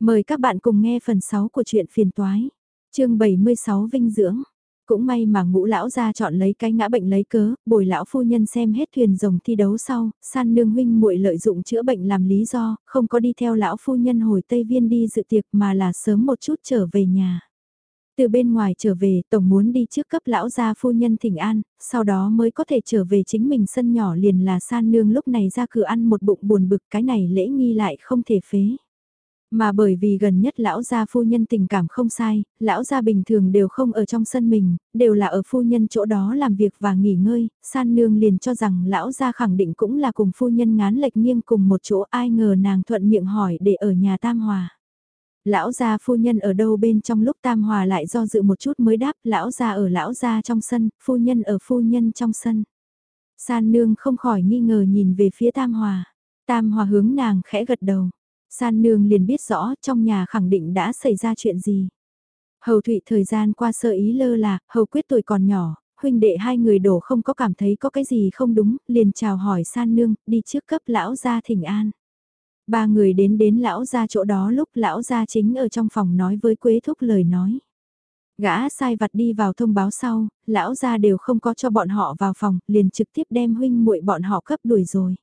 Mời các bạn cùng nghe phần 6 của truyện phiền toái. chương 76 Vinh Dưỡng. Cũng may mà ngũ lão ra chọn lấy cái ngã bệnh lấy cớ, bồi lão phu nhân xem hết thuyền rồng thi đấu sau, san nương huynh muội lợi dụng chữa bệnh làm lý do, không có đi theo lão phu nhân hồi Tây Viên đi dự tiệc mà là sớm một chút trở về nhà. Từ bên ngoài trở về, tổng muốn đi trước cấp lão gia phu nhân thỉnh an, sau đó mới có thể trở về chính mình sân nhỏ liền là san nương lúc này ra cửa ăn một bụng buồn bực cái này lễ nghi lại không thể phế. Mà bởi vì gần nhất lão gia phu nhân tình cảm không sai, lão gia bình thường đều không ở trong sân mình, đều là ở phu nhân chỗ đó làm việc và nghỉ ngơi, san nương liền cho rằng lão gia khẳng định cũng là cùng phu nhân ngán lệch nghiêng cùng một chỗ ai ngờ nàng thuận miệng hỏi để ở nhà tam hòa. Lão gia phu nhân ở đâu bên trong lúc tam hòa lại do dự một chút mới đáp lão gia ở lão gia trong sân, phu nhân ở phu nhân trong sân. San nương không khỏi nghi ngờ nhìn về phía tam hòa. Tam hòa hướng nàng khẽ gật đầu. San nương liền biết rõ trong nhà khẳng định đã xảy ra chuyện gì. Hầu Thụy thời gian qua sơ ý lơ là, Hầu Quyết tuổi còn nhỏ, huynh đệ hai người đổ không có cảm thấy có cái gì không đúng, liền chào hỏi San nương, đi trước cấp lão gia thỉnh an. Ba người đến đến lão gia chỗ đó lúc lão gia chính ở trong phòng nói với Quế Thúc lời nói. Gã sai vặt đi vào thông báo sau, lão gia đều không có cho bọn họ vào phòng, liền trực tiếp đem huynh muội bọn họ cấp đuổi rồi.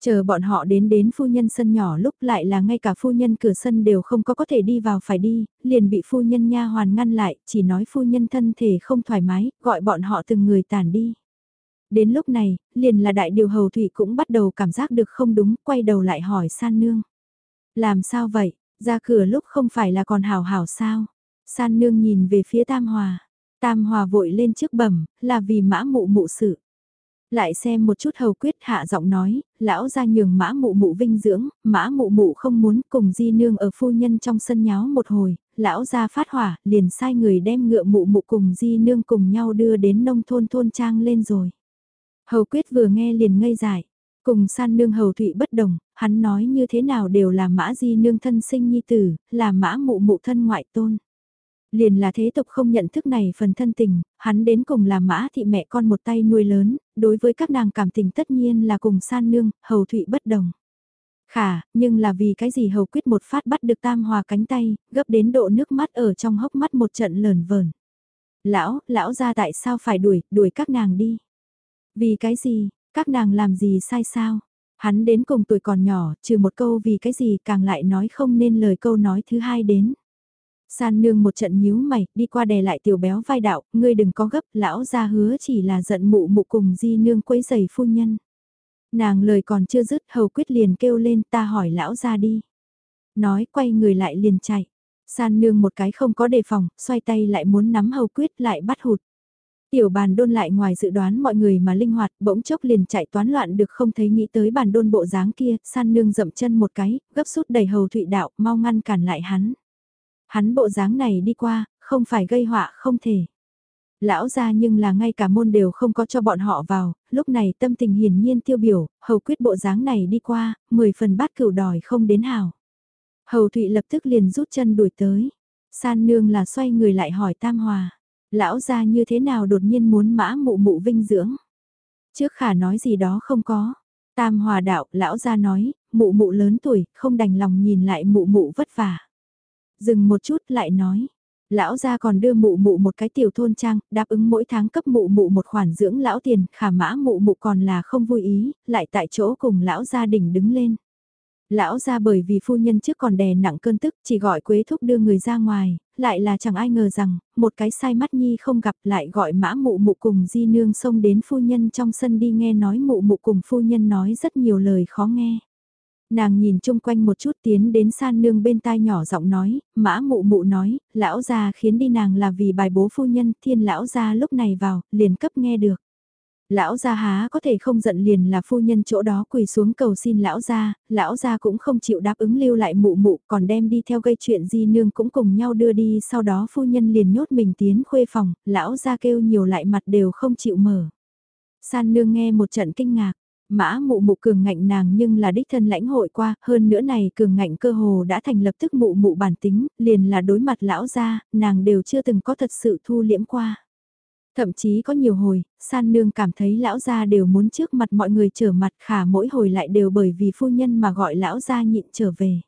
Chờ bọn họ đến đến phu nhân sân nhỏ lúc lại là ngay cả phu nhân cửa sân đều không có có thể đi vào phải đi, liền bị phu nhân nha hoàn ngăn lại, chỉ nói phu nhân thân thể không thoải mái, gọi bọn họ từng người tản đi. Đến lúc này, liền là đại điều hầu thủy cũng bắt đầu cảm giác được không đúng, quay đầu lại hỏi san nương. Làm sao vậy, ra cửa lúc không phải là còn hào hào sao? San nương nhìn về phía Tam Hòa. Tam Hòa vội lên trước bẩm, là vì mã mụ mụ sự. Lại xem một chút hầu quyết hạ giọng nói, lão ra nhường mã mụ mụ vinh dưỡng, mã mụ mụ không muốn cùng di nương ở phu nhân trong sân nháo một hồi, lão ra phát hỏa, liền sai người đem ngựa mụ mụ cùng di nương cùng nhau đưa đến nông thôn thôn trang lên rồi. Hầu quyết vừa nghe liền ngây dại, cùng san nương hầu thụy bất đồng, hắn nói như thế nào đều là mã di nương thân sinh nhi tử, là mã mụ mụ thân ngoại tôn. Liền là thế tục không nhận thức này phần thân tình, hắn đến cùng là mã thị mẹ con một tay nuôi lớn, đối với các nàng cảm tình tất nhiên là cùng san nương, hầu thụy bất đồng. Khả, nhưng là vì cái gì hầu quyết một phát bắt được tam hòa cánh tay, gấp đến độ nước mắt ở trong hốc mắt một trận lờn vờn. Lão, lão ra tại sao phải đuổi, đuổi các nàng đi. Vì cái gì, các nàng làm gì sai sao? Hắn đến cùng tuổi còn nhỏ, trừ một câu vì cái gì càng lại nói không nên lời câu nói thứ hai đến. San nương một trận nhíu mày, đi qua đè lại tiểu béo vai đạo, ngươi đừng có gấp, lão ra hứa chỉ là giận mụ mụ cùng di nương quấy giày phu nhân. Nàng lời còn chưa dứt, hầu quyết liền kêu lên ta hỏi lão ra đi. Nói quay người lại liền chạy. San nương một cái không có đề phòng, xoay tay lại muốn nắm hầu quyết lại bắt hụt. Tiểu bàn đôn lại ngoài dự đoán mọi người mà linh hoạt, bỗng chốc liền chạy toán loạn được không thấy nghĩ tới bàn đôn bộ dáng kia, san nương dậm chân một cái, gấp rút đầy hầu thụy đạo, mau ngăn cản lại hắn. Hắn bộ dáng này đi qua, không phải gây họa không thể. Lão ra nhưng là ngay cả môn đều không có cho bọn họ vào, lúc này tâm tình hiển nhiên tiêu biểu, hầu quyết bộ dáng này đi qua, 10 phần bát cửu đòi không đến hào. Hầu Thụy lập tức liền rút chân đuổi tới. San nương là xoay người lại hỏi Tam Hòa. Lão ra như thế nào đột nhiên muốn mã mụ mụ vinh dưỡng. Trước khả nói gì đó không có. Tam Hòa đạo, lão ra nói, mụ mụ lớn tuổi, không đành lòng nhìn lại mụ mụ vất vả. Dừng một chút lại nói. Lão gia còn đưa mụ mụ một cái tiểu thôn trang, đáp ứng mỗi tháng cấp mụ mụ một khoản dưỡng lão tiền, khả mã mụ mụ còn là không vui ý, lại tại chỗ cùng lão gia đình đứng lên. Lão gia bởi vì phu nhân trước còn đè nặng cơn tức, chỉ gọi quế thúc đưa người ra ngoài, lại là chẳng ai ngờ rằng, một cái sai mắt nhi không gặp lại gọi mã mụ mụ cùng di nương xông đến phu nhân trong sân đi nghe nói mụ mụ cùng phu nhân nói rất nhiều lời khó nghe. Nàng nhìn chung quanh một chút tiến đến san nương bên tai nhỏ giọng nói, mã mụ mụ nói, lão gia khiến đi nàng là vì bài bố phu nhân, thiên lão gia lúc này vào, liền cấp nghe được. Lão gia há có thể không giận liền là phu nhân chỗ đó quỳ xuống cầu xin lão gia, lão gia cũng không chịu đáp ứng lưu lại mụ mụ còn đem đi theo gây chuyện di nương cũng cùng nhau đưa đi sau đó phu nhân liền nhốt mình tiến khuê phòng, lão gia kêu nhiều lại mặt đều không chịu mở. San nương nghe một trận kinh ngạc, Mã mụ mụ cường ngạnh nàng nhưng là đích thân lãnh hội qua, hơn nữa này cường ngạnh cơ hồ đã thành lập tức mụ mụ bản tính, liền là đối mặt lão gia, nàng đều chưa từng có thật sự thu liễm qua. Thậm chí có nhiều hồi, san nương cảm thấy lão gia đều muốn trước mặt mọi người trở mặt khả mỗi hồi lại đều bởi vì phu nhân mà gọi lão gia nhịn trở về.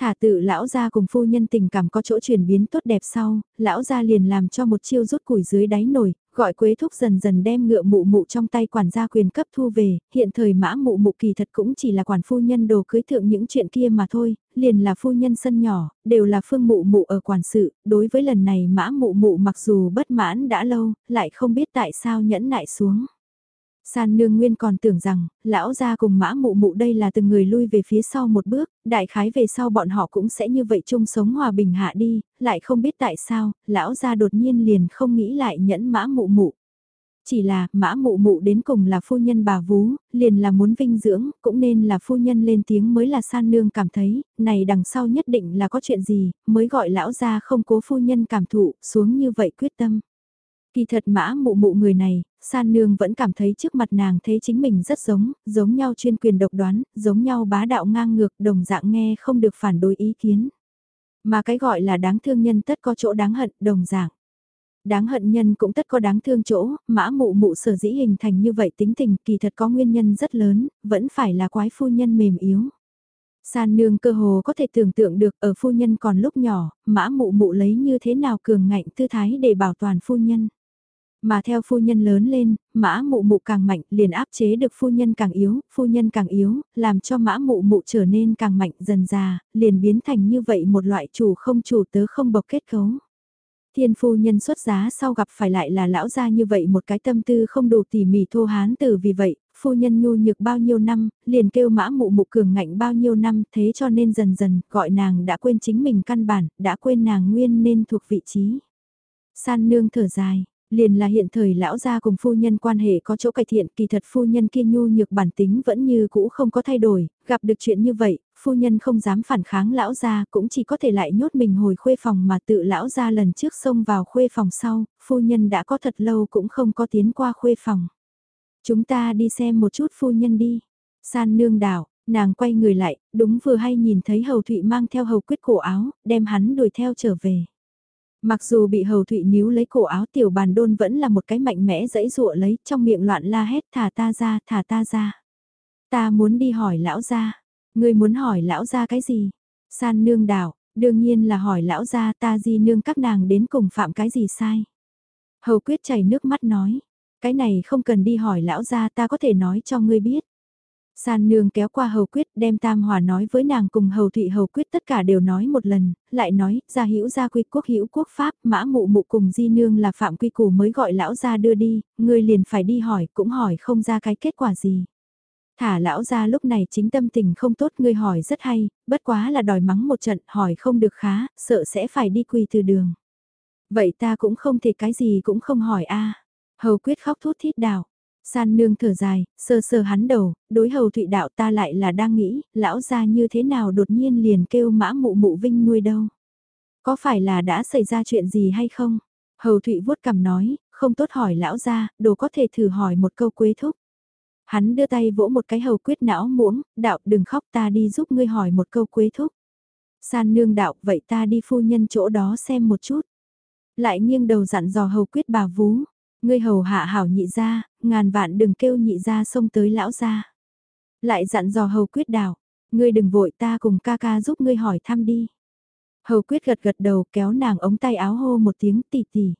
Thả tự lão gia cùng phu nhân tình cảm có chỗ chuyển biến tốt đẹp sau, lão gia liền làm cho một chiêu rút củi dưới đáy nồi, gọi quế thúc dần dần đem ngựa mụ mụ trong tay quản gia quyền cấp thu về, hiện thời mã mụ mụ kỳ thật cũng chỉ là quản phu nhân đồ cưới thượng những chuyện kia mà thôi, liền là phu nhân sân nhỏ, đều là phương mụ mụ ở quản sự, đối với lần này mã mụ mụ mặc dù bất mãn đã lâu, lại không biết tại sao nhẫn nại xuống. San nương nguyên còn tưởng rằng, lão gia cùng mã mụ mụ đây là từng người lui về phía sau một bước, đại khái về sau bọn họ cũng sẽ như vậy chung sống hòa bình hạ đi, lại không biết tại sao, lão gia đột nhiên liền không nghĩ lại nhẫn mã mụ mụ. Chỉ là, mã mụ mụ đến cùng là phu nhân bà vú, liền là muốn vinh dưỡng, cũng nên là phu nhân lên tiếng mới là san nương cảm thấy, này đằng sau nhất định là có chuyện gì, mới gọi lão gia không cố phu nhân cảm thụ, xuống như vậy quyết tâm. Kỳ thật mã mụ mụ người này, san nương vẫn cảm thấy trước mặt nàng thấy chính mình rất giống, giống nhau chuyên quyền độc đoán, giống nhau bá đạo ngang ngược, đồng dạng nghe không được phản đối ý kiến. Mà cái gọi là đáng thương nhân tất có chỗ đáng hận, đồng dạng. Đáng hận nhân cũng tất có đáng thương chỗ, mã mụ mụ sở dĩ hình thành như vậy tính tình kỳ thật có nguyên nhân rất lớn, vẫn phải là quái phu nhân mềm yếu. San nương cơ hồ có thể tưởng tượng được ở phu nhân còn lúc nhỏ, mã mụ mụ lấy như thế nào cường ngạnh tư thái để bảo toàn phu nhân. Mà theo phu nhân lớn lên, mã mụ mụ càng mạnh liền áp chế được phu nhân càng yếu, phu nhân càng yếu, làm cho mã mụ mụ trở nên càng mạnh dần già, liền biến thành như vậy một loại chủ không chủ tớ không bộc kết cấu. Thiên phu nhân xuất giá sau gặp phải lại là lão gia như vậy một cái tâm tư không đủ tỉ mỉ thô hán từ vì vậy, phu nhân nhu nhược bao nhiêu năm, liền kêu mã mụ mụ cường ngạnh bao nhiêu năm thế cho nên dần dần gọi nàng đã quên chính mình căn bản, đã quên nàng nguyên nên thuộc vị trí. San nương thở dài, Liền là hiện thời lão gia cùng phu nhân quan hệ có chỗ cải thiện, kỳ thật phu nhân kia nhu nhược bản tính vẫn như cũ không có thay đổi, gặp được chuyện như vậy, phu nhân không dám phản kháng lão gia, cũng chỉ có thể lại nhốt mình hồi khuê phòng mà tự lão gia lần trước xông vào khuê phòng sau, phu nhân đã có thật lâu cũng không có tiến qua khuê phòng. Chúng ta đi xem một chút phu nhân đi. San nương đảo, nàng quay người lại, đúng vừa hay nhìn thấy hầu thụy mang theo hầu quyết cổ áo, đem hắn đuổi theo trở về. Mặc dù bị hầu thụy níu lấy cổ áo tiểu bàn đôn vẫn là một cái mạnh mẽ dẫy dụa lấy trong miệng loạn la hét thả ta ra, thả ta ra. Ta muốn đi hỏi lão gia, ngươi muốn hỏi lão gia cái gì? San nương đảo, đương nhiên là hỏi lão gia ta di nương các nàng đến cùng phạm cái gì sai. Hầu quyết chảy nước mắt nói, cái này không cần đi hỏi lão gia ta có thể nói cho ngươi biết. San nương kéo qua hầu quyết đem tam hòa nói với nàng cùng hầu thụy hầu quyết tất cả đều nói một lần, lại nói, gia hữu gia quy quốc hữu quốc pháp, mã mụ mụ cùng di nương là phạm quy củ mới gọi lão gia đưa đi, người liền phải đi hỏi, cũng hỏi không ra cái kết quả gì. Thả lão gia lúc này chính tâm tình không tốt ngươi hỏi rất hay, bất quá là đòi mắng một trận hỏi không được khá, sợ sẽ phải đi quỳ từ đường. Vậy ta cũng không thể cái gì cũng không hỏi a Hầu quyết khóc thút thít đào. San nương thở dài, sơ sơ hắn đầu, đối hầu thụy đạo ta lại là đang nghĩ, lão gia như thế nào đột nhiên liền kêu mã mụ mụ vinh nuôi đâu. Có phải là đã xảy ra chuyện gì hay không? Hầu thụy vuốt cằm nói, không tốt hỏi lão gia, đồ có thể thử hỏi một câu quế thúc. Hắn đưa tay vỗ một cái hầu quyết não muỗng, đạo đừng khóc ta đi giúp ngươi hỏi một câu quế thúc. San nương đạo, vậy ta đi phu nhân chỗ đó xem một chút. Lại nghiêng đầu dặn dò hầu quyết bà vú, Ngươi hầu hạ hảo nhị ra, ngàn vạn đừng kêu nhị ra xông tới lão ra. Lại dặn dò hầu quyết đảo, ngươi đừng vội ta cùng ca ca giúp ngươi hỏi thăm đi. Hầu quyết gật gật đầu kéo nàng ống tay áo hô một tiếng tỉ tỉ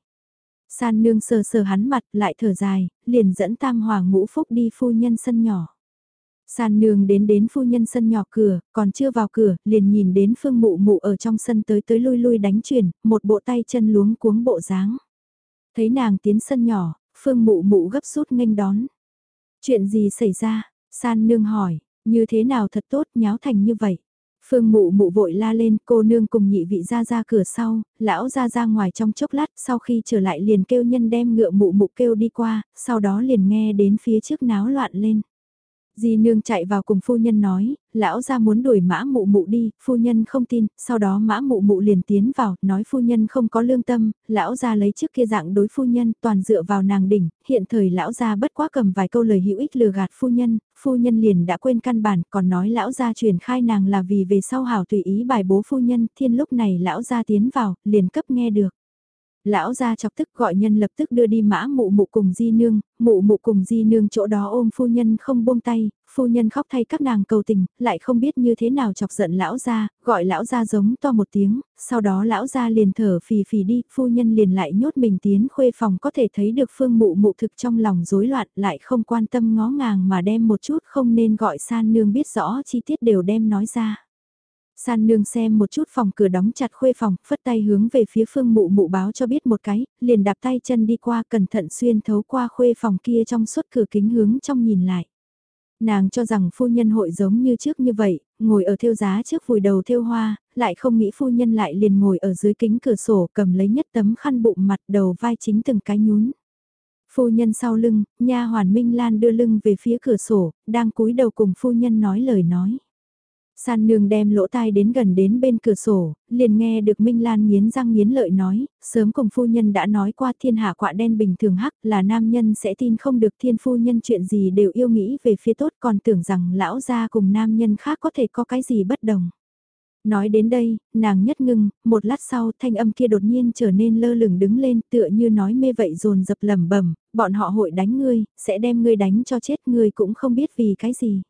San nương sờ sờ hắn mặt lại thở dài, liền dẫn tam hoàng ngũ phúc đi phu nhân sân nhỏ. San nương đến đến phu nhân sân nhỏ cửa, còn chưa vào cửa, liền nhìn đến phương mụ mụ ở trong sân tới tới lui lui đánh chuyển, một bộ tay chân luống cuống bộ dáng. Thấy nàng tiến sân nhỏ, phương mụ mụ gấp rút nghênh đón. Chuyện gì xảy ra? San nương hỏi, như thế nào thật tốt nháo thành như vậy? Phương mụ mụ vội la lên cô nương cùng nhị vị ra ra cửa sau, lão ra ra ngoài trong chốc lát sau khi trở lại liền kêu nhân đem ngựa mụ mụ kêu đi qua, sau đó liền nghe đến phía trước náo loạn lên. Di nương chạy vào cùng phu nhân nói, lão ra muốn đuổi mã mụ mụ đi, phu nhân không tin, sau đó mã mụ mụ liền tiến vào, nói phu nhân không có lương tâm, lão ra lấy trước kia dạng đối phu nhân, toàn dựa vào nàng đỉnh, hiện thời lão ra bất quá cầm vài câu lời hữu ích lừa gạt phu nhân, phu nhân liền đã quên căn bản, còn nói lão ra truyền khai nàng là vì về sau hảo tùy ý bài bố phu nhân, thiên lúc này lão ra tiến vào, liền cấp nghe được. Lão gia chọc tức gọi nhân lập tức đưa đi mã mụ mụ cùng di nương, mụ mụ cùng di nương chỗ đó ôm phu nhân không buông tay, phu nhân khóc thay các nàng cầu tình, lại không biết như thế nào chọc giận lão gia gọi lão gia giống to một tiếng, sau đó lão gia liền thở phì phì đi, phu nhân liền lại nhốt mình tiến khuê phòng có thể thấy được phương mụ mụ thực trong lòng rối loạn lại không quan tâm ngó ngàng mà đem một chút không nên gọi san nương biết rõ chi tiết đều đem nói ra. San nương xem một chút phòng cửa đóng chặt khuê phòng, phất tay hướng về phía phương mụ mụ báo cho biết một cái, liền đạp tay chân đi qua cẩn thận xuyên thấu qua khuê phòng kia trong suốt cửa kính hướng trong nhìn lại. Nàng cho rằng phu nhân hội giống như trước như vậy, ngồi ở theo giá trước vùi đầu theo hoa, lại không nghĩ phu nhân lại liền ngồi ở dưới kính cửa sổ cầm lấy nhất tấm khăn bụng mặt đầu vai chính từng cái nhún. Phu nhân sau lưng, nha hoàn Minh Lan đưa lưng về phía cửa sổ, đang cúi đầu cùng phu nhân nói lời nói. San nương đem lỗ tai đến gần đến bên cửa sổ, liền nghe được Minh Lan nghiến răng nghiến lợi nói, sớm cùng phu nhân đã nói qua thiên hạ quạ đen bình thường hắc là nam nhân sẽ tin không được thiên phu nhân chuyện gì đều yêu nghĩ về phía tốt còn tưởng rằng lão gia cùng nam nhân khác có thể có cái gì bất đồng. Nói đến đây, nàng nhất ngưng, một lát sau thanh âm kia đột nhiên trở nên lơ lửng đứng lên tựa như nói mê vậy dồn dập lầm bẩm bọn họ hội đánh ngươi, sẽ đem ngươi đánh cho chết ngươi cũng không biết vì cái gì.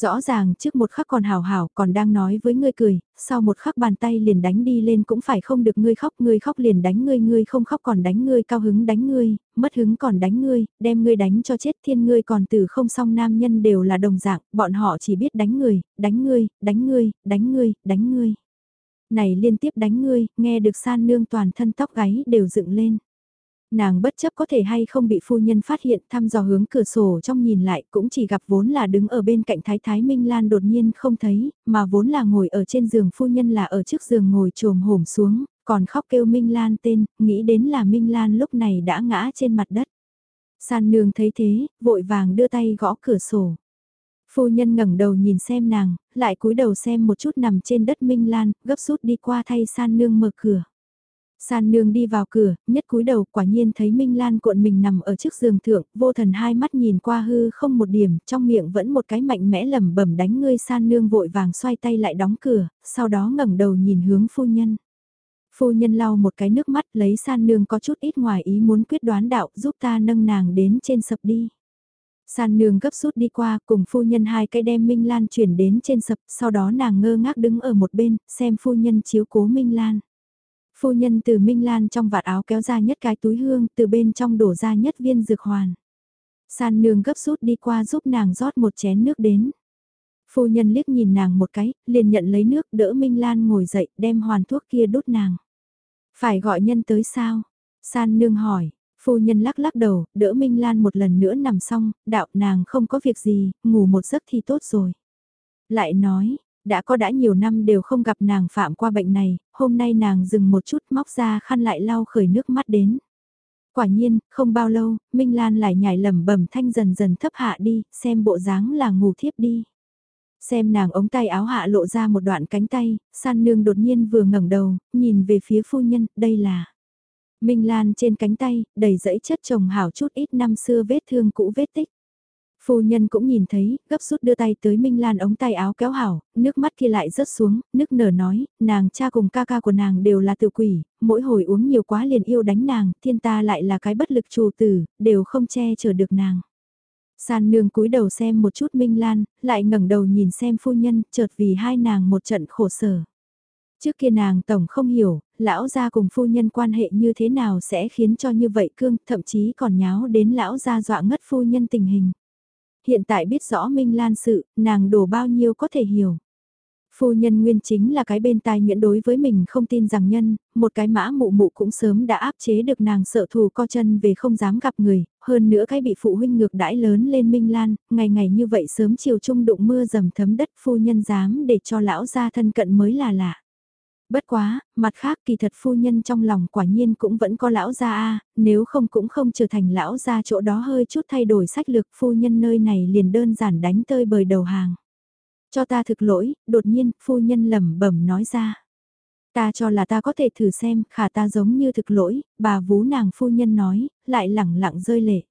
Rõ ràng trước một khắc còn hào hảo còn đang nói với ngươi cười, sau một khắc bàn tay liền đánh đi lên cũng phải không được ngươi khóc, ngươi khóc liền đánh ngươi, ngươi không khóc còn đánh ngươi, cao hứng đánh ngươi, mất hứng còn đánh ngươi, đem ngươi đánh cho chết thiên ngươi còn từ không song nam nhân đều là đồng dạng, bọn họ chỉ biết đánh người, đánh ngươi, đánh ngươi, đánh ngươi, đánh ngươi. Này liên tiếp đánh ngươi, nghe được san nương toàn thân tóc gáy đều dựng lên nàng bất chấp có thể hay không bị phu nhân phát hiện thăm dò hướng cửa sổ trong nhìn lại cũng chỉ gặp vốn là đứng ở bên cạnh Thái Thái Minh Lan đột nhiên không thấy, mà vốn là ngồi ở trên giường phu nhân là ở trước giường ngồi trồm hổm xuống, còn khóc kêu Minh Lan tên, nghĩ đến là Minh Lan lúc này đã ngã trên mặt đất. San nương thấy thế, vội vàng đưa tay gõ cửa sổ. Phu nhân ngẩng đầu nhìn xem nàng, lại cúi đầu xem một chút nằm trên đất Minh Lan, gấp rút đi qua thay San nương mở cửa. San nương đi vào cửa, nhất cúi đầu quả nhiên thấy Minh Lan cuộn mình nằm ở trước giường thượng, vô thần hai mắt nhìn qua hư không một điểm, trong miệng vẫn một cái mạnh mẽ lẩm bẩm đánh ngươi San nương vội vàng xoay tay lại đóng cửa, sau đó ngẩng đầu nhìn hướng phu nhân. Phu nhân lau một cái nước mắt lấy San nương có chút ít ngoài ý muốn quyết đoán đạo giúp ta nâng nàng đến trên sập đi. San nương gấp rút đi qua cùng phu nhân hai cái đem Minh Lan chuyển đến trên sập, sau đó nàng ngơ ngác đứng ở một bên, xem phu nhân chiếu cố Minh Lan. Phu nhân từ Minh Lan trong vạt áo kéo ra nhất cái túi hương, từ bên trong đổ ra nhất viên dược hoàn. San nương gấp rút đi qua giúp nàng rót một chén nước đến. Phu nhân liếc nhìn nàng một cái, liền nhận lấy nước đỡ Minh Lan ngồi dậy đem hoàn thuốc kia đốt nàng. Phải gọi nhân tới sao? San nương hỏi, phu nhân lắc lắc đầu, đỡ Minh Lan một lần nữa nằm xong, đạo nàng không có việc gì, ngủ một giấc thì tốt rồi. Lại nói, đã có đã nhiều năm đều không gặp nàng phạm qua bệnh này, hôm nay nàng dừng một chút móc ra khăn lại lau khởi nước mắt đến. Quả nhiên, không bao lâu, Minh Lan lại nhảy lầm bẩm thanh dần dần thấp hạ đi, xem bộ dáng là ngủ thiếp đi. Xem nàng ống tay áo hạ lộ ra một đoạn cánh tay, san nương đột nhiên vừa ngẩng đầu, nhìn về phía phu nhân, đây là... Minh Lan trên cánh tay, đầy dẫy chất chồng hảo chút ít năm xưa vết thương cũ vết tích. Phu nhân cũng nhìn thấy, gấp rút đưa tay tới Minh Lan ống tay áo kéo hảo, nước mắt kia lại rớt xuống, nước nở nói, nàng cha cùng ca ca của nàng đều là tự quỷ, mỗi hồi uống nhiều quá liền yêu đánh nàng, thiên ta lại là cái bất lực trù tử, đều không che chở được nàng. San nương cúi đầu xem một chút Minh Lan, lại ngẩng đầu nhìn xem phu nhân, chợt vì hai nàng một trận khổ sở. Trước kia nàng tổng không hiểu, lão gia cùng phu nhân quan hệ như thế nào sẽ khiến cho như vậy cương, thậm chí còn nháo đến lão gia dọa ngất phu nhân tình hình hiện tại biết rõ Minh Lan sự, nàng đổ bao nhiêu có thể hiểu. Phu nhân nguyên chính là cái bên tai nhuyễn đối với mình không tin rằng nhân, một cái mã mụ mụ cũng sớm đã áp chế được nàng sợ thù co chân về không dám gặp người, hơn nữa cái bị phụ huynh ngược đãi lớn lên Minh Lan, ngày ngày như vậy sớm chiều trung đụng mưa dầm thấm đất phu nhân dám để cho lão ra thân cận mới là lạ. Bất quá, mặt khác kỳ thật phu nhân trong lòng quả nhiên cũng vẫn có lão gia a, nếu không cũng không trở thành lão gia chỗ đó hơi chút thay đổi sách lược phu nhân nơi này liền đơn giản đánh tơi bời đầu hàng. Cho ta thực lỗi, đột nhiên, phu nhân lẩm bẩm nói ra. Ta cho là ta có thể thử xem, khả ta giống như thực lỗi, bà vú nàng phu nhân nói, lại lẳng lặng rơi lệ.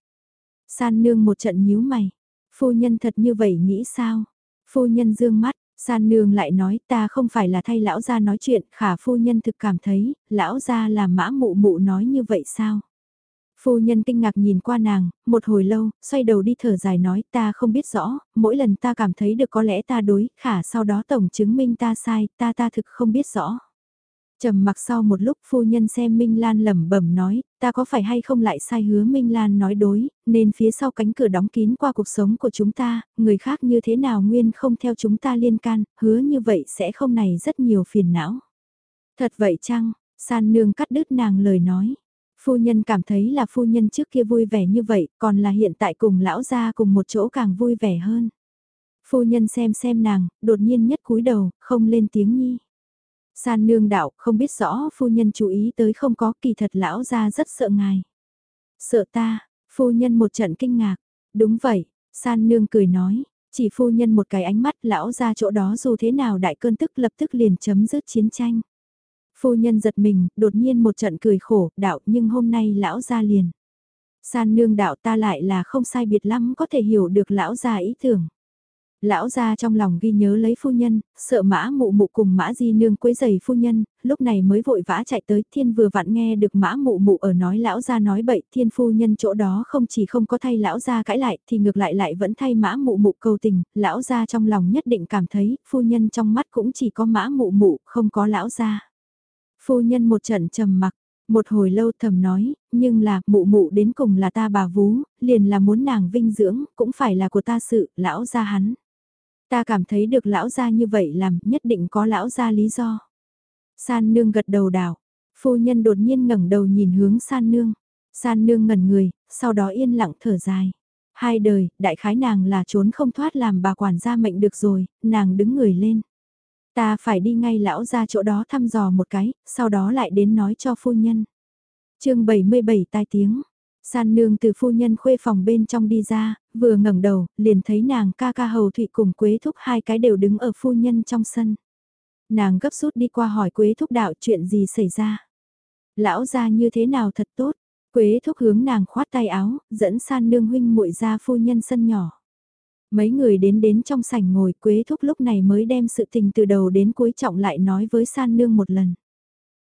San nương một trận nhíu mày, phu nhân thật như vậy nghĩ sao? Phu nhân dương mắt, San nương lại nói ta không phải là thay lão gia nói chuyện, khả phu nhân thực cảm thấy, lão gia là mã mụ mụ nói như vậy sao? Phu nhân kinh ngạc nhìn qua nàng, một hồi lâu, xoay đầu đi thở dài nói ta không biết rõ, mỗi lần ta cảm thấy được có lẽ ta đối, khả sau đó tổng chứng minh ta sai, ta ta thực không biết rõ trầm mặc sau một lúc phu nhân xem Minh Lan lẩm bẩm nói, ta có phải hay không lại sai hứa Minh Lan nói đối, nên phía sau cánh cửa đóng kín qua cuộc sống của chúng ta, người khác như thế nào nguyên không theo chúng ta liên can, hứa như vậy sẽ không này rất nhiều phiền não. Thật vậy chăng, san nương cắt đứt nàng lời nói. Phu nhân cảm thấy là phu nhân trước kia vui vẻ như vậy, còn là hiện tại cùng lão gia cùng một chỗ càng vui vẻ hơn. Phu nhân xem xem nàng, đột nhiên nhất cúi đầu, không lên tiếng nhi. San nương đạo, không biết rõ phu nhân chú ý tới không có kỳ thật lão gia rất sợ ngài. Sợ ta, phu nhân một trận kinh ngạc. Đúng vậy, san nương cười nói, chỉ phu nhân một cái ánh mắt lão gia chỗ đó dù thế nào đại cơn tức lập tức liền chấm dứt chiến tranh. Phu nhân giật mình, đột nhiên một trận cười khổ, đạo nhưng hôm nay lão ra liền. San nương đạo ta lại là không sai biệt lắm có thể hiểu được lão gia ý tưởng. Lão gia trong lòng ghi nhớ lấy phu nhân, sợ mã mụ mụ cùng mã di nương quấy giày phu nhân, lúc này mới vội vã chạy tới thiên vừa vặn nghe được mã mụ mụ ở nói lão gia nói bậy thiên phu nhân chỗ đó không chỉ không có thay lão gia cãi lại thì ngược lại lại vẫn thay mã mụ mụ cầu tình, lão gia trong lòng nhất định cảm thấy phu nhân trong mắt cũng chỉ có mã mụ mụ không có lão gia. Phu nhân một trận trầm mặc, một hồi lâu thầm nói, nhưng là, mụ mụ đến cùng là ta bà vú, liền là muốn nàng vinh dưỡng, cũng phải là của ta sự, lão gia hắn. Ta cảm thấy được lão gia như vậy làm, nhất định có lão gia lý do. San nương gật đầu đảo, phu nhân đột nhiên ngẩng đầu nhìn hướng san nương. San nương ngẩn người, sau đó yên lặng thở dài. Hai đời, đại khái nàng là trốn không thoát làm bà quản gia mệnh được rồi, nàng đứng người lên. Ta phải đi ngay lão ra chỗ đó thăm dò một cái, sau đó lại đến nói cho phu nhân. chương 77 tai tiếng. San nương từ phu nhân khuê phòng bên trong đi ra, vừa ngẩng đầu, liền thấy nàng ca ca hầu thụy cùng quế thúc hai cái đều đứng ở phu nhân trong sân. Nàng gấp rút đi qua hỏi quế thúc đạo chuyện gì xảy ra. Lão ra như thế nào thật tốt, quế thúc hướng nàng khoát tay áo, dẫn san nương huynh muội ra phu nhân sân nhỏ. Mấy người đến đến trong sảnh ngồi Quế Thúc lúc này mới đem sự tình từ đầu đến cuối trọng lại nói với San Nương một lần.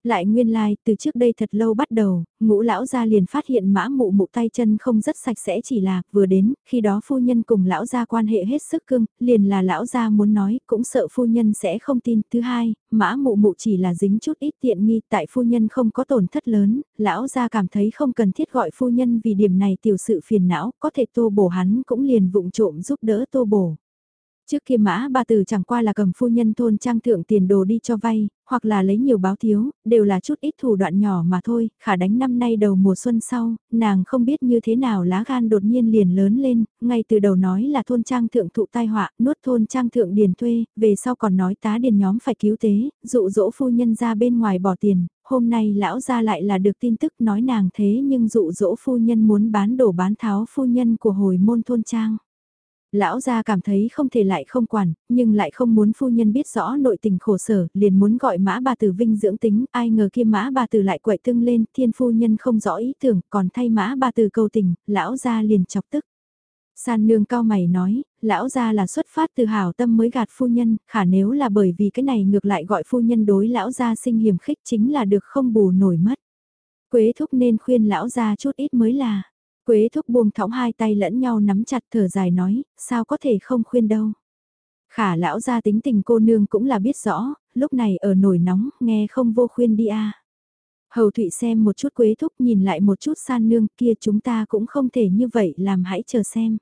Lại nguyên lai, like, từ trước đây thật lâu bắt đầu, ngũ lão gia liền phát hiện mã mụ mụ tay chân không rất sạch sẽ chỉ là, vừa đến, khi đó phu nhân cùng lão gia quan hệ hết sức cưng, liền là lão gia muốn nói, cũng sợ phu nhân sẽ không tin. Thứ hai, mã mụ mụ chỉ là dính chút ít tiện nghi, tại phu nhân không có tổn thất lớn, lão gia cảm thấy không cần thiết gọi phu nhân vì điểm này tiểu sự phiền não, có thể tô bổ hắn cũng liền vụng trộm giúp đỡ tô bổ. Trước kia mã bà tử chẳng qua là cầm phu nhân thôn trang thượng tiền đồ đi cho vay, hoặc là lấy nhiều báo thiếu, đều là chút ít thủ đoạn nhỏ mà thôi, khả đánh năm nay đầu mùa xuân sau, nàng không biết như thế nào lá gan đột nhiên liền lớn lên, ngay từ đầu nói là thôn trang thượng thụ tai họa, nuốt thôn trang thượng điền thuê, về sau còn nói tá điền nhóm phải cứu tế, dụ dỗ phu nhân ra bên ngoài bỏ tiền, hôm nay lão ra lại là được tin tức nói nàng thế nhưng dụ dỗ phu nhân muốn bán đổ bán tháo phu nhân của hồi môn thôn trang. Lão gia cảm thấy không thể lại không quản, nhưng lại không muốn phu nhân biết rõ nội tình khổ sở, liền muốn gọi mã bà tử vinh dưỡng tính, ai ngờ kia mã bà tử lại quậy tưng lên, thiên phu nhân không rõ ý tưởng, còn thay mã bà tử cầu tình, lão gia liền chọc tức. San nương cao mày nói, lão gia là xuất phát từ hảo tâm mới gạt phu nhân, khả nếu là bởi vì cái này ngược lại gọi phu nhân đối lão gia sinh hiểm khích chính là được không bù nổi mất. Quế thúc nên khuyên lão gia chút ít mới là. Quế thúc buông thõng hai tay lẫn nhau nắm chặt thở dài nói, sao có thể không khuyên đâu. Khả lão ra tính tình cô nương cũng là biết rõ, lúc này ở nổi nóng, nghe không vô khuyên đi a. Hầu Thụy xem một chút quế thúc nhìn lại một chút san nương kia chúng ta cũng không thể như vậy làm hãy chờ xem.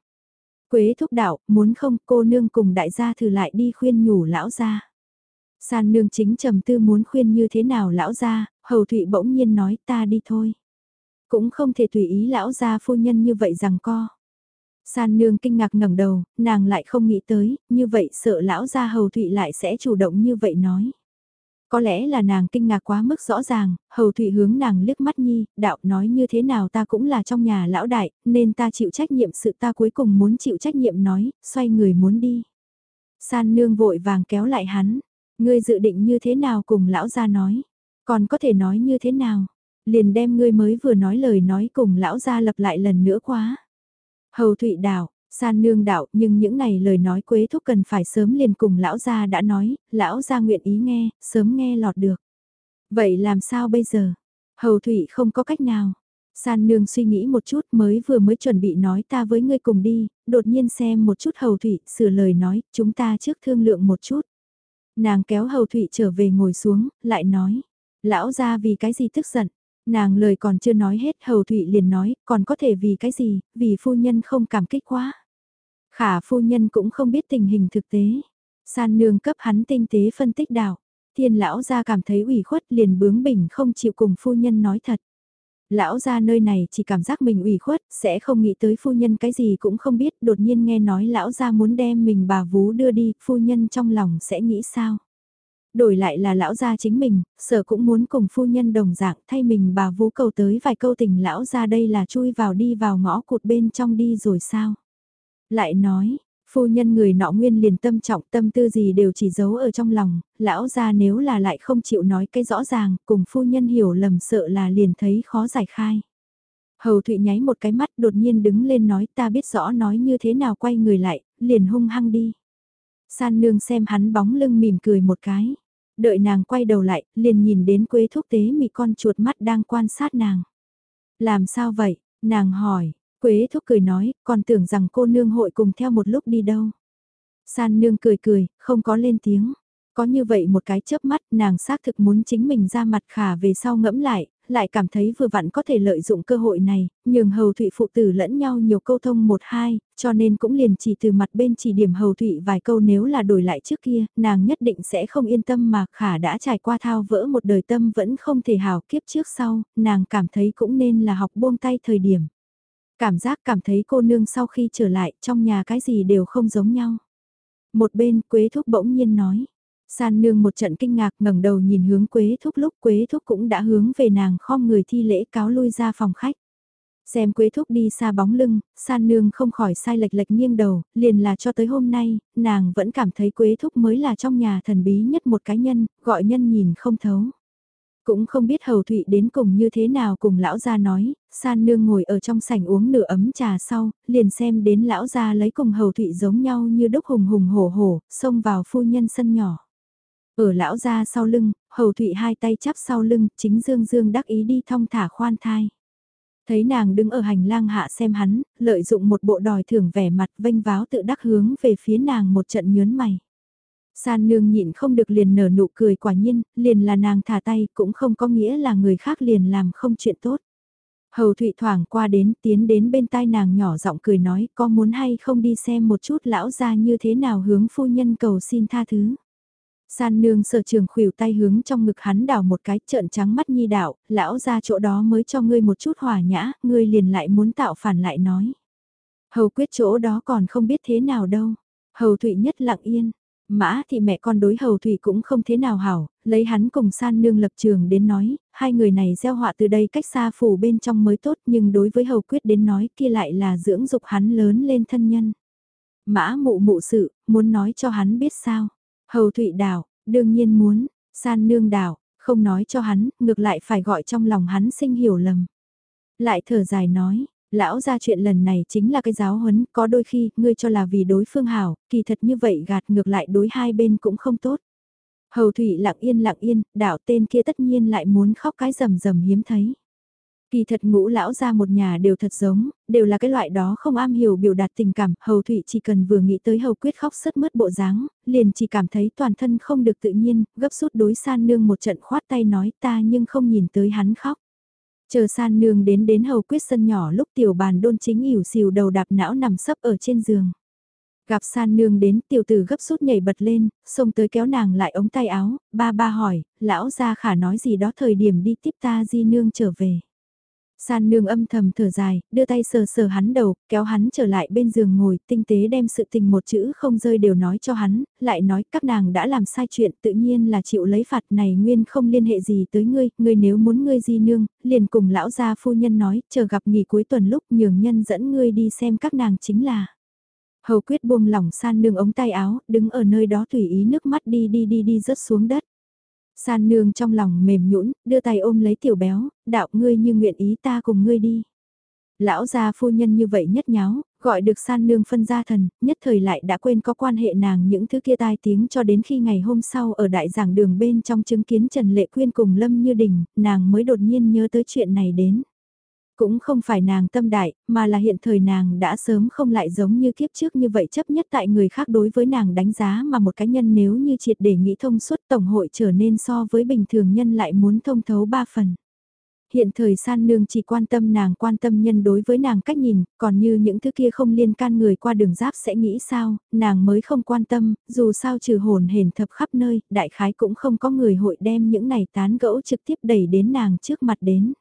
Quế thúc đạo, muốn không cô nương cùng đại gia thử lại đi khuyên nhủ lão ra. San nương chính trầm tư muốn khuyên như thế nào lão ra, hầu thụy bỗng nhiên nói ta đi thôi. Cũng không thể tùy ý lão gia phu nhân như vậy rằng co. San nương kinh ngạc ngẩng đầu, nàng lại không nghĩ tới, như vậy sợ lão gia hầu thụy lại sẽ chủ động như vậy nói. Có lẽ là nàng kinh ngạc quá mức rõ ràng, hầu thụy hướng nàng liếc mắt nhi, đạo nói như thế nào ta cũng là trong nhà lão đại, nên ta chịu trách nhiệm sự ta cuối cùng muốn chịu trách nhiệm nói, xoay người muốn đi. San nương vội vàng kéo lại hắn, ngươi dự định như thế nào cùng lão gia nói, còn có thể nói như thế nào, Liền đem ngươi mới vừa nói lời nói cùng lão gia lập lại lần nữa quá. Hầu Thụy đảo, San nương đạo, nhưng những này lời nói quế thúc cần phải sớm liền cùng lão gia đã nói, lão gia nguyện ý nghe, sớm nghe lọt được. Vậy làm sao bây giờ? Hầu Thụy không có cách nào. San nương suy nghĩ một chút mới vừa mới chuẩn bị nói ta với ngươi cùng đi, đột nhiên xem một chút Hầu Thụy sửa lời nói, chúng ta trước thương lượng một chút. Nàng kéo Hầu Thụy trở về ngồi xuống, lại nói, lão gia vì cái gì tức giận. Nàng lời còn chưa nói hết Hầu Thụy liền nói, còn có thể vì cái gì, vì phu nhân không cảm kích quá. Khả phu nhân cũng không biết tình hình thực tế. San nương cấp hắn tinh tế phân tích đạo. Thiên lão gia cảm thấy ủy khuất liền bướng bỉnh không chịu cùng phu nhân nói thật. Lão gia nơi này chỉ cảm giác mình ủy khuất, sẽ không nghĩ tới phu nhân cái gì cũng không biết, đột nhiên nghe nói lão gia muốn đem mình bà vú đưa đi, phu nhân trong lòng sẽ nghĩ sao? Đổi lại là lão gia chính mình, sở cũng muốn cùng phu nhân đồng dạng thay mình bà vú cầu tới vài câu tình lão gia đây là chui vào đi vào ngõ cụt bên trong đi rồi sao? Lại nói, phu nhân người nọ nguyên liền tâm trọng tâm tư gì đều chỉ giấu ở trong lòng, lão gia nếu là lại không chịu nói cái rõ ràng, cùng phu nhân hiểu lầm sợ là liền thấy khó giải khai. Hầu Thụy nháy một cái mắt đột nhiên đứng lên nói ta biết rõ nói như thế nào quay người lại, liền hung hăng đi. San nương xem hắn bóng lưng mỉm cười một cái. Đợi nàng quay đầu lại, liền nhìn đến quế thuốc tế mị con chuột mắt đang quan sát nàng. Làm sao vậy? Nàng hỏi, Quế thúc cười nói, còn tưởng rằng cô nương hội cùng theo một lúc đi đâu. San nương cười cười, không có lên tiếng. Có như vậy một cái chớp mắt nàng xác thực muốn chính mình ra mặt khả về sau ngẫm lại, lại cảm thấy vừa vặn có thể lợi dụng cơ hội này, nhường hầu thụy phụ tử lẫn nhau nhiều câu thông một hai, cho nên cũng liền chỉ từ mặt bên chỉ điểm hầu thụy vài câu nếu là đổi lại trước kia, nàng nhất định sẽ không yên tâm mà khả đã trải qua thao vỡ một đời tâm vẫn không thể hào kiếp trước sau, nàng cảm thấy cũng nên là học buông tay thời điểm. Cảm giác cảm thấy cô nương sau khi trở lại trong nhà cái gì đều không giống nhau. Một bên Quế Thúc bỗng nhiên nói. San nương một trận kinh ngạc ngẩng đầu nhìn hướng Quế Thúc lúc Quế Thúc cũng đã hướng về nàng khom người thi lễ cáo lui ra phòng khách. Xem Quế Thúc đi xa bóng lưng, San nương không khỏi sai lệch lệch nghiêng đầu, liền là cho tới hôm nay, nàng vẫn cảm thấy Quế Thúc mới là trong nhà thần bí nhất một cá nhân, gọi nhân nhìn không thấu. Cũng không biết hầu thụy đến cùng như thế nào cùng lão gia nói, san nương ngồi ở trong sảnh uống nửa ấm trà sau, liền xem đến lão gia lấy cùng hầu thụy giống nhau như đúc hùng hùng hổ hổ, xông vào phu nhân sân nhỏ. Ở lão gia sau lưng, hầu thụy hai tay chắp sau lưng, chính dương dương đắc ý đi thong thả khoan thai. Thấy nàng đứng ở hành lang hạ xem hắn, lợi dụng một bộ đòi thưởng vẻ mặt vênh váo tự đắc hướng về phía nàng một trận nhớn mày. San nương nhịn không được liền nở nụ cười quả nhiên, liền là nàng thả tay cũng không có nghĩa là người khác liền làm không chuyện tốt. Hầu Thụy thoảng qua đến tiến đến bên tai nàng nhỏ giọng cười nói có muốn hay không đi xem một chút lão ra như thế nào hướng phu nhân cầu xin tha thứ. San nương sở trường khuỷu tay hướng trong ngực hắn đảo một cái trợn trắng mắt nhi đạo, lão ra chỗ đó mới cho ngươi một chút hòa nhã, ngươi liền lại muốn tạo phản lại nói. Hầu quyết chỗ đó còn không biết thế nào đâu. Hầu Thụy nhất lặng yên, Mã thì mẹ con đối hầu thủy cũng không thế nào hảo, lấy hắn cùng san nương lập trường đến nói, hai người này gieo họa từ đây cách xa phủ bên trong mới tốt nhưng đối với hầu quyết đến nói kia lại là dưỡng dục hắn lớn lên thân nhân. Mã mụ mụ sự, muốn nói cho hắn biết sao. Hầu Thụy đảo, đương nhiên muốn, san nương đảo, không nói cho hắn, ngược lại phải gọi trong lòng hắn sinh hiểu lầm. Lại thở dài nói, Lão ra chuyện lần này chính là cái giáo huấn, có đôi khi, ngươi cho là vì đối phương hảo, kỳ thật như vậy gạt ngược lại đối hai bên cũng không tốt. Hầu Thụy lặng yên lặng yên, đạo tên kia tất nhiên lại muốn khóc cái rầm rầm hiếm thấy. Kỳ thật ngũ lão ra một nhà đều thật giống, đều là cái loại đó không am hiểu biểu đạt tình cảm, hầu thủy chỉ cần vừa nghĩ tới hầu quyết khóc sất mất bộ dáng, liền chỉ cảm thấy toàn thân không được tự nhiên, gấp rút đối san nương một trận khoát tay nói ta nhưng không nhìn tới hắn khóc. Chờ san nương đến đến hầu quyết sân nhỏ lúc tiểu bàn đôn chính ỉu xìu đầu đạp não nằm sấp ở trên giường. Gặp san nương đến tiểu tử gấp rút nhảy bật lên, xông tới kéo nàng lại ống tay áo, ba ba hỏi, lão gia khả nói gì đó thời điểm đi tiếp ta di nương trở về. San nương âm thầm thở dài, đưa tay sờ sờ hắn đầu, kéo hắn trở lại bên giường ngồi, tinh tế đem sự tình một chữ không rơi đều nói cho hắn, lại nói các nàng đã làm sai chuyện tự nhiên là chịu lấy phạt này nguyên không liên hệ gì tới ngươi, ngươi nếu muốn ngươi di nương, liền cùng lão gia phu nhân nói, chờ gặp nghỉ cuối tuần lúc nhường nhân dẫn ngươi đi xem các nàng chính là. Hầu quyết buông lỏng san nương ống tay áo, đứng ở nơi đó tùy ý nước mắt đi đi đi đi rớt xuống đất. San nương trong lòng mềm nhũn, đưa tay ôm lấy tiểu béo, đạo ngươi như nguyện ý ta cùng ngươi đi. Lão gia phu nhân như vậy nhất nháo, Gọi được san nương phân gia thần, nhất thời lại đã quên có quan hệ nàng những thứ kia tai tiếng cho đến khi ngày hôm sau ở đại giảng đường bên trong chứng kiến Trần Lệ Quyên cùng Lâm Như Đình, nàng mới đột nhiên nhớ tới chuyện này đến. Cũng không phải nàng tâm đại, mà là hiện thời nàng đã sớm không lại giống như kiếp trước như vậy chấp nhất tại người khác đối với nàng đánh giá mà một cá nhân nếu như triệt để nghĩ thông suốt tổng hội trở nên so với bình thường nhân lại muốn thông thấu ba phần. Hiện thời san nương chỉ quan tâm nàng quan tâm nhân đối với nàng cách nhìn, còn như những thứ kia không liên can người qua đường giáp sẽ nghĩ sao, nàng mới không quan tâm, dù sao trừ hồn hển thập khắp nơi, đại khái cũng không có người hội đem những này tán gẫu trực tiếp đẩy đến nàng trước mặt đến.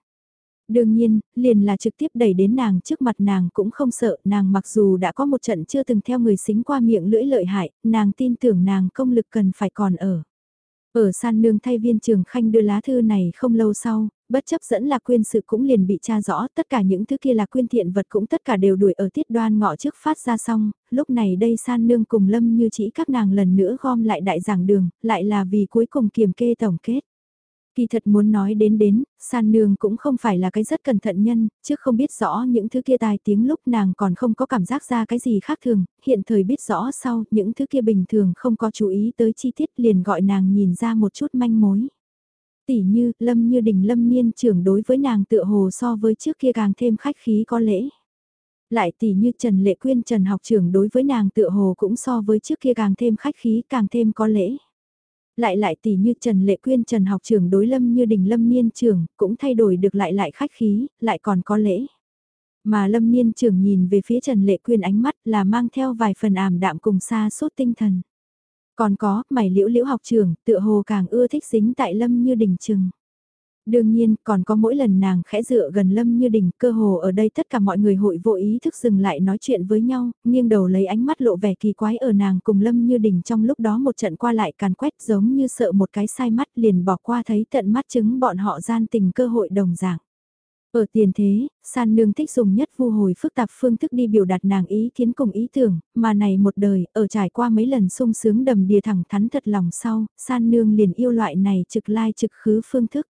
Đương nhiên, liền là trực tiếp đẩy đến nàng trước mặt nàng cũng không sợ, nàng mặc dù đã có một trận chưa từng theo người xính qua miệng lưỡi lợi hại, nàng tin tưởng nàng công lực cần phải còn ở. Ở san nương thay viên trường khanh đưa lá thư này không lâu sau, bất chấp dẫn là quyên sự cũng liền bị tra rõ, tất cả những thứ kia là quyên thiện vật cũng tất cả đều đuổi ở tiết đoan ngọ trước phát ra xong, lúc này đây san nương cùng lâm như chỉ các nàng lần nữa gom lại đại giảng đường, lại là vì cuối cùng kiềm kê tổng kết. Kỳ thật muốn nói đến đến, san nương cũng không phải là cái rất cẩn thận nhân, chứ không biết rõ những thứ kia tai tiếng lúc nàng còn không có cảm giác ra cái gì khác thường, hiện thời biết rõ sau, những thứ kia bình thường không có chú ý tới chi tiết liền gọi nàng nhìn ra một chút manh mối. Tỷ như, lâm như đình lâm niên trưởng đối với nàng tựa hồ so với trước kia càng thêm khách khí có lễ. Lại tỷ như Trần Lệ Quyên Trần học trưởng đối với nàng tựa hồ cũng so với trước kia càng thêm khách khí càng thêm có lễ lại lại tỷ như Trần Lệ Quyên Trần học trưởng đối lâm như đình lâm niên trưởng, cũng thay đổi được lại lại khách khí, lại còn có lễ. Mà lâm niên trưởng nhìn về phía Trần Lệ Quyên ánh mắt là mang theo vài phần ảm đạm cùng xa suốt tinh thần. Còn có, mày liễu liễu học trưởng, tựa hồ càng ưa thích dính tại lâm như đình trường Đương nhiên, còn có mỗi lần nàng khẽ dựa gần Lâm Như Đình, cơ hồ ở đây tất cả mọi người hội vô ý thức dừng lại nói chuyện với nhau, nghiêng đầu lấy ánh mắt lộ vẻ kỳ quái ở nàng cùng Lâm Như Đình trong lúc đó một trận qua lại càn quét giống như sợ một cái sai mắt liền bỏ qua thấy tận mắt chứng bọn họ gian tình cơ hội đồng dạng. Ở tiền thế, san nương thích dùng nhất vu hồi phức tạp phương thức đi biểu đạt nàng ý kiến cùng ý tưởng, mà này một đời, ở trải qua mấy lần sung sướng đầm đìa thẳng thắn thật lòng sau, san nương liền yêu loại này trực lai trực khứ phương thức.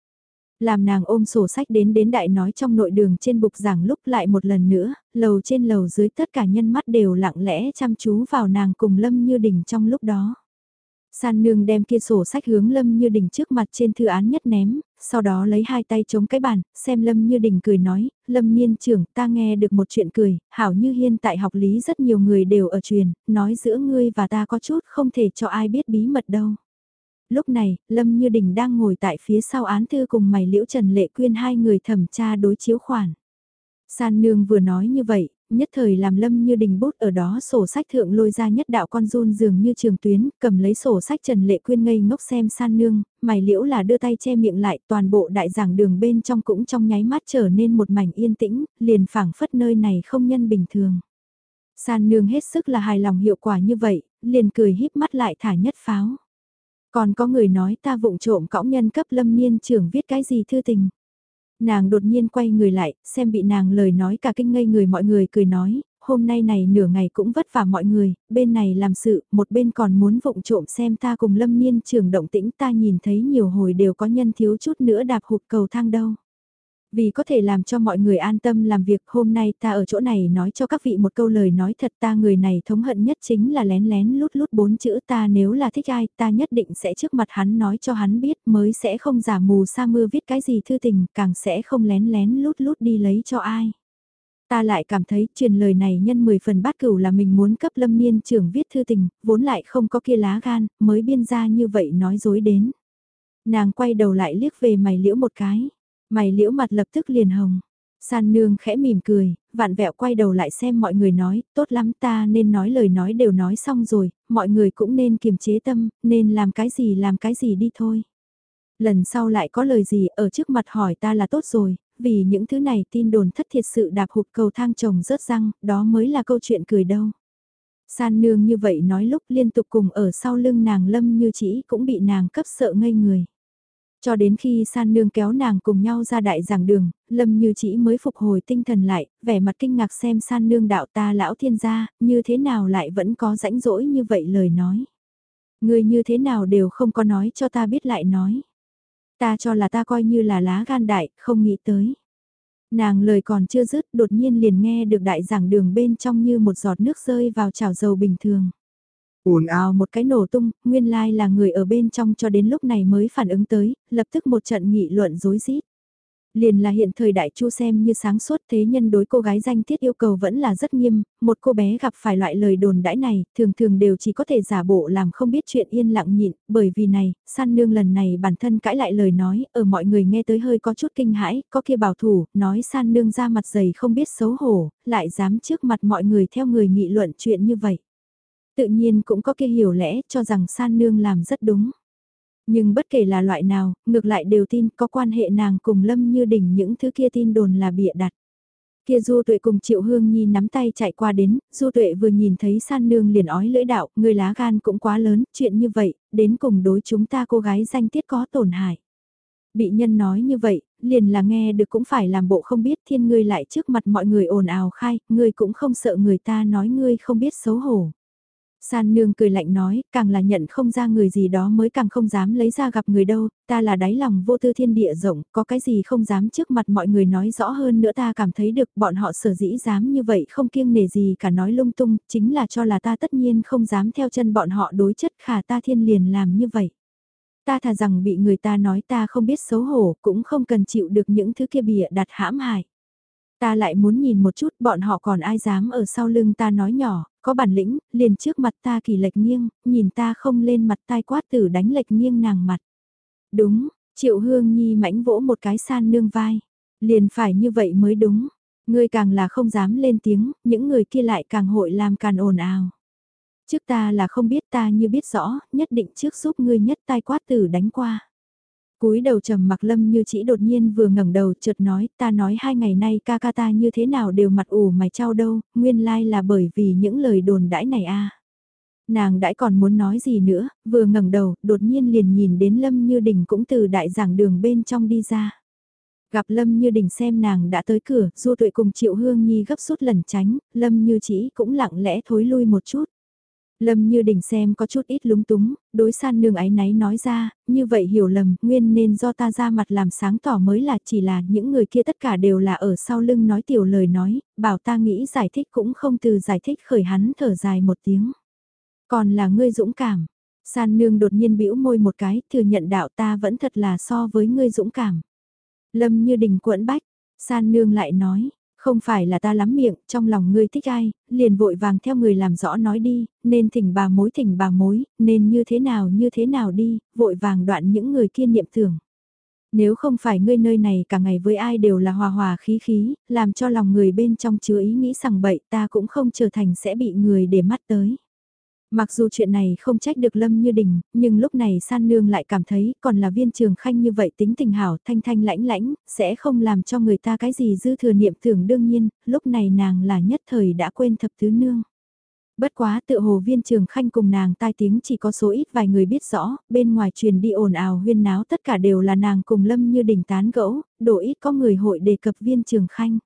Làm nàng ôm sổ sách đến đến đại nói trong nội đường trên bục giảng lúc lại một lần nữa, lầu trên lầu dưới tất cả nhân mắt đều lặng lẽ chăm chú vào nàng cùng Lâm Như Đình trong lúc đó. San nương đem kia sổ sách hướng Lâm Như Đình trước mặt trên thư án nhất ném, sau đó lấy hai tay chống cái bàn, xem Lâm Như Đình cười nói, Lâm Niên trưởng ta nghe được một chuyện cười, hảo như hiên tại học lý rất nhiều người đều ở truyền, nói giữa ngươi và ta có chút không thể cho ai biết bí mật đâu lúc này, Lâm Như Đình đang ngồi tại phía sau án thư cùng mày liễu Trần Lệ Quyên hai người thẩm tra đối chiếu khoản. San Nương vừa nói như vậy, nhất thời làm Lâm Như Đình bút ở đó sổ sách thượng lôi ra nhất đạo con run dường như trường tuyến, cầm lấy sổ sách Trần Lệ Quyên ngây ngốc xem San Nương, mày liễu là đưa tay che miệng lại toàn bộ đại giảng đường bên trong cũng trong nháy mắt trở nên một mảnh yên tĩnh, liền phảng phất nơi này không nhân bình thường. San Nương hết sức là hài lòng hiệu quả như vậy, liền cười híp mắt lại thả nhất pháo. Còn có người nói ta vụng trộm cõng nhân cấp lâm niên trưởng viết cái gì thư tình. Nàng đột nhiên quay người lại, xem bị nàng lời nói cả kinh ngây người mọi người cười nói, hôm nay này nửa ngày cũng vất vả mọi người, bên này làm sự, một bên còn muốn vụng trộm xem ta cùng lâm niên trưởng động tĩnh ta nhìn thấy nhiều hồi đều có nhân thiếu chút nữa đạp hụt cầu thang đâu. Vì có thể làm cho mọi người an tâm làm việc hôm nay ta ở chỗ này nói cho các vị một câu lời nói thật ta người này thống hận nhất chính là lén lén lút lút bốn chữ ta nếu là thích ai ta nhất định sẽ trước mặt hắn nói cho hắn biết mới sẽ không giả mù sa mưa viết cái gì thư tình càng sẽ không lén lén lút lút đi lấy cho ai. Ta lại cảm thấy truyền lời này nhân 10 phần bát cửu là mình muốn cấp lâm niên trưởng viết thư tình, vốn lại không có kia lá gan, mới biên ra như vậy nói dối đến. Nàng quay đầu lại liếc về mày liễu một cái. Mày liễu mặt lập tức liền hồng. San nương khẽ mỉm cười, vạn vẹo quay đầu lại xem mọi người nói, tốt lắm ta nên nói lời nói đều nói xong rồi, mọi người cũng nên kiềm chế tâm, nên làm cái gì làm cái gì đi thôi. Lần sau lại có lời gì ở trước mặt hỏi ta là tốt rồi, vì những thứ này tin đồn thất thiệt sự đạp hụt cầu thang chồng rớt răng, đó mới là câu chuyện cười đâu. San nương như vậy nói lúc liên tục cùng ở sau lưng nàng lâm như chỉ cũng bị nàng cấp sợ ngây người. Cho đến khi san nương kéo nàng cùng nhau ra đại giảng đường, lâm như chỉ mới phục hồi tinh thần lại, vẻ mặt kinh ngạc xem san nương đạo ta lão thiên gia, như thế nào lại vẫn có rãnh rỗi như vậy lời nói. Người như thế nào đều không có nói cho ta biết lại nói. Ta cho là ta coi như là lá gan đại, không nghĩ tới. Nàng lời còn chưa dứt đột nhiên liền nghe được đại giảng đường bên trong như một giọt nước rơi vào chảo dầu bình thường ồn ào một cái nổ tung, nguyên lai là người ở bên trong cho đến lúc này mới phản ứng tới, lập tức một trận nghị luận dối rít Liền là hiện thời đại chu xem như sáng suốt thế nhân đối cô gái danh tiết yêu cầu vẫn là rất nghiêm, một cô bé gặp phải loại lời đồn đãi này, thường thường đều chỉ có thể giả bộ làm không biết chuyện yên lặng nhịn, bởi vì này, san nương lần này bản thân cãi lại lời nói, ở mọi người nghe tới hơi có chút kinh hãi, có kia bảo thủ, nói san nương ra mặt dày không biết xấu hổ, lại dám trước mặt mọi người theo người nghị luận chuyện như vậy. Tự nhiên cũng có kia hiểu lẽ cho rằng san nương làm rất đúng. Nhưng bất kể là loại nào, ngược lại đều tin có quan hệ nàng cùng Lâm Như Đình những thứ kia tin đồn là bịa đặt. Kia Du Tuệ cùng Triệu Hương Nhi nắm tay chạy qua đến, Du Tuệ vừa nhìn thấy san nương liền ói lưỡi đạo, người lá gan cũng quá lớn, chuyện như vậy, đến cùng đối chúng ta cô gái danh tiết có tổn hại. Bị nhân nói như vậy, liền là nghe được cũng phải làm bộ không biết thiên ngươi lại trước mặt mọi người ồn ào khai, ngươi cũng không sợ người ta nói ngươi không biết xấu hổ. San nương cười lạnh nói, càng là nhận không ra người gì đó mới càng không dám lấy ra gặp người đâu, ta là đáy lòng vô tư thiên địa rộng, có cái gì không dám trước mặt mọi người nói rõ hơn nữa ta cảm thấy được bọn họ sở dĩ dám như vậy không kiêng nể gì cả nói lung tung, chính là cho là ta tất nhiên không dám theo chân bọn họ đối chất khả ta thiên liền làm như vậy. Ta thà rằng bị người ta nói ta không biết xấu hổ, cũng không cần chịu được những thứ kia bịa đặt hãm hại. Ta lại muốn nhìn một chút bọn họ còn ai dám ở sau lưng ta nói nhỏ, có bản lĩnh, liền trước mặt ta kỳ lệch nghiêng, nhìn ta không lên mặt tai quát tử đánh lệch nghiêng nàng mặt. Đúng, triệu hương nhi mãnh vỗ một cái san nương vai. Liền phải như vậy mới đúng. Ngươi càng là không dám lên tiếng, những người kia lại càng hội làm càng ồn ào. Trước ta là không biết ta như biết rõ, nhất định trước giúp ngươi nhất tai quát tử đánh qua cúi đầu trầm mặc lâm như chỉ đột nhiên vừa ngẩng đầu chợt nói ta nói hai ngày nay ca ca ta như thế nào đều mặt ủ mày trao đâu, nguyên lai là bởi vì những lời đồn đãi này a Nàng đãi còn muốn nói gì nữa, vừa ngẩng đầu, đột nhiên liền nhìn đến Lâm Như Đình cũng từ đại giảng đường bên trong đi ra. Gặp Lâm Như Đình xem nàng đã tới cửa, Du Tuệ cùng Triệu Hương Nhi gấp rút lần tránh, Lâm Như chỉ cũng lặng lẽ thối lui một chút. Lâm như đỉnh xem có chút ít lúng túng, đối san nương ái náy nói ra, như vậy hiểu lầm, nguyên nên do ta ra mặt làm sáng tỏ mới là chỉ là những người kia tất cả đều là ở sau lưng nói tiểu lời nói, bảo ta nghĩ giải thích cũng không từ giải thích khởi hắn thở dài một tiếng. Còn là ngươi dũng cảm, san nương đột nhiên bĩu môi một cái, thừa nhận đạo ta vẫn thật là so với ngươi dũng cảm. Lâm như đình quẫn bách, san nương lại nói, không phải là ta lắm miệng, trong lòng ngươi thích ai, liền vội vàng theo người làm rõ nói đi, nên thỉnh bà mối thỉnh bà mối, nên như thế nào như thế nào đi, vội vàng đoạn những người kia niệm tưởng. Nếu không phải ngươi nơi này cả ngày với ai đều là hòa hòa khí khí, làm cho lòng người bên trong chứa ý nghĩ sằng bậy ta cũng không trở thành sẽ bị người để mắt tới. Mặc dù chuyện này không trách được Lâm Như Đình, nhưng lúc này San Nương lại cảm thấy còn là viên trường khanh như vậy tính tình hảo thanh thanh lãnh lãnh, sẽ không làm cho người ta cái gì dư thừa niệm tưởng đương nhiên, lúc này nàng là nhất thời đã quên thập thứ nương. Bất quá tự hồ viên trường khanh cùng nàng tai tiếng chỉ có số ít vài người biết rõ, bên ngoài truyền đi ồn ào huyên náo tất cả đều là nàng cùng Lâm Như Đình tán gẫu, đổ ít có người hội đề cập viên trường khanh.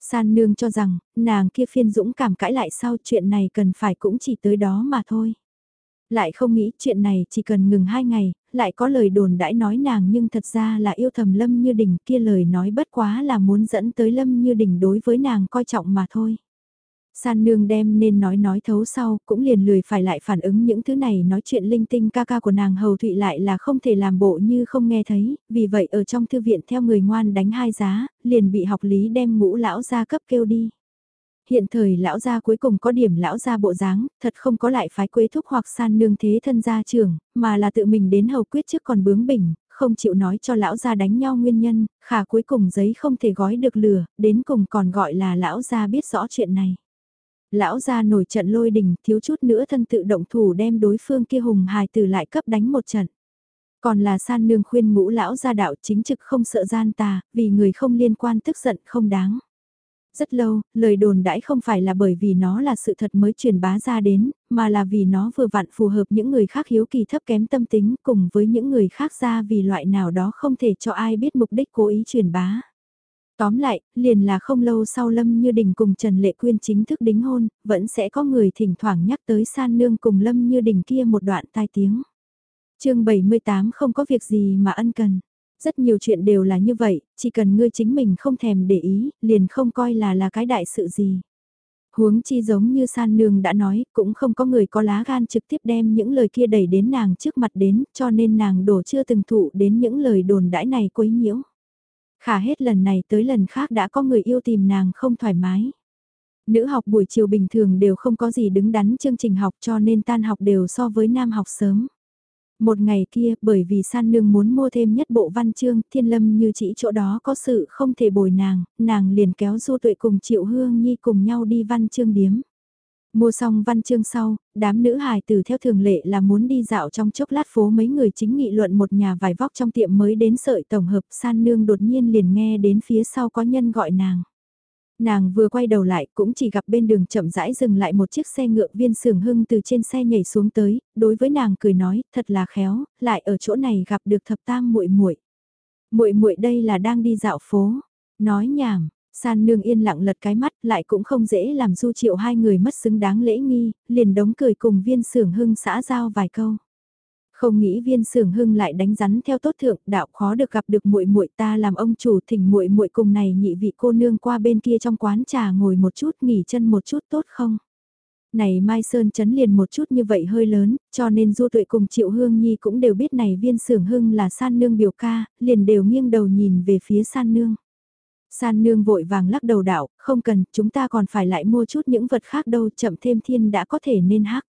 San nương cho rằng, nàng kia phiên dũng cảm cãi lại sau chuyện này cần phải cũng chỉ tới đó mà thôi. Lại không nghĩ chuyện này chỉ cần ngừng hai ngày, lại có lời đồn đãi nói nàng nhưng thật ra là yêu thầm Lâm Như Đình kia lời nói bất quá là muốn dẫn tới Lâm Như Đình đối với nàng coi trọng mà thôi. San nương đem nên nói nói thấu sau, cũng liền lười phải lại phản ứng những thứ này nói chuyện linh tinh ca ca của nàng hầu thụy lại là không thể làm bộ như không nghe thấy, vì vậy ở trong thư viện theo người ngoan đánh hai giá, liền bị học lý đem ngũ lão gia cấp kêu đi. Hiện thời lão gia cuối cùng có điểm lão gia bộ dáng, thật không có lại phái quế thúc hoặc san nương thế thân gia trưởng, mà là tự mình đến hầu quyết trước còn bướng bỉnh, không chịu nói cho lão gia đánh nhau nguyên nhân, khả cuối cùng giấy không thể gói được lửa, đến cùng còn gọi là lão gia biết rõ chuyện này. Lão gia nổi trận lôi đình, thiếu chút nữa thân tự động thủ đem đối phương kia hùng hài tử lại cấp đánh một trận. Còn là san nương khuyên ngũ lão gia đạo chính trực không sợ gian tà, vì người không liên quan tức giận không đáng. Rất lâu, lời đồn đãi không phải là bởi vì nó là sự thật mới truyền bá ra đến, mà là vì nó vừa vặn phù hợp những người khác hiếu kỳ thấp kém tâm tính cùng với những người khác ra vì loại nào đó không thể cho ai biết mục đích cố ý truyền bá. Tóm lại, liền là không lâu sau Lâm Như Đình cùng Trần Lệ Quyên chính thức đính hôn, vẫn sẽ có người thỉnh thoảng nhắc tới san nương cùng Lâm Như Đình kia một đoạn tai tiếng. chương 78 không có việc gì mà ân cần. Rất nhiều chuyện đều là như vậy, chỉ cần ngươi chính mình không thèm để ý, liền không coi là là cái đại sự gì. Huống chi giống như san nương đã nói, cũng không có người có lá gan trực tiếp đem những lời kia đẩy đến nàng trước mặt đến, cho nên nàng đổ chưa từng thụ đến những lời đồn đãi này quấy nhiễu. Khả hết lần này tới lần khác đã có người yêu tìm nàng không thoải mái. Nữ học buổi chiều bình thường đều không có gì đứng đắn chương trình học cho nên tan học đều so với nam học sớm. Một ngày kia, bởi vì san nương muốn mua thêm nhất bộ văn chương, thiên lâm như chỉ chỗ đó có sự không thể bồi nàng, nàng liền kéo du tuệ cùng triệu hương nhi cùng nhau đi văn chương điếm. Mua xong văn chương sau, đám nữ hài tử theo thường lệ là muốn đi dạo trong chốc lát phố mấy người chính nghị luận một nhà vải vóc trong tiệm mới đến sợi tổng hợp san nương đột nhiên liền nghe đến phía sau có nhân gọi nàng. Nàng vừa quay đầu lại cũng chỉ gặp bên đường chậm rãi dừng lại một chiếc xe ngựa viên sường hưng từ trên xe nhảy xuống tới, đối với nàng cười nói, thật là khéo, lại ở chỗ này gặp được thập tam muội muội. Muội muội đây là đang đi dạo phố. Nói nhảm, San nương yên lặng lật cái mắt lại cũng không dễ làm du triệu hai người mất xứng đáng lễ nghi, liền đống cười cùng viên sưởng hưng xã giao vài câu. Không nghĩ viên sưởng hưng lại đánh rắn theo tốt thượng, đạo khó được gặp được muội muội ta làm ông chủ thỉnh muội muội cùng này nhị vị cô nương qua bên kia trong quán trà ngồi một chút nghỉ chân một chút tốt không? Này Mai Sơn chấn liền một chút như vậy hơi lớn, cho nên Du Tuệ cùng Triệu Hương Nhi cũng đều biết này viên sưởng hưng là san nương biểu ca, liền đều nghiêng đầu nhìn về phía san nương. San nương vội vàng lắc đầu đạo, không cần, chúng ta còn phải lại mua chút những vật khác đâu, chậm thêm thiên đã có thể nên hắc.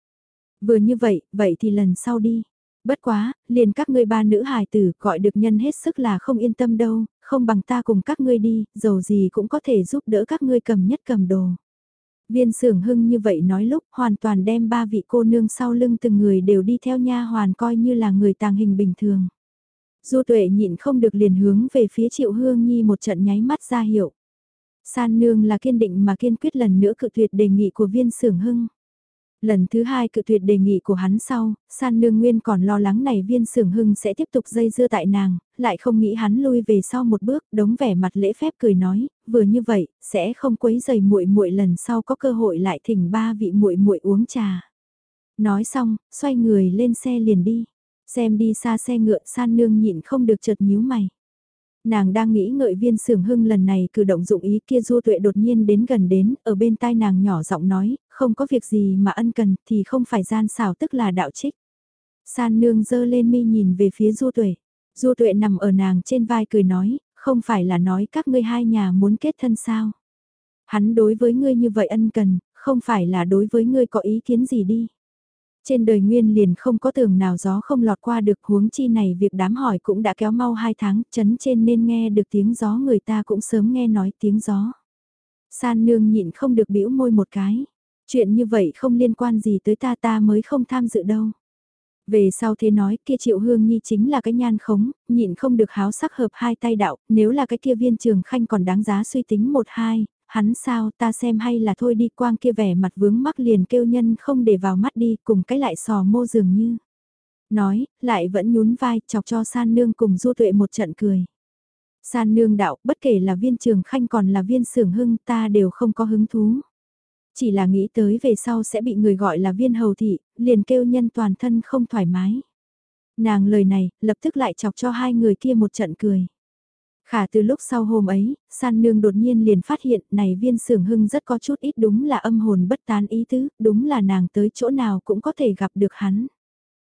Vừa như vậy, vậy thì lần sau đi. Bất quá, liền các ngươi ba nữ hài tử gọi được nhân hết sức là không yên tâm đâu, không bằng ta cùng các ngươi đi, dầu gì cũng có thể giúp đỡ các ngươi cầm nhất cầm đồ. Viên sưởng hưng như vậy nói lúc hoàn toàn đem ba vị cô nương sau lưng từng người đều đi theo nha hoàn coi như là người tàng hình bình thường. Du tuệ nhịn không được liền hướng về phía triệu hương nhi một trận nháy mắt ra hiệu. San nương là kiên định mà kiên quyết lần nữa cự tuyệt đề nghị của viên sưởng hưng. Lần thứ hai cự tuyệt đề nghị của hắn sau, san nương nguyên còn lo lắng này viên sưởng hưng sẽ tiếp tục dây dưa tại nàng, lại không nghĩ hắn lui về sau một bước, đống vẻ mặt lễ phép cười nói, vừa như vậy, sẽ không quấy giày muội muội lần sau có cơ hội lại thỉnh ba vị muội muội uống trà. Nói xong, xoay người lên xe liền đi. Xem đi xa xe ngựa san nương nhịn không được chợt nhíu mày. Nàng đang nghĩ ngợi viên sưởng hưng lần này cử động dụng ý kia du tuệ đột nhiên đến gần đến, ở bên tai nàng nhỏ giọng nói, không có việc gì mà ân cần thì không phải gian xảo tức là đạo trích. San nương dơ lên mi nhìn về phía du tuệ. Du tuệ nằm ở nàng trên vai cười nói, không phải là nói các ngươi hai nhà muốn kết thân sao. Hắn đối với ngươi như vậy ân cần, không phải là đối với ngươi có ý kiến gì đi. Trên đời nguyên liền không có tường nào gió không lọt qua được huống chi này việc đám hỏi cũng đã kéo mau hai tháng, chấn trên nên nghe được tiếng gió người ta cũng sớm nghe nói tiếng gió. San nương nhịn không được bĩu môi một cái. Chuyện như vậy không liên quan gì tới ta ta mới không tham dự đâu. Về sau thế nói kia triệu hương nhi chính là cái nhan khống, nhịn không được háo sắc hợp hai tay đạo, nếu là cái kia viên trường khanh còn đáng giá suy tính một hai, hắn sao ta xem hay là thôi đi quang kia vẻ mặt vướng mắc liền kêu nhân không để vào mắt đi cùng cái lại sò mô dường như. Nói, lại vẫn nhún vai chọc cho san nương cùng du tuệ một trận cười. San nương đạo, bất kể là viên trường khanh còn là viên sưởng hưng ta đều không có hứng thú. Chỉ là nghĩ tới về sau sẽ bị người gọi là viên hầu thị, liền kêu nhân toàn thân không thoải mái. Nàng lời này, lập tức lại chọc cho hai người kia một trận cười. Khả từ lúc sau hôm ấy, san nương đột nhiên liền phát hiện này viên sưởng hưng rất có chút ít đúng là âm hồn bất tán ý tứ, đúng là nàng tới chỗ nào cũng có thể gặp được hắn.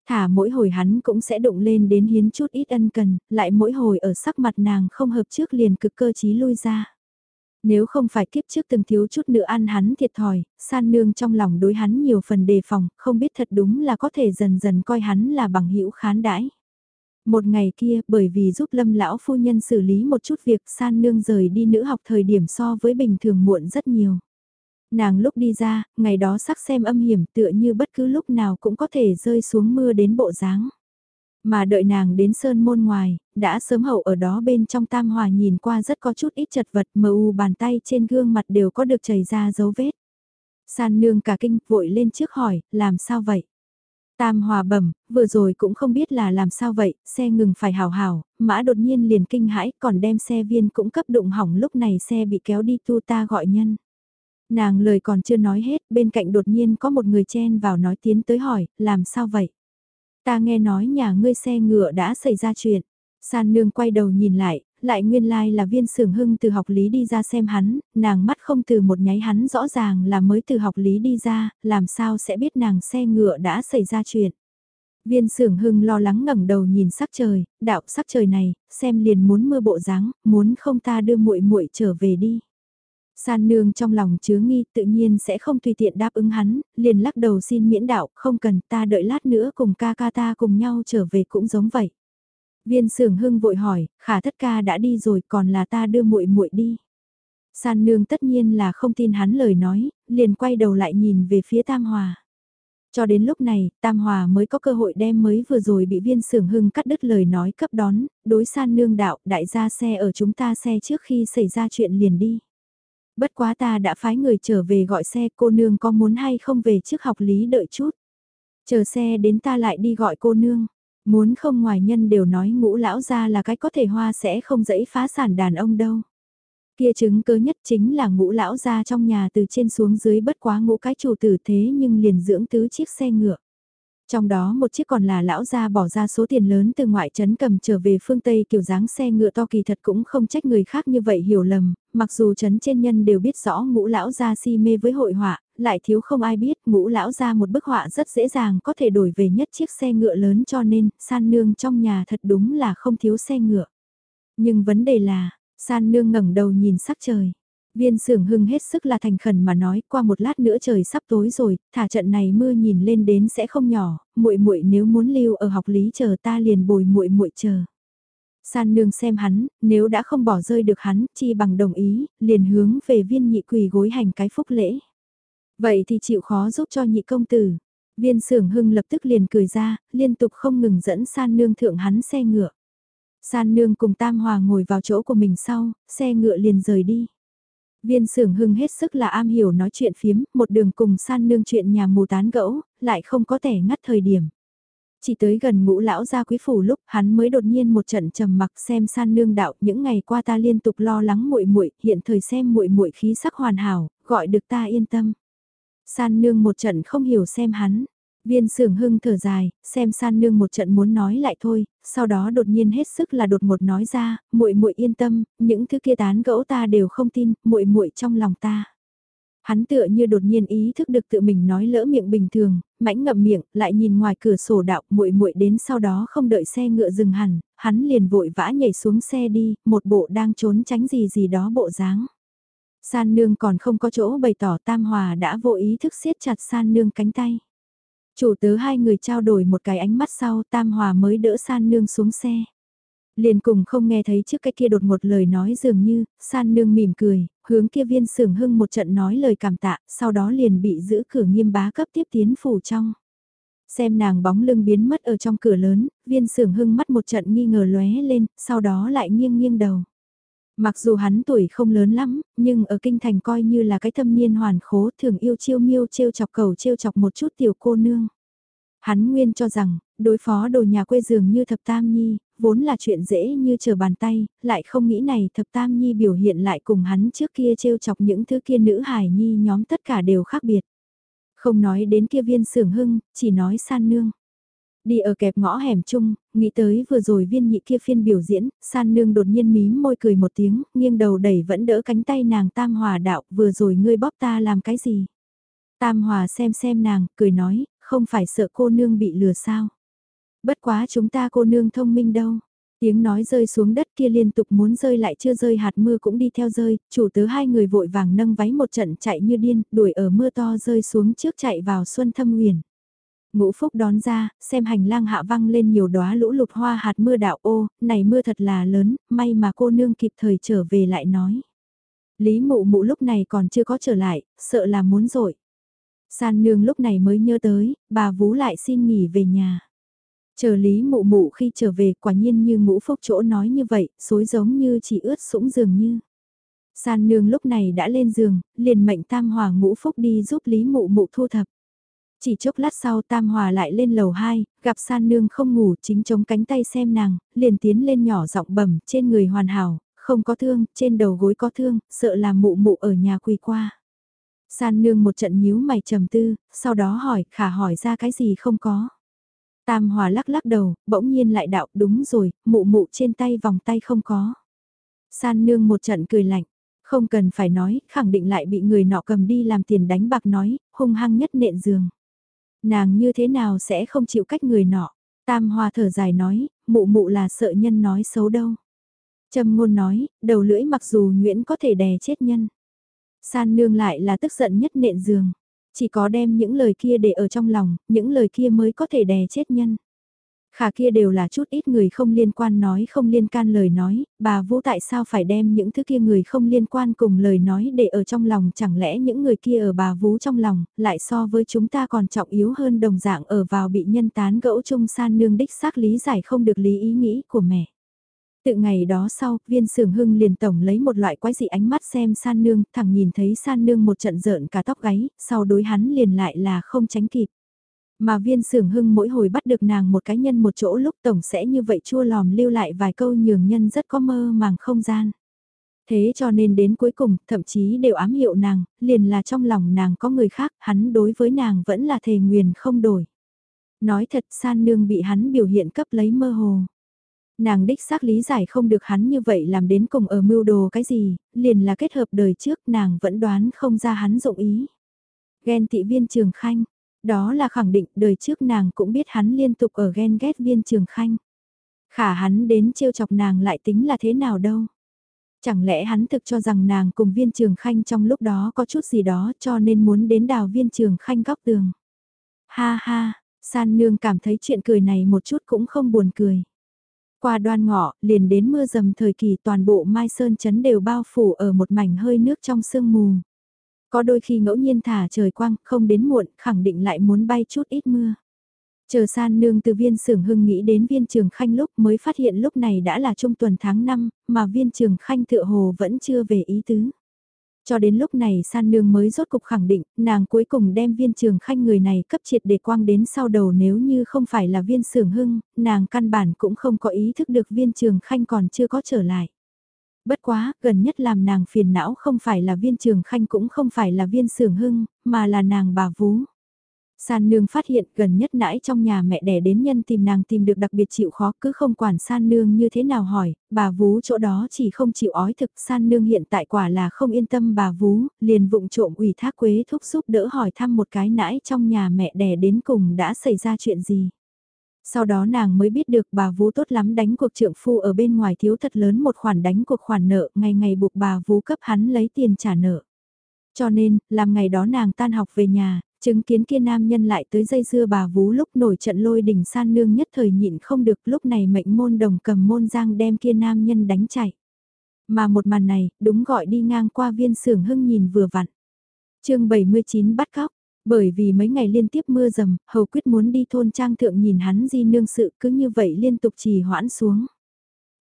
Thả mỗi hồi hắn cũng sẽ đụng lên đến hiến chút ít ân cần, lại mỗi hồi ở sắc mặt nàng không hợp trước liền cực cơ chí lui ra. Nếu không phải kiếp trước từng thiếu chút nữa ăn hắn thiệt thòi, san nương trong lòng đối hắn nhiều phần đề phòng, không biết thật đúng là có thể dần dần coi hắn là bằng hữu khán đãi. Một ngày kia, bởi vì giúp lâm lão phu nhân xử lý một chút việc san nương rời đi nữ học thời điểm so với bình thường muộn rất nhiều. Nàng lúc đi ra, ngày đó sắc xem âm hiểm tựa như bất cứ lúc nào cũng có thể rơi xuống mưa đến bộ dáng Mà đợi nàng đến sơn môn ngoài, đã sớm hậu ở đó bên trong tam hòa nhìn qua rất có chút ít chật vật mờ u bàn tay trên gương mặt đều có được chảy ra dấu vết. San nương cả kinh vội lên trước hỏi, làm sao vậy? Tam hòa bẩm, vừa rồi cũng không biết là làm sao vậy, xe ngừng phải hào hào, mã đột nhiên liền kinh hãi còn đem xe viên cũng cấp đụng hỏng lúc này xe bị kéo đi tu ta gọi nhân. Nàng lời còn chưa nói hết, bên cạnh đột nhiên có một người chen vào nói tiến tới hỏi, làm sao vậy? Ta nghe nói nhà ngươi xe ngựa đã xảy ra chuyện. San nương quay đầu nhìn lại, lại nguyên lai like là viên sưởng hưng từ học lý đi ra xem hắn, nàng mắt không từ một nháy hắn rõ ràng là mới từ học lý đi ra, làm sao sẽ biết nàng xe ngựa đã xảy ra chuyện. Viên sưởng hưng lo lắng ngẩng đầu nhìn sắc trời, đạo sắc trời này, xem liền muốn mưa bộ dáng, muốn không ta đưa muội muội trở về đi. San nương trong lòng chứa nghi tự nhiên sẽ không tùy tiện đáp ứng hắn, liền lắc đầu xin miễn đạo, không cần ta đợi lát nữa cùng ca ca ta cùng nhau trở về cũng giống vậy. Viên sưởng hưng vội hỏi, khả thất ca đã đi rồi còn là ta đưa muội muội đi. San nương tất nhiên là không tin hắn lời nói, liền quay đầu lại nhìn về phía Tam Hòa. Cho đến lúc này, Tam Hòa mới có cơ hội đem mới vừa rồi bị viên sưởng hưng cắt đứt lời nói cấp đón, đối san nương đạo, đại gia xe ở chúng ta xe trước khi xảy ra chuyện liền đi. Bất quá ta đã phái người trở về gọi xe cô nương có muốn hay không về trước học lý đợi chút. Chờ xe đến ta lại đi gọi cô nương. Muốn không ngoài nhân đều nói ngũ lão ra là cái có thể hoa sẽ không dẫy phá sản đàn ông đâu. Kia chứng cớ nhất chính là ngũ lão ra trong nhà từ trên xuống dưới bất quá ngũ cái chủ tử thế nhưng liền dưỡng tứ chiếc xe ngựa. Trong đó một chiếc còn là lão gia bỏ ra số tiền lớn từ ngoại trấn cầm trở về phương Tây kiểu dáng xe ngựa to kỳ thật cũng không trách người khác như vậy hiểu lầm, mặc dù trấn trên nhân đều biết rõ ngũ lão gia si mê với hội họa, lại thiếu không ai biết ngũ lão gia một bức họa rất dễ dàng có thể đổi về nhất chiếc xe ngựa lớn cho nên san nương trong nhà thật đúng là không thiếu xe ngựa. Nhưng vấn đề là, san nương ngẩng đầu nhìn sắc trời. Viên sưởng hưng hết sức là thành khẩn mà nói, qua một lát nữa trời sắp tối rồi, thả trận này mưa nhìn lên đến sẽ không nhỏ, muội muội nếu muốn lưu ở học lý chờ ta liền bồi muội muội chờ. San nương xem hắn, nếu đã không bỏ rơi được hắn, chi bằng đồng ý, liền hướng về viên nhị quỳ gối hành cái phúc lễ. Vậy thì chịu khó giúp cho nhị công tử. Viên sưởng hưng lập tức liền cười ra, liên tục không ngừng dẫn san nương thượng hắn xe ngựa. San nương cùng Tam Hòa ngồi vào chỗ của mình sau, xe ngựa liền rời đi. Viên sưởng hưng hết sức là am hiểu nói chuyện phiếm, một đường cùng san nương chuyện nhà mù tán gẫu, lại không có thể ngắt thời điểm. Chỉ tới gần ngũ lão gia quý phủ lúc hắn mới đột nhiên một trận trầm mặc xem san nương đạo những ngày qua ta liên tục lo lắng muội muội hiện thời xem muội muội khí sắc hoàn hảo, gọi được ta yên tâm. San nương một trận không hiểu xem hắn, Viên sưởng hưng thở dài, xem san nương một trận muốn nói lại thôi, sau đó đột nhiên hết sức là đột một nói ra, muội muội yên tâm, những thứ kia tán gẫu ta đều không tin, muội muội trong lòng ta. Hắn tựa như đột nhiên ý thức được tự mình nói lỡ miệng bình thường, mãnh ngậm miệng, lại nhìn ngoài cửa sổ đạo, muội muội đến sau đó không đợi xe ngựa dừng hẳn, hắn liền vội vã nhảy xuống xe đi, một bộ đang trốn tránh gì gì đó bộ dáng. San nương còn không có chỗ bày tỏ tam hòa đã vô ý thức siết chặt san nương cánh tay. Chủ tớ hai người trao đổi một cái ánh mắt sau Tam Hòa mới đỡ San Nương xuống xe. Liền cùng không nghe thấy trước cái kia đột một lời nói dường như, San Nương mỉm cười, hướng kia viên sưởng hưng một trận nói lời cảm tạ, sau đó liền bị giữ cửa nghiêm bá cấp tiếp tiến phủ trong. Xem nàng bóng lưng biến mất ở trong cửa lớn, viên sưởng hưng mắt một trận nghi ngờ lóe lên, sau đó lại nghiêng nghiêng đầu. Mặc dù hắn tuổi không lớn lắm, nhưng ở kinh thành coi như là cái thâm niên hoàn khố thường yêu chiêu miêu trêu chọc cầu trêu chọc một chút tiểu cô nương. Hắn nguyên cho rằng, đối phó đồ nhà quê dường như thập tam nhi, vốn là chuyện dễ như chờ bàn tay, lại không nghĩ này thập tam nhi biểu hiện lại cùng hắn trước kia trêu chọc những thứ kia nữ hài nhi nhóm tất cả đều khác biệt. Không nói đến kia viên sưởng hưng, chỉ nói san nương. Đi ở kẹp ngõ hẻm chung, nghĩ tới vừa rồi viên nhị kia phiên biểu diễn, san nương đột nhiên mím môi cười một tiếng, nghiêng đầu đẩy vẫn đỡ cánh tay nàng tam hòa đạo, vừa rồi ngươi bóp ta làm cái gì? Tam hòa xem xem nàng, cười nói, không phải sợ cô nương bị lừa sao? Bất quá chúng ta cô nương thông minh đâu. Tiếng nói rơi xuống đất kia liên tục muốn rơi lại chưa rơi hạt mưa cũng đi theo rơi, chủ tớ hai người vội vàng nâng váy một trận chạy như điên, đuổi ở mưa to rơi xuống trước chạy vào xuân thâm huyền. Ngũ Phúc đón ra, xem hành lang hạ văng lên nhiều đóa lũ lụt hoa hạt mưa đạo ô, này mưa thật là lớn, may mà cô nương kịp thời trở về lại nói. Lý mụ mụ lúc này còn chưa có trở lại, sợ là muốn rội. San nương lúc này mới nhớ tới, bà vú lại xin nghỉ về nhà. Chờ Lý mụ mụ khi trở về quả nhiên như ngũ phúc chỗ nói như vậy, xối giống như chỉ ướt sũng dường như. San nương lúc này đã lên giường, liền mệnh tam hòa ngũ phúc đi giúp Lý mụ mụ thu thập. Chỉ chốc lát sau Tam Hòa lại lên lầu 2, gặp San Nương không ngủ chính chống cánh tay xem nàng, liền tiến lên nhỏ giọng bẩm trên người hoàn hảo, không có thương, trên đầu gối có thương, sợ là mụ mụ ở nhà quỳ qua. San Nương một trận nhíu mày trầm tư, sau đó hỏi, khả hỏi ra cái gì không có. Tam Hòa lắc lắc đầu, bỗng nhiên lại đạo đúng rồi, mụ mụ trên tay vòng tay không có. San nương một trận cười lạnh, không cần phải nói, khẳng định lại bị người nọ cầm đi làm tiền đánh bạc nói, hung hăng nhất nện giường. Nàng như thế nào sẽ không chịu cách người nọ. Tam Hoa thở dài nói, mụ mụ là sợ nhân nói xấu đâu. Trầm ngôn nói, đầu lưỡi mặc dù Nguyễn có thể đè chết nhân. San nương lại là tức giận nhất nện giường. Chỉ có đem những lời kia để ở trong lòng, những lời kia mới có thể đè chết nhân. Khả kia đều là chút ít người không liên quan nói không liên can lời nói, bà Vũ tại sao phải đem những thứ kia người không liên quan cùng lời nói để ở trong lòng chẳng lẽ những người kia ở bà Vũ trong lòng, lại so với chúng ta còn trọng yếu hơn đồng dạng ở vào bị nhân tán gẫu chung san nương đích xác lý giải không được lý ý nghĩ của mẹ. từ ngày đó sau, viên sưởng hưng liền tổng lấy một loại quái dị ánh mắt xem san nương, thẳng nhìn thấy san nương một trận rợn cả tóc gáy, sau đối hắn liền lại là không tránh kịp. Mà viên sưởng hưng mỗi hồi bắt được nàng một cái nhân một chỗ lúc tổng sẽ như vậy chua lòm lưu lại vài câu nhường nhân rất có mơ màng không gian. Thế cho nên đến cuối cùng, thậm chí đều ám hiệu nàng, liền là trong lòng nàng có người khác, hắn đối với nàng vẫn là thề nguyền không đổi. Nói thật san nương bị hắn biểu hiện cấp lấy mơ hồ. Nàng đích xác lý giải không được hắn như vậy làm đến cùng ở mưu đồ cái gì, liền là kết hợp đời trước nàng vẫn đoán không ra hắn dụng ý. Ghen tị viên trường khanh, đó là khẳng định đời trước nàng cũng biết hắn liên tục ở ghen ghét viên trường khanh. Khả hắn đến trêu chọc nàng lại tính là thế nào đâu. Chẳng lẽ hắn thực cho rằng nàng cùng viên trường khanh trong lúc đó có chút gì đó cho nên muốn đến đào viên trường khanh góc tường. Ha ha, san nương cảm thấy chuyện cười này một chút cũng không buồn cười. Qua đoan ngọ, liền đến mưa dầm thời kỳ toàn bộ Mai Sơn chấn đều bao phủ ở một mảnh hơi nước trong sương mù. Có đôi khi ngẫu nhiên thả trời quang, không đến muộn, khẳng định lại muốn bay chút ít mưa. Chờ san nương từ viên sưởng hưng nghĩ đến viên trường khanh lúc mới phát hiện lúc này đã là trung tuần tháng 5, mà viên trường khanh tựa hồ vẫn chưa về ý tứ. Cho đến lúc này san nương mới rốt cục khẳng định, nàng cuối cùng đem viên trường khanh người này cấp triệt để quang đến sau đầu nếu như không phải là viên sưởng hưng, nàng căn bản cũng không có ý thức được viên trường khanh còn chưa có trở lại. Bất quá, gần nhất làm nàng phiền não không phải là viên trường khanh cũng không phải là viên sưởng hưng, mà là nàng bà vú. San nương phát hiện gần nhất nãy trong nhà mẹ đẻ đến nhân tìm nàng tìm được đặc biệt chịu khó cứ không quản san nương như thế nào hỏi, bà vú chỗ đó chỉ không chịu ói thực san nương hiện tại quả là không yên tâm bà vú, liền vụng trộm ủy thác quế thúc giúp đỡ hỏi thăm một cái nãy trong nhà mẹ đẻ đến cùng đã xảy ra chuyện gì. Sau đó nàng mới biết được bà vú tốt lắm đánh cuộc trượng phu ở bên ngoài thiếu thật lớn một khoản đánh cuộc khoản nợ, ngày ngày buộc bà vú cấp hắn lấy tiền trả nợ. Cho nên, làm ngày đó nàng tan học về nhà, chứng kiến kia nam nhân lại tới dây dưa bà vú lúc nổi trận lôi đỉnh san nương nhất thời nhịn không được lúc này mệnh môn đồng cầm môn giang đem kia nam nhân đánh chạy. Mà một màn này, đúng gọi đi ngang qua viên sưởng hưng nhìn vừa vặn. chương 79 bắt cóc, bởi vì mấy ngày liên tiếp mưa rầm, hầu quyết muốn đi thôn trang thượng nhìn hắn di nương sự cứ như vậy liên tục trì hoãn xuống.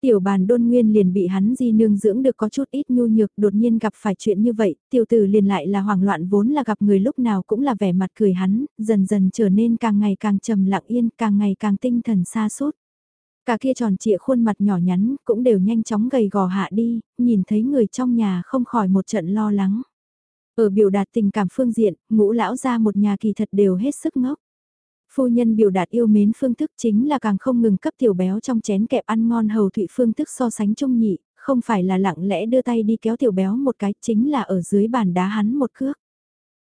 Tiểu bàn đôn nguyên liền bị hắn di nương dưỡng được có chút ít nhu nhược đột nhiên gặp phải chuyện như vậy, tiểu tử liền lại là hoảng loạn vốn là gặp người lúc nào cũng là vẻ mặt cười hắn, dần dần trở nên càng ngày càng trầm lặng yên, càng ngày càng tinh thần xa suốt. Cả kia tròn trịa khuôn mặt nhỏ nhắn cũng đều nhanh chóng gầy gò hạ đi, nhìn thấy người trong nhà không khỏi một trận lo lắng. Ở biểu đạt tình cảm phương diện, ngũ lão ra một nhà kỳ thật đều hết sức ngốc. Phu nhân biểu đạt yêu mến phương thức chính là càng không ngừng cấp tiểu béo trong chén kẹp ăn ngon hầu thụy phương thức so sánh trung nhị, không phải là lặng lẽ đưa tay đi kéo tiểu béo một cái chính là ở dưới bàn đá hắn một cước.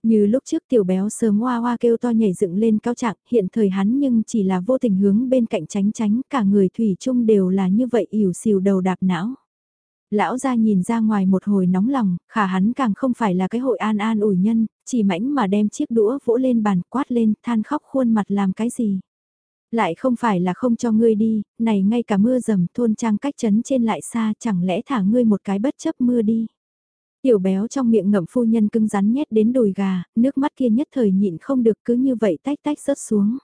Như lúc trước tiểu béo sớm hoa hoa kêu to nhảy dựng lên cao trạng, hiện thời hắn nhưng chỉ là vô tình hướng bên cạnh tránh tránh, cả người thủy chung đều là như vậy ỉu xìu đầu đạp não. Lão ra nhìn ra ngoài một hồi nóng lòng, khả hắn càng không phải là cái hội an an ủi nhân, chỉ mãnh mà đem chiếc đũa vỗ lên bàn quát lên than khóc khuôn mặt làm cái gì. Lại không phải là không cho ngươi đi, này ngay cả mưa dầm thôn trang cách chấn trên lại xa chẳng lẽ thả ngươi một cái bất chấp mưa đi. Tiểu béo trong miệng ngậm phu nhân cưng rắn nhét đến đùi gà, nước mắt kia nhất thời nhịn không được cứ như vậy tách tách rớt xuống.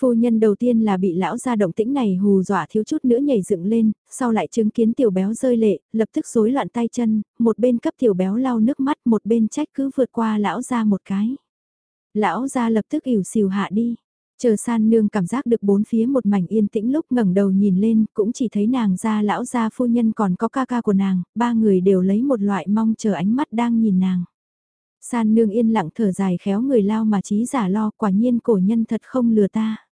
Phu nhân đầu tiên là bị lão gia động tĩnh này hù dọa thiếu chút nữa nhảy dựng lên, sau lại chứng kiến tiểu béo rơi lệ, lập tức rối loạn tay chân, một bên cấp tiểu béo lau nước mắt, một bên trách cứ vượt qua lão gia một cái. Lão gia lập tức ỉu xìu hạ đi. Chờ san nương cảm giác được bốn phía một mảnh yên tĩnh lúc ngẩng đầu nhìn lên, cũng chỉ thấy nàng ra lão gia phu nhân còn có ca ca của nàng, ba người đều lấy một loại mong chờ ánh mắt đang nhìn nàng. San nương yên lặng thở dài khéo người lao mà trí giả lo quả nhiên cổ nhân thật không lừa ta.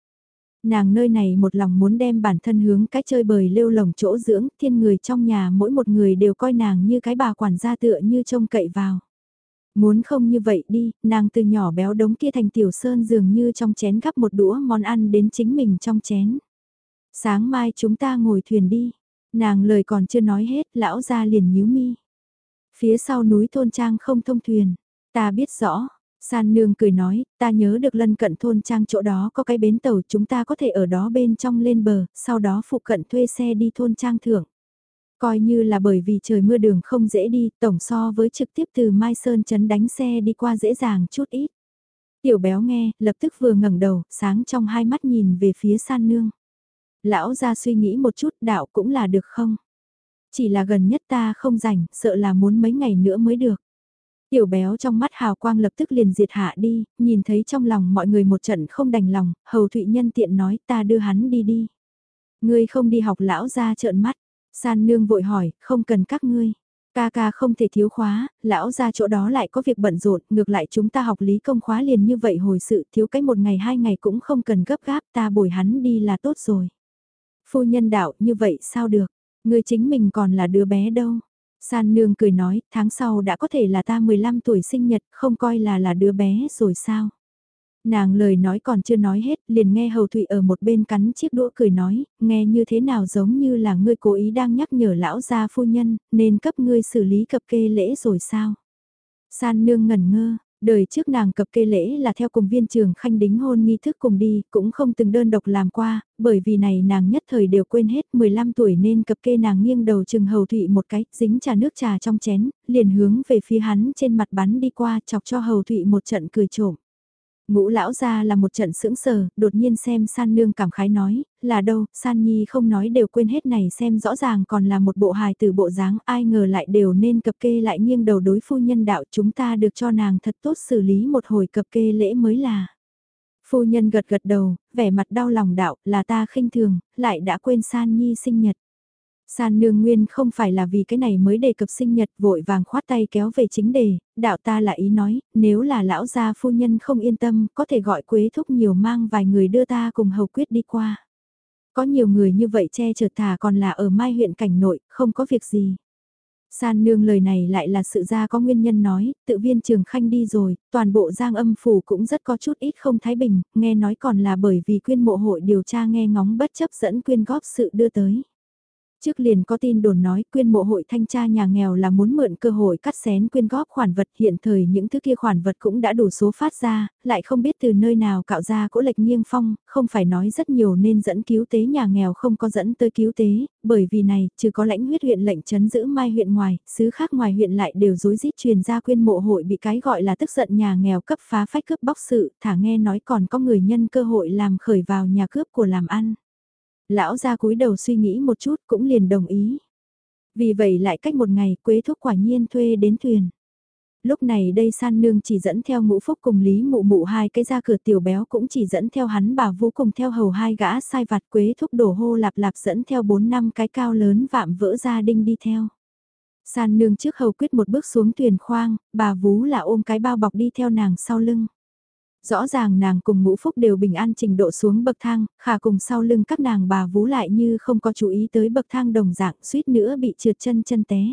Nàng nơi này một lòng muốn đem bản thân hướng cái chơi bời lêu lồng chỗ dưỡng, thiên người trong nhà mỗi một người đều coi nàng như cái bà quản gia tựa như trông cậy vào. Muốn không như vậy đi, nàng từ nhỏ béo đống kia thành tiểu sơn dường như trong chén gắp một đũa món ăn đến chính mình trong chén. Sáng mai chúng ta ngồi thuyền đi. Nàng lời còn chưa nói hết, lão ra liền nhíu mi. Phía sau núi thôn trang không thông thuyền. Ta biết rõ, San nương cười nói, ta nhớ được lân cận thôn trang chỗ đó có cái bến tàu chúng ta có thể ở đó bên trong lên bờ, sau đó phụ cận thuê xe đi thôn trang thưởng. Coi như là bởi vì trời mưa đường không dễ đi, tổng so với trực tiếp từ Mai Sơn chấn đánh xe đi qua dễ dàng chút ít. Tiểu béo nghe, lập tức vừa ngẩng đầu, sáng trong hai mắt nhìn về phía san nương. Lão ra suy nghĩ một chút đạo cũng là được không? Chỉ là gần nhất ta không rảnh, sợ là muốn mấy ngày nữa mới được. Tiểu béo trong mắt hào quang lập tức liền diệt hạ đi, nhìn thấy trong lòng mọi người một trận không đành lòng, hầu thụy nhân tiện nói ta đưa hắn đi đi. Ngươi không đi học lão ra trợn mắt, san nương vội hỏi, không cần các ngươi. Ca ca không thể thiếu khóa, lão ra chỗ đó lại có việc bận rộn, ngược lại chúng ta học lý công khóa liền như vậy hồi sự thiếu cái một ngày hai ngày cũng không cần gấp gáp ta bồi hắn đi là tốt rồi. Phu nhân đạo như vậy sao được, Ngươi chính mình còn là đứa bé đâu. San nương cười nói, tháng sau đã có thể là ta 15 tuổi sinh nhật, không coi là là đứa bé rồi sao. Nàng lời nói còn chưa nói hết, liền nghe hầu thụy ở một bên cắn chiếc đũa cười nói, nghe như thế nào giống như là ngươi cố ý đang nhắc nhở lão gia phu nhân, nên cấp ngươi xử lý cập kê lễ rồi sao. San nương ngẩn ngơ, Đời trước nàng cập kê lễ là theo cùng viên trường khanh đính hôn nghi thức cùng đi, cũng không từng đơn độc làm qua, bởi vì này nàng nhất thời đều quên hết 15 tuổi nên cập kê nàng nghiêng đầu chừng hầu thụy một cái, dính trà nước trà trong chén, liền hướng về phía hắn trên mặt bắn đi qua chọc cho hầu thụy một trận cười trộm. Ngũ lão ra là một trận sững sờ, đột nhiên xem san nương cảm khái nói, là đâu, san nhi không nói đều quên hết này xem rõ ràng còn là một bộ hài từ bộ dáng ai ngờ lại đều nên cập kê lại nghiêng đầu đối phu nhân đạo chúng ta được cho nàng thật tốt xử lý một hồi cập kê lễ mới là. Phu nhân gật gật đầu, vẻ mặt đau lòng đạo là ta khinh thường, lại đã quên san nhi sinh nhật. San nương nguyên không phải là vì cái này mới đề cập sinh nhật vội vàng khoát tay kéo về chính đề, đạo ta là ý nói, nếu là lão gia phu nhân không yên tâm, có thể gọi quế thúc nhiều mang vài người đưa ta cùng hầu quyết đi qua. Có nhiều người như vậy che chở thả còn là ở mai huyện cảnh nội, không có việc gì. San nương lời này lại là sự ra có nguyên nhân nói, tự viên trường khanh đi rồi, toàn bộ giang âm phủ cũng rất có chút ít không thái bình, nghe nói còn là bởi vì quyên mộ hội điều tra nghe ngóng bất chấp dẫn quyên góp sự đưa tới. Trước liền có tin đồn nói quyên mộ hội thanh tra nhà nghèo là muốn mượn cơ hội cắt xén quyên góp khoản vật hiện thời những thứ kia khoản vật cũng đã đủ số phát ra, lại không biết từ nơi nào cạo ra cỗ lệch nghiêng phong, không phải nói rất nhiều nên dẫn cứu tế nhà nghèo không có dẫn tới cứu tế, bởi vì này, trừ có lãnh huyết huyện lệnh chấn giữ mai huyện ngoài, xứ khác ngoài huyện lại đều dối rít truyền ra quyên mộ hội bị cái gọi là tức giận nhà nghèo cấp phá phách cướp bóc sự, thả nghe nói còn có người nhân cơ hội làm khởi vào nhà cướp của làm ăn. Lão ra cúi đầu suy nghĩ một chút cũng liền đồng ý. Vì vậy lại cách một ngày Quế Thúc quả nhiên thuê đến thuyền. Lúc này đây san nương chỉ dẫn theo ngũ phúc cùng Lý mụ mụ hai cái ra cửa tiểu béo cũng chỉ dẫn theo hắn bà vũ cùng theo hầu hai gã sai vặt Quế Thúc đổ hô lạp lạp dẫn theo bốn năm cái cao lớn vạm vỡ gia đinh đi theo. San nương trước hầu quyết một bước xuống thuyền khoang, bà vú là ôm cái bao bọc đi theo nàng sau lưng. Rõ ràng nàng cùng ngũ phúc đều bình an trình độ xuống bậc thang, khả cùng sau lưng các nàng bà vú lại như không có chú ý tới bậc thang đồng dạng suýt nữa bị trượt chân chân té.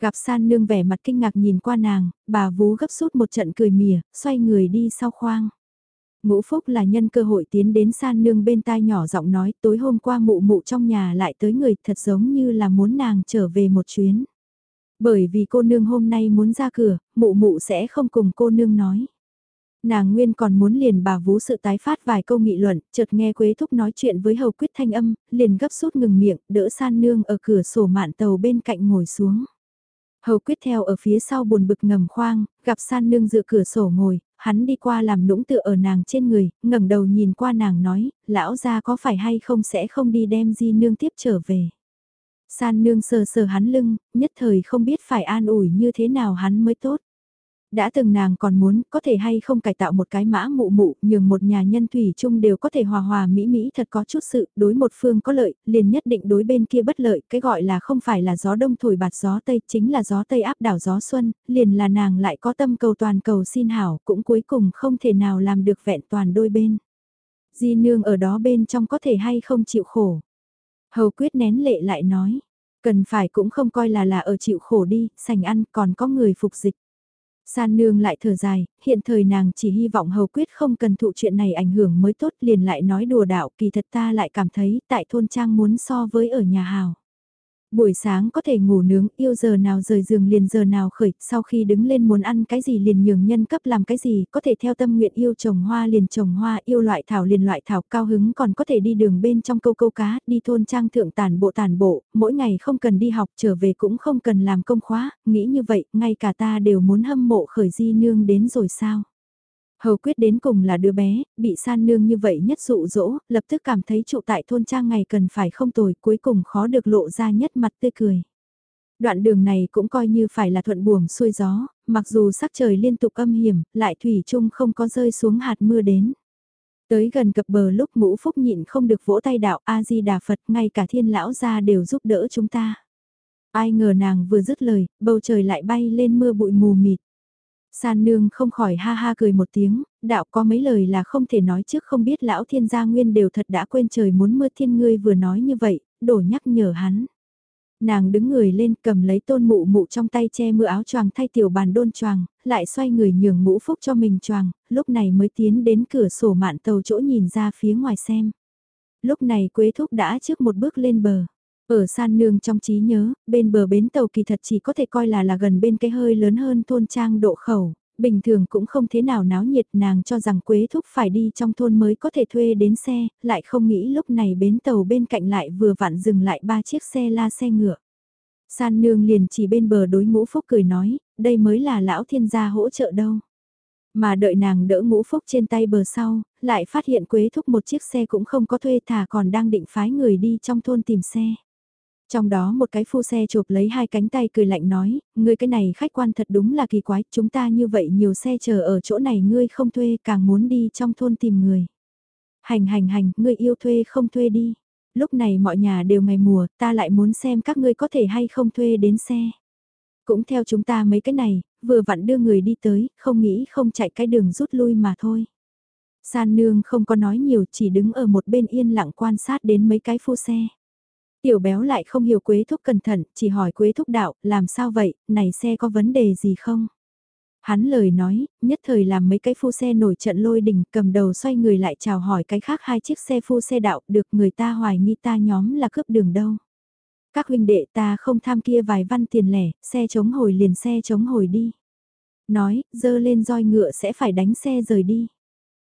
Gặp san nương vẻ mặt kinh ngạc nhìn qua nàng, bà vú gấp rút một trận cười mỉa, xoay người đi sau khoang. Ngũ Phúc là nhân cơ hội tiến đến san nương bên tai nhỏ giọng nói tối hôm qua mụ mụ trong nhà lại tới người thật giống như là muốn nàng trở về một chuyến. Bởi vì cô nương hôm nay muốn ra cửa, mụ mụ sẽ không cùng cô nương nói. Nàng nguyên còn muốn liền bà vú sự tái phát vài câu nghị luận, chợt nghe Quế Thúc nói chuyện với hầu quyết thanh âm, liền gấp rút ngừng miệng, đỡ san nương ở cửa sổ mạn tàu bên cạnh ngồi xuống. Hầu quyết theo ở phía sau buồn bực ngầm khoang, gặp san nương dựa cửa sổ ngồi, hắn đi qua làm nũng tựa ở nàng trên người, ngẩng đầu nhìn qua nàng nói, lão gia có phải hay không sẽ không đi đem di nương tiếp trở về. San nương sờ sờ hắn lưng, nhất thời không biết phải an ủi như thế nào hắn mới tốt. Đã từng nàng còn muốn có thể hay không cải tạo một cái mã mụ mụ, nhường một nhà nhân thủy chung đều có thể hòa hòa mỹ mỹ thật có chút sự, đối một phương có lợi, liền nhất định đối bên kia bất lợi, cái gọi là không phải là gió đông thổi bạt gió tây, chính là gió tây áp đảo gió xuân, liền là nàng lại có tâm cầu toàn cầu xin hảo, cũng cuối cùng không thể nào làm được vẹn toàn đôi bên. Di nương ở đó bên trong có thể hay không chịu khổ. Hầu quyết nén lệ lại nói, cần phải cũng không coi là là ở chịu khổ đi, sành ăn còn có người phục dịch. San nương lại thở dài, hiện thời nàng chỉ hy vọng hầu quyết không cần thụ chuyện này ảnh hưởng mới tốt liền lại nói đùa đạo kỳ thật ta lại cảm thấy tại thôn trang muốn so với ở nhà hào. Buổi sáng có thể ngủ nướng, yêu giờ nào rời giường liền giờ nào khởi, sau khi đứng lên muốn ăn cái gì liền nhường nhân cấp làm cái gì, có thể theo tâm nguyện yêu trồng hoa liền trồng hoa, yêu loại thảo liền loại thảo, cao hứng còn có thể đi đường bên trong câu câu cá, đi thôn trang thượng tàn bộ tàn bộ, mỗi ngày không cần đi học trở về cũng không cần làm công khóa, nghĩ như vậy, ngay cả ta đều muốn hâm mộ khởi di nương đến rồi sao. Hầu quyết đến cùng là đứa bé, bị san nương như vậy nhất dụ dỗ, lập tức cảm thấy trụ tại thôn trang ngày cần phải không tồi, cuối cùng khó được lộ ra nhất mặt tươi cười. Đoạn đường này cũng coi như phải là thuận buồm xuôi gió, mặc dù sắc trời liên tục âm hiểm, lại thủy chung không có rơi xuống hạt mưa đến. Tới gần cập bờ lúc ngũ phúc nhịn không được vỗ tay đạo A-di-đà Phật, ngay cả thiên lão gia đều giúp đỡ chúng ta. Ai ngờ nàng vừa dứt lời, bầu trời lại bay lên mưa bụi mù mịt. San nương không khỏi ha ha cười một tiếng, đạo có mấy lời là không thể nói trước không biết lão thiên gia nguyên đều thật đã quên trời muốn mưa thiên ngươi vừa nói như vậy, đổ nhắc nhở hắn. Nàng đứng người lên cầm lấy tôn mụ mụ trong tay che mưa áo choàng thay tiểu bàn đôn choàng, lại xoay người nhường ngũ phúc cho mình choàng, lúc này mới tiến đến cửa sổ mạn tàu chỗ nhìn ra phía ngoài xem. Lúc này Quế Thúc đã trước một bước lên bờ. Ở san nương trong trí nhớ, bên bờ bến tàu kỳ thật chỉ có thể coi là là gần bên cái hơi lớn hơn thôn trang độ khẩu, bình thường cũng không thế nào náo nhiệt nàng cho rằng Quế Thúc phải đi trong thôn mới có thể thuê đến xe, lại không nghĩ lúc này bến tàu bên cạnh lại vừa vặn dừng lại ba chiếc xe la xe ngựa. San nương liền chỉ bên bờ đối ngũ phúc cười nói, đây mới là lão thiên gia hỗ trợ đâu. Mà đợi nàng đỡ ngũ phúc trên tay bờ sau, lại phát hiện Quế Thúc một chiếc xe cũng không có thuê thả còn đang định phái người đi trong thôn tìm xe. Trong đó một cái phu xe chụp lấy hai cánh tay cười lạnh nói, ngươi cái này khách quan thật đúng là kỳ quái, chúng ta như vậy nhiều xe chờ ở chỗ này ngươi không thuê càng muốn đi trong thôn tìm người. Hành hành hành, ngươi yêu thuê không thuê đi. Lúc này mọi nhà đều ngày mùa, ta lại muốn xem các ngươi có thể hay không thuê đến xe. Cũng theo chúng ta mấy cái này, vừa vặn đưa người đi tới, không nghĩ không chạy cái đường rút lui mà thôi. San nương không có nói nhiều chỉ đứng ở một bên yên lặng quan sát đến mấy cái phu xe. Tiểu béo lại không hiểu Quế Thúc cẩn thận, chỉ hỏi Quế Thúc đạo, làm sao vậy, này xe có vấn đề gì không? Hắn lời nói, nhất thời làm mấy cái phu xe nổi trận lôi đình, cầm đầu xoay người lại chào hỏi cái khác hai chiếc xe phu xe đạo, được người ta hoài nghi ta nhóm là cướp đường đâu. Các huynh đệ ta không tham kia vài văn tiền lẻ, xe chống hồi liền xe chống hồi đi. Nói, dơ lên roi ngựa sẽ phải đánh xe rời đi.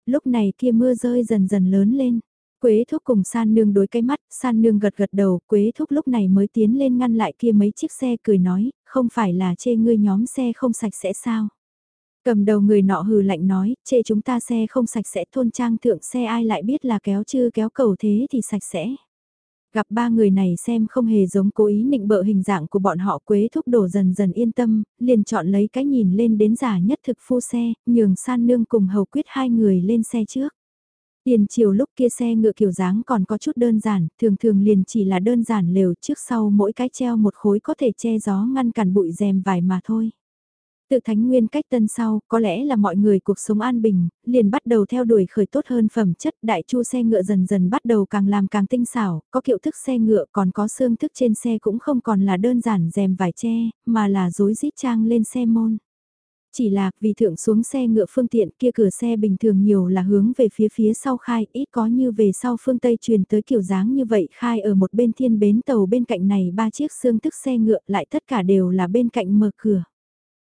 Lúc này kia mưa rơi dần dần lớn lên. Quế thúc cùng san nương đối cái mắt, san nương gật gật đầu, quế thúc lúc này mới tiến lên ngăn lại kia mấy chiếc xe cười nói, không phải là chê ngươi nhóm xe không sạch sẽ sao. Cầm đầu người nọ hừ lạnh nói, chê chúng ta xe không sạch sẽ thôn trang thượng xe ai lại biết là kéo chư kéo cầu thế thì sạch sẽ. Gặp ba người này xem không hề giống cố ý nịnh bợ hình dạng của bọn họ quế thúc đổ dần dần yên tâm, liền chọn lấy cái nhìn lên đến giả nhất thực phu xe, nhường san nương cùng hầu quyết hai người lên xe trước. Tiền chiều lúc kia xe ngựa kiểu dáng còn có chút đơn giản, thường thường liền chỉ là đơn giản lều trước sau mỗi cái treo một khối có thể che gió ngăn cản bụi rèm vải mà thôi. Tự thánh nguyên cách tân sau, có lẽ là mọi người cuộc sống an bình, liền bắt đầu theo đuổi khởi tốt hơn phẩm chất đại chu xe ngựa dần dần bắt đầu càng làm càng tinh xảo, có kiệu thức xe ngựa còn có xương thức trên xe cũng không còn là đơn giản rèm vải che, mà là dối rít trang lên xe môn. Chỉ là vì thượng xuống xe ngựa phương tiện kia cửa xe bình thường nhiều là hướng về phía phía sau khai, ít có như về sau phương Tây truyền tới kiểu dáng như vậy khai ở một bên thiên bến tàu bên cạnh này ba chiếc xương tức xe ngựa lại tất cả đều là bên cạnh mở cửa.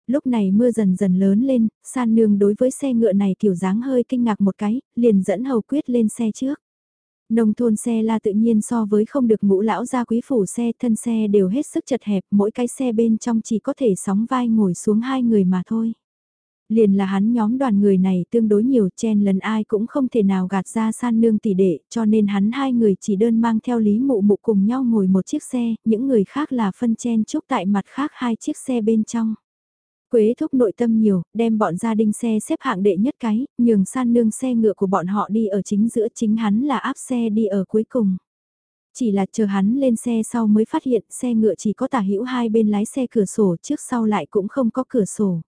Lúc này mưa dần dần lớn lên, san nương đối với xe ngựa này kiểu dáng hơi kinh ngạc một cái, liền dẫn hầu quyết lên xe trước. Nông thôn xe la tự nhiên so với không được ngũ lão gia quý phủ xe thân xe đều hết sức chật hẹp, mỗi cái xe bên trong chỉ có thể sóng vai ngồi xuống hai người mà thôi. Liền là hắn nhóm đoàn người này tương đối nhiều chen lần ai cũng không thể nào gạt ra san nương tỷ đệ, cho nên hắn hai người chỉ đơn mang theo lý mụ mụ cùng nhau ngồi một chiếc xe, những người khác là phân chen chúc tại mặt khác hai chiếc xe bên trong. Quế thúc nội tâm nhiều, đem bọn gia đình xe xếp hạng đệ nhất cái, nhường san nương xe ngựa của bọn họ đi ở chính giữa chính hắn là áp xe đi ở cuối cùng. Chỉ là chờ hắn lên xe sau mới phát hiện xe ngựa chỉ có tả hữu hai bên lái xe cửa sổ trước sau lại cũng không có cửa sổ.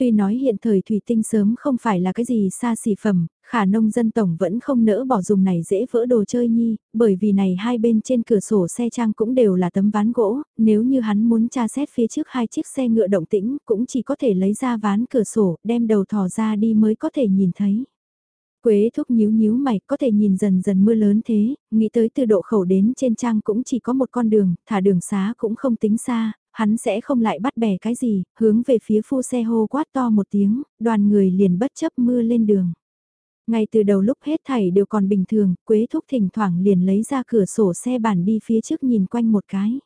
Tuy nói hiện thời thủy tinh sớm không phải là cái gì xa xỉ phẩm, khả nông dân tổng vẫn không nỡ bỏ dùng này dễ vỡ đồ chơi nhi, bởi vì này hai bên trên cửa sổ xe trang cũng đều là tấm ván gỗ, nếu như hắn muốn tra xét phía trước hai chiếc xe ngựa động tĩnh cũng chỉ có thể lấy ra ván cửa sổ, đem đầu thò ra đi mới có thể nhìn thấy. Quế thúc nhíu nhíu mày, có thể nhìn dần dần mưa lớn thế, nghĩ tới từ độ khẩu đến trên trang cũng chỉ có một con đường, thả đường xá cũng không tính xa, hắn sẽ không lại bắt bẻ cái gì, hướng về phía phu xe hô quát to một tiếng, đoàn người liền bất chấp mưa lên đường. Ngay từ đầu lúc hết thảy đều còn bình thường, Quế Thúc thỉnh thoảng liền lấy ra cửa sổ xe bản đi phía trước nhìn quanh một cái.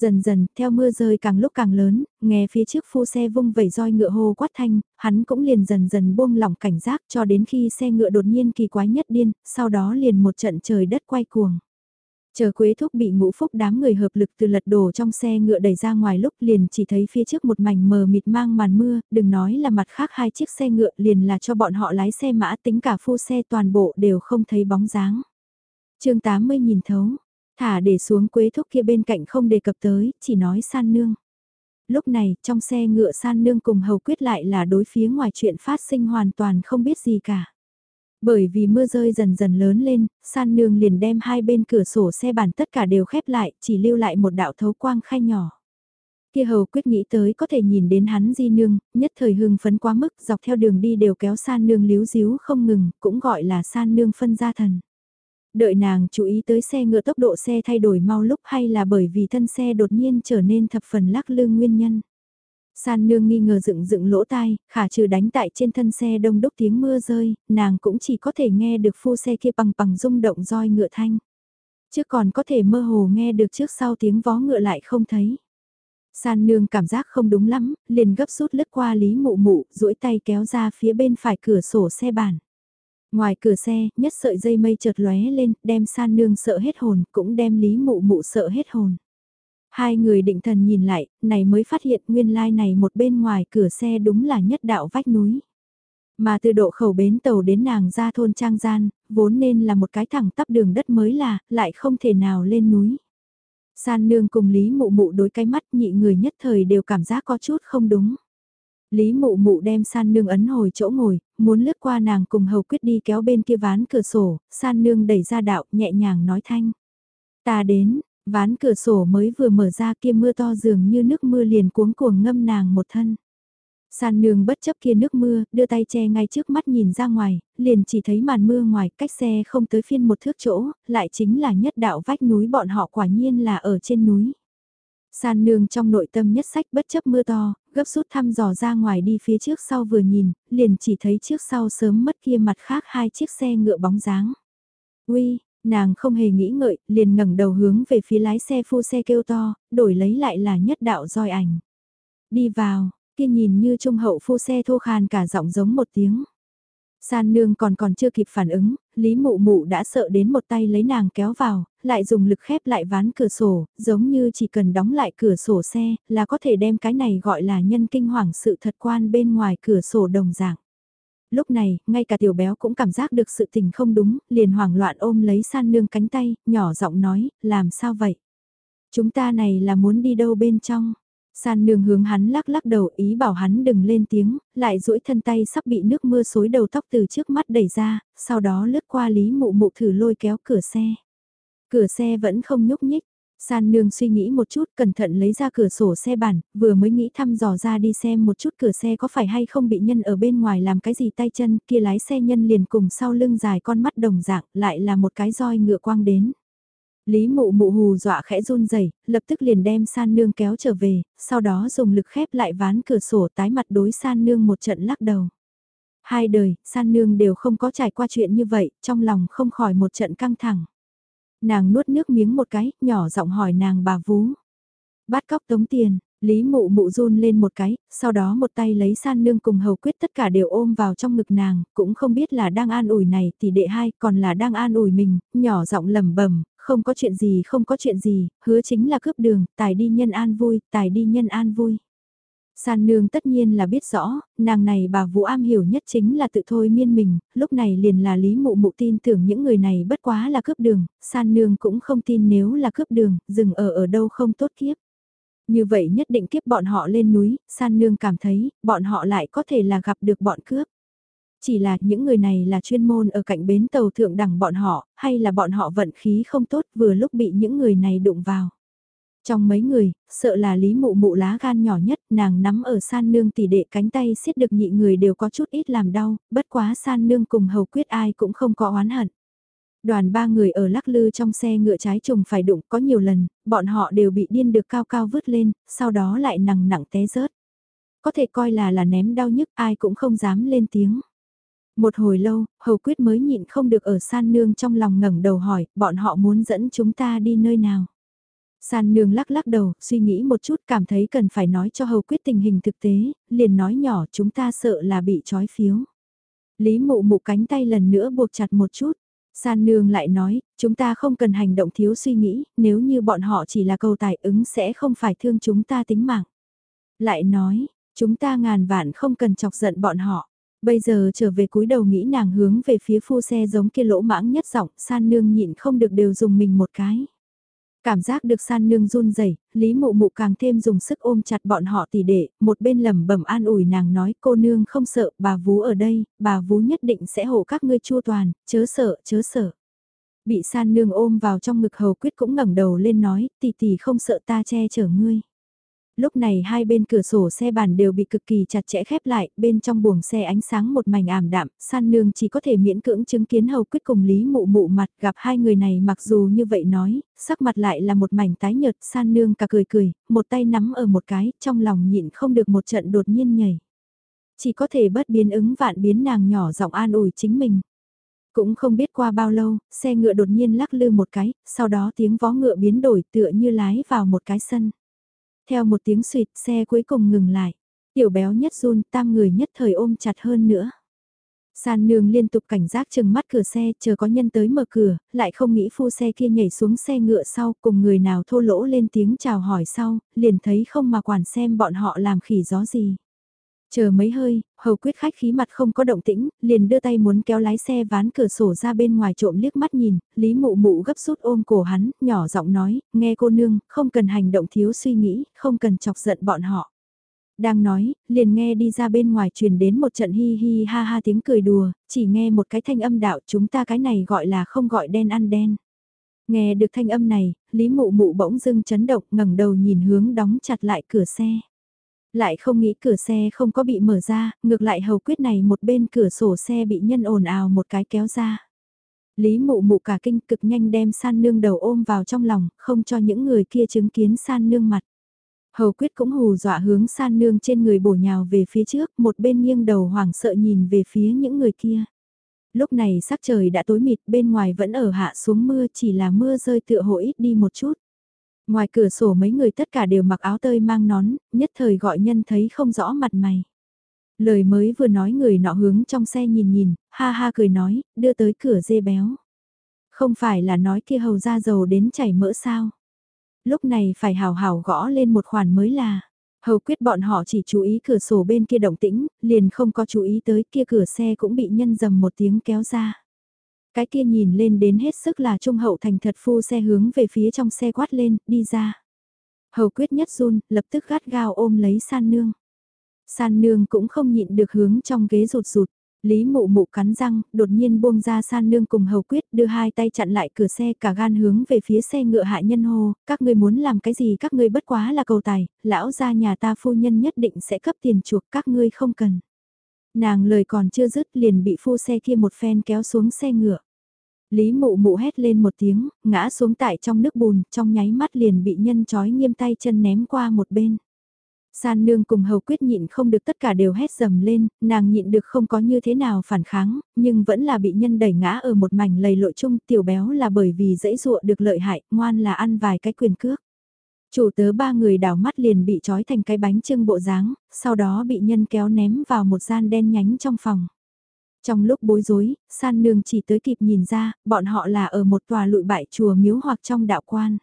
Dần dần, theo mưa rơi càng lúc càng lớn, nghe phía trước phu xe vung vẩy roi ngựa hô quát thanh, hắn cũng liền dần dần buông lỏng cảnh giác cho đến khi xe ngựa đột nhiên kỳ quái nhất điên, sau đó liền một trận trời đất quay cuồng. Chờ Quế Thúc bị ngũ phúc đám người hợp lực từ lật đổ trong xe ngựa đẩy ra ngoài lúc liền chỉ thấy phía trước một mảnh mờ mịt mang màn mưa, đừng nói là mặt khác hai chiếc xe ngựa liền là cho bọn họ lái xe mã tính cả phu xe toàn bộ đều không thấy bóng dáng. chương 80 nhìn thấu, thả để xuống Quế Thúc kia bên cạnh không đề cập tới, chỉ nói san nương. Lúc này, trong xe ngựa san nương cùng hầu quyết lại là đối phía ngoài chuyện phát sinh hoàn toàn không biết gì cả. Bởi vì mưa rơi dần dần lớn lên, san nương liền đem hai bên cửa sổ xe bản tất cả đều khép lại, chỉ lưu lại một đạo thấu quang khai nhỏ. Kia hầu quyết nghĩ tới có thể nhìn đến hắn di nương, nhất thời hưng phấn quá mức dọc theo đường đi đều kéo san nương líu díu không ngừng, cũng gọi là san nương phân gia thần. Đợi nàng chú ý tới xe ngựa tốc độ xe thay đổi mau lúc hay là bởi vì thân xe đột nhiên trở nên thập phần lắc lư nguyên nhân. San nương nghi ngờ dựng dựng lỗ tai, khả trừ đánh tại trên thân xe đông đúc tiếng mưa rơi, nàng cũng chỉ có thể nghe được phu xe kia bằng bằng rung động roi ngựa thanh. Chứ còn có thể mơ hồ nghe được trước sau tiếng vó ngựa lại không thấy. San nương cảm giác không đúng lắm, liền gấp rút lướt qua Lý Mụ Mụ, duỗi tay kéo ra phía bên phải cửa sổ xe bản. Ngoài cửa xe, nhất sợi dây mây chợt lóe lên, đem San nương sợ hết hồn, cũng đem Lý Mụ Mụ sợ hết hồn. Hai người định thần nhìn lại, này mới phát hiện nguyên lai này một bên ngoài cửa xe đúng là nhất đạo vách núi. Mà từ độ khẩu bến tàu đến nàng ra thôn Trang Gian, vốn nên là một cái thẳng tắp đường đất mới là, lại không thể nào lên núi. San nương cùng Lý mụ mụ đối cái mắt nhị người nhất thời đều cảm giác có chút không đúng. Lý mụ mụ đem san nương ấn hồi chỗ ngồi, muốn lướt qua nàng cùng hầu quyết đi kéo bên kia ván cửa sổ, san nương đẩy ra đạo nhẹ nhàng nói thanh. Ta đến, Ván cửa sổ mới vừa mở ra kia mưa to dường như nước mưa liền cuống cuồng ngâm nàng một thân. San nương bất chấp kia nước mưa, đưa tay che ngay trước mắt nhìn ra ngoài, liền chỉ thấy màn mưa ngoài cách xe không tới phiên một thước chỗ, lại chính là nhất đạo vách núi bọn họ quả nhiên là ở trên núi. San nương trong nội tâm nhất sách bất chấp mưa to, gấp rút thăm dò ra ngoài đi phía trước sau vừa nhìn, liền chỉ thấy trước sau sớm mất kia mặt khác hai chiếc xe ngựa bóng dáng. Uy, Nàng không hề nghĩ ngợi, liền ngẩng đầu hướng về phía lái xe phu xe kêu to, đổi lấy lại là nhất đạo roi ảnh. Đi vào, kia nhìn như trung hậu phu xe thô khan cả giọng giống một tiếng. San nương còn còn chưa kịp phản ứng, Lý Mụ Mụ đã sợ đến một tay lấy nàng kéo vào, lại dùng lực khép lại ván cửa sổ, giống như chỉ cần đóng lại cửa sổ xe, là có thể đem cái này gọi là nhân kinh hoàng sự thật quan bên ngoài cửa sổ đồng dạng lúc này, ngay cả tiểu béo cũng cảm giác được sự tình không đúng, liền hoảng loạn ôm lấy san nương cánh tay, nhỏ giọng nói, làm sao vậy? Chúng ta này là muốn đi đâu bên trong? San nương hướng hắn lắc lắc đầu ý bảo hắn đừng lên tiếng, lại duỗi thân tay sắp bị nước mưa xối đầu tóc từ trước mắt đẩy ra, sau đó lướt qua lý mụ mụ thử lôi kéo cửa xe. Cửa xe vẫn không nhúc nhích, San nương suy nghĩ một chút cẩn thận lấy ra cửa sổ xe bản, vừa mới nghĩ thăm dò ra đi xem một chút cửa xe có phải hay không bị nhân ở bên ngoài làm cái gì tay chân kia lái xe nhân liền cùng sau lưng dài con mắt đồng dạng lại là một cái roi ngựa quang đến. Lý mụ mụ hù dọa khẽ run rẩy lập tức liền đem san nương kéo trở về, sau đó dùng lực khép lại ván cửa sổ tái mặt đối san nương một trận lắc đầu. Hai đời, san nương đều không có trải qua chuyện như vậy, trong lòng không khỏi một trận căng thẳng. Nàng nuốt nước miếng một cái, nhỏ giọng hỏi nàng bà vú. Bắt cóc tống tiền, Lý mụ mụ run lên một cái, sau đó một tay lấy san nương cùng hầu quyết tất cả đều ôm vào trong ngực nàng, cũng không biết là đang an ủi này thì đệ hai còn là đang an ủi mình, nhỏ giọng lầm bẩm không có chuyện gì không có chuyện gì, hứa chính là cướp đường, tài đi nhân an vui, tài đi nhân an vui. San nương tất nhiên là biết rõ, nàng này bà Vũ am hiểu nhất chính là tự thôi miên mình, lúc này liền là Lý Mụ Mụ tin tưởng những người này bất quá là cướp đường, San nương cũng không tin nếu là cướp đường, dừng ở ở đâu không tốt kiếp. Như vậy nhất định kiếp bọn họ lên núi, san nương cảm thấy, bọn họ lại có thể là gặp được bọn cướp. Chỉ là những người này là chuyên môn ở cạnh bến tàu thượng đẳng bọn họ, hay là bọn họ vận khí không tốt vừa lúc bị những người này đụng vào. Trong mấy người, sợ là lý mụ mụ lá gan nhỏ nhất, nàng nắm ở san nương tỷ đệ cánh tay siết được nhị người đều có chút ít làm đau, bất quá san nương cùng hầu quyết ai cũng không có oán hận. Đoàn ba người ở lắc lư trong xe ngựa trái trùng phải đụng có nhiều lần, bọn họ đều bị điên được cao cao vứt lên, sau đó lại nặng nặng té rớt. Có thể coi là là ném đau nhức ai cũng không dám lên tiếng. Một hồi lâu, hầu quyết mới nhịn không được ở san nương trong lòng ngẩng đầu hỏi, bọn họ muốn dẫn chúng ta đi nơi nào. San nương lắc lắc đầu, suy nghĩ một chút cảm thấy cần phải nói cho hầu quyết tình hình thực tế, liền nói nhỏ chúng ta sợ là bị trói phiếu. Lý mụ mụ cánh tay lần nữa buộc chặt một chút. San nương lại nói, chúng ta không cần hành động thiếu suy nghĩ, nếu như bọn họ chỉ là cầu tài ứng sẽ không phải thương chúng ta tính mạng. Lại nói, chúng ta ngàn vạn không cần chọc giận bọn họ. Bây giờ trở về cúi đầu nghĩ nàng hướng về phía phu xe giống kia lỗ mãng nhất giọng, san nương nhịn không được đều dùng mình một cái. Cảm giác được san nương run rẩy, Lý Mụ Mụ càng thêm dùng sức ôm chặt bọn họ tỉ đệ, một bên lẩm bẩm an ủi nàng nói cô nương không sợ, bà vú ở đây, bà vú nhất định sẽ hộ các ngươi chua toàn, chớ sợ, chớ sợ. Bị san nương ôm vào trong ngực hầu quyết cũng ngẩng đầu lên nói, tỷ tỷ không sợ ta che chở ngươi lúc này hai bên cửa sổ xe bàn đều bị cực kỳ chặt chẽ khép lại, bên trong buồng xe ánh sáng một mảnh ảm đạm, san nương chỉ có thể miễn cưỡng chứng kiến hầu quyết cùng Lý Mụ Mụ mặt gặp hai người này mặc dù như vậy nói, sắc mặt lại là một mảnh tái nhợt, san nương cả cười cười, một tay nắm ở một cái, trong lòng nhịn không được một trận đột nhiên nhảy. Chỉ có thể bất biến ứng vạn biến nàng nhỏ giọng an ủi chính mình. Cũng không biết qua bao lâu, xe ngựa đột nhiên lắc lư một cái, sau đó tiếng vó ngựa biến đổi tựa như lái vào một cái sân. Theo một tiếng suyệt xe cuối cùng ngừng lại. Tiểu béo nhất run tam người nhất thời ôm chặt hơn nữa. San nương liên tục cảnh giác chừng mắt cửa xe chờ có nhân tới mở cửa, lại không nghĩ phu xe kia nhảy xuống xe ngựa sau cùng người nào thô lỗ lên tiếng chào hỏi sau, liền thấy không mà quản xem bọn họ làm khỉ gió gì. Chờ mấy hơi, hầu quyết khách khí mặt không có động tĩnh, liền đưa tay muốn kéo lái xe ván cửa sổ ra bên ngoài trộm liếc mắt nhìn, Lý mụ mụ gấp rút ôm cổ hắn, nhỏ giọng nói, nghe cô nương, không cần hành động thiếu suy nghĩ, không cần chọc giận bọn họ. Đang nói, liền nghe đi ra bên ngoài truyền đến một trận hi hi ha ha tiếng cười đùa, chỉ nghe một cái thanh âm đạo chúng ta cái này gọi là không gọi đen ăn đen. Nghe được thanh âm này, Lý mụ mụ bỗng dưng chấn động ngẩng đầu nhìn hướng đóng chặt lại cửa xe. Lại không nghĩ cửa xe không có bị mở ra, ngược lại hầu quyết này một bên cửa sổ xe bị nhân ồn ào một cái kéo ra. Lý mụ mụ cả kinh cực nhanh đem san nương đầu ôm vào trong lòng, không cho những người kia chứng kiến san nương mặt. Hầu quyết cũng hù dọa hướng san nương trên người bổ nhào về phía trước, một bên nghiêng đầu hoảng sợ nhìn về phía những người kia. Lúc này sắc trời đã tối mịt, bên ngoài vẫn ở hạ xuống mưa chỉ là mưa rơi tựa hồ ít đi một chút. Ngoài cửa sổ mấy người tất cả đều mặc áo tơi mang nón, nhất thời gọi nhân thấy không rõ mặt mày. Lời mới vừa nói người nọ hướng trong xe nhìn nhìn, ha ha cười nói, đưa tới cửa dê béo. Không phải là nói kia hầu ra dầu đến chảy mỡ sao. Lúc này phải hào hào gõ lên một khoản mới là. Hầu quyết bọn họ chỉ chú ý cửa sổ bên kia động tĩnh, liền không có chú ý tới kia cửa xe cũng bị nhân dầm một tiếng kéo ra. Cái kia nhìn lên đến hết sức là trung hậu thành thật phu xe hướng về phía trong xe quát lên, đi ra. Hầu quyết nhất run, lập tức gắt gao ôm lấy san nương. San nương cũng không nhịn được hướng trong ghế rụt rụt. Lý mụ mụ cắn răng, đột nhiên buông ra san nương cùng hầu quyết đưa hai tay chặn lại cửa xe cả gan hướng về phía xe ngựa hạ nhân hô, các ngươi muốn làm cái gì các ngươi bất quá là cầu tài, lão gia nhà ta phu nhân nhất định sẽ cấp tiền chuộc các ngươi không cần. Nàng lời còn chưa dứt liền bị phu xe kia một phen kéo xuống xe ngựa. Lý mụ mụ hét lên một tiếng, ngã xuống tại trong nước bùn, trong nháy mắt liền bị nhân chói nghiêm tay chân ném qua một bên. San nương cùng hầu quyết nhịn không được tất cả đều hét dầm lên, nàng nhịn được không có như thế nào phản kháng, nhưng vẫn là bị nhân đẩy ngã ở một mảnh lầy lội chung tiểu béo là bởi vì dễ dụa được lợi hại, ngoan là ăn vài cái quyền cước. Chủ tớ ba người đảo mắt liền bị trói thành cái bánh trưng bộ dáng, sau đó bị nhân kéo ném vào một gian đen nhánh trong phòng. Trong lúc bối rối, san nương chỉ tới kịp nhìn ra, bọn họ là ở một tòa lụi bại chùa miếu hoặc trong đạo quan.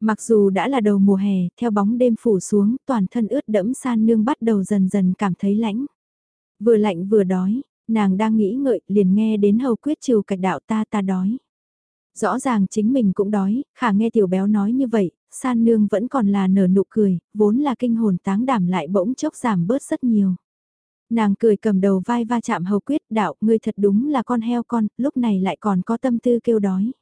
Mặc dù đã là đầu mùa hè, theo bóng đêm phủ xuống, toàn thân ướt đẫm san nương bắt đầu dần dần cảm thấy lãnh. Vừa lạnh vừa đói, nàng đang nghĩ ngợi liền nghe đến hầu quyết trừ cạch đạo ta ta đói. Rõ ràng chính mình cũng đói, khả nghe tiểu béo nói như vậy, san nương vẫn còn là nở nụ cười, vốn là kinh hồn táng đảm lại bỗng chốc giảm bớt rất nhiều. Nàng cười cầm đầu vai va chạm hầu quyết đạo, ngươi thật đúng là con heo con, lúc này lại còn có tâm tư kêu đói.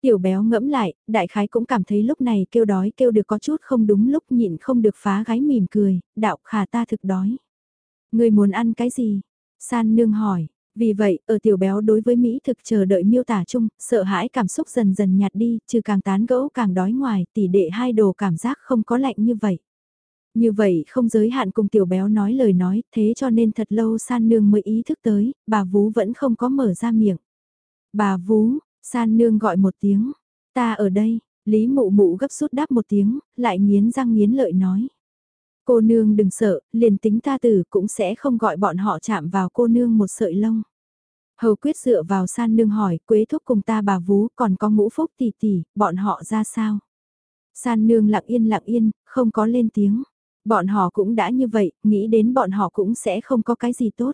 Tiểu béo ngẫm lại, đại khái cũng cảm thấy lúc này kêu đói kêu được có chút không đúng lúc nhịn không được phá gái mỉm cười, đạo khả ta thực đói. Ngươi muốn ăn cái gì? San nương hỏi, vì vậy, ở tiểu béo đối với Mỹ thực chờ đợi miêu tả chung, sợ hãi cảm xúc dần dần nhạt đi, trừ càng tán gẫu càng đói ngoài, tỷ đệ hai đồ cảm giác không có lạnh như vậy. Như vậy không giới hạn cùng tiểu béo nói lời nói, thế cho nên thật lâu san nương mới ý thức tới, bà vú vẫn không có mở ra miệng. Bà vú, san nương gọi một tiếng, ta ở đây, Lý mụ mụ gấp rút đáp một tiếng, lại nghiến răng nghiến lợi nói. Cô nương đừng sợ, liền tính ta tử cũng sẽ không gọi bọn họ chạm vào cô nương một sợi lông. Hầu quyết dựa vào san nương hỏi, quế thúc cùng ta bà vú, còn có ngũ phúc tỷ tỷ, bọn họ ra sao? San nương lặng yên lặng yên, không có lên tiếng. Bọn họ cũng đã như vậy, nghĩ đến bọn họ cũng sẽ không có cái gì tốt.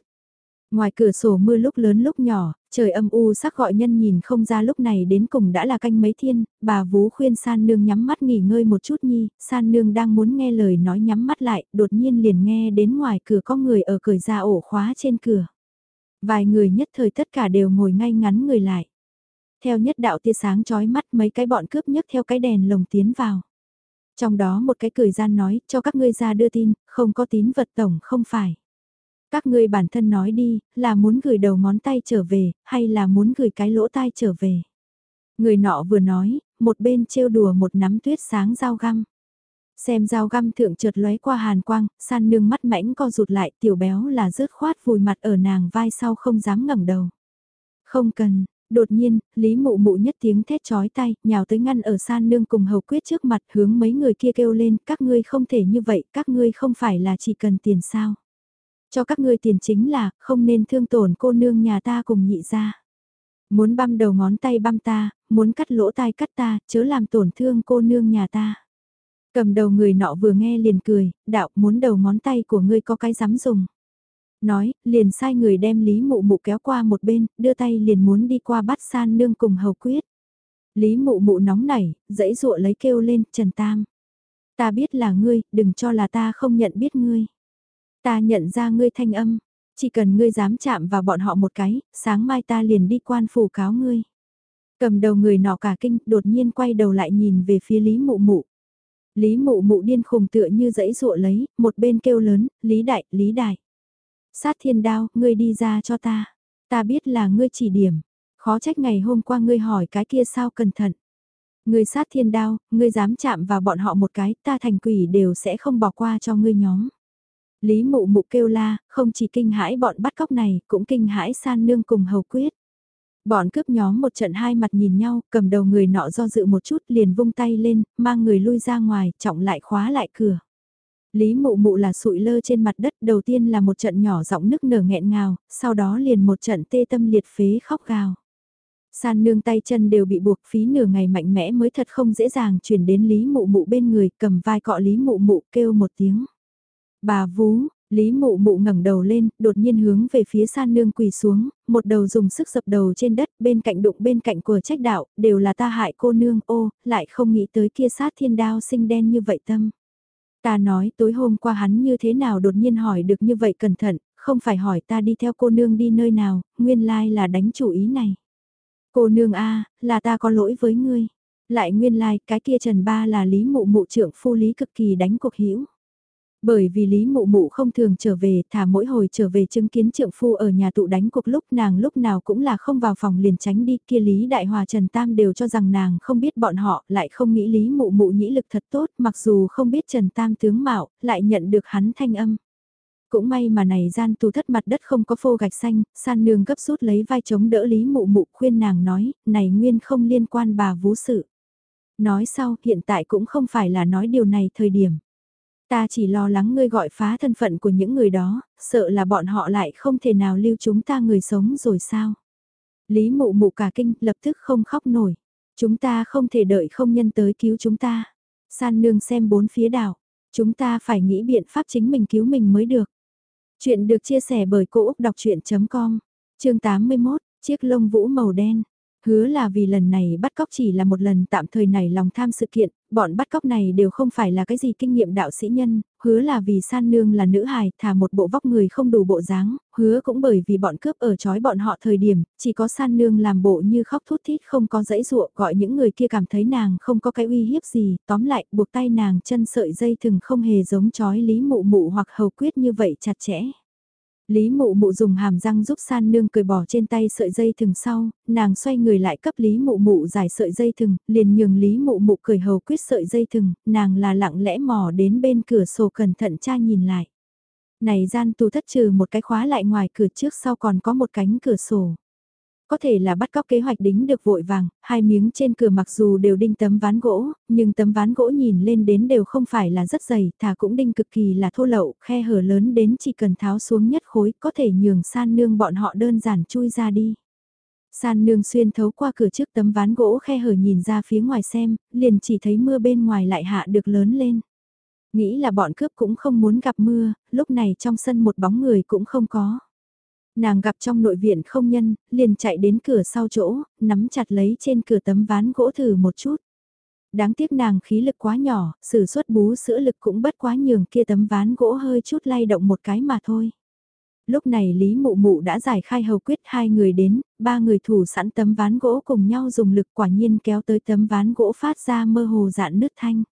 Ngoài cửa sổ mưa lúc lớn lúc nhỏ, trời âm u sắc gọi nhân nhìn không ra lúc này đến cùng đã là canh mấy thiên, bà vú khuyên san nương nhắm mắt nghỉ ngơi một chút nhi, san nương đang muốn nghe lời nói nhắm mắt lại, đột nhiên liền nghe đến ngoài cửa có người ở cởi ra ổ khóa trên cửa. Vài người nhất thời tất cả đều ngồi ngay ngắn người lại. Theo nhất đạo tia sáng chói mắt mấy cái bọn cướp nhấc theo cái đèn lồng tiến vào. Trong đó một cái cười gian nói, cho các ngươi ra đưa tin, không có tín vật tổng không phải. Các ngươi bản thân nói đi, là muốn gửi đầu ngón tay trở về, hay là muốn gửi cái lỗ tai trở về. Người nọ vừa nói, một bên trêu đùa một nắm tuyết sáng dao găm. Xem dao găm thượng trượt lóe qua hàn quang, san nương mắt mãnh co rụt lại tiểu béo là rớt khoát vùi mặt ở nàng vai sau không dám ngẩng đầu. Không cần, đột nhiên, Lý mụ mụ nhất tiếng thét chói tay, nhào tới ngăn ở san nương cùng hầu quyết trước mặt hướng mấy người kia kêu lên, các ngươi không thể như vậy, các ngươi không phải là chỉ cần tiền sao. Cho các ngươi tiền chính là, không nên thương tổn cô nương nhà ta cùng nhị ra. Muốn băm đầu ngón tay băm ta, muốn cắt lỗ tai cắt ta, chớ làm tổn thương cô nương nhà ta. Cầm đầu người nọ vừa nghe liền cười, đạo muốn đầu ngón tay của ngươi có cái dám dùng. Nói, liền sai người đem Lý Mụ Mụ kéo qua một bên, đưa tay liền muốn đi qua bắt san nương cùng hầu quyết. Lý Mụ Mụ nóng nảy, dãy dụa lấy kêu lên, Trần Tam. Ta biết là ngươi, đừng cho là ta không nhận biết ngươi. Ta nhận ra ngươi thanh âm, chỉ cần ngươi dám chạm vào bọn họ một cái, sáng mai ta liền đi quan phủ cáo ngươi. Cầm đầu người nọ cả kinh, đột nhiên quay đầu lại nhìn về phía Lý Mụ Mụ. Lý mụ mụ điên khùng tựa như dãy dụa lấy, một bên kêu lớn, Lý đại, Lý đại. Sát thiên đao, ngươi đi ra cho ta. Ta biết là ngươi chỉ điểm. Khó trách ngày hôm qua ngươi hỏi cái kia sao cẩn thận. Ngươi sát thiên đao, ngươi dám chạm vào bọn họ một cái, ta thành quỷ đều sẽ không bỏ qua cho ngươi nhóm. Lý mụ mụ kêu la, không chỉ kinh hãi bọn bắt cóc này, cũng kinh hãi san nương cùng hầu quyết. Bọn cướp nhóm một trận hai mặt nhìn nhau, cầm đầu người nọ do dự một chút liền vung tay lên, mang người lui ra ngoài, trọng lại khóa lại cửa. Lý mụ mụ là sụi lơ trên mặt đất đầu tiên là một trận nhỏ giọng nức nở nghẹn ngào, sau đó liền một trận tê tâm liệt phế khóc gào. San nương tay chân đều bị buộc phí nửa ngày mạnh mẽ mới thật không dễ dàng chuyển đến Lý mụ mụ bên người cầm vai cọ Lý mụ mụ kêu một tiếng. Bà vú, Lý mụ mụ ngẩng đầu lên, đột nhiên hướng về phía san nương quỳ xuống, một đầu dùng sức dập đầu trên đất, bên cạnh đụng bên cạnh của trách đạo, đều là ta hại cô nương, ô, lại không nghĩ tới kia sát thiên đao sinh đen như vậy tâm. Ta nói tối hôm qua hắn như thế nào đột nhiên hỏi được như vậy cẩn thận, không phải hỏi ta đi theo cô nương đi nơi nào, nguyên lai là đánh chủ ý này. Cô nương a là ta có lỗi với ngươi. Lại nguyên lai cái kia trần ba là lý mụ mụ trưởng phu lý cực kỳ đánh cuộc hữu bởi vì Lý Mụ Mụ không thường trở về, thả mỗi hồi trở về chứng kiến trượng phu ở nhà tụ đánh cuộc lúc nàng lúc nào cũng là không vào phòng liền tránh đi, kia Lý Đại Hòa Trần Tam đều cho rằng nàng không biết bọn họ, lại không nghĩ Lý Mụ Mụ nhĩ lực thật tốt, mặc dù không biết Trần Tam tướng mạo, lại nhận được hắn thanh âm. Cũng may mà này gian tù thất mặt đất không có phô gạch xanh, san nương gấp rút lấy vai chống đỡ Lý Mụ Mụ khuyên nàng nói, này nguyên không liên quan bà vú sự. Nói sau, hiện tại cũng không phải là nói điều này thời điểm. Ta chỉ lo lắng ngươi gọi phá thân phận của những người đó, sợ là bọn họ lại không thể nào lưu chúng ta người sống rồi sao. Lý mụ mụ cả kinh, lập tức không khóc nổi. Chúng ta không thể đợi không nhân tới cứu chúng ta. San nương xem bốn phía đảo. Chúng ta phải nghĩ biện pháp chính mình cứu mình mới được. Chuyện được chia sẻ bởi Cô Úc Đọc Chuyện.com Chương 81, chiếc lông vũ màu đen. Hứa là vì lần này bắt cóc chỉ là một lần tạm thời này lòng tham sự kiện, bọn bắt cóc này đều không phải là cái gì kinh nghiệm đạo sĩ nhân, hứa là vì san nương là nữ hài, thả một bộ vóc người không đủ bộ dáng, hứa cũng bởi vì bọn cướp ở trói bọn họ thời điểm, chỉ có san nương làm bộ như khóc thút thít không có dãy ruộng gọi những người kia cảm thấy nàng không có cái uy hiếp gì, tóm lại buộc tay nàng chân sợi dây thừng không hề giống trói lý mụ mụ hoặc hầu quyết như vậy chặt chẽ. Lý mụ mụ dùng hàm răng giúp san nương cười bỏ trên tay sợi dây thừng sau, nàng xoay người lại cấp Lý mụ mụ giải sợi dây thừng, liền nhường Lý mụ mụ cười hầu quyết sợi dây thừng, nàng là lặng lẽ mò đến bên cửa sổ cẩn thận tra nhìn lại. Này gian tù thất trừ một cái khóa lại ngoài cửa trước sau còn có một cánh cửa sổ. Có thể là bắt cóc kế hoạch đính được vội vàng, hai miếng trên cửa mặc dù đều đinh tấm ván gỗ, nhưng tấm ván gỗ nhìn lên đến đều không phải là rất dày, thà cũng đinh cực kỳ là thô lậu, khe hở lớn đến chỉ cần tháo xuống nhất khối có thể nhường san nương bọn họ đơn giản chui ra đi. San nương xuyên thấu qua cửa trước tấm ván gỗ khe hở nhìn ra phía ngoài xem, liền chỉ thấy mưa bên ngoài lại hạ được lớn lên. Nghĩ là bọn cướp cũng không muốn gặp mưa, lúc này trong sân một bóng người cũng không có. Nàng gặp trong nội viện không nhân, liền chạy đến cửa sau chỗ, nắm chặt lấy trên cửa tấm ván gỗ thử một chút. Đáng tiếc nàng khí lực quá nhỏ, sử xuất bú sữa lực cũng bất quá nhường kia tấm ván gỗ hơi chút lay động một cái mà thôi. Lúc này Lý Mụ Mụ đã giải khai hầu quyết hai người đến, ba người thủ sẵn tấm ván gỗ cùng nhau dùng lực quả nhiên kéo tới tấm ván gỗ phát ra mơ hồ dạn nứt thanh.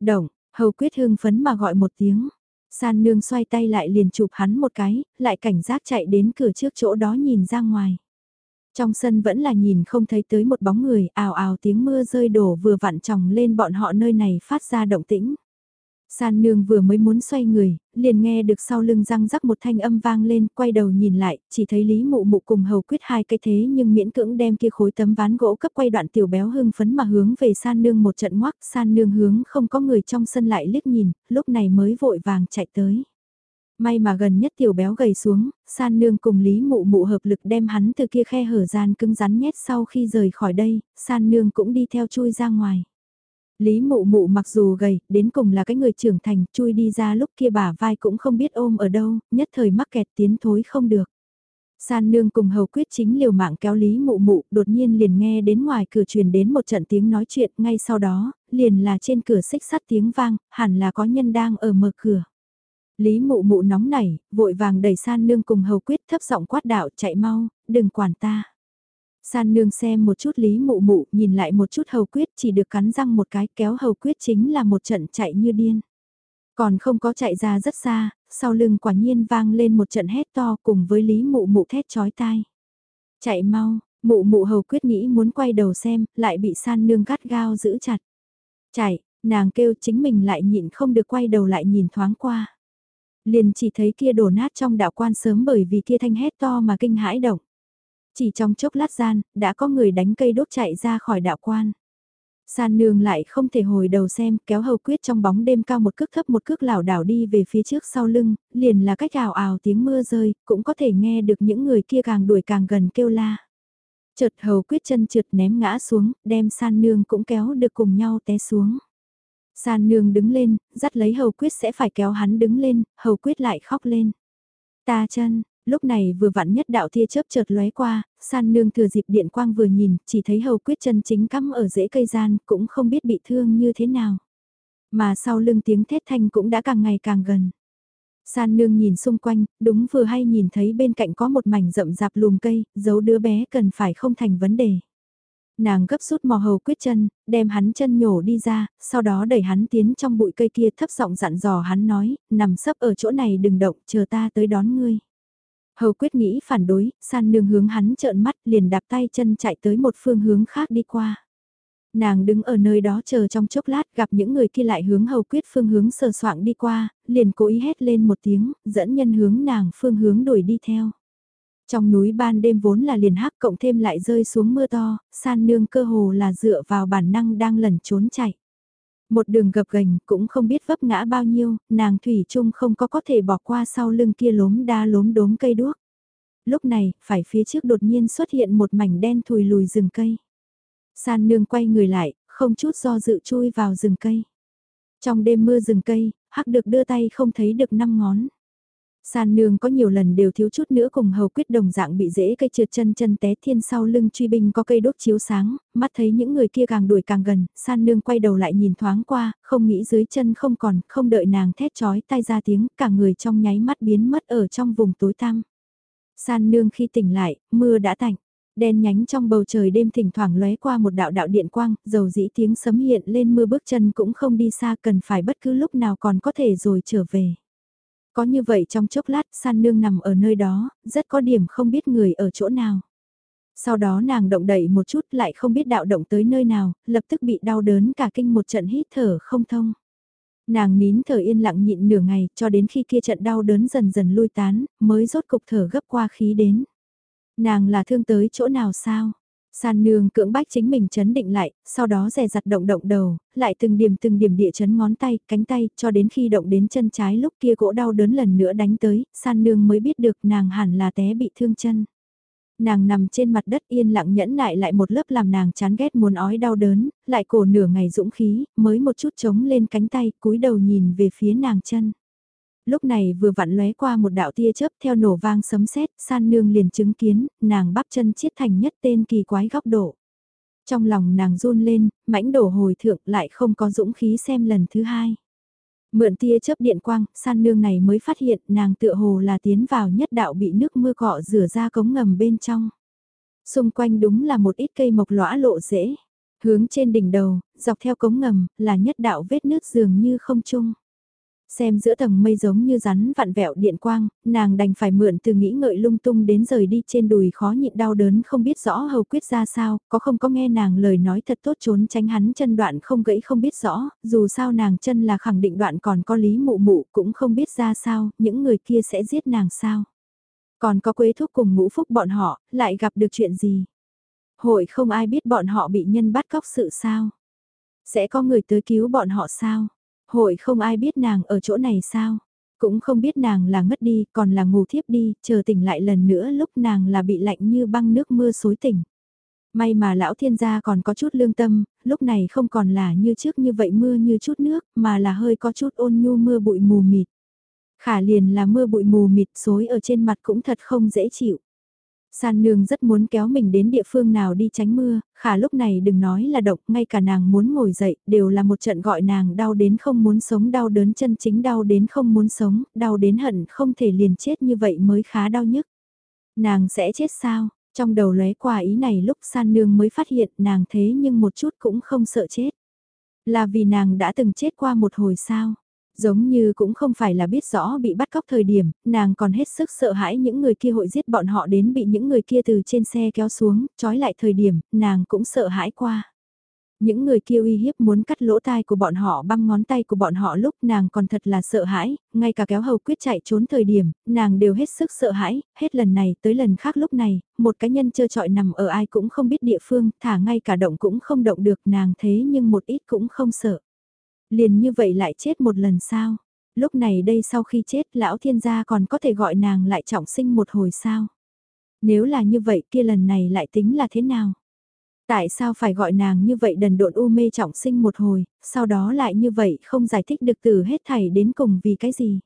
Động, hầu quyết hưng phấn mà gọi một tiếng. San nương xoay tay lại liền chụp hắn một cái, lại cảnh giác chạy đến cửa trước chỗ đó nhìn ra ngoài. Trong sân vẫn là nhìn không thấy tới một bóng người, ào ào tiếng mưa rơi đổ vừa vặn tròng lên bọn họ nơi này phát ra động tĩnh. San nương vừa mới muốn xoay người, liền nghe được sau lưng răng rắc một thanh âm vang lên, quay đầu nhìn lại, chỉ thấy Lý Mụ Mụ cùng hầu quyết hai cái thế nhưng miễn cưỡng đem kia khối tấm ván gỗ cấp quay đoạn tiểu béo hưng phấn mà hướng về San nương một trận ngoắc, San nương hướng không có người trong sân lại liếc nhìn, lúc này mới vội vàng chạy tới. May mà gần nhất tiểu béo gầy xuống, San nương cùng Lý Mụ Mụ hợp lực đem hắn từ kia khe hở gian cứng rắn nhét sau khi rời khỏi đây, San nương cũng đi theo chui ra ngoài. Lý mụ mụ mặc dù gầy, đến cùng là cái người trưởng thành, chui đi ra lúc kia bả vai cũng không biết ôm ở đâu, nhất thời mắc kẹt tiến thối không được. San nương cùng hầu quyết chính liều mạng kéo Lý mụ mụ, đột nhiên liền nghe đến ngoài cửa truyền đến một trận tiếng nói chuyện, ngay sau đó, liền là trên cửa xích sắt tiếng vang, hẳn là có nhân đang ở mở cửa. Lý mụ mụ nóng nảy, vội vàng đẩy san nương cùng hầu quyết thấp giọng quát đạo chạy mau, đừng quản ta. San nương xem một chút lý mụ mụ, nhìn lại một chút hầu quyết chỉ được cắn răng một cái kéo hầu quyết chính là một trận chạy như điên. Còn không có chạy ra rất xa, sau lưng quả nhiên vang lên một trận hét to cùng với lý mụ mụ thét chói tai. Chạy mau, mụ mụ hầu quyết nghĩ muốn quay đầu xem, lại bị san nương gắt gao giữ chặt. Chạy, nàng kêu chính mình lại nhịn không được quay đầu lại nhìn thoáng qua. Liền chỉ thấy kia đổ nát trong đạo quan sớm bởi vì kia thanh hét to mà kinh hãi động. Chỉ trong chốc lát gian, đã có người đánh cây đốt chạy ra khỏi đạo quan. San nương lại không thể hồi đầu xem, kéo hầu quyết trong bóng đêm cao một cước thấp một cước lảo đảo đi về phía trước sau lưng, liền là cách ảo ảo tiếng mưa rơi, cũng có thể nghe được những người kia càng đuổi càng gần kêu la. Chợt hầu quyết chân trượt ném ngã xuống, đem san nương cũng kéo được cùng nhau té xuống. San nương đứng lên, dắt lấy hầu quyết sẽ phải kéo hắn đứng lên, hầu quyết lại khóc lên. Ta chân, Lúc này vừa vặn nhất đạo tia chớp chợt lóe qua, san nương thừa dịp điện quang vừa nhìn, chỉ thấy hầu quyết chân chính cắm ở rễ cây gian, cũng không biết bị thương như thế nào. Mà sau lưng tiếng thét thanh cũng đã càng ngày càng gần. San nương nhìn xung quanh, đúng vừa hay nhìn thấy bên cạnh có một mảnh rậm rạp lùm cây, giấu đứa bé cần phải không thành vấn đề. Nàng gấp rút mò hầu quyết chân, đem hắn chân nhổ đi ra, sau đó đẩy hắn tiến trong bụi cây kia thấp giọng dặn dò hắn nói, nằm sấp ở chỗ này đừng động, chờ ta tới đón ngươi. Hầu quyết nghĩ phản đối, san nương hướng hắn trợn mắt liền đạp tay chân chạy tới một phương hướng khác đi qua. Nàng đứng ở nơi đó chờ trong chốc lát gặp những người kia lại hướng hầu quyết phương hướng sờ soạng đi qua, liền cố ý hét lên một tiếng, dẫn nhân hướng nàng phương hướng đuổi đi theo. Trong núi ban đêm vốn là liền hắc cộng thêm lại rơi xuống mưa to, san nương cơ hồ là dựa vào bản năng đang lẩn trốn chạy. Một đường gập gành cũng không biết vấp ngã bao nhiêu, nàng Thủy chung không có có thể bỏ qua sau lưng kia lốm đa lốm đốm cây đuốc. Lúc này, phải phía trước đột nhiên xuất hiện một mảnh đen thùi lùi rừng cây. San nương quay người lại, không chút do dự chui vào rừng cây. Trong đêm mưa rừng cây, hắc được đưa tay không thấy được năm ngón. San nương có nhiều lần đều thiếu chút nữa cùng hầu quyết đồng dạng bị dễ cây trượt chân chân té thiên sau lưng truy binh có cây đốt chiếu sáng, mắt thấy những người kia càng đuổi càng gần, san nương quay đầu lại nhìn thoáng qua, không nghĩ dưới chân không còn, không đợi nàng thét chói tay ra tiếng, cả người trong nháy mắt biến mất ở trong vùng tối tăm. San nương khi tỉnh lại, mưa đã tạnh. Đen nhánh trong bầu trời đêm thỉnh thoảng lóe qua một đạo đạo điện quang, dầu dĩ tiếng sấm hiện lên mưa bước chân cũng không đi xa cần phải bất cứ lúc nào còn có thể rồi trở về. Có như vậy trong chốc lát san nương nằm ở nơi đó, rất có điểm không biết người ở chỗ nào. Sau đó nàng động đẩy một chút lại không biết đạo động tới nơi nào, lập tức bị đau đớn cả kinh một trận hít thở không thông. Nàng nín thở yên lặng nhịn nửa ngày cho đến khi kia trận đau đớn dần dần lui tán, mới rốt cục thở gấp qua khí đến. Nàng là thương tới chỗ nào sao? San nương cưỡng bách chính mình chấn định lại, sau đó rè rặt động động đầu, lại từng điểm từng điểm địa chấn ngón tay, cánh tay, cho đến khi động đến chân trái lúc kia gỗ đau đớn lần nữa đánh tới, san nương mới biết được nàng hẳn là té bị thương chân. Nàng nằm trên mặt đất yên lặng nhẫn nại lại một lớp làm nàng chán ghét muốn ói đau đớn, lại cổ nửa ngày dũng khí, mới một chút trống lên cánh tay, cúi đầu nhìn về phía nàng chân lúc này vừa vặn lóe qua một đạo tia chớp theo nổ vang sấm sét, san nương liền chứng kiến, nàng bắp chân chiết thành nhất tên kỳ quái góc độ. Trong lòng nàng run lên, mãnh đổ hồi thượng lại không có dũng khí xem lần thứ hai. Mượn tia chớp điện quang, san nương này mới phát hiện nàng tựa hồ là tiến vào nhất đạo bị nước mưa cọ rửa ra cống ngầm bên trong. Xung quanh đúng là một ít cây mộc lõa lộ rễ. Hướng trên đỉnh đầu, dọc theo cống ngầm, là nhất đạo vết nước dường như không chung. Xem giữa tầng mây giống như rắn vặn vẹo điện quang, nàng đành phải mượn từ nghĩ ngợi lung tung đến rời đi trên đùi khó nhịn đau đớn không biết rõ hầu quyết ra sao, có không có nghe nàng lời nói thật tốt trốn tránh hắn chân đoạn không gãy không biết rõ, dù sao nàng chân là khẳng định đoạn còn có lý mụ mụ cũng không biết ra sao, những người kia sẽ giết nàng sao. Còn có quế thuốc cùng ngũ phúc bọn họ, lại gặp được chuyện gì? Hội không ai biết bọn họ bị nhân bắt cóc sự sao? Sẽ có người tới cứu bọn họ sao? Hội không ai biết nàng ở chỗ này sao? Cũng không biết nàng là ngất đi, còn là ngủ thiếp đi, chờ tỉnh lại lần nữa lúc nàng là bị lạnh như băng nước mưa xối tỉnh. May mà lão thiên gia còn có chút lương tâm, lúc này không còn là như trước như vậy mưa như chút nước, mà là hơi có chút ôn nhu mưa bụi mù mịt. Khả liền là mưa bụi mù mịt xối ở trên mặt cũng thật không dễ chịu. San nương rất muốn kéo mình đến địa phương nào đi tránh mưa, khả lúc này đừng nói là độc, ngay cả nàng muốn ngồi dậy, đều là một trận gọi nàng đau đến không muốn sống đau đớn chân chính đau đến không muốn sống, đau đến hận không thể liền chết như vậy mới khá đau nhất. Nàng sẽ chết sao? Trong đầu lóe qua ý này lúc san nương mới phát hiện nàng thế nhưng một chút cũng không sợ chết. Là vì nàng đã từng chết qua một hồi sao? Giống như cũng không phải là biết rõ bị bắt cóc thời điểm, nàng còn hết sức sợ hãi những người kia hội giết bọn họ đến bị những người kia từ trên xe kéo xuống, trói lại thời điểm, nàng cũng sợ hãi qua. Những người kia uy hiếp muốn cắt lỗ tai của bọn họ băm ngón tay của bọn họ lúc nàng còn thật là sợ hãi, ngay cả kéo hầu quyết chạy trốn thời điểm, nàng đều hết sức sợ hãi, hết lần này tới lần khác lúc này, một cá nhân trơ trọi nằm ở ai cũng không biết địa phương, thả ngay cả động cũng không động được nàng thế nhưng một ít cũng không sợ. Liền như vậy lại chết một lần sao? Lúc này đây sau khi chết lão thiên gia còn có thể gọi nàng lại trọng sinh một hồi sao? Nếu là như vậy kia lần này lại tính là thế nào? Tại sao phải gọi nàng như vậy đần độn u mê trọng sinh một hồi, sau đó lại như vậy không giải thích được từ hết thảy đến cùng vì cái gì?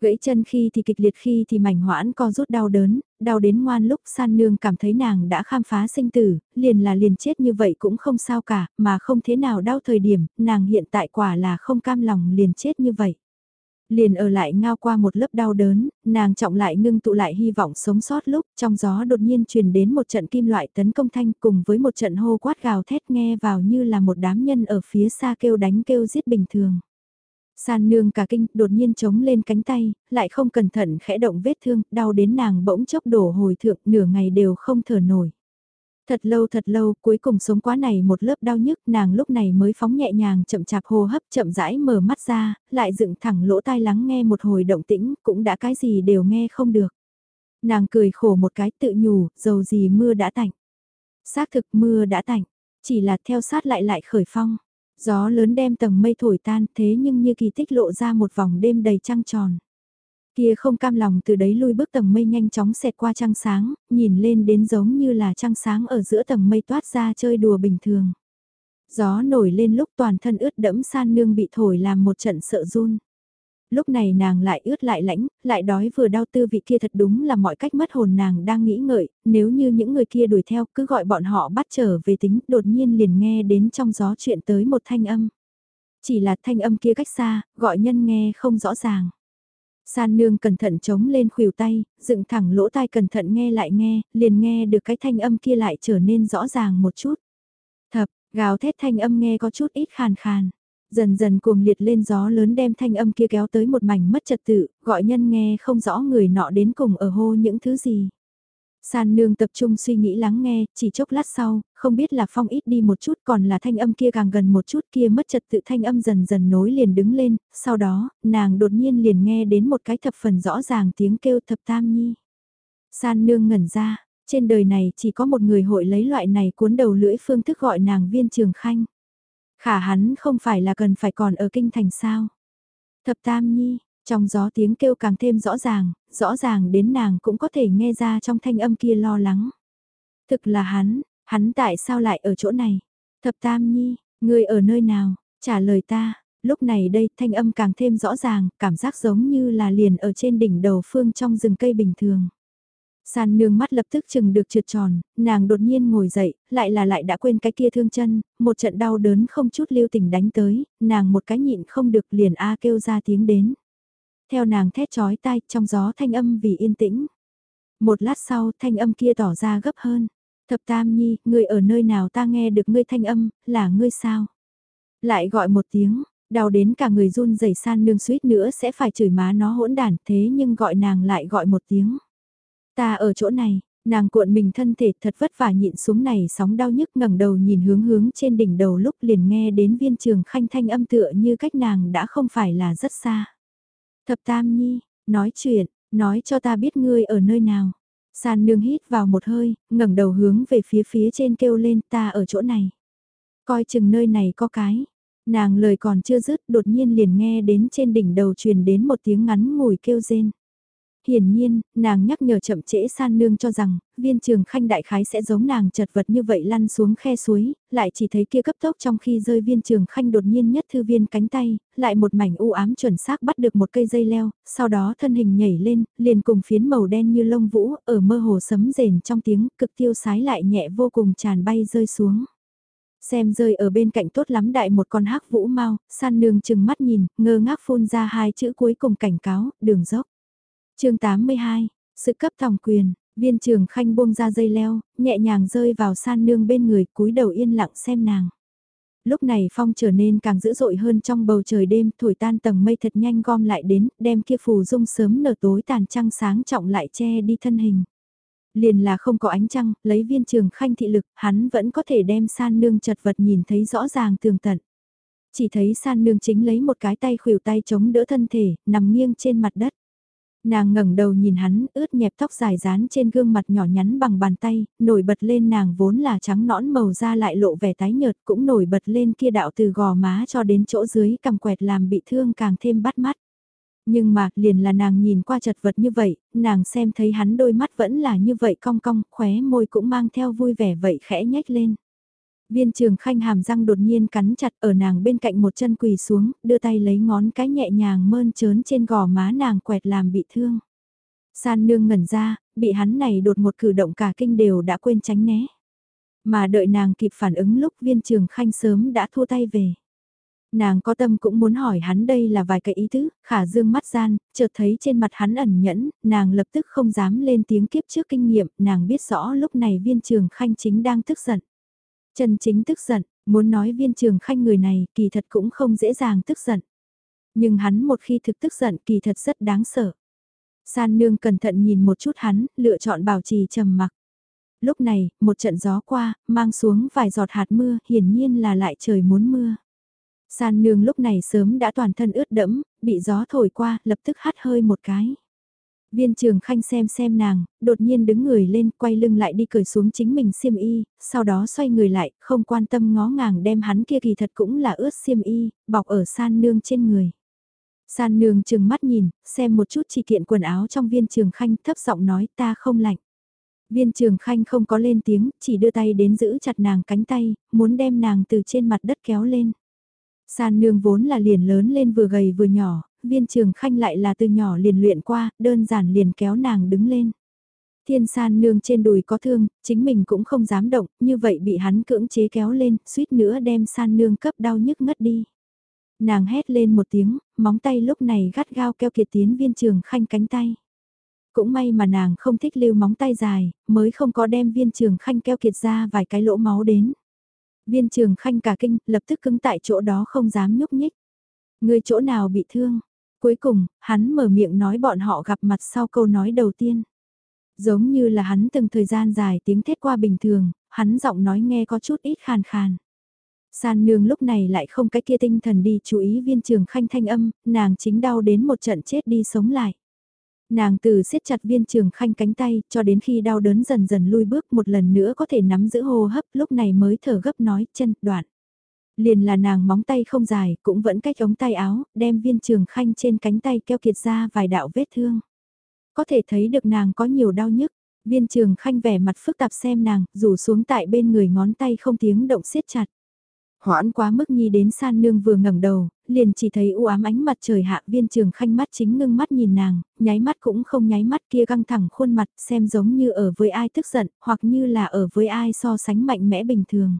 Gãy chân khi thì kịch liệt khi thì mảnh hoãn co rút đau đớn, đau đến ngoan lúc san nương cảm thấy nàng đã khám phá sinh tử, liền là liền chết như vậy cũng không sao cả, mà không thế nào đau thời điểm, nàng hiện tại quả là không cam lòng liền chết như vậy. Liền ở lại ngao qua một lớp đau đớn, nàng trọng lại ngưng tụ lại hy vọng sống sót lúc trong gió đột nhiên truyền đến một trận kim loại tấn công thanh cùng với một trận hô quát gào thét nghe vào như là một đám nhân ở phía xa kêu đánh kêu giết bình thường. San nương cả kinh, đột nhiên chống lên cánh tay, lại không cẩn thận khẽ động vết thương, đau đến nàng bỗng chốc đổ hồi thượng, nửa ngày đều không thở nổi. Thật lâu thật lâu, cuối cùng sống quá này một lớp đau nhức, nàng lúc này mới phóng nhẹ nhàng chậm chạp hô hấp chậm rãi mở mắt ra, lại dựng thẳng lỗ tai lắng nghe một hồi động tĩnh, cũng đã cái gì đều nghe không được. Nàng cười khổ một cái tự nhủ, dầu gì mưa đã tạnh. Xác thực mưa đã tạnh, chỉ là theo sát lại lại khởi phong. Gió lớn đem tầng mây thổi tan thế nhưng như kỳ tích lộ ra một vòng đêm đầy trăng tròn. Kia không cam lòng từ đấy lui bước tầng mây nhanh chóng xẹt qua trăng sáng, nhìn lên đến giống như là trăng sáng ở giữa tầng mây toát ra chơi đùa bình thường. Gió nổi lên lúc toàn thân ướt đẫm san nương bị thổi làm một trận sợ run. Lúc này nàng lại ướt lại lãnh, lại đói vừa đau tư vị kia thật đúng là mọi cách mất hồn nàng đang nghĩ ngợi, nếu như những người kia đuổi theo cứ gọi bọn họ bắt trở về tính, đột nhiên liền nghe đến trong gió chuyện tới một thanh âm. Chỉ là thanh âm kia cách xa, gọi nhân nghe không rõ ràng. San nương cẩn thận chống lên khuỷu tay, dựng thẳng lỗ tai cẩn thận nghe lại nghe, liền nghe được cái thanh âm kia lại trở nên rõ ràng một chút. Thập, gào thét thanh âm nghe có chút ít khàn khàn. Dần dần cuồng liệt lên gió lớn đem thanh âm kia kéo tới một mảnh mất trật tự, gọi nhân nghe không rõ người nọ đến cùng ở hô những thứ gì. San nương tập trung suy nghĩ lắng nghe, chỉ chốc lát sau, không biết là phong ít đi một chút còn là thanh âm kia càng gần một chút kia mất trật tự thanh âm dần dần nối liền đứng lên, sau đó, nàng đột nhiên liền nghe đến một cái thập phần rõ ràng tiếng kêu thập tam nhi. San nương ngẩn ra, trên đời này chỉ có một người hội lấy loại này cuốn đầu lưỡi phương thức gọi nàng viên trường khanh. Khả hắn không phải là cần phải còn ở kinh thành sao. Thập tam nhi, trong gió tiếng kêu càng thêm rõ ràng, rõ ràng đến nàng cũng có thể nghe ra trong thanh âm kia lo lắng. Thực là hắn, hắn tại sao lại ở chỗ này? Thập Tam Nhi, người ở nơi nào? Trả lời ta, lúc này đây thanh âm càng thêm rõ ràng, cảm giác giống như là liền ở trên đỉnh đầu phương trong rừng cây bình thường. San nương mắt lập tức chừng được trượt tròn, nàng đột nhiên ngồi dậy, lại là lại đã quên cái kia thương chân, một trận đau đớn không chút lưu tình đánh tới, nàng một cái nhịn không được liền A kêu ra tiếng đến. Theo nàng thét chói tai trong gió thanh âm vì yên tĩnh. Một lát sau thanh âm kia tỏ ra gấp hơn. Thập Tam Nhi, ngươi ở nơi nào ta nghe được ngươi thanh âm, là ngươi sao? Lại gọi một tiếng, đau đến cả người run rẩy san nương suýt nữa sẽ phải chửi má nó hỗn đản thế nhưng gọi nàng lại gọi một tiếng. Ta ở chỗ này, nàng cuộn mình thân thể thật vất vả nhịn xuống này sóng đau nhức ngẩng đầu nhìn hướng hướng trên đỉnh đầu lúc liền nghe đến viên trường khanh thanh âm tựa như cách nàng đã không phải là rất xa. Thập Tam Nhi, nói chuyện, nói cho ta biết ngươi ở nơi nào. San nương hít vào một hơi, ngẩng đầu hướng về phía phía trên kêu lên ta ở chỗ này. Coi chừng nơi này có cái. Nàng lời còn chưa dứt đột nhiên liền nghe đến trên đỉnh đầu truyền đến một tiếng ngắn ngủi kêu rên. Hiển nhiên, nàng nhắc nhở chậm trễ san nương cho rằng, viên trường khanh đại khái sẽ giống nàng chật vật như vậy lăn xuống khe suối, lại chỉ thấy kia cấp tốc trong khi rơi viên trường khanh đột nhiên nhất thư viên cánh tay, lại một mảnh u ám chuẩn xác bắt được một cây dây leo, sau đó thân hình nhảy lên, liền cùng phiến màu đen như lông vũ, ở mơ hồ sấm rền trong tiếng, cực tiêu sái lại nhẹ vô cùng tràn bay rơi xuống. Xem rơi ở bên cạnh tốt lắm đại một con hắc vũ mau, san nương chừng mắt nhìn, ngơ ngác phun ra hai chữ cuối cùng cảnh cáo, đường dốc chương 82, sự cấp thòng quyền, viên trường khanh buông ra dây leo, nhẹ nhàng rơi vào san nương bên người cúi đầu yên lặng xem nàng. Lúc này phong trở nên càng dữ dội hơn trong bầu trời đêm thổi tan tầng mây thật nhanh gom lại đến, đem kia phù dung sớm nở tối tàn trăng sáng trọng lại che đi thân hình. Liền là không có ánh trăng, lấy viên trường khanh thị lực, hắn vẫn có thể đem san nương chật vật nhìn thấy rõ ràng tường tận. Chỉ thấy san nương chính lấy một cái tay khuỷu tay chống đỡ thân thể, nằm nghiêng trên mặt đất. Nàng ngẩng đầu nhìn hắn, ướt nhẹp tóc dài dán trên gương mặt nhỏ nhắn bằng bàn tay, nổi bật lên nàng vốn là trắng nõn màu da lại lộ vẻ tái nhợt cũng nổi bật lên kia đạo từ gò má cho đến chỗ dưới cầm quẹt làm bị thương càng thêm bắt mắt. Nhưng mà, liền là nàng nhìn qua chật vật như vậy, nàng xem thấy hắn đôi mắt vẫn là như vậy cong cong, khóe môi cũng mang theo vui vẻ vậy khẽ nhếch lên. Viên trường khanh hàm răng đột nhiên cắn chặt ở nàng bên cạnh một chân quỳ xuống, đưa tay lấy ngón cái nhẹ nhàng mơn trớn trên gò má nàng quẹt làm bị thương. San nương ngẩn ra, bị hắn này đột một cử động cả kinh đều đã quên tránh né. Mà đợi nàng kịp phản ứng lúc viên trường khanh sớm đã thua tay về. Nàng có tâm cũng muốn hỏi hắn đây là vài cái ý tứ, khả dương mắt gian, chợt thấy trên mặt hắn ẩn nhẫn, nàng lập tức không dám lên tiếng kiếp trước kinh nghiệm, nàng biết rõ lúc này viên trường khanh chính đang tức giận trần chính tức giận, muốn nói viên trường khanh người này kỳ thật cũng không dễ dàng tức giận. Nhưng hắn một khi thực tức giận kỳ thật rất đáng sợ. San nương cẩn thận nhìn một chút hắn, lựa chọn bảo trì trầm mặc. Lúc này, một trận gió qua, mang xuống vài giọt hạt mưa, hiển nhiên là lại trời muốn mưa. San nương lúc này sớm đã toàn thân ướt đẫm, bị gió thổi qua, lập tức hắt hơi một cái. Viên trường khanh xem xem nàng, đột nhiên đứng người lên quay lưng lại đi cởi xuống chính mình xiêm y, sau đó xoay người lại, không quan tâm ngó ngàng đem hắn kia kỳ thật cũng là ướt xiêm y, bọc ở san nương trên người. San nương trừng mắt nhìn, xem một chút chỉ kiện quần áo trong viên trường khanh thấp giọng nói ta không lạnh. Viên trường khanh không có lên tiếng, chỉ đưa tay đến giữ chặt nàng cánh tay, muốn đem nàng từ trên mặt đất kéo lên. San nương vốn là liền lớn lên vừa gầy vừa nhỏ, viên trường khanh lại là từ nhỏ liền luyện qua, đơn giản liền kéo nàng đứng lên. Thiên san nương trên đùi có thương, chính mình cũng không dám động, như vậy bị hắn cưỡng chế kéo lên, suýt nữa đem san nương cấp đau nhức ngất đi. Nàng hét lên một tiếng, móng tay lúc này gắt gao keo kiệt tiến viên trường khanh cánh tay. Cũng may mà nàng không thích lưu móng tay dài, mới không có đem viên trường khanh keo kiệt ra vài cái lỗ máu đến. Viên trường khanh cả kinh, lập tức cứng tại chỗ đó không dám nhúc nhích. Người chỗ nào bị thương? Cuối cùng, hắn mở miệng nói bọn họ gặp mặt sau câu nói đầu tiên. Giống như là hắn từng thời gian dài tiếng thét qua bình thường, hắn giọng nói nghe có chút ít khàn khàn. San nương lúc này lại không cái kia tinh thần đi chú ý viên trường khanh thanh âm, nàng chính đau đến một trận chết đi sống lại. Nàng từ siết chặt viên trường khanh cánh tay, cho đến khi đau đớn dần dần lui bước một lần nữa có thể nắm giữ hô hấp, lúc này mới thở gấp nói, chân, đoạn. Liền là nàng móng tay không dài, cũng vẫn cách ống tay áo, đem viên trường khanh trên cánh tay keo kiệt ra vài đạo vết thương. Có thể thấy được nàng có nhiều đau nhức, viên trường khanh vẻ mặt phức tạp xem nàng, rủ xuống tại bên người ngón tay không tiếng động siết chặt. Hoãn quá mức nhi đến san nương vừa ngẩng đầu, liền chỉ thấy u ám ánh mặt trời hạ viên trường khanh mắt chính ngưng mắt nhìn nàng, nháy mắt cũng không nháy mắt kia căng thẳng khuôn mặt xem giống như ở với ai tức giận, hoặc như là ở với ai so sánh mạnh mẽ bình thường.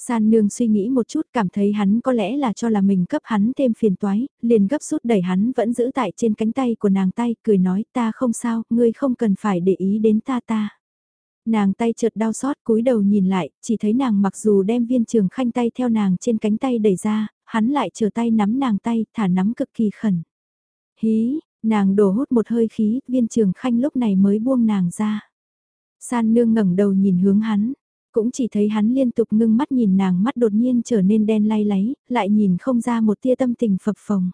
San nương suy nghĩ một chút cảm thấy hắn có lẽ là cho là mình cấp hắn thêm phiền toái, liền gấp rút đẩy hắn vẫn giữ tại trên cánh tay của nàng tay, cười nói ta không sao, ngươi không cần phải để ý đến ta ta. Nàng tay chợt đau xót cúi đầu nhìn lại, chỉ thấy nàng mặc dù đem viên trường khanh tay theo nàng trên cánh tay đẩy ra, hắn lại chờ tay nắm nàng tay, thả nắm cực kỳ khẩn. Hí, nàng đổ hút một hơi khí, viên trường khanh lúc này mới buông nàng ra. San nương ngẩng đầu nhìn hướng hắn, cũng chỉ thấy hắn liên tục ngưng mắt nhìn nàng mắt đột nhiên trở nên đen lay láy, lại nhìn không ra một tia tâm tình phập phồng.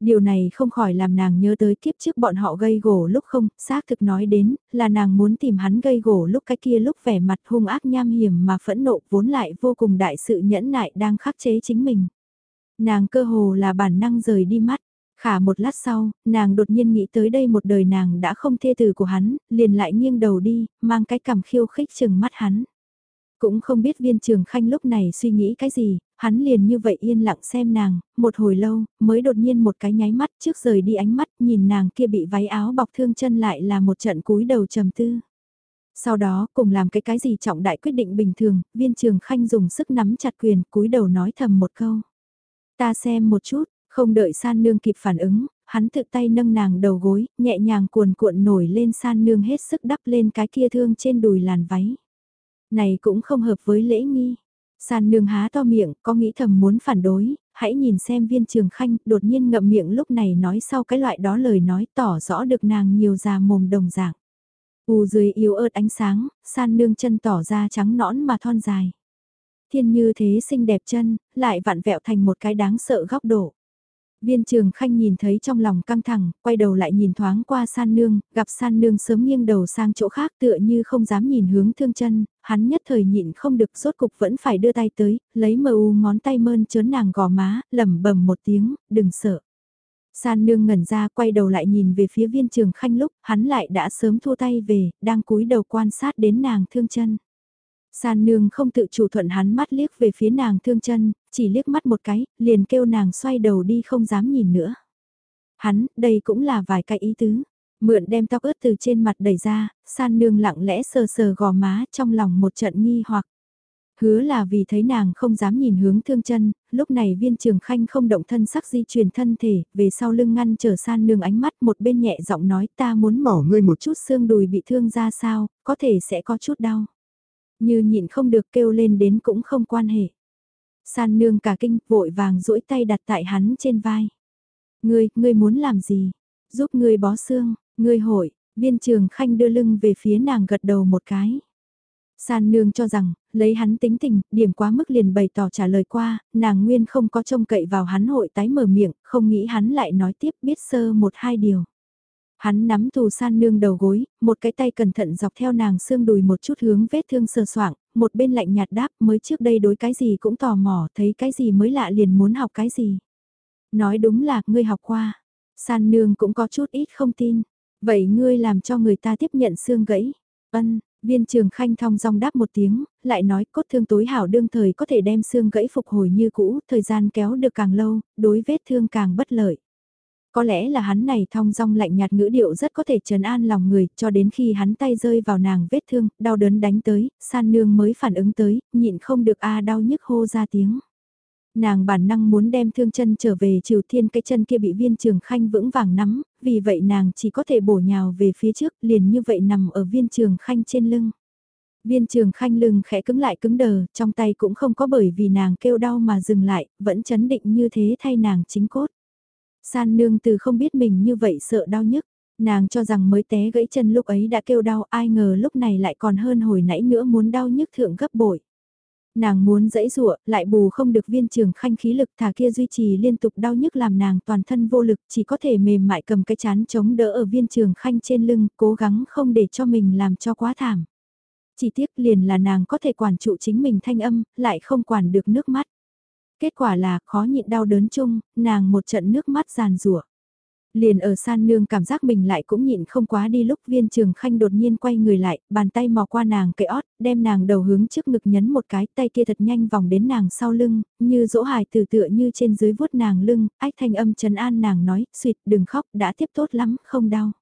Điều này không khỏi làm nàng nhớ tới kiếp trước bọn họ gây gổ lúc không, xác thực nói đến, là nàng muốn tìm hắn gây gổ lúc cái kia lúc vẻ mặt hung ác nham hiểm mà phẫn nộ vốn lại vô cùng đại sự nhẫn nại đang khắc chế chính mình. Nàng cơ hồ là bản năng rời đi mắt, khả một lát sau, nàng đột nhiên nghĩ tới đây một đời nàng đã không thê từ của hắn, liền lại nghiêng đầu đi, mang cái cằm khiêu khích chừng mắt hắn. Cũng không biết viên trường khanh lúc này suy nghĩ cái gì, hắn liền như vậy yên lặng xem nàng, một hồi lâu, mới đột nhiên một cái nháy mắt trước rời đi ánh mắt nhìn nàng kia bị váy áo bọc thương chân lại là một trận cúi đầu trầm tư. Sau đó cùng làm cái cái gì trọng đại quyết định bình thường, viên trường khanh dùng sức nắm chặt quyền cúi đầu nói thầm một câu. Ta xem một chút, không đợi san nương kịp phản ứng, hắn tự tay nâng nàng đầu gối, nhẹ nhàng cuồn cuộn nổi lên san nương hết sức đắp lên cái kia thương trên đùi làn váy. Này cũng không hợp với lễ nghi. San nương há to miệng, có nghĩ thầm muốn phản đối, hãy nhìn xem viên trường khanh, đột nhiên ngậm miệng lúc này nói sau cái loại đó lời nói tỏ rõ được nàng nhiều già mồm đồng dạng. U dưới yếu ớt ánh sáng, san nương chân tỏ ra trắng nõn mà thon dài. Thiên như thế xinh đẹp chân, lại vặn vẹo thành một cái đáng sợ góc độ. Viên trường khanh nhìn thấy trong lòng căng thẳng, quay đầu lại nhìn thoáng qua san nương, gặp san nương sớm nghiêng đầu sang chỗ khác tựa như không dám nhìn hướng thương chân, hắn nhất thời nhịn không được rốt cục vẫn phải đưa tay tới, lấy mờ u ngón tay mơn chớn nàng gò má, lẩm bẩm một tiếng, đừng sợ. San nương ngẩn ra quay đầu lại nhìn về phía viên trường khanh lúc hắn lại đã sớm thua tay về, đang cúi đầu quan sát đến nàng thương chân. San nương không tự chủ thuận hắn mắt liếc về phía nàng thương chân, chỉ liếc mắt một cái, liền kêu nàng xoay đầu đi không dám nhìn nữa. Hắn, đây cũng là vài cái ý tứ. Mượn đem tóc ướt từ trên mặt đẩy ra, san nương lặng lẽ sờ sờ gò má trong lòng một trận nghi hoặc. Hứa là vì thấy nàng không dám nhìn hướng thương chân, lúc này viên trường khanh không động thân sắc di chuyển thân thể, về sau lưng ngăn trở san nương ánh mắt một bên nhẹ giọng nói ta muốn mỏ ngươi một chút xương đùi bị thương ra sao, có thể sẽ có chút đau. Như nhịn không được kêu lên đến cũng không quan hệ. San nương cả kinh vội vàng duỗi tay đặt tại hắn trên vai. Ngươi, ngươi muốn làm gì? Giúp ngươi bó xương, ngươi hội, viên trường khanh đưa lưng về phía nàng gật đầu một cái. San nương cho rằng, lấy hắn tính tình, điểm quá mức liền bày tỏ trả lời qua, nàng nguyên không có trông cậy vào hắn hội tái mở miệng, không nghĩ hắn lại nói tiếp biết sơ một hai điều. Hắn nắm tù san nương đầu gối, một cái tay cẩn thận dọc theo nàng xương đùi một chút hướng vết thương sờ soạng, một bên lạnh nhạt đáp mới trước đây đối cái gì cũng tò mò, thấy cái gì mới lạ liền muốn học cái gì. Nói đúng là, ngươi học qua. San nương cũng có chút ít không tin. Vậy ngươi làm cho người ta tiếp nhận xương gãy. Ân, viên trường khanh thong dong đáp một tiếng, lại nói cốt thương tối hảo đương thời có thể đem xương gãy phục hồi như cũ, thời gian kéo được càng lâu, đối vết thương càng bất lợi. Có lẽ là hắn này thong dong lạnh nhạt ngữ điệu rất có thể trấn an lòng người, cho đến khi hắn tay rơi vào nàng vết thương, đau đớn đánh tới, san nương mới phản ứng tới, nhịn không được a à đau nhức hô ra tiếng. Nàng bản năng muốn đem thương chân trở về Triều Thiên cái chân kia bị viên trường khanh vững vàng nắm, vì vậy nàng chỉ có thể bổ nhào về phía trước liền như vậy nằm ở viên trường khanh trên lưng. Viên trường khanh lưng khẽ cứng lại cứng đờ, trong tay cũng không có bởi vì nàng kêu đau mà dừng lại, vẫn chấn định như thế thay nàng chính cốt. San nương từ không biết mình như vậy sợ đau nhức, nàng cho rằng mới té gãy chân lúc ấy đã kêu đau ai ngờ lúc này lại còn hơn hồi nãy nữa muốn đau nhức thượng gấp bội. Nàng muốn dẫy dụa, lại bù không được viên trường khanh khí lực thả kia duy trì liên tục đau nhức làm nàng toàn thân vô lực chỉ có thể mềm mại cầm cái chán chống đỡ ở viên trường khanh trên lưng, cố gắng không để cho mình làm cho quá thảm. Chỉ tiếc liền là nàng có thể quản trụ chính mình thanh âm, lại không quản được nước mắt. Kết quả là khó nhịn đau đớn chung, nàng một trận nước mắt giàn rủa Liền ở san nương cảm giác mình lại cũng nhịn không quá đi lúc viên trường khanh đột nhiên quay người lại, bàn tay mò qua nàng cái ót, đem nàng đầu hướng trước ngực nhấn một cái tay kia thật nhanh vòng đến nàng sau lưng, như dỗ hài từ tựa như trên dưới vuốt nàng lưng, ách thanh âm trấn an nàng nói, suyệt đừng khóc, đã tiếp tốt lắm, không đau.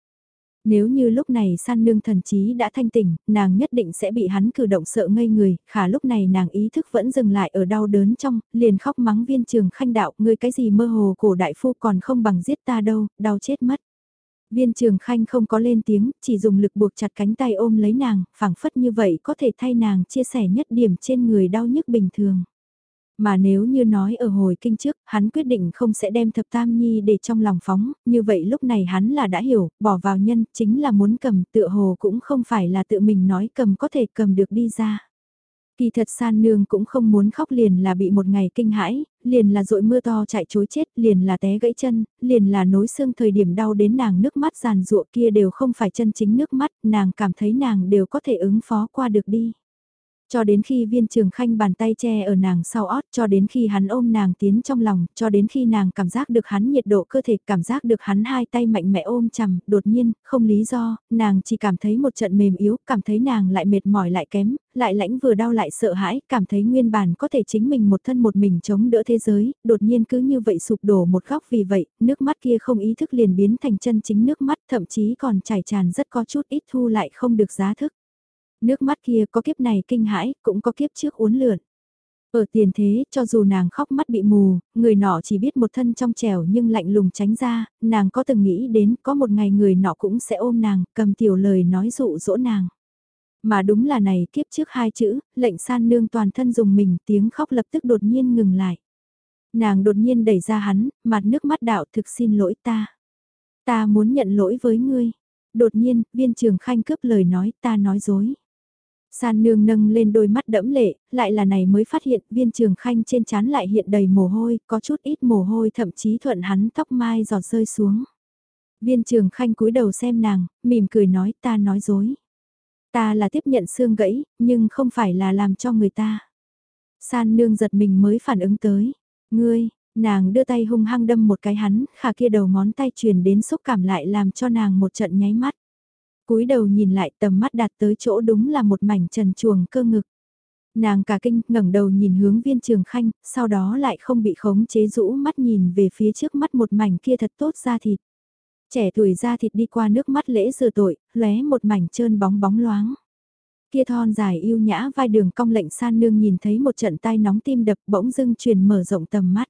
Nếu như lúc này san nương thần trí đã thanh tỉnh, nàng nhất định sẽ bị hắn cử động sợ ngây người, khả lúc này nàng ý thức vẫn dừng lại ở đau đớn trong, liền khóc mắng viên trường khanh đạo, ngươi cái gì mơ hồ cổ đại phu còn không bằng giết ta đâu, đau chết mất. Viên trường khanh không có lên tiếng, chỉ dùng lực buộc chặt cánh tay ôm lấy nàng, phảng phất như vậy có thể thay nàng chia sẻ nhất điểm trên người đau nhức bình thường. Mà nếu như nói ở hồi kinh trước, hắn quyết định không sẽ đem thập tam nhi để trong lòng phóng, như vậy lúc này hắn là đã hiểu, bỏ vào nhân, chính là muốn cầm, tựa hồ cũng không phải là tự mình nói cầm có thể cầm được đi ra. Kỳ thật san nương cũng không muốn khóc liền là bị một ngày kinh hãi, liền là dội mưa to chạy chối chết, liền là té gãy chân, liền là nối xương thời điểm đau đến nàng nước mắt giàn ruộng kia đều không phải chân chính nước mắt, nàng cảm thấy nàng đều có thể ứng phó qua được đi. Cho đến khi viên trường khanh bàn tay che ở nàng sau ót, cho đến khi hắn ôm nàng tiến trong lòng, cho đến khi nàng cảm giác được hắn nhiệt độ cơ thể, cảm giác được hắn hai tay mạnh mẽ ôm chầm, đột nhiên, không lý do, nàng chỉ cảm thấy một trận mềm yếu, cảm thấy nàng lại mệt mỏi lại kém, lại lãnh vừa đau lại sợ hãi, cảm thấy nguyên bản có thể chính mình một thân một mình chống đỡ thế giới, đột nhiên cứ như vậy sụp đổ một góc vì vậy, nước mắt kia không ý thức liền biến thành chân chính nước mắt, thậm chí còn chảy tràn rất có chút ít thu lại không được giá thức. Nước mắt kia có kiếp này kinh hãi, cũng có kiếp trước uốn lượn. Ở tiền thế, cho dù nàng khóc mắt bị mù, người nọ chỉ biết một thân trong trẻo nhưng lạnh lùng tránh ra, nàng có từng nghĩ đến có một ngày người nọ cũng sẽ ôm nàng, cầm tiểu lời nói dụ dỗ nàng. Mà đúng là này kiếp trước hai chữ, lệnh san nương toàn thân dùng mình tiếng khóc lập tức đột nhiên ngừng lại. Nàng đột nhiên đẩy ra hắn, mặt nước mắt đạo thực xin lỗi ta. Ta muốn nhận lỗi với ngươi. Đột nhiên, viên trường khanh cướp lời nói ta nói dối. San nương nâng lên đôi mắt đẫm lệ, lại là này mới phát hiện viên trường khanh trên trán lại hiện đầy mồ hôi, có chút ít mồ hôi thậm chí thuận hắn tóc mai giọt rơi xuống. Viên trường khanh cúi đầu xem nàng, mỉm cười nói ta nói dối. Ta là tiếp nhận xương gãy, nhưng không phải là làm cho người ta. San nương giật mình mới phản ứng tới. Ngươi, nàng đưa tay hung hăng đâm một cái hắn, khả kia đầu ngón tay truyền đến xúc cảm lại làm cho nàng một trận nháy mắt cúi đầu nhìn lại tầm mắt đạt tới chỗ đúng là một mảnh trần chuồng cơ ngực. Nàng cả kinh ngẩng đầu nhìn hướng viên trường khanh, sau đó lại không bị khống chế rũ mắt nhìn về phía trước mắt một mảnh kia thật tốt ra thịt. Trẻ tuổi ra thịt đi qua nước mắt lễ rửa tội, lóe một mảnh trơn bóng bóng loáng. Kia thon dài yêu nhã vai đường cong lệnh san nương nhìn thấy một trận tai nóng tim đập bỗng dưng truyền mở rộng tầm mắt.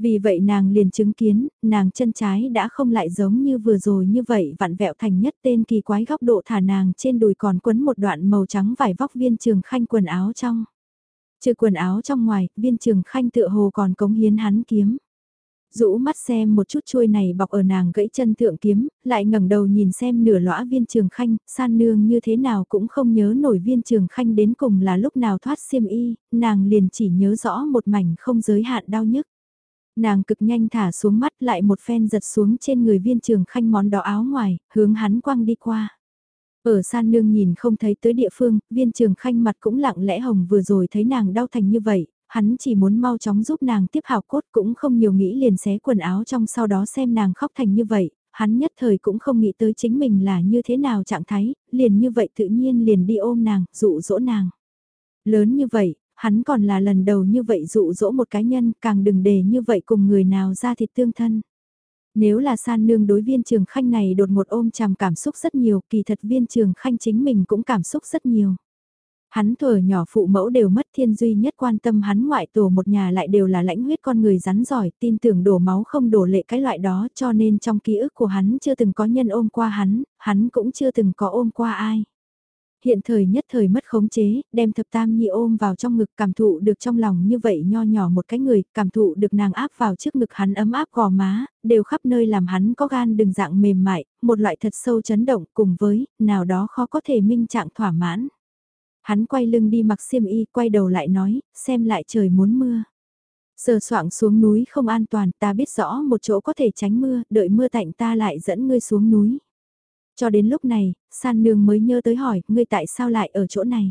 Vì vậy nàng liền chứng kiến, nàng chân trái đã không lại giống như vừa rồi như vậy vặn vẹo thành nhất tên kỳ quái góc độ thả nàng trên đùi còn quấn một đoạn màu trắng vải vóc viên trường khanh quần áo trong. Trừ quần áo trong ngoài, viên trường khanh tựa hồ còn cống hiến hắn kiếm. Rũ mắt xem một chút chuôi này bọc ở nàng gãy chân thượng kiếm, lại ngẩng đầu nhìn xem nửa lõa viên trường khanh, san nương như thế nào cũng không nhớ nổi viên trường khanh đến cùng là lúc nào thoát xiêm y, nàng liền chỉ nhớ rõ một mảnh không giới hạn đau nhức. Nàng cực nhanh thả xuống mắt lại một phen giật xuống trên người viên trường khanh món đỏ áo ngoài, hướng hắn quăng đi qua. Ở san nương nhìn không thấy tới địa phương, viên trường khanh mặt cũng lặng lẽ hồng vừa rồi thấy nàng đau thành như vậy, hắn chỉ muốn mau chóng giúp nàng tiếp hào cốt cũng không nhiều nghĩ liền xé quần áo trong sau đó xem nàng khóc thành như vậy, hắn nhất thời cũng không nghĩ tới chính mình là như thế nào trạng thái, liền như vậy tự nhiên liền đi ôm nàng, dụ dỗ nàng. Lớn như vậy, hắn còn là lần đầu như vậy dụ dỗ một cá nhân, càng đừng để như vậy cùng người nào ra thịt tương thân. Nếu là san nương đối viên trường khanh này đột một ôm chằm cảm xúc rất nhiều, kỳ thật viên trường khanh chính mình cũng cảm xúc rất nhiều. Hắn thuở nhỏ phụ mẫu đều mất thiên duy nhất quan tâm hắn ngoại tổ một nhà lại đều là lãnh huyết con người rắn giỏi, tin tưởng đổ máu không đổ lệ cái loại đó cho nên trong ký ức của hắn chưa từng có nhân ôm qua hắn, hắn cũng chưa từng có ôm qua ai. Hiện thời nhất thời mất khống chế, đem thập tam nhi ôm vào trong ngực cảm thụ được trong lòng như vậy nho nhỏ một cái người, cảm thụ được nàng áp vào trước ngực hắn ấm áp gò má, đều khắp nơi làm hắn có gan đừng dạng mềm mại, một loại thật sâu chấn động cùng với, nào đó khó có thể minh trạng thỏa mãn. Hắn quay lưng đi mặc xiêm y, quay đầu lại nói, xem lại trời muốn mưa. Sờ soạng xuống núi không an toàn, ta biết rõ một chỗ có thể tránh mưa, đợi mưa tạnh ta lại dẫn ngươi xuống núi. Cho đến lúc này, san nương mới nhớ tới hỏi, ngươi tại sao lại ở chỗ này?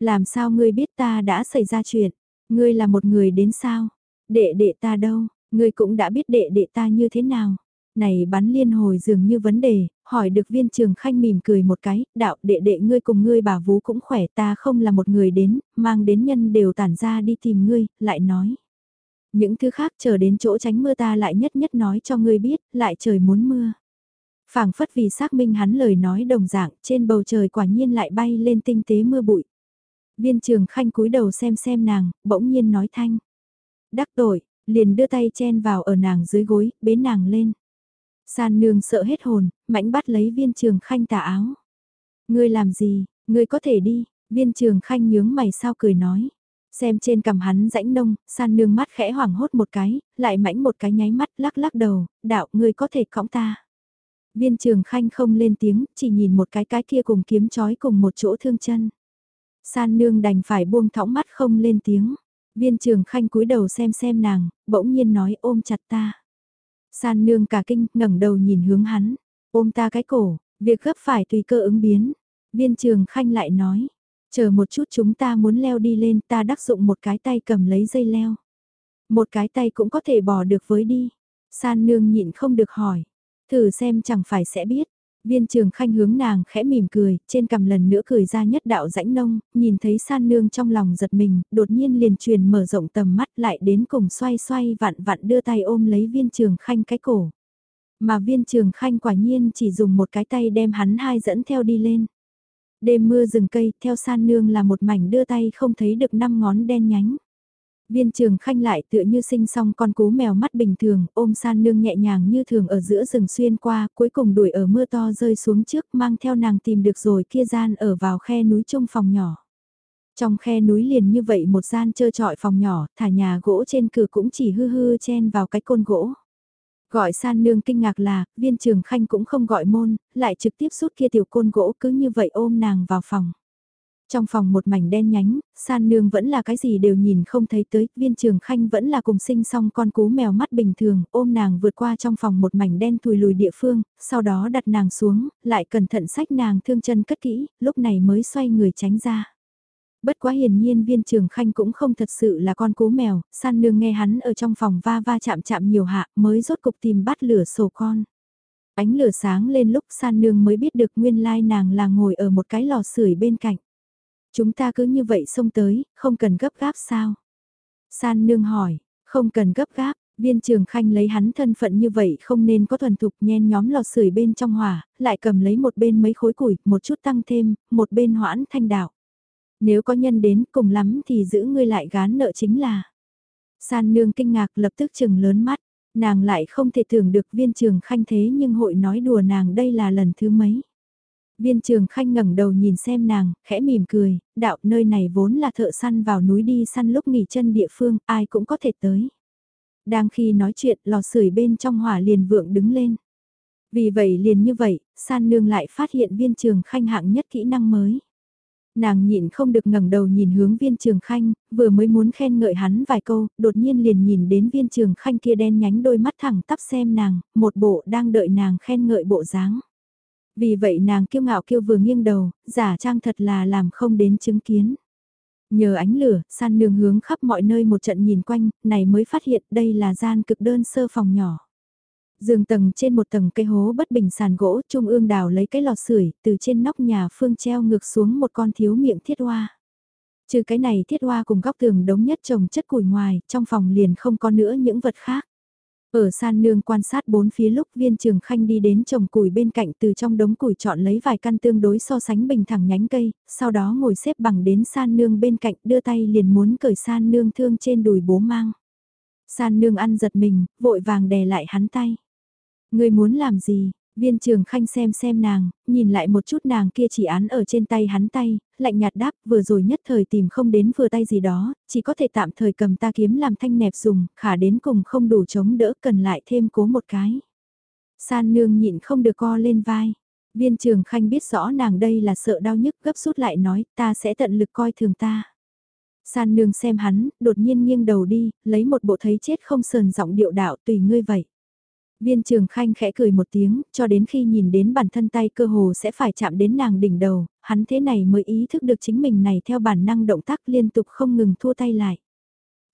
Làm sao ngươi biết ta đã xảy ra chuyện? Ngươi là một người đến sao? Đệ đệ ta đâu? Ngươi cũng đã biết đệ đệ ta như thế nào? Này bắn liên hồi dường như vấn đề, hỏi được viên trường khanh mỉm cười một cái, đạo đệ đệ ngươi cùng ngươi bà vú cũng khỏe ta không là một người đến, mang đến nhân đều tản ra đi tìm ngươi, lại nói. Những thứ khác chờ đến chỗ tránh mưa ta lại nhất nhất nói cho ngươi biết, lại trời muốn mưa phảng phất vì xác minh hắn lời nói đồng dạng, trên bầu trời quả nhiên lại bay lên tinh tế mưa bụi. Viên trường khanh cúi đầu xem xem nàng, bỗng nhiên nói thanh. Đắc tội, liền đưa tay chen vào ở nàng dưới gối, bế nàng lên. San nương sợ hết hồn, mãnh bắt lấy viên trường khanh tà áo. Ngươi làm gì, ngươi có thể đi, viên trường khanh nhướng mày sao cười nói. Xem trên cằm hắn rãnh nông, san nương mắt khẽ hoảng hốt một cái, lại mãnh một cái nháy mắt lắc lắc đầu, đạo ngươi có thể cõng ta. Viên trường khanh không lên tiếng, chỉ nhìn một cái cái kia cùng kiếm chói cùng một chỗ thương chân. San nương đành phải buông thõng mắt không lên tiếng. Viên trường khanh cúi đầu xem xem nàng, bỗng nhiên nói ôm chặt ta. San nương cả kinh, ngẩng đầu nhìn hướng hắn, ôm ta cái cổ, việc gấp phải tùy cơ ứng biến. Viên trường khanh lại nói, chờ một chút chúng ta muốn leo đi lên ta đắc dụng một cái tay cầm lấy dây leo. Một cái tay cũng có thể bỏ được với đi. San nương nhịn không được hỏi, thử xem chẳng phải sẽ biết. Viên trường khanh hướng nàng khẽ mỉm cười, trên cằm lần nữa cười ra nhất đạo rãnh nông, nhìn thấy san nương trong lòng giật mình, đột nhiên liền truyền mở rộng tầm mắt lại đến cùng xoay xoay vặn vặn đưa tay ôm lấy viên trường khanh cái cổ. Mà viên trường khanh quả nhiên chỉ dùng một cái tay đem hắn hai dẫn theo đi lên. Đêm mưa rừng cây, theo san nương là một mảnh đưa tay không thấy được năm ngón đen nhánh. Viên trường khanh lại tựa như sinh xong con cú mèo mắt bình thường, ôm san nương nhẹ nhàng như thường ở giữa rừng xuyên qua, cuối cùng đuổi ở mưa to rơi xuống trước mang theo nàng tìm được rồi kia gian ở vào khe núi trong phòng nhỏ. Trong khe núi liền như vậy một gian trơ trọi phòng nhỏ, thả nhà gỗ trên cửa cũng chỉ hư hư chen vào cái côn gỗ. Gọi san nương kinh ngạc là, viên trường khanh cũng không gọi môn, lại trực tiếp rút kia tiểu côn gỗ cứ như vậy ôm nàng vào phòng. Trong phòng một mảnh đen nhánh, san nương vẫn là cái gì đều nhìn không thấy tới, viên trường khanh vẫn là cùng sinh xong con cú mèo mắt bình thường, ôm nàng vượt qua trong phòng một mảnh đen thùi lùi địa phương, sau đó đặt nàng xuống, lại cẩn thận sách nàng thương chân cất kỹ, lúc này mới xoay người tránh ra. Bất quá hiển nhiên viên trường khanh cũng không thật sự là con cú mèo, san nương nghe hắn ở trong phòng va va chạm chạm nhiều hạ mới rốt cục tìm bắt lửa sổ con. Ánh lửa sáng lên lúc san nương mới biết được nguyên lai nàng là ngồi ở một cái lò sưởi bên cạnh. Chúng ta cứ như vậy xông tới, không cần gấp gáp sao? San nương hỏi, không cần gấp gáp, viên trường khanh lấy hắn thân phận như vậy không nên có thuần thục nhen nhóm lò sưởi bên trong hỏa, lại cầm lấy một bên mấy khối củi, một chút tăng thêm, một bên hoãn thanh đạo. Nếu có nhân đến cùng lắm thì giữ ngươi lại gán nợ chính là. San nương kinh ngạc lập tức chừng lớn mắt, nàng lại không thể tưởng được viên trường khanh thế nhưng hội nói đùa nàng đây là lần thứ mấy. Viên trường khanh ngẩng đầu nhìn xem nàng, khẽ mỉm cười, đạo nơi này vốn là thợ săn vào núi đi săn lúc nghỉ chân địa phương, ai cũng có thể tới. Đang khi nói chuyện, lò sưởi bên trong hỏa liền vượng đứng lên. Vì vậy liền như vậy, san nương lại phát hiện viên trường khanh hạng nhất kỹ năng mới. Nàng nhịn không được ngẩng đầu nhìn hướng viên trường khanh, vừa mới muốn khen ngợi hắn vài câu, đột nhiên liền nhìn đến viên trường khanh kia đen nhánh đôi mắt thẳng tắp xem nàng, một bộ đang đợi nàng khen ngợi bộ dáng. Vì vậy nàng kiêu ngạo kiêu vừa nghiêng đầu, giả trang thật là làm không đến chứng kiến. Nhờ ánh lửa, san nương hướng khắp mọi nơi một trận nhìn quanh, này mới phát hiện đây là gian cực đơn sơ phòng nhỏ. Giường tầng trên một tầng cây hố bất bình sàn gỗ, trung ương đào lấy cái lò sưởi từ trên nóc nhà phương treo ngược xuống một con thiếu miệng thiết hoa. Trừ cái này thiết hoa cùng góc tường đống nhất trồng chất củi ngoài, trong phòng liền không có nữa những vật khác. Ở san nương quan sát bốn phía lúc viên trường khanh đi đến trồng củi bên cạnh từ trong đống củi chọn lấy vài căn tương đối so sánh bình thẳng nhánh cây, sau đó ngồi xếp bằng đến san nương bên cạnh đưa tay liền muốn cởi san nương thương trên đùi bố mang. San nương ăn giật mình, vội vàng đè lại hắn tay. Người muốn làm gì, Viên trường khanh xem xem nàng, nhìn lại một chút nàng kia chỉ án ở trên tay hắn tay, lạnh nhạt đáp vừa rồi nhất thời tìm không đến vừa tay gì đó, chỉ có thể tạm thời cầm ta kiếm làm thanh nẹp dùng, khả đến cùng không đủ chống đỡ cần lại thêm cố một cái. San nương nhịn không được co lên vai. Viên trường khanh biết rõ nàng đây là sợ đau nhức gấp rút lại nói ta sẽ tận lực coi thường ta. San nương xem hắn, đột nhiên nghiêng đầu đi, lấy một bộ thấy chết không sờn giọng điệu đạo tùy ngươi vậy. Viên trường khanh khẽ cười một tiếng, cho đến khi nhìn đến bản thân tay cơ hồ sẽ phải chạm đến nàng đỉnh đầu, hắn thế này mới ý thức được chính mình này theo bản năng động tác liên tục không ngừng thua tay lại.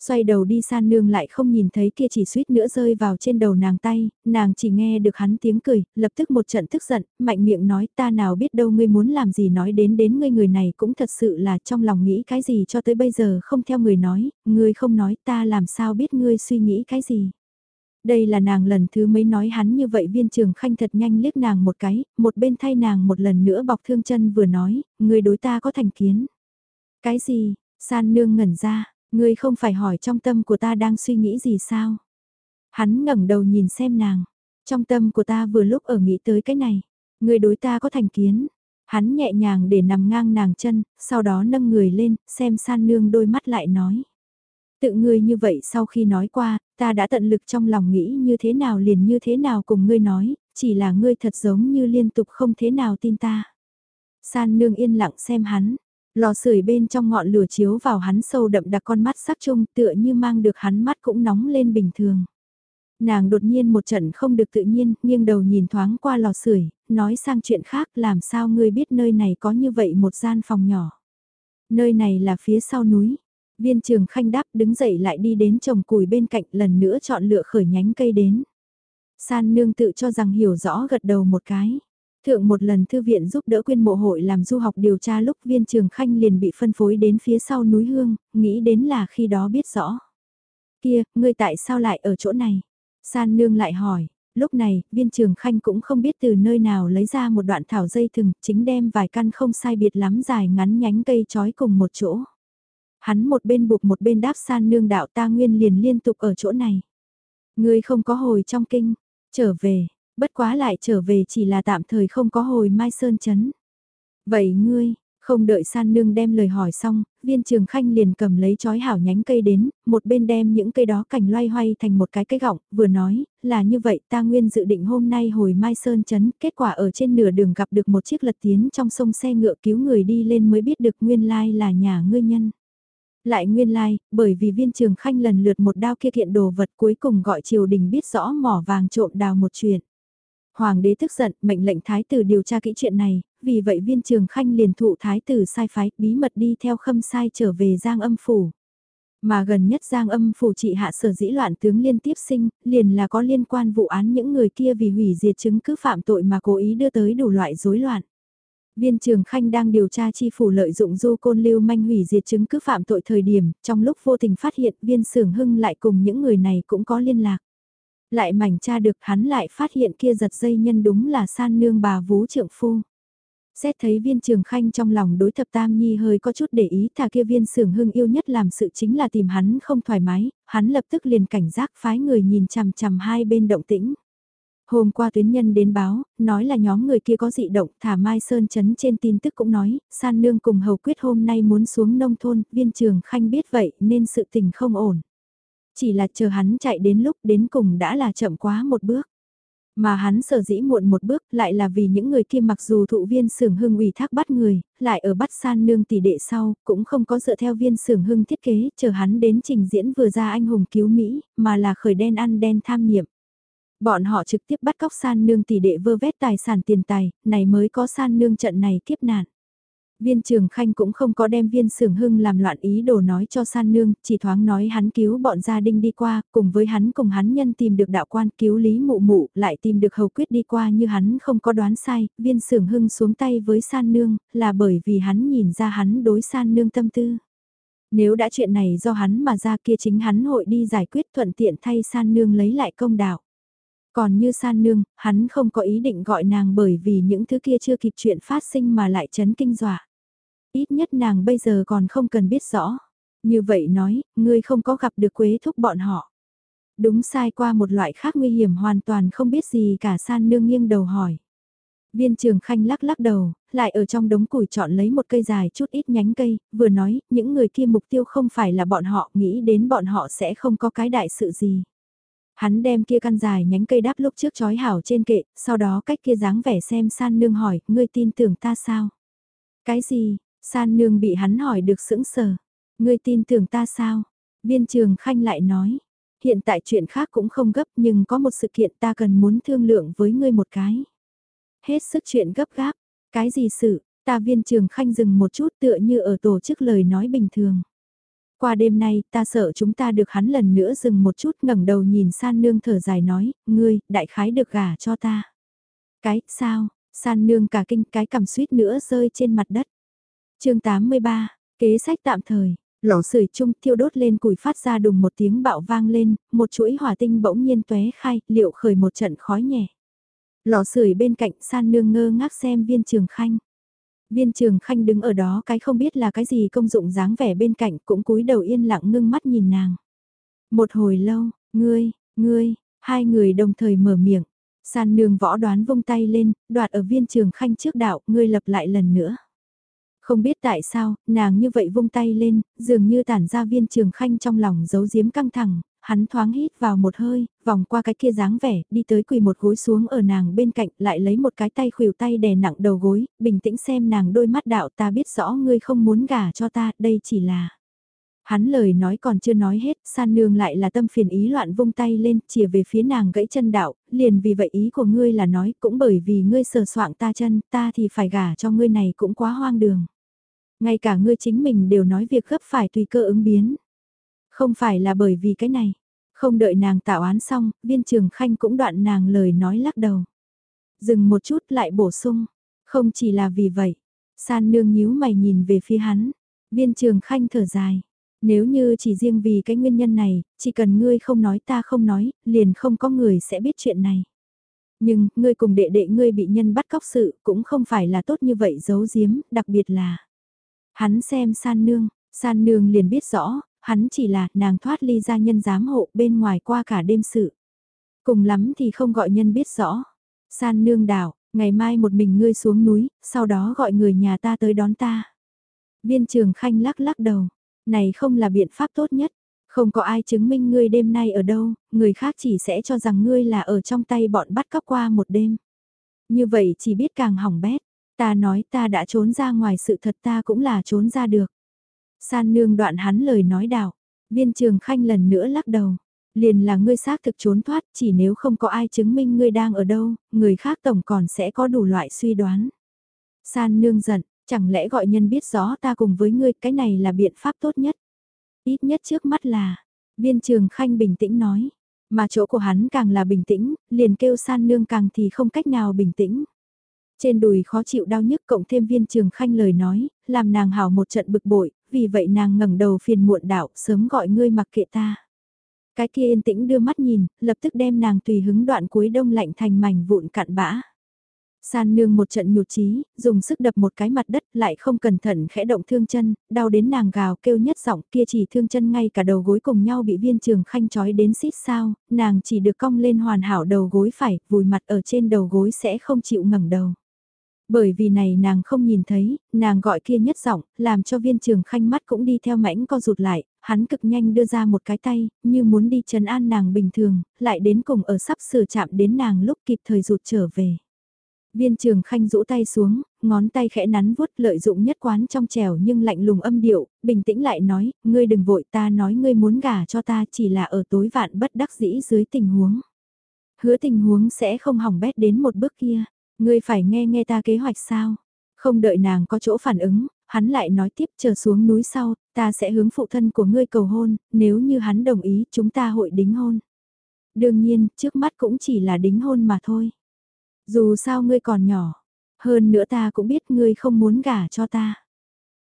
Xoay đầu đi san nương lại không nhìn thấy kia chỉ suýt nữa rơi vào trên đầu nàng tay, nàng chỉ nghe được hắn tiếng cười, lập tức một trận tức giận, mạnh miệng nói ta nào biết đâu ngươi muốn làm gì nói đến đến ngươi người này cũng thật sự là trong lòng nghĩ cái gì cho tới bây giờ không theo người nói, ngươi không nói ta làm sao biết ngươi suy nghĩ cái gì. Đây là nàng lần thứ mấy nói hắn như vậy viên trường khanh thật nhanh liếc nàng một cái, một bên thay nàng một lần nữa bọc thương chân vừa nói, người đối ta có thành kiến. Cái gì, san nương ngẩn ra, ngươi không phải hỏi trong tâm của ta đang suy nghĩ gì sao? Hắn ngẩng đầu nhìn xem nàng, trong tâm của ta vừa lúc ở nghĩ tới cái này, người đối ta có thành kiến. Hắn nhẹ nhàng để nằm ngang nàng chân, sau đó nâng người lên, xem san nương đôi mắt lại nói. Tự ngươi như vậy sau khi nói qua, ta đã tận lực trong lòng nghĩ như thế nào liền như thế nào cùng ngươi nói, chỉ là ngươi thật giống như liên tục không thế nào tin ta. San nương yên lặng xem hắn, lò sưởi bên trong ngọn lửa chiếu vào hắn sâu đậm đặc con mắt sắc chung tựa như mang được hắn mắt cũng nóng lên bình thường. Nàng đột nhiên một trận không được tự nhiên, nghiêng đầu nhìn thoáng qua lò sưởi, nói sang chuyện khác làm sao ngươi biết nơi này có như vậy một gian phòng nhỏ. Nơi này là phía sau núi, Viên trường khanh đáp đứng dậy lại đi đến trồng củi bên cạnh lần nữa chọn lựa khởi nhánh cây đến. San nương tự cho rằng hiểu rõ gật đầu một cái. Thượng một lần thư viện giúp đỡ quyên mộ hội làm du học điều tra lúc viên trường khanh liền bị phân phối đến phía sau núi hương, nghĩ đến là khi đó biết rõ. Kia, ngươi tại sao lại ở chỗ này? San nương lại hỏi, lúc này, viên trường khanh cũng không biết từ nơi nào lấy ra một đoạn thảo dây thừng, chính đem vài căn không sai biệt lắm dài ngắn nhánh cây trói cùng một chỗ. Hắn một bên buộc một bên đáp san nương đạo ta nguyên liền liên tục ở chỗ này. Ngươi không có hồi trong kinh, trở về, bất quá lại trở về chỉ là tạm thời không có hồi mai sơn chấn. Vậy ngươi, không đợi san nương đem lời hỏi xong, viên trường khanh liền cầm lấy chói hảo nhánh cây đến, một bên đem những cây đó cành loay hoay thành một cái cây gọng, vừa nói, là như vậy ta nguyên dự định hôm nay hồi mai sơn chấn, kết quả ở trên nửa đường gặp được một chiếc lật tiến trong sông xe ngựa cứu người đi lên mới biết được nguyên lai là nhà ngươi nhân. Lại nguyên lai, like, bởi vì viên trường khanh lần lượt một đao kia kiện đồ vật cuối cùng gọi triều đình biết rõ mỏ vàng trộm đào một chuyện. Hoàng đế tức giận, mệnh lệnh thái tử điều tra kỹ chuyện này, vì vậy viên trường khanh liền thụ thái tử sai phái, bí mật đi theo khâm sai trở về Giang âm phủ. Mà gần nhất Giang âm phủ trị hạ sở dĩ loạn tướng liên tiếp sinh, liền là có liên quan vụ án những người kia vì hủy diệt chứng cứ phạm tội mà cố ý đưa tới đủ loại rối loạn. Viên Trường Khanh đang điều tra chi phủ lợi dụng du côn lưu manh hủy diệt chứng cứ phạm tội thời điểm, trong lúc vô tình phát hiện viên sưởng hưng lại cùng những người này cũng có liên lạc. Lại mảnh tra được hắn lại phát hiện kia giật dây nhân đúng là san nương bà vú trượng phu. Xét thấy viên trường khanh trong lòng đối thập tam nhi hơi có chút để ý thà kia viên sưởng hưng yêu nhất làm sự chính là tìm hắn không thoải mái, hắn lập tức liền cảnh giác phái người nhìn chằm chằm hai bên động tĩnh. Hôm qua tuyến nhân đến báo, nói là nhóm người kia có dị động, thả Mai Sơn chấn trên tin tức cũng nói, san nương cùng hầu quyết hôm nay muốn xuống nông thôn, viên trường khanh biết vậy nên sự tình không ổn. Chỉ là chờ hắn chạy đến lúc đến cùng đã là chậm quá một bước. Mà hắn sở dĩ muộn một bước lại là vì những người kia mặc dù thụ viên sưởng hưng ủy thác bắt người, lại ở bắt san nương tỷ đệ sau, cũng không có dựa theo viên sưởng hưng thiết kế, chờ hắn đến trình diễn vừa ra anh hùng cứu Mỹ, mà là khởi đen ăn đen tham niệm. Bọn họ trực tiếp bắt cóc san nương tỷ đệ vơ vét tài sản tiền tài, này mới có san nương trận này kiếp nạn. Viên trường khanh cũng không có đem viên sưởng hưng làm loạn ý đồ nói cho san nương, chỉ thoáng nói hắn cứu bọn gia đình đi qua, cùng với hắn cùng hắn nhân tìm được đạo quan cứu lý mụ mụ, lại tìm được hầu quyết đi qua như hắn không có đoán sai, viên sưởng hưng xuống tay với san nương, là bởi vì hắn nhìn ra hắn đối san nương tâm tư. Nếu đã chuyện này do hắn mà ra kia chính hắn hội đi giải quyết thuận tiện thay san nương lấy lại công đạo. Còn như san nương, hắn không có ý định gọi nàng bởi vì những thứ kia chưa kịp chuyện phát sinh mà lại chấn kinh dọa. Ít nhất nàng bây giờ còn không cần biết rõ. Như vậy nói, ngươi không có gặp được quế thúc bọn họ. Đúng sai qua một loại khác nguy hiểm hoàn toàn không biết gì cả san nương nghiêng đầu hỏi. Viên trường khanh lắc lắc đầu, lại ở trong đống củi chọn lấy một cây dài chút ít nhánh cây, vừa nói, những người kia mục tiêu không phải là bọn họ, nghĩ đến bọn họ sẽ không có cái đại sự gì. Hắn đem kia căn dài nhánh cây đáp lúc trước chói hảo trên kệ, sau đó cách kia dáng vẻ xem san nương hỏi, ngươi tin tưởng ta sao? Cái gì? San nương bị hắn hỏi được sững sờ. Ngươi tin tưởng ta sao? Viên trường khanh lại nói. Hiện tại chuyện khác cũng không gấp nhưng có một sự kiện ta cần muốn thương lượng với ngươi một cái. Hết sức chuyện gấp gáp. Cái gì sự? Ta viên trường khanh dừng một chút tựa như ở tổ chức lời nói bình thường. Qua đêm nay, ta sợ chúng ta được hắn lần nữa dừng một chút ngẩng đầu nhìn san nương thở dài nói, ngươi, đại khái được gả cho ta. Cái, sao, san nương cả kinh cái cầm suýt nữa rơi trên mặt đất. chương 83, kế sách tạm thời, lò sưởi chung thiêu đốt lên củi phát ra đùng một tiếng bạo vang lên, một chuỗi hỏa tinh bỗng nhiên tóe khai, liệu khởi một trận khói nhẹ. Lò sưởi bên cạnh san nương ngơ ngác xem viên trường khanh. Viên trường khanh đứng ở đó cái không biết là cái gì công dụng dáng vẻ bên cạnh cũng cúi đầu yên lặng ngưng mắt nhìn nàng. Một hồi lâu, ngươi, ngươi, hai người đồng thời mở miệng. San nương võ đoán vung tay lên, đoạt ở viên trường khanh trước đạo, ngươi lập lại lần nữa. Không biết tại sao, nàng như vậy vung tay lên, dường như tản ra viên trường khanh trong lòng giấu giếm căng thẳng, hắn thoáng hít vào một hơi, vòng qua cái kia dáng vẻ, đi tới quỳ một gối xuống ở nàng bên cạnh, lại lấy một cái tay khuỷu tay đè nặng đầu gối, bình tĩnh xem nàng đôi mắt đạo ta biết rõ ngươi không muốn gả cho ta, đây chỉ là... Hắn lời nói còn chưa nói hết, san nương lại là tâm phiền ý loạn vung tay lên, chìa về phía nàng gãy chân đạo, liền vì vậy ý của ngươi là nói, cũng bởi vì ngươi sờ soạng ta chân, ta thì phải gả cho ngươi này cũng quá hoang đường. Ngay cả ngươi chính mình đều nói việc gấp phải tùy cơ ứng biến. Không phải là bởi vì cái này. Không đợi nàng tạo án xong, viên trường khanh cũng đoạn nàng lời nói lắc đầu. Dừng một chút lại bổ sung. Không chỉ là vì vậy. San nương nhíu mày nhìn về phía hắn. Viên trường khanh thở dài. Nếu như chỉ riêng vì cái nguyên nhân này, chỉ cần ngươi không nói ta không nói, liền không có người sẽ biết chuyện này. Nhưng, ngươi cùng đệ đệ ngươi bị nhân bắt cóc sự cũng không phải là tốt như vậy giấu giếm, đặc biệt là. Hắn xem san nương, san nương liền biết rõ, hắn chỉ là nàng thoát ly gia nhân giám hộ bên ngoài qua cả đêm sự. Cùng lắm thì không gọi nhân biết rõ. San nương đảo, ngày mai một mình ngươi xuống núi, sau đó gọi người nhà ta tới đón ta. Viên trường khanh lắc lắc đầu, này không là biện pháp tốt nhất. Không có ai chứng minh ngươi đêm nay ở đâu, người khác chỉ sẽ cho rằng ngươi là ở trong tay bọn bắt cóc qua một đêm. Như vậy chỉ biết càng hỏng bét. Ta nói ta đã trốn ra ngoài sự thật ta cũng là trốn ra được. San nương đoạn hắn lời nói đạo, viên trường khanh lần nữa lắc đầu. Liền là ngươi xác thực trốn thoát, chỉ nếu không có ai chứng minh ngươi đang ở đâu, người khác tổng còn sẽ có đủ loại suy đoán. San nương giận, chẳng lẽ gọi nhân biết rõ ta cùng với ngươi, cái này là biện pháp tốt nhất. Ít nhất trước mắt là, viên trường khanh bình tĩnh nói, mà chỗ của hắn càng là bình tĩnh, liền kêu san nương càng thì không cách nào bình tĩnh. Trên đùi khó chịu đau nhức cộng thêm viên trường khanh lời nói, làm nàng hào một trận bực bội, vì vậy nàng ngẩng đầu phiền muộn đạo sớm gọi ngươi mặc kệ ta. Cái kia yên tĩnh đưa mắt nhìn, lập tức đem nàng tùy hứng đoạn cuối đông lạnh thành mảnh vụn cạn bã. San nương một trận nhụt chí, dùng sức đập một cái mặt đất lại không cẩn thận khẽ động thương chân, đau đến nàng gào kêu nhất giọng kia chỉ thương chân ngay cả đầu gối cùng nhau bị viên trường khanh trói đến xít sao, nàng chỉ được cong lên hoàn hảo đầu gối phải, vùi mặt ở trên đầu gối sẽ không chịu ngẩng đầu. Bởi vì này nàng không nhìn thấy, nàng gọi kia nhất giọng, làm cho viên trường khanh mắt cũng đi theo mảnh co rụt lại, hắn cực nhanh đưa ra một cái tay, như muốn đi trấn an nàng bình thường, lại đến cùng ở sắp sửa chạm đến nàng lúc kịp thời rụt trở về. Viên trường khanh rũ tay xuống, ngón tay khẽ nắn vuốt lợi dụng nhất quán trong trèo nhưng lạnh lùng âm điệu, bình tĩnh lại nói, ngươi đừng vội ta nói ngươi muốn gả cho ta chỉ là ở tối vạn bất đắc dĩ dưới tình huống. Hứa tình huống sẽ không hỏng bét đến một bước kia. Ngươi phải nghe nghe ta kế hoạch sao? Không đợi nàng có chỗ phản ứng, hắn lại nói tiếp chờ xuống núi sau, ta sẽ hướng phụ thân của ngươi cầu hôn, nếu như hắn đồng ý chúng ta hội đính hôn. Đương nhiên, trước mắt cũng chỉ là đính hôn mà thôi. Dù sao ngươi còn nhỏ, hơn nữa ta cũng biết ngươi không muốn gả cho ta.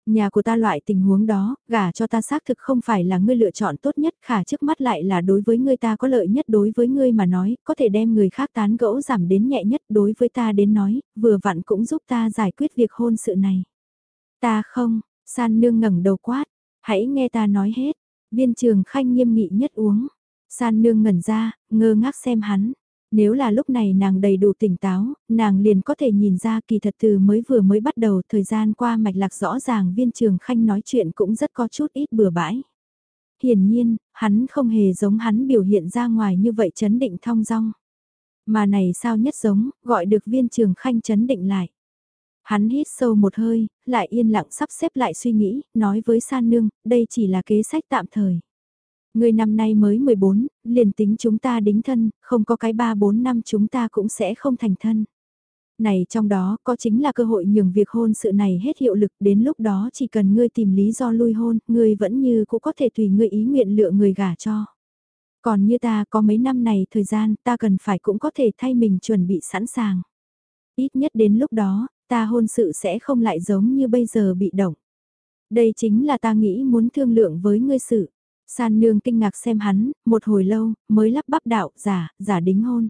Nhà của ta loại tình huống đó, gả cho ta xác thực không phải là ngươi lựa chọn tốt nhất, khả trước mắt lại là đối với ngươi ta có lợi nhất đối với ngươi mà nói, có thể đem người khác tán gẫu giảm đến nhẹ nhất đối với ta đến nói, vừa vặn cũng giúp ta giải quyết việc hôn sự này. Ta không, san nương ngẩng đầu quát, hãy nghe ta nói hết, viên trường khanh nghiêm nghị nhất uống, san nương ngẩn ra, ngơ ngác xem hắn. Nếu là lúc này nàng đầy đủ tỉnh táo, nàng liền có thể nhìn ra kỳ thật từ mới vừa mới bắt đầu thời gian qua mạch lạc rõ ràng viên trường khanh nói chuyện cũng rất có chút ít bừa bãi. Hiển nhiên, hắn không hề giống hắn biểu hiện ra ngoài như vậy chấn định thong dong. Mà này sao nhất giống, gọi được viên trường khanh chấn định lại. Hắn hít sâu một hơi, lại yên lặng sắp xếp lại suy nghĩ, nói với san nương, đây chỉ là kế sách tạm thời. Người năm nay mới 14, liền tính chúng ta đính thân, không có cái 3-4 năm chúng ta cũng sẽ không thành thân. Này trong đó có chính là cơ hội nhường việc hôn sự này hết hiệu lực đến lúc đó chỉ cần ngươi tìm lý do lui hôn, ngươi vẫn như cũng có thể tùy ngươi ý nguyện lựa người gả cho. Còn như ta có mấy năm này thời gian ta cần phải cũng có thể thay mình chuẩn bị sẵn sàng. Ít nhất đến lúc đó, ta hôn sự sẽ không lại giống như bây giờ bị động. Đây chính là ta nghĩ muốn thương lượng với ngươi sự. San nương kinh ngạc xem hắn, một hồi lâu, mới lắp bắp đạo, giả, giả đính hôn.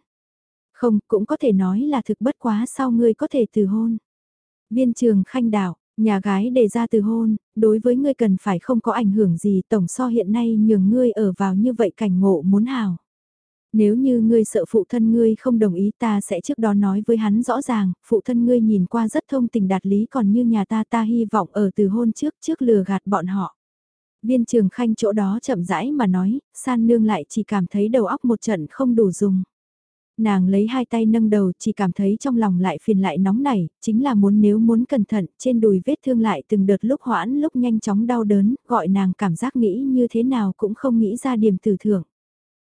Không, cũng có thể nói là thực bất quá sau ngươi có thể từ hôn. Viên trường khanh đạo, nhà gái đề ra từ hôn, đối với ngươi cần phải không có ảnh hưởng gì tổng so hiện nay nhường ngươi ở vào như vậy cảnh ngộ muốn hào. Nếu như ngươi sợ phụ thân ngươi không đồng ý ta sẽ trước đó nói với hắn rõ ràng, phụ thân ngươi nhìn qua rất thông tình đạt lý còn như nhà ta ta hy vọng ở từ hôn trước trước lừa gạt bọn họ. Viên trường khanh chỗ đó chậm rãi mà nói, san nương lại chỉ cảm thấy đầu óc một trận không đủ dùng. Nàng lấy hai tay nâng đầu chỉ cảm thấy trong lòng lại phiền lại nóng nảy, chính là muốn nếu muốn cẩn thận, trên đùi vết thương lại từng đợt lúc hoãn lúc nhanh chóng đau đớn, gọi nàng cảm giác nghĩ như thế nào cũng không nghĩ ra điểm tử thưởng.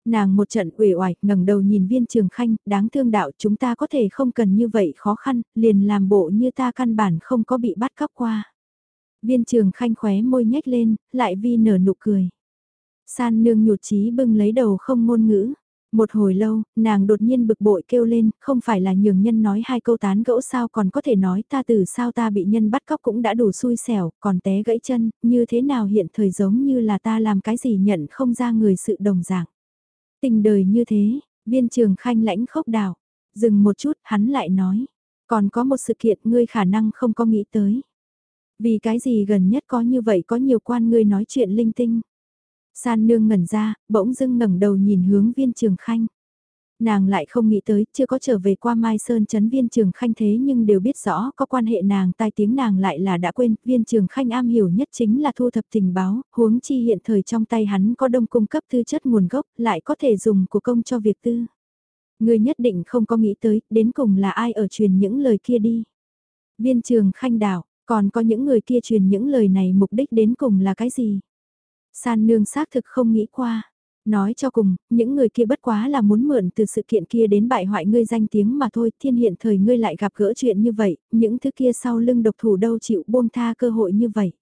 Nàng một trận uể oải, ngẩng đầu nhìn viên trường khanh, đáng thương đạo chúng ta có thể không cần như vậy khó khăn, liền làm bộ như ta căn bản không có bị bắt cóc qua. Viên trường khanh khóe môi nhếch lên, lại vi nở nụ cười. San nương nhụt chí bưng lấy đầu không ngôn ngữ. Một hồi lâu, nàng đột nhiên bực bội kêu lên, không phải là nhường nhân nói hai câu tán gẫu sao còn có thể nói ta từ sao ta bị nhân bắt cóc cũng đã đủ xui xẻo, còn té gãy chân, như thế nào hiện thời giống như là ta làm cái gì nhận không ra người sự đồng dạng. Tình đời như thế, viên trường khanh lãnh khốc đào, dừng một chút hắn lại nói, còn có một sự kiện ngươi khả năng không có nghĩ tới. Vì cái gì gần nhất có như vậy có nhiều quan ngươi nói chuyện linh tinh. San nương ngẩn ra, bỗng dưng ngẩng đầu nhìn hướng viên trường khanh. Nàng lại không nghĩ tới, chưa có trở về qua Mai Sơn chấn viên trường khanh thế nhưng đều biết rõ có quan hệ nàng tai tiếng nàng lại là đã quên, viên trường khanh am hiểu nhất chính là thu thập tình báo, huống chi hiện thời trong tay hắn có đông cung cấp tư chất nguồn gốc, lại có thể dùng của công cho việc tư. Người nhất định không có nghĩ tới, đến cùng là ai ở truyền những lời kia đi. Viên trường khanh đảo, còn có những người kia truyền những lời này mục đích đến cùng là cái gì? San nương xác thực không nghĩ qua. Nói cho cùng, những người kia bất quá là muốn mượn từ sự kiện kia đến bại hoại ngươi danh tiếng mà thôi, thiên hiện thời ngươi lại gặp gỡ chuyện như vậy, những thứ kia sau lưng độc thủ đâu chịu buông tha cơ hội như vậy.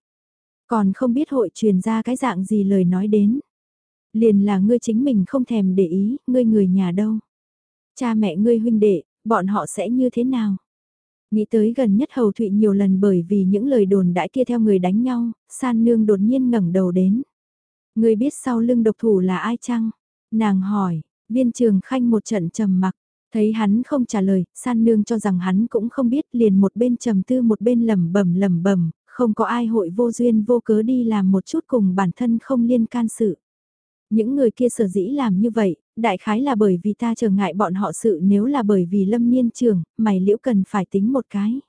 Còn không biết hội truyền ra cái dạng gì lời nói đến. Liền là ngươi chính mình không thèm để ý, ngươi người nhà đâu. Cha mẹ ngươi huynh đệ, bọn họ sẽ như thế nào? Nghĩ tới gần nhất hầu thụy nhiều lần bởi vì những lời đồn đãi kia theo người đánh nhau, san nương đột nhiên ngẩng đầu đến. Người biết sau lưng độc thủ là ai chăng? Nàng hỏi, viên trường khanh một trận trầm mặc, thấy hắn không trả lời, san nương cho rằng hắn cũng không biết liền một bên trầm tư một bên lẩm bẩm lẩm bẩm, không có ai hội vô duyên vô cớ đi làm một chút cùng bản thân không liên can sự. Những người kia sở dĩ làm như vậy, đại khái là bởi vì ta trở ngại bọn họ sự nếu là bởi vì lâm niên trường, mày liễu cần phải tính một cái.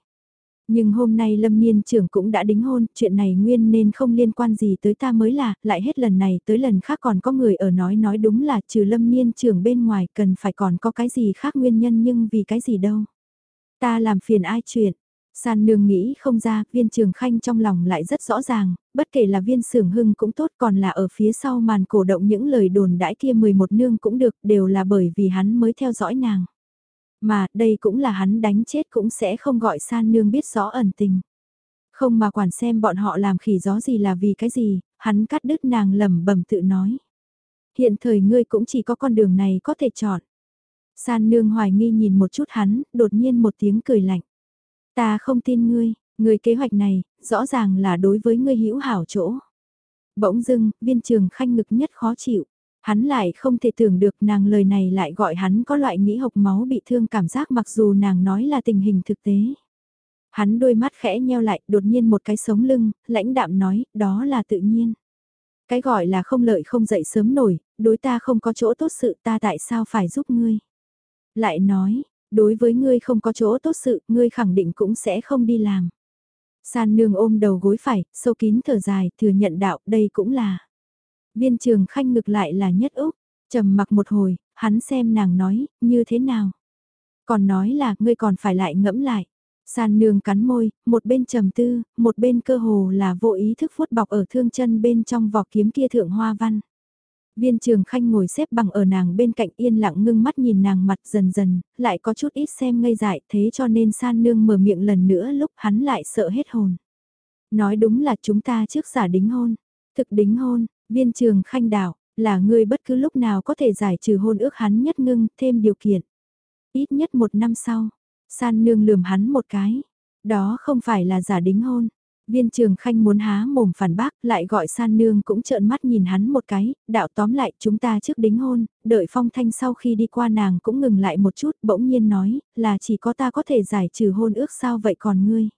Nhưng hôm nay lâm niên trưởng cũng đã đính hôn, chuyện này nguyên nên không liên quan gì tới ta mới là, lại hết lần này tới lần khác còn có người ở nói nói đúng là trừ lâm niên trưởng bên ngoài cần phải còn có cái gì khác nguyên nhân nhưng vì cái gì đâu. Ta làm phiền ai chuyện, San nương nghĩ không ra, viên trường khanh trong lòng lại rất rõ ràng, bất kể là viên sưởng hưng cũng tốt còn là ở phía sau màn cổ động những lời đồn đãi kia 11 nương cũng được đều là bởi vì hắn mới theo dõi nàng. Mà đây cũng là hắn đánh chết cũng sẽ không gọi san nương biết rõ ẩn tình. Không mà quản xem bọn họ làm khỉ gió gì là vì cái gì, hắn cắt đứt nàng lầm bẩm tự nói. Hiện thời ngươi cũng chỉ có con đường này có thể chọn. San nương hoài nghi nhìn một chút hắn, đột nhiên một tiếng cười lạnh. Ta không tin ngươi, ngươi kế hoạch này, rõ ràng là đối với ngươi hữu hảo chỗ. Bỗng dưng, viên trường khanh ngực nhất khó chịu. Hắn lại không thể tưởng được nàng lời này lại gọi hắn có loại nghĩ hộc máu bị thương cảm giác mặc dù nàng nói là tình hình thực tế. Hắn đôi mắt khẽ nheo lại, đột nhiên một cái sống lưng, lãnh đạm nói, đó là tự nhiên. Cái gọi là không lợi không dậy sớm nổi, đối ta không có chỗ tốt sự ta tại sao phải giúp ngươi. Lại nói, đối với ngươi không có chỗ tốt sự, ngươi khẳng định cũng sẽ không đi làm. San nương ôm đầu gối phải, sâu kín thở dài, thừa nhận đạo, đây cũng là. Viên trường khanh ngược lại là nhất Úc, trầm mặc một hồi, hắn xem nàng nói, như thế nào. Còn nói là, ngươi còn phải lại ngẫm lại. San nương cắn môi, một bên trầm tư, một bên cơ hồ là vô ý thức phút bọc ở thương chân bên trong vỏ kiếm kia thượng hoa văn. Viên trường khanh ngồi xếp bằng ở nàng bên cạnh yên lặng ngưng mắt nhìn nàng mặt dần dần, lại có chút ít xem ngây dại thế cho nên san nương mở miệng lần nữa lúc hắn lại sợ hết hồn. Nói đúng là chúng ta trước giả đính hôn, thực đính hôn, viên trường khanh đảo, là người bất cứ lúc nào có thể giải trừ hôn ước hắn nhất ngưng thêm điều kiện. Ít nhất một năm sau, san nương lườm hắn một cái, đó không phải là giả đính hôn, Viên trường khanh muốn há mồm phản bác, lại gọi san nương cũng trợn mắt nhìn hắn một cái, đạo tóm lại chúng ta trước đính hôn, đợi phong thanh sau khi đi qua nàng cũng ngừng lại một chút, bỗng nhiên nói, là chỉ có ta có thể giải trừ hôn ước sao vậy còn ngươi.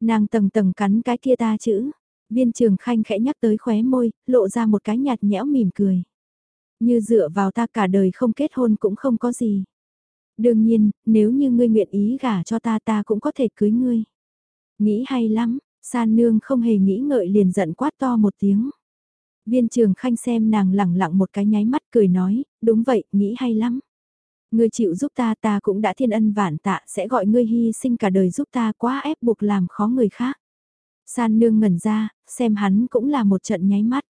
Nàng tầng tầng cắn cái kia ta chữ, viên trường khanh khẽ nhắc tới khóe môi, lộ ra một cái nhạt nhẽo mỉm cười. Như dựa vào ta cả đời không kết hôn cũng không có gì. Đương nhiên, nếu như ngươi nguyện ý gả cho ta ta cũng có thể cưới ngươi. Nghĩ hay lắm, San nương không hề nghĩ ngợi liền giận quát to một tiếng. Viên trường khanh xem nàng lẳng lặng một cái nháy mắt cười nói, đúng vậy, nghĩ hay lắm. Ngươi chịu giúp ta ta cũng đã thiên ân vạn tạ sẽ gọi ngươi hy sinh cả đời giúp ta quá ép buộc làm khó người khác. San nương ngẩn ra, xem hắn cũng là một trận nháy mắt.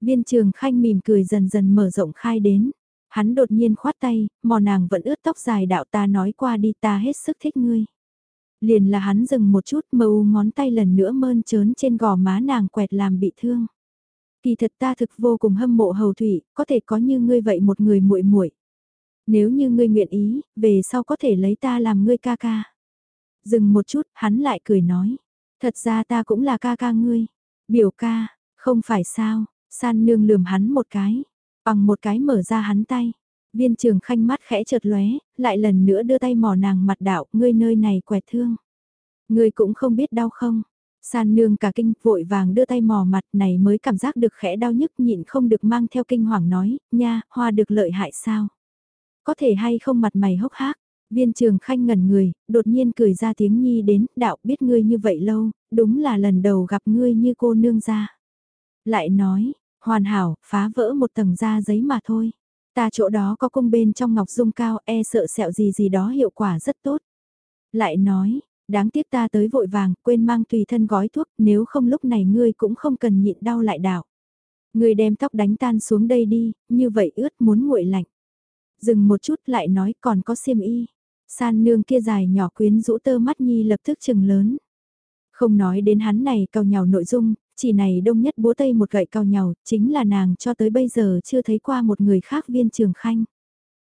Viên trường khanh mỉm cười dần dần mở rộng khai đến. Hắn đột nhiên khoát tay, mò nàng vẫn ướt tóc dài đạo ta nói qua đi ta hết sức thích ngươi. Liền là hắn dừng một chút mâu ngón tay lần nữa mơn trớn trên gò má nàng quẹt làm bị thương. Kỳ thật ta thực vô cùng hâm mộ hầu thủy, có thể có như ngươi vậy một người muội muội. Nếu như ngươi nguyện ý, về sau có thể lấy ta làm ngươi ca ca. Dừng một chút, hắn lại cười nói. Thật ra ta cũng là ca ca ngươi. Biểu ca, không phải sao, san nương lườm hắn một cái. Bằng một cái mở ra hắn tay. Viên trường khanh mắt khẽ chợt lóe, lại lần nữa đưa tay mò nàng mặt đạo, ngươi nơi này quẹt thương. Ngươi cũng không biết đau không? San nương cả kinh vội vàng đưa tay mò mặt này mới cảm giác được khẽ đau nhức nhịn không được mang theo kinh hoàng nói, nha, hoa được lợi hại sao? Có thể hay không mặt mày hốc hác? Viên trường khanh ngẩn người, đột nhiên cười ra tiếng nhi đến, đạo biết ngươi như vậy lâu, đúng là lần đầu gặp ngươi như cô nương ra. Lại nói, hoàn hảo, phá vỡ một tầng da giấy mà thôi. Ta chỗ đó có cung bên trong ngọc dung cao e sợ sẹo gì gì đó hiệu quả rất tốt. Lại nói, đáng tiếc ta tới vội vàng, quên mang tùy thân gói thuốc, nếu không lúc này ngươi cũng không cần nhịn đau lại đảo. Ngươi đem tóc đánh tan xuống đây đi, như vậy ướt muốn nguội lạnh. Dừng một chút lại nói còn có xiêm y. San nương kia dài nhỏ quyến rũ tơ mắt nhi lập tức chừng lớn. Không nói đến hắn này cầu nhào nội dung, chỉ này đông nhất búa tây một gậy cao nhau, chính là nàng cho tới bây giờ chưa thấy qua một người khác viên trường khanh.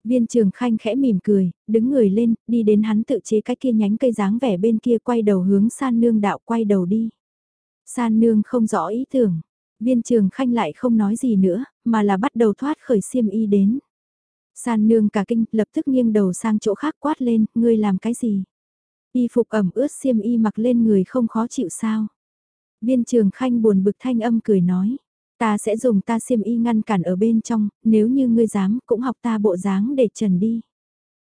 Viên trường khanh khẽ mỉm cười, đứng người lên, đi đến hắn tự chế cái kia nhánh cây dáng vẻ bên kia quay đầu hướng san nương đạo quay đầu đi. San nương không rõ ý tưởng, viên trường khanh lại không nói gì nữa, mà là bắt đầu thoát khởi xiêm y đến. San nương cả kinh, lập tức nghiêng đầu sang chỗ khác quát lên, ngươi làm cái gì? Y phục ẩm ướt xiêm y mặc lên người không khó chịu sao? Viên trường khanh buồn bực thanh âm cười nói. Ta sẽ dùng ta xiêm y ngăn cản ở bên trong, nếu như ngươi dám cũng học ta bộ dáng để trần đi.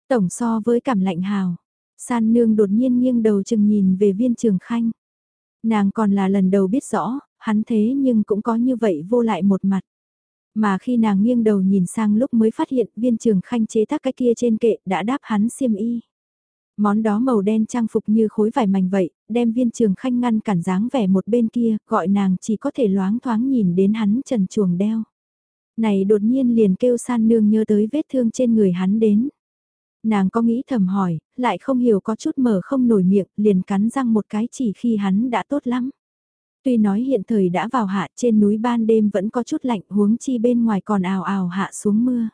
Tổng so với cảm lạnh hào. San nương đột nhiên nghiêng đầu chừng nhìn về viên trường khanh. Nàng còn là lần đầu biết rõ, hắn thế nhưng cũng có như vậy vô lại một mặt. Mà khi nàng nghiêng đầu nhìn sang lúc mới phát hiện viên trường khanh chế tác cái kia trên kệ đã đáp hắn xiêm y. Món đó màu đen trang phục như khối vải mảnh vậy, đem viên trường khanh ngăn cản dáng vẻ một bên kia, gọi nàng chỉ có thể loáng thoáng nhìn đến hắn trần chuồng đeo. Này đột nhiên liền kêu san nương nhớ tới vết thương trên người hắn đến. Nàng có nghĩ thầm hỏi, lại không hiểu có chút mở không nổi miệng, liền cắn răng một cái chỉ khi hắn đã tốt lắm. Tuy nói hiện thời đã vào hạ trên núi ban đêm vẫn có chút lạnh huống chi bên ngoài còn ào ào hạ xuống mưa.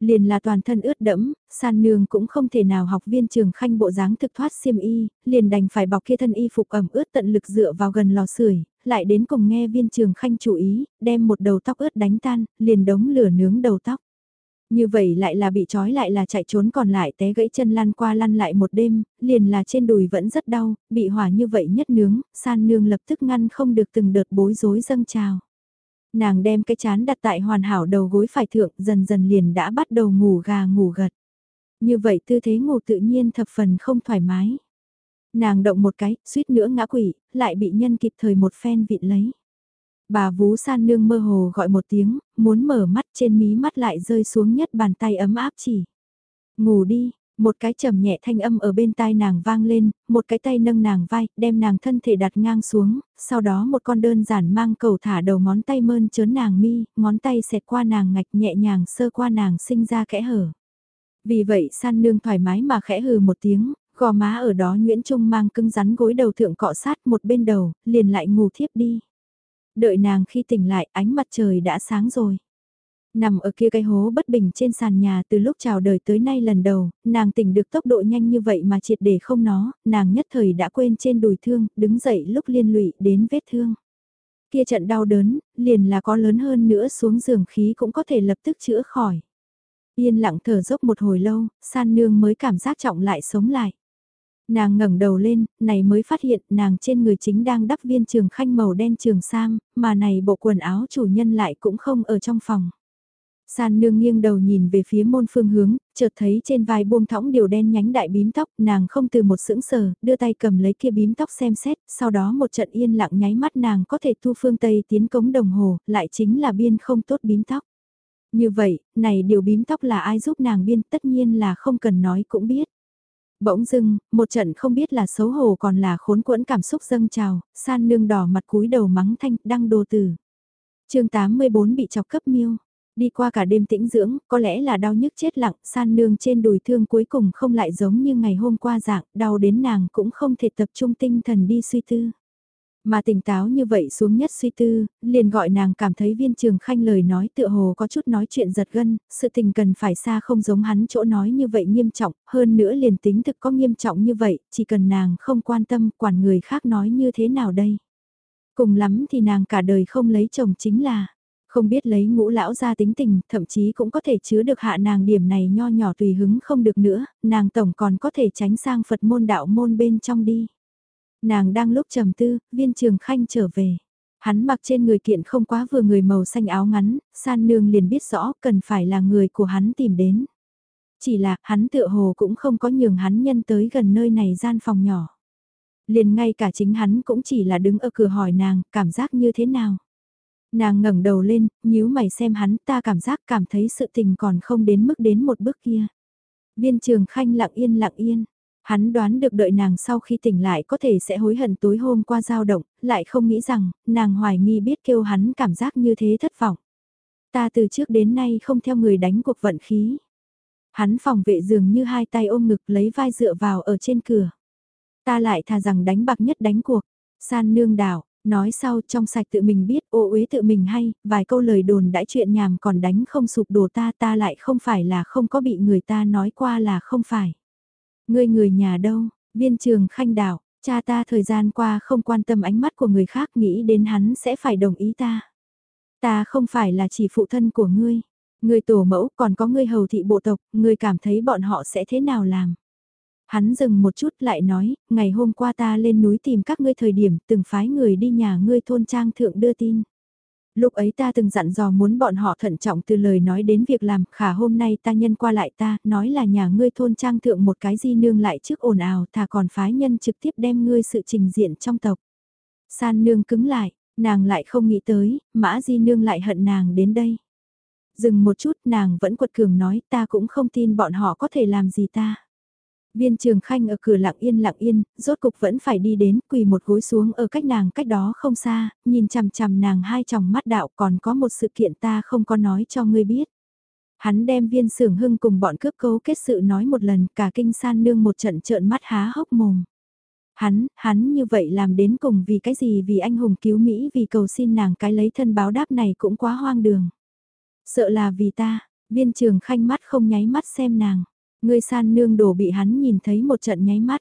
Liền là toàn thân ướt đẫm, san nương cũng không thể nào học viên trường khanh bộ dáng thực thoát xiêm y, liền đành phải bọc kia thân y phục ẩm ướt tận lực dựa vào gần lò sưởi lại đến cùng nghe viên trường khanh chủ ý, đem một đầu tóc ướt đánh tan, liền đống lửa nướng đầu tóc. Như vậy lại là bị trói lại là chạy trốn còn lại té gãy chân lăn qua lăn lại một đêm, liền là trên đùi vẫn rất đau, bị hỏa như vậy nhất nướng, san nương lập tức ngăn không được từng đợt bối rối dâng trào. Nàng đem cái chán đặt tại hoàn hảo đầu gối phải thượng dần dần liền đã bắt đầu ngủ gà ngủ gật. Như vậy tư thế ngủ tự nhiên thập phần không thoải mái. Nàng động một cái, suýt nữa ngã quỷ, lại bị nhân kịp thời một phen vịn lấy. Bà vú san nương mơ hồ gọi một tiếng, muốn mở mắt trên mí mắt lại rơi xuống nhất bàn tay ấm áp chỉ. Ngủ đi, một cái trầm nhẹ thanh âm ở bên tai nàng vang lên, một cái tay nâng nàng vai, đem nàng thân thể đặt ngang xuống, sau đó một con đơn giản mang cầu thả đầu ngón tay mơn trớn nàng mi, ngón tay xẹt qua nàng ngạch nhẹ nhàng sơ qua nàng sinh ra kẽ hở. Vì vậy san nương thoải mái mà khẽ hừ một tiếng, gò má ở đó Nguyễn Trung mang cưng rắn gối đầu thượng cọ sát một bên đầu, liền lại ngủ thiếp đi. Đợi nàng khi tỉnh lại ánh mặt trời đã sáng rồi. Nằm ở kia cái hố bất bình trên sàn nhà từ lúc chào đời tới nay lần đầu, nàng tỉnh được tốc độ nhanh như vậy mà triệt để không nó, nàng nhất thời đã quên trên đùi thương, đứng dậy lúc liên lụy đến vết thương. Kia trận đau đớn, liền là có lớn hơn nữa xuống giường khí cũng có thể lập tức chữa khỏi. Yên lặng thở dốc một hồi lâu, san nương mới cảm giác trọng lại sống lại. Nàng ngẩng đầu lên, này mới phát hiện nàng trên người chính đang đắp viên trường khanh màu đen trường sam, mà này bộ quần áo chủ nhân lại cũng không ở trong phòng. San nương nghiêng đầu nhìn về phía môn phương hướng, chợt thấy trên vai buông thõng điều đen nhánh đại bím tóc, nàng không từ một sững sờ, đưa tay cầm lấy kia bím tóc xem xét, sau đó một trận yên lặng nháy mắt nàng có thể thu phương Tây tiến cống đồng hồ, lại chính là biên không tốt bím tóc. Như vậy, này điều bím tóc là ai giúp nàng biên tất nhiên là không cần nói cũng biết. Bỗng dưng, một trận không biết là xấu hổ còn là khốn quẫn cảm xúc dâng trào, san nương đỏ mặt cúi đầu mắng thanh, đăng đồ tử. chương 84 bị chọc cấp miêu. Đi qua cả đêm tĩnh dưỡng, có lẽ là đau nhức chết lặng, san nương trên đùi thương cuối cùng không lại giống như ngày hôm qua dạng, đau đến nàng cũng không thể tập trung tinh thần đi suy tư. Mà tỉnh táo như vậy xuống nhất suy tư, liền gọi nàng cảm thấy viên trường khanh lời nói tựa hồ có chút nói chuyện giật gân, sự tình cần phải xa không giống hắn chỗ nói như vậy nghiêm trọng, hơn nữa liền tính thực có nghiêm trọng như vậy, chỉ cần nàng không quan tâm quản người khác nói như thế nào đây. Cùng lắm thì nàng cả đời không lấy chồng chính là, không biết lấy ngũ lão ra tính tình, thậm chí cũng có thể chứa được hạ nàng điểm này nho nhỏ tùy hứng không được nữa, nàng tổng còn có thể tránh sang Phật môn đạo môn bên trong đi. Nàng đang lúc trầm tư, viên trường khanh trở về. Hắn mặc trên người kiện không quá vừa người màu xanh áo ngắn, san nương liền biết rõ cần phải là người của hắn tìm đến. Chỉ là hắn tựa hồ cũng không có nhường hắn nhân tới gần nơi này gian phòng nhỏ. Liền ngay cả chính hắn cũng chỉ là đứng ở cửa hỏi nàng, cảm giác như thế nào. Nàng ngẩng đầu lên, nhíu mày xem hắn ta cảm giác cảm thấy sự tình còn không đến mức đến một bước kia. Viên trường khanh lặng yên lặng yên, Hắn đoán được đợi nàng sau khi tỉnh lại có thể sẽ hối hận tối hôm qua dao động, lại không nghĩ rằng, nàng hoài nghi biết kêu hắn cảm giác như thế thất vọng. Ta từ trước đến nay không theo người đánh cuộc vận khí. Hắn phòng vệ dường như hai tay ôm ngực lấy vai dựa vào ở trên cửa. Ta lại thà rằng đánh bạc nhất đánh cuộc. San nương đảo, nói sau trong sạch tự mình biết ô uế tự mình hay, vài câu lời đồn đãi chuyện nhàm còn đánh không sụp đổ ta ta lại không phải là không có bị người ta nói qua là không phải. Ngươi người nhà đâu, viên trường khanh đảo, cha ta thời gian qua không quan tâm ánh mắt của người khác nghĩ đến hắn sẽ phải đồng ý ta. Ta không phải là chỉ phụ thân của ngươi, ngươi tổ mẫu còn có ngươi hầu thị bộ tộc, ngươi cảm thấy bọn họ sẽ thế nào làm. Hắn dừng một chút lại nói, ngày hôm qua ta lên núi tìm các ngươi thời điểm từng phái người đi nhà ngươi thôn trang thượng đưa tin. Lúc ấy ta từng dặn dò muốn bọn họ thận trọng từ lời nói đến việc làm, khả hôm nay ta nhân qua lại ta, nói là nhà ngươi thôn trang thượng một cái di nương lại trước ồn ào thà còn phái nhân trực tiếp đem ngươi sự trình diện trong tộc. San nương cứng lại, nàng lại không nghĩ tới, mã di nương lại hận nàng đến đây. Dừng một chút nàng vẫn quật cường nói ta cũng không tin bọn họ có thể làm gì ta. Viên trường khanh ở cửa lặng yên lặng yên, rốt cục vẫn phải đi đến, quỳ một gối xuống ở cách nàng cách đó không xa, nhìn chằm chằm nàng hai tròng mắt đạo còn có một sự kiện ta không có nói cho ngươi biết. Hắn đem viên sưởng hưng cùng bọn cướp cấu kết sự nói một lần, cả kinh san nương một trận trợn mắt há hốc mồm. Hắn, hắn như vậy làm đến cùng vì cái gì vì anh hùng cứu Mỹ vì cầu xin nàng cái lấy thân báo đáp này cũng quá hoang đường. Sợ là vì ta, Viên trường khanh mắt không nháy mắt xem nàng. Người san nương đổ bị hắn nhìn thấy một trận nháy mắt.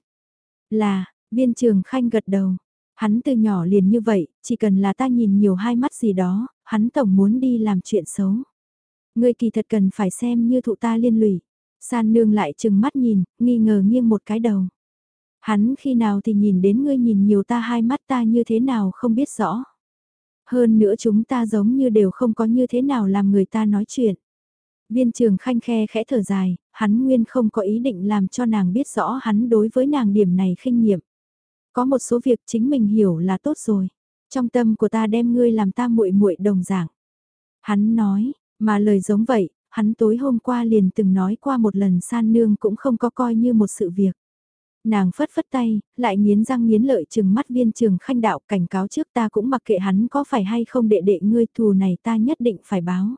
Là, viên trường khanh gật đầu. Hắn từ nhỏ liền như vậy, chỉ cần là ta nhìn nhiều hai mắt gì đó, hắn tổng muốn đi làm chuyện xấu. Ngươi kỳ thật cần phải xem như thụ ta liên lụy. San nương lại chừng mắt nhìn, nghi ngờ nghiêng một cái đầu. Hắn khi nào thì nhìn đến ngươi nhìn nhiều ta hai mắt ta như thế nào không biết rõ. Hơn nữa chúng ta giống như đều không có như thế nào làm người ta nói chuyện. Viên trường khanh khe khẽ thở dài, hắn nguyên không có ý định làm cho nàng biết rõ hắn đối với nàng điểm này khinh nghiệm. Có một số việc chính mình hiểu là tốt rồi. Trong tâm của ta đem ngươi làm ta muội muội đồng dạng. Hắn nói, mà lời giống vậy, hắn tối hôm qua liền từng nói qua một lần san nương cũng không có coi như một sự việc. Nàng phất phất tay, lại nghiến răng nghiến lợi chừng mắt viên trường khanh đạo cảnh cáo trước ta cũng mặc kệ hắn có phải hay không đệ đệ ngươi thù này ta nhất định phải báo.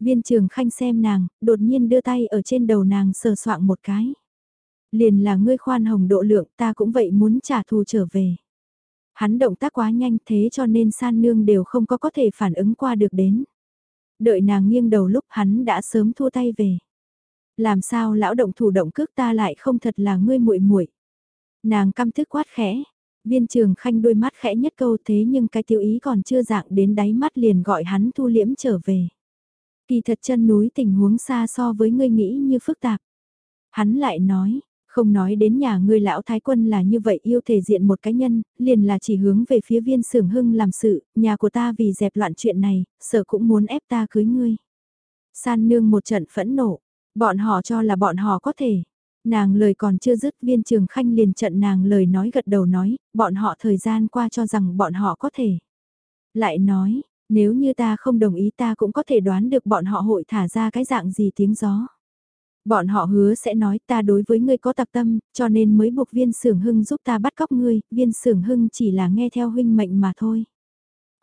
Viên trường khanh xem nàng, đột nhiên đưa tay ở trên đầu nàng sờ soạng một cái. Liền là ngươi khoan hồng độ lượng ta cũng vậy muốn trả thù trở về. Hắn động tác quá nhanh thế cho nên san nương đều không có có thể phản ứng qua được đến. Đợi nàng nghiêng đầu lúc hắn đã sớm thua tay về. Làm sao lão động thủ động cước ta lại không thật là ngươi muội muội Nàng căm thức quát khẽ. Viên trường khanh đôi mắt khẽ nhất câu thế nhưng cái tiêu ý còn chưa dạng đến đáy mắt liền gọi hắn thu liễm trở về. Kỳ thật chân núi tình huống xa so với ngươi nghĩ như phức tạp. Hắn lại nói, không nói đến nhà ngươi lão thái quân là như vậy yêu thể diện một cái nhân, liền là chỉ hướng về phía viên sưởng hưng làm sự, nhà của ta vì dẹp loạn chuyện này, sợ cũng muốn ép ta cưới ngươi. San nương một trận phẫn nộ, bọn họ cho là bọn họ có thể. Nàng lời còn chưa dứt viên trường khanh liền trận nàng lời nói gật đầu nói, bọn họ thời gian qua cho rằng bọn họ có thể. Lại nói, nếu như ta không đồng ý ta cũng có thể đoán được bọn họ hội thả ra cái dạng gì tiếng gió. Bọn họ hứa sẽ nói ta đối với ngươi có tặc tâm, cho nên mới buộc viên sưởng hưng giúp ta bắt cóc ngươi, viên sưởng hưng chỉ là nghe theo huynh mệnh mà thôi.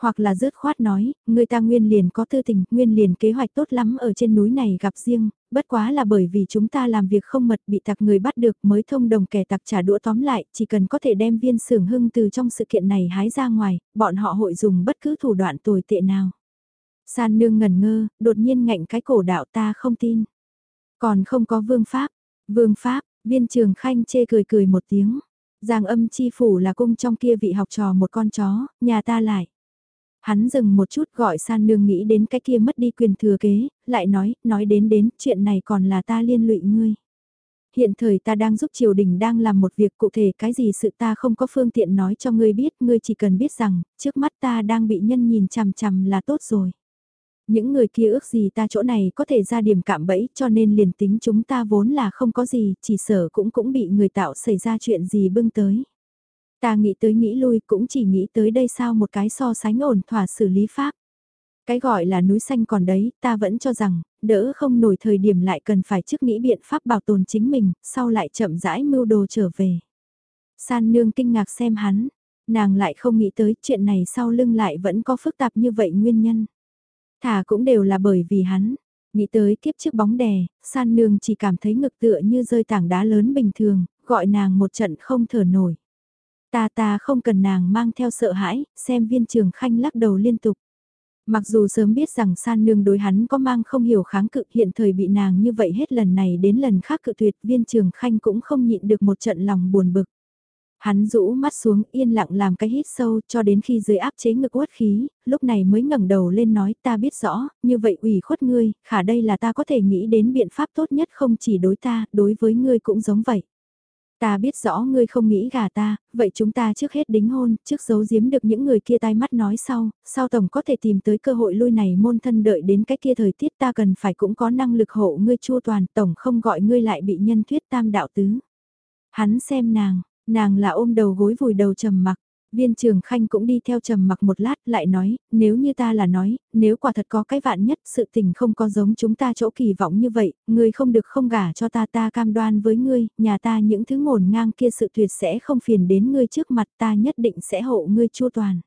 Hoặc là rớt khoát nói, người ta nguyên liền có tư tình, nguyên liền kế hoạch tốt lắm ở trên núi này gặp riêng, bất quá là bởi vì chúng ta làm việc không mật bị tặc người bắt được mới thông đồng kẻ tặc trả đũa tóm lại, chỉ cần có thể đem viên sưởng hưng từ trong sự kiện này hái ra ngoài, bọn họ hội dùng bất cứ thủ đoạn tồi tệ nào. San nương ngần ngơ, đột nhiên ngạnh cái cổ đạo ta không tin. Còn không có vương pháp. Vương pháp, viên trường khanh chê cười cười một tiếng. Giang âm chi phủ là cung trong kia vị học trò một con chó, nhà ta lại. Hắn dừng một chút gọi san nương nghĩ đến cái kia mất đi quyền thừa kế, lại nói, nói đến đến, chuyện này còn là ta liên lụy ngươi. Hiện thời ta đang giúp triều đình đang làm một việc cụ thể cái gì sự ta không có phương tiện nói cho ngươi biết, ngươi chỉ cần biết rằng, trước mắt ta đang bị nhân nhìn chằm chằm là tốt rồi. Những người kia ước gì ta chỗ này có thể ra điểm cạm bẫy cho nên liền tính chúng ta vốn là không có gì, chỉ sở cũng cũng bị người tạo xảy ra chuyện gì bưng tới. Ta nghĩ tới nghĩ lui cũng chỉ nghĩ tới đây sao một cái so sánh ổn thỏa xử lý pháp. Cái gọi là núi xanh còn đấy, ta vẫn cho rằng, đỡ không nổi thời điểm lại cần phải trước nghĩ biện pháp bảo tồn chính mình, sau lại chậm rãi mưu đồ trở về. San nương kinh ngạc xem hắn, nàng lại không nghĩ tới chuyện này sau lưng lại vẫn có phức tạp như vậy nguyên nhân. Thả cũng đều là bởi vì hắn. Nghĩ tới kiếp trước bóng đè, san nương chỉ cảm thấy ngực tựa như rơi tảng đá lớn bình thường, gọi nàng một trận không thở nổi. Ta ta không cần nàng mang theo sợ hãi, xem viên trường khanh lắc đầu liên tục. Mặc dù sớm biết rằng san nương đối hắn có mang không hiểu kháng cự hiện thời bị nàng như vậy hết lần này đến lần khác cự tuyệt viên trường khanh cũng không nhịn được một trận lòng buồn bực. Hắn rũ mắt xuống yên lặng làm cái hít sâu cho đến khi dưới áp chế ngực uất khí, lúc này mới ngẩng đầu lên nói ta biết rõ, như vậy ủy khuất ngươi, khả đây là ta có thể nghĩ đến biện pháp tốt nhất không chỉ đối ta, đối với ngươi cũng giống vậy. Ta biết rõ ngươi không nghĩ gà ta, vậy chúng ta trước hết đính hôn, trước giấu giếm được những người kia tai mắt nói sau, sau tổng có thể tìm tới cơ hội lui này môn thân đợi đến cái kia thời tiết ta cần phải cũng có năng lực hộ ngươi chua toàn, tổng không gọi ngươi lại bị nhân thuyết tam đạo tứ. Hắn xem nàng, Nàng là ôm đầu gối vùi đầu trầm mặc. Viên trường khanh cũng đi theo trầm mặc một lát lại nói, nếu như ta là nói, nếu quả thật có cái vạn nhất sự tình không có giống chúng ta chỗ kỳ vọng như vậy, ngươi không được không gả cho ta ta cam đoan với ngươi, nhà ta những thứ ngổn ngang kia sự tuyệt sẽ không phiền đến ngươi trước mặt ta nhất định sẽ hộ ngươi chua toàn.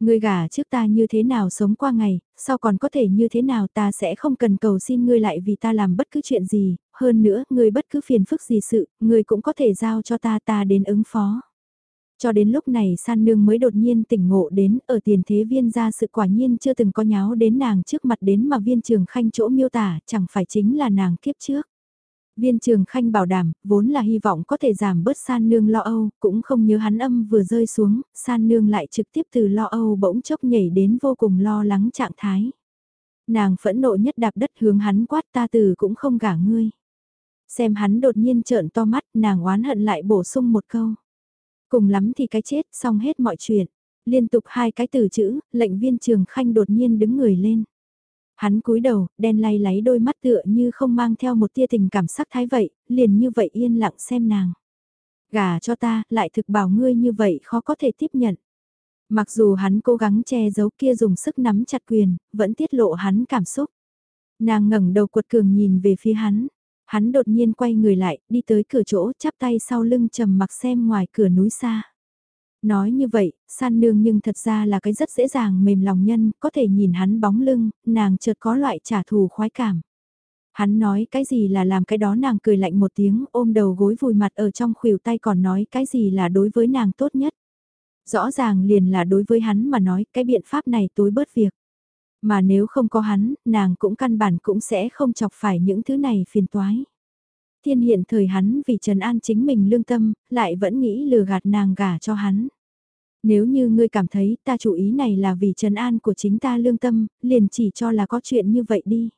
Ngươi gả trước ta như thế nào sống qua ngày, sau còn có thể như thế nào ta sẽ không cần cầu xin ngươi lại vì ta làm bất cứ chuyện gì, hơn nữa, ngươi bất cứ phiền phức gì sự, ngươi cũng có thể giao cho ta ta đến ứng phó. Cho đến lúc này san nương mới đột nhiên tỉnh ngộ đến ở tiền thế viên ra sự quả nhiên chưa từng có nháo đến nàng trước mặt đến mà viên trường khanh chỗ miêu tả chẳng phải chính là nàng kiếp trước. Viên trường khanh bảo đảm, vốn là hy vọng có thể giảm bớt san nương lo âu, cũng không nhớ hắn âm vừa rơi xuống, san nương lại trực tiếp từ lo âu bỗng chốc nhảy đến vô cùng lo lắng trạng thái. Nàng phẫn nộ nhất đạp đất hướng hắn quát ta từ cũng không gả ngươi. Xem hắn đột nhiên trợn to mắt, nàng oán hận lại bổ sung một câu. Cùng lắm thì cái chết, xong hết mọi chuyện. Liên tục hai cái từ chữ, lệnh viên trường khanh đột nhiên đứng người lên. Hắn cúi đầu, đen lay láy đôi mắt tựa như không mang theo một tia tình cảm sắc thái vậy, liền như vậy yên lặng xem nàng. Gà cho ta, lại thực bảo ngươi như vậy khó có thể tiếp nhận. Mặc dù hắn cố gắng che giấu kia dùng sức nắm chặt quyền, vẫn tiết lộ hắn cảm xúc. Nàng ngẩng đầu cuột cường nhìn về phía hắn. Hắn đột nhiên quay người lại, đi tới cửa chỗ, chắp tay sau lưng trầm mặc xem ngoài cửa núi xa. Nói như vậy, san nương nhưng thật ra là cái rất dễ dàng mềm lòng nhân, có thể nhìn hắn bóng lưng, nàng chợt có loại trả thù khoái cảm. Hắn nói cái gì là làm cái đó nàng cười lạnh một tiếng ôm đầu gối vùi mặt ở trong khuỷu tay còn nói cái gì là đối với nàng tốt nhất. Rõ ràng liền là đối với hắn mà nói cái biện pháp này tối bớt việc. Mà nếu không có hắn, nàng cũng căn bản cũng sẽ không chọc phải những thứ này phiền toái. Thiên hiện thời hắn vì Trần An chính mình lương tâm, lại vẫn nghĩ lừa gạt nàng gả cho hắn. Nếu như ngươi cảm thấy ta chủ ý này là vì Trần An của chính ta lương tâm, liền chỉ cho là có chuyện như vậy đi.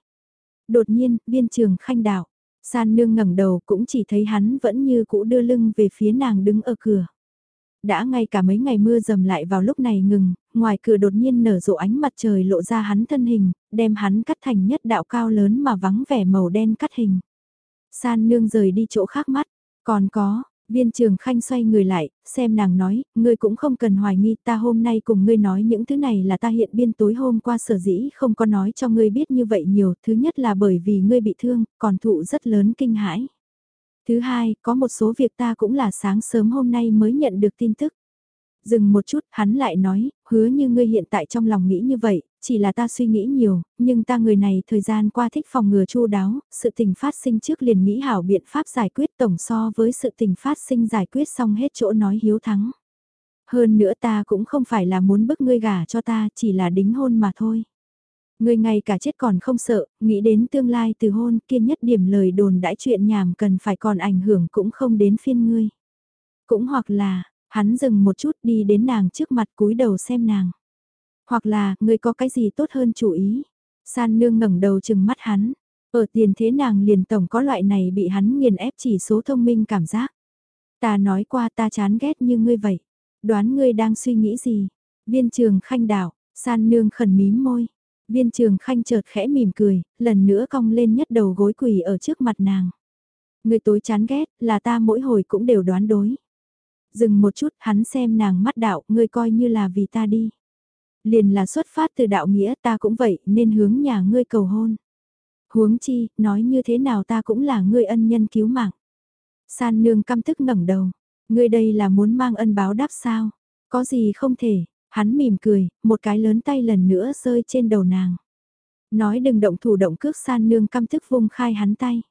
Đột nhiên, viên trường khanh đạo, san nương ngẩng đầu cũng chỉ thấy hắn vẫn như cũ đưa lưng về phía nàng đứng ở cửa đã ngay cả mấy ngày mưa dầm lại vào lúc này ngừng, ngoài cửa đột nhiên nở rộ ánh mặt trời lộ ra hắn thân hình, đem hắn cắt thành nhất đạo cao lớn mà vắng vẻ màu đen cắt hình. San nương rời đi chỗ khác mắt, còn có, viên trường khanh xoay người lại, xem nàng nói, ngươi cũng không cần hoài nghi ta hôm nay cùng ngươi nói những thứ này là ta hiện biên tối hôm qua sở dĩ không có nói cho ngươi biết như vậy nhiều, thứ nhất là bởi vì ngươi bị thương, còn thụ rất lớn kinh hãi. Thứ hai, có một số việc ta cũng là sáng sớm hôm nay mới nhận được tin tức. Dừng một chút, hắn lại nói, hứa như ngươi hiện tại trong lòng nghĩ như vậy, chỉ là ta suy nghĩ nhiều, nhưng ta người này thời gian qua thích phòng ngừa chu đáo, sự tình phát sinh trước liền nghĩ hảo biện pháp giải quyết tổng so với sự tình phát sinh giải quyết xong hết chỗ nói hiếu thắng. Hơn nữa ta cũng không phải là muốn bức ngươi gả cho ta, chỉ là đính hôn mà thôi người ngay cả chết còn không sợ, nghĩ đến tương lai từ hôn kiên nhất điểm lời đồn đãi chuyện nhảm cần phải còn ảnh hưởng cũng không đến phiên ngươi. Cũng hoặc là, hắn dừng một chút đi đến nàng trước mặt cúi đầu xem nàng. Hoặc là, ngươi có cái gì tốt hơn chủ ý. San nương ngẩng đầu chừng mắt hắn. Ở tiền thế nàng liền tổng có loại này bị hắn nghiền ép chỉ số thông minh cảm giác. Ta nói qua ta chán ghét như ngươi vậy. Đoán ngươi đang suy nghĩ gì? Viên trường khanh đảo, san nương khẩn mím môi. Viên trường khanh chợt khẽ mỉm cười, lần nữa cong lên nhất đầu gối quỳ ở trước mặt nàng. Người tối chán ghét là ta mỗi hồi cũng đều đoán đối. Dừng một chút hắn xem nàng mắt đạo, ngươi coi như là vì ta đi. Liền là xuất phát từ đạo nghĩa ta cũng vậy nên hướng nhà ngươi cầu hôn. Huống chi, nói như thế nào ta cũng là ngươi ân nhân cứu mạng. San nương căm tức ngẩng đầu, ngươi đây là muốn mang ân báo đáp sao? Có gì không thể, Hắn mỉm cười, một cái lớn tay lần nữa rơi trên đầu nàng. Nói đừng động thủ động cước san nương căm thức vung khai hắn tay.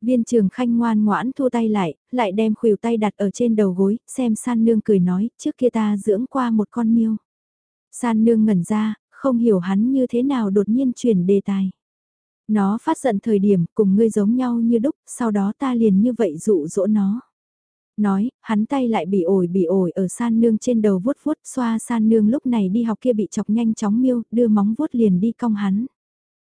Viên trường khanh ngoan ngoãn thua tay lại, lại đem khuỷu tay đặt ở trên đầu gối, xem san nương cười nói, trước kia ta dưỡng qua một con miêu. San nương ngẩn ra, không hiểu hắn như thế nào đột nhiên chuyển đề tài. Nó phát giận thời điểm cùng ngươi giống nhau như đúc, sau đó ta liền như vậy dụ dỗ nó. Nói, hắn tay lại bị ổi bị ổi ở san nương trên đầu vuốt vuốt xoa san nương lúc này đi học kia bị chọc nhanh chóng miêu, đưa móng vuốt liền đi cong hắn.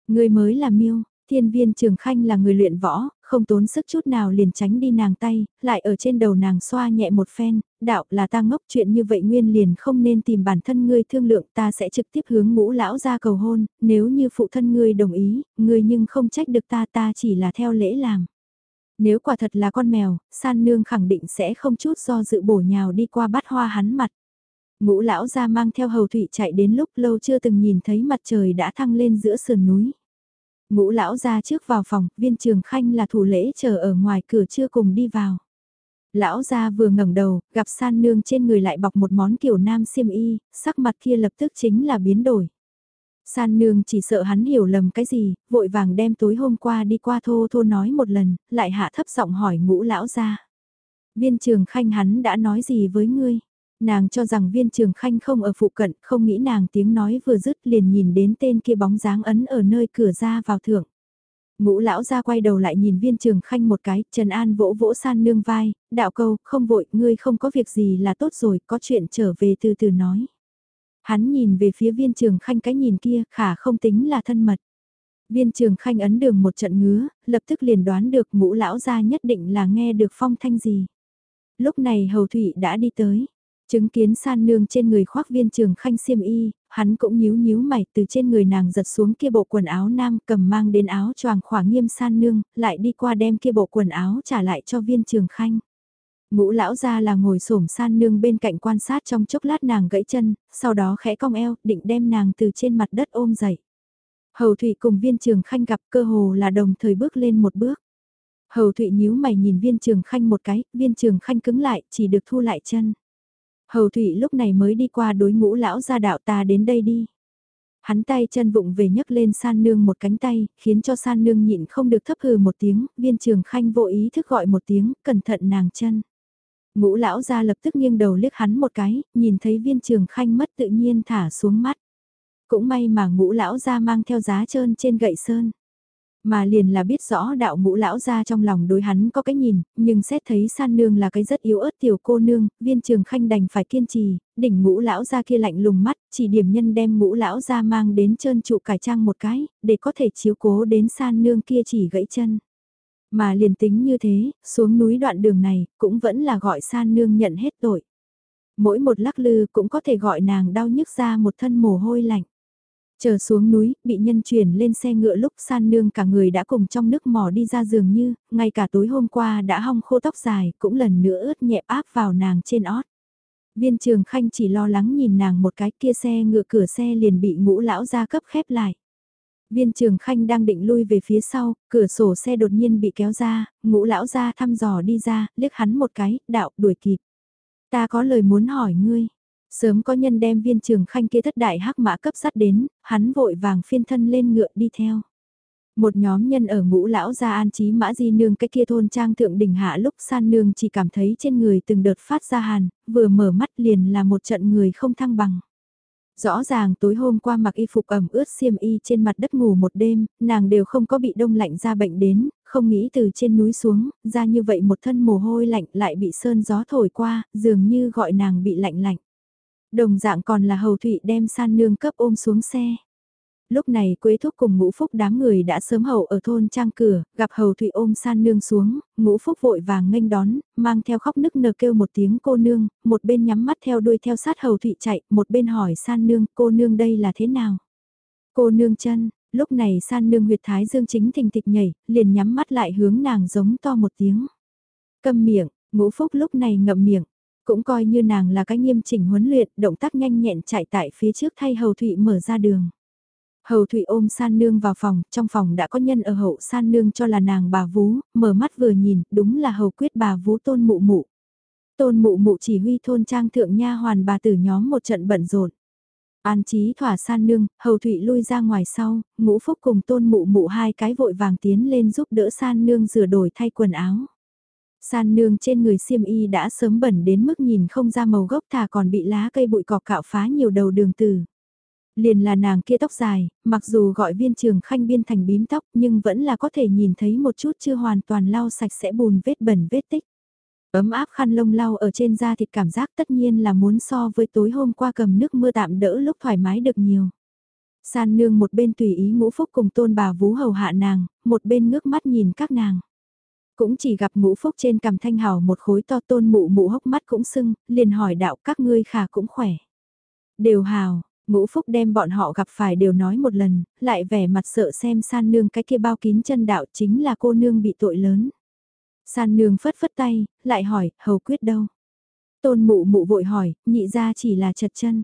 Người mới là miêu, thiên viên trường khanh là người luyện võ, không tốn sức chút nào liền tránh đi nàng tay, lại ở trên đầu nàng xoa nhẹ một phen, đạo là ta ngốc chuyện như vậy nguyên liền không nên tìm bản thân ngươi thương lượng ta sẽ trực tiếp hướng ngũ lão ra cầu hôn, nếu như phụ thân ngươi đồng ý, ngươi nhưng không trách được ta ta chỉ là theo lễ làm. Nếu quả thật là con mèo, san nương khẳng định sẽ không chút do dự bổ nhào đi qua bát hoa hắn mặt. Ngũ lão ra mang theo hầu thủy chạy đến lúc lâu chưa từng nhìn thấy mặt trời đã thăng lên giữa sườn núi. Ngũ lão ra trước vào phòng, viên trường khanh là thủ lễ chờ ở ngoài cửa chưa cùng đi vào. Lão ra vừa ngẩng đầu, gặp san nương trên người lại bọc một món kiểu nam xiêm y, sắc mặt kia lập tức chính là biến đổi. San nương chỉ sợ hắn hiểu lầm cái gì, vội vàng đem tối hôm qua đi qua thô thô nói một lần, lại hạ thấp giọng hỏi ngũ lão ra. Viên trường khanh hắn đã nói gì với ngươi? Nàng cho rằng viên trường khanh không ở phụ cận, không nghĩ nàng tiếng nói vừa dứt liền nhìn đến tên kia bóng dáng ấn ở nơi cửa ra vào thượng. Ngũ lão ra quay đầu lại nhìn viên trường khanh một cái, Trần An vỗ vỗ san nương vai, đạo câu, không vội, ngươi không có việc gì là tốt rồi, có chuyện trở về từ từ nói. Hắn nhìn về phía viên trường khanh cái nhìn kia, khả không tính là thân mật. Viên trường khanh ấn đường một trận ngứa, lập tức liền đoán được ngũ lão gia nhất định là nghe được phong thanh gì. Lúc này hầu thủy đã đi tới. Chứng kiến san nương trên người khoác viên trường khanh xiêm y, hắn cũng nhíu nhíu mày từ trên người nàng giật xuống kia bộ quần áo nam cầm mang đến áo choàng khỏa nghiêm san nương, lại đi qua đem kia bộ quần áo trả lại cho viên trường khanh. Ngũ lão ra là ngồi xổm san nương bên cạnh quan sát trong chốc lát nàng gãy chân, sau đó khẽ cong eo, định đem nàng từ trên mặt đất ôm dậy. Hầu Thụy cùng viên trường khanh gặp cơ hồ là đồng thời bước lên một bước. Hầu Thụy nhíu mày nhìn viên trường khanh một cái, viên trường khanh cứng lại, chỉ được thu lại chân. Hầu Thụy lúc này mới đi qua đối ngũ lão gia đạo ta đến đây đi. Hắn tay chân vụng về nhấc lên san nương một cánh tay, khiến cho san nương nhịn không được thấp hừ một tiếng, viên trường khanh vô ý thức gọi một tiếng, cẩn thận nàng chân. Ngũ lão gia lập tức nghiêng đầu liếc hắn một cái, nhìn thấy viên trường khanh mất tự nhiên thả xuống mắt. Cũng may mà ngũ lão gia mang theo giá trơn trên gậy sơn. Mà liền là biết rõ đạo ngũ lão gia trong lòng đối hắn có cái nhìn, nhưng xét thấy san nương là cái rất yếu ớt tiểu cô nương, viên trường khanh đành phải kiên trì, đỉnh ngũ lão gia kia lạnh lùng mắt, chỉ điểm nhân đem ngũ lão gia mang đến trơn trụ cải trang một cái, để có thể chiếu cố đến san nương kia chỉ gãy chân. Mà liền tính như thế, xuống núi đoạn đường này, cũng vẫn là gọi san nương nhận hết tội. Mỗi một lắc lư cũng có thể gọi nàng đau nhức ra một thân mồ hôi lạnh. Chờ xuống núi, bị nhân chuyển lên xe ngựa lúc san nương cả người đã cùng trong nước mò đi ra giường như, ngay cả tối hôm qua đã hong khô tóc dài, cũng lần nữa ướt nhẹp áp vào nàng trên ót. Viên trường khanh chỉ lo lắng nhìn nàng một cái kia xe ngựa cửa xe liền bị ngũ lão ra cấp khép lại. Viên trường khanh đang định lui về phía sau, cửa sổ xe đột nhiên bị kéo ra, ngũ lão ra thăm dò đi ra, liếc hắn một cái, đạo, đuổi kịp. Ta có lời muốn hỏi ngươi. Sớm có nhân đem viên trường khanh kia thất đại hắc mã cấp sắt đến, hắn vội vàng phiên thân lên ngựa đi theo. Một nhóm nhân ở ngũ lão gia an trí mã di nương cái kia thôn trang thượng đỉnh hạ lúc san nương chỉ cảm thấy trên người từng đợt phát ra hàn, vừa mở mắt liền là một trận người không thăng bằng. Rõ ràng tối hôm qua mặc y phục ẩm ướt xiêm y trên mặt đất ngủ một đêm, nàng đều không có bị đông lạnh ra bệnh đến, không nghĩ từ trên núi xuống, ra như vậy một thân mồ hôi lạnh lại bị sơn gió thổi qua, dường như gọi nàng bị lạnh lạnh. Đồng dạng còn là hầu thụy đem san nương cấp ôm xuống xe. Lúc này Quế Thúc cùng Ngũ Phúc đám người đã sớm hầu ở thôn trang cửa, gặp Hầu Thụy ôm san nương xuống, Ngũ Phúc vội vàng nghênh đón, mang theo khóc nức nở kêu một tiếng cô nương, một bên nhắm mắt theo đuôi theo sát Hầu Thụy chạy, một bên hỏi san nương, cô nương đây là thế nào? Cô nương chân, lúc này san nương huyệt thái dương chính thình thịch nhảy, liền nhắm mắt lại hướng nàng giống to một tiếng. Câm miệng, Ngũ Phúc lúc này ngậm miệng, cũng coi như nàng là cái nghiêm chỉnh huấn luyện, động tác nhanh nhẹn chạy tại phía trước thay Hầu Thụy mở ra đường. Hầu Thụy ôm san nương vào phòng, trong phòng đã có nhân ở hậu san nương cho là nàng bà vú, mở mắt vừa nhìn, đúng là hầu quyết bà vú tôn mụ mụ. Tôn mụ mụ chỉ huy thôn trang thượng nha hoàn bà tử nhóm một trận bận rộn. An trí thỏa san nương, hầu thụy lui ra ngoài sau, ngũ phúc cùng tôn mụ mụ hai cái vội vàng tiến lên giúp đỡ san nương rửa đổi thay quần áo. San nương trên người xiêm y đã sớm bẩn đến mức nhìn không ra màu gốc thà còn bị lá cây bụi cỏ cạo phá nhiều đầu đường từ. Liền là nàng kia tóc dài, mặc dù gọi viên trường khanh biên thành bím tóc nhưng vẫn là có thể nhìn thấy một chút chưa hoàn toàn lau sạch sẽ bùn vết bẩn vết tích. Ấm áp khăn lông lau ở trên da thịt cảm giác tất nhiên là muốn so với tối hôm qua cầm nước mưa tạm đỡ lúc thoải mái được nhiều. San nương một bên tùy ý ngũ phúc cùng tôn bà vú hầu hạ nàng, một bên ngước mắt nhìn các nàng. Cũng chỉ gặp ngũ phúc trên cằm thanh hào một khối to tôn mụ mụ hốc mắt cũng sưng, liền hỏi đạo các ngươi khả cũng khỏe. Đều hào, ngũ phúc đem bọn họ gặp phải đều nói một lần, lại vẻ mặt sợ xem san nương cái kia bao kín chân đạo chính là cô nương bị tội lớn. San nương phất phất tay, lại hỏi, hầu quyết đâu? Tôn mụ mụ vội hỏi, nhị ra chỉ là chật chân.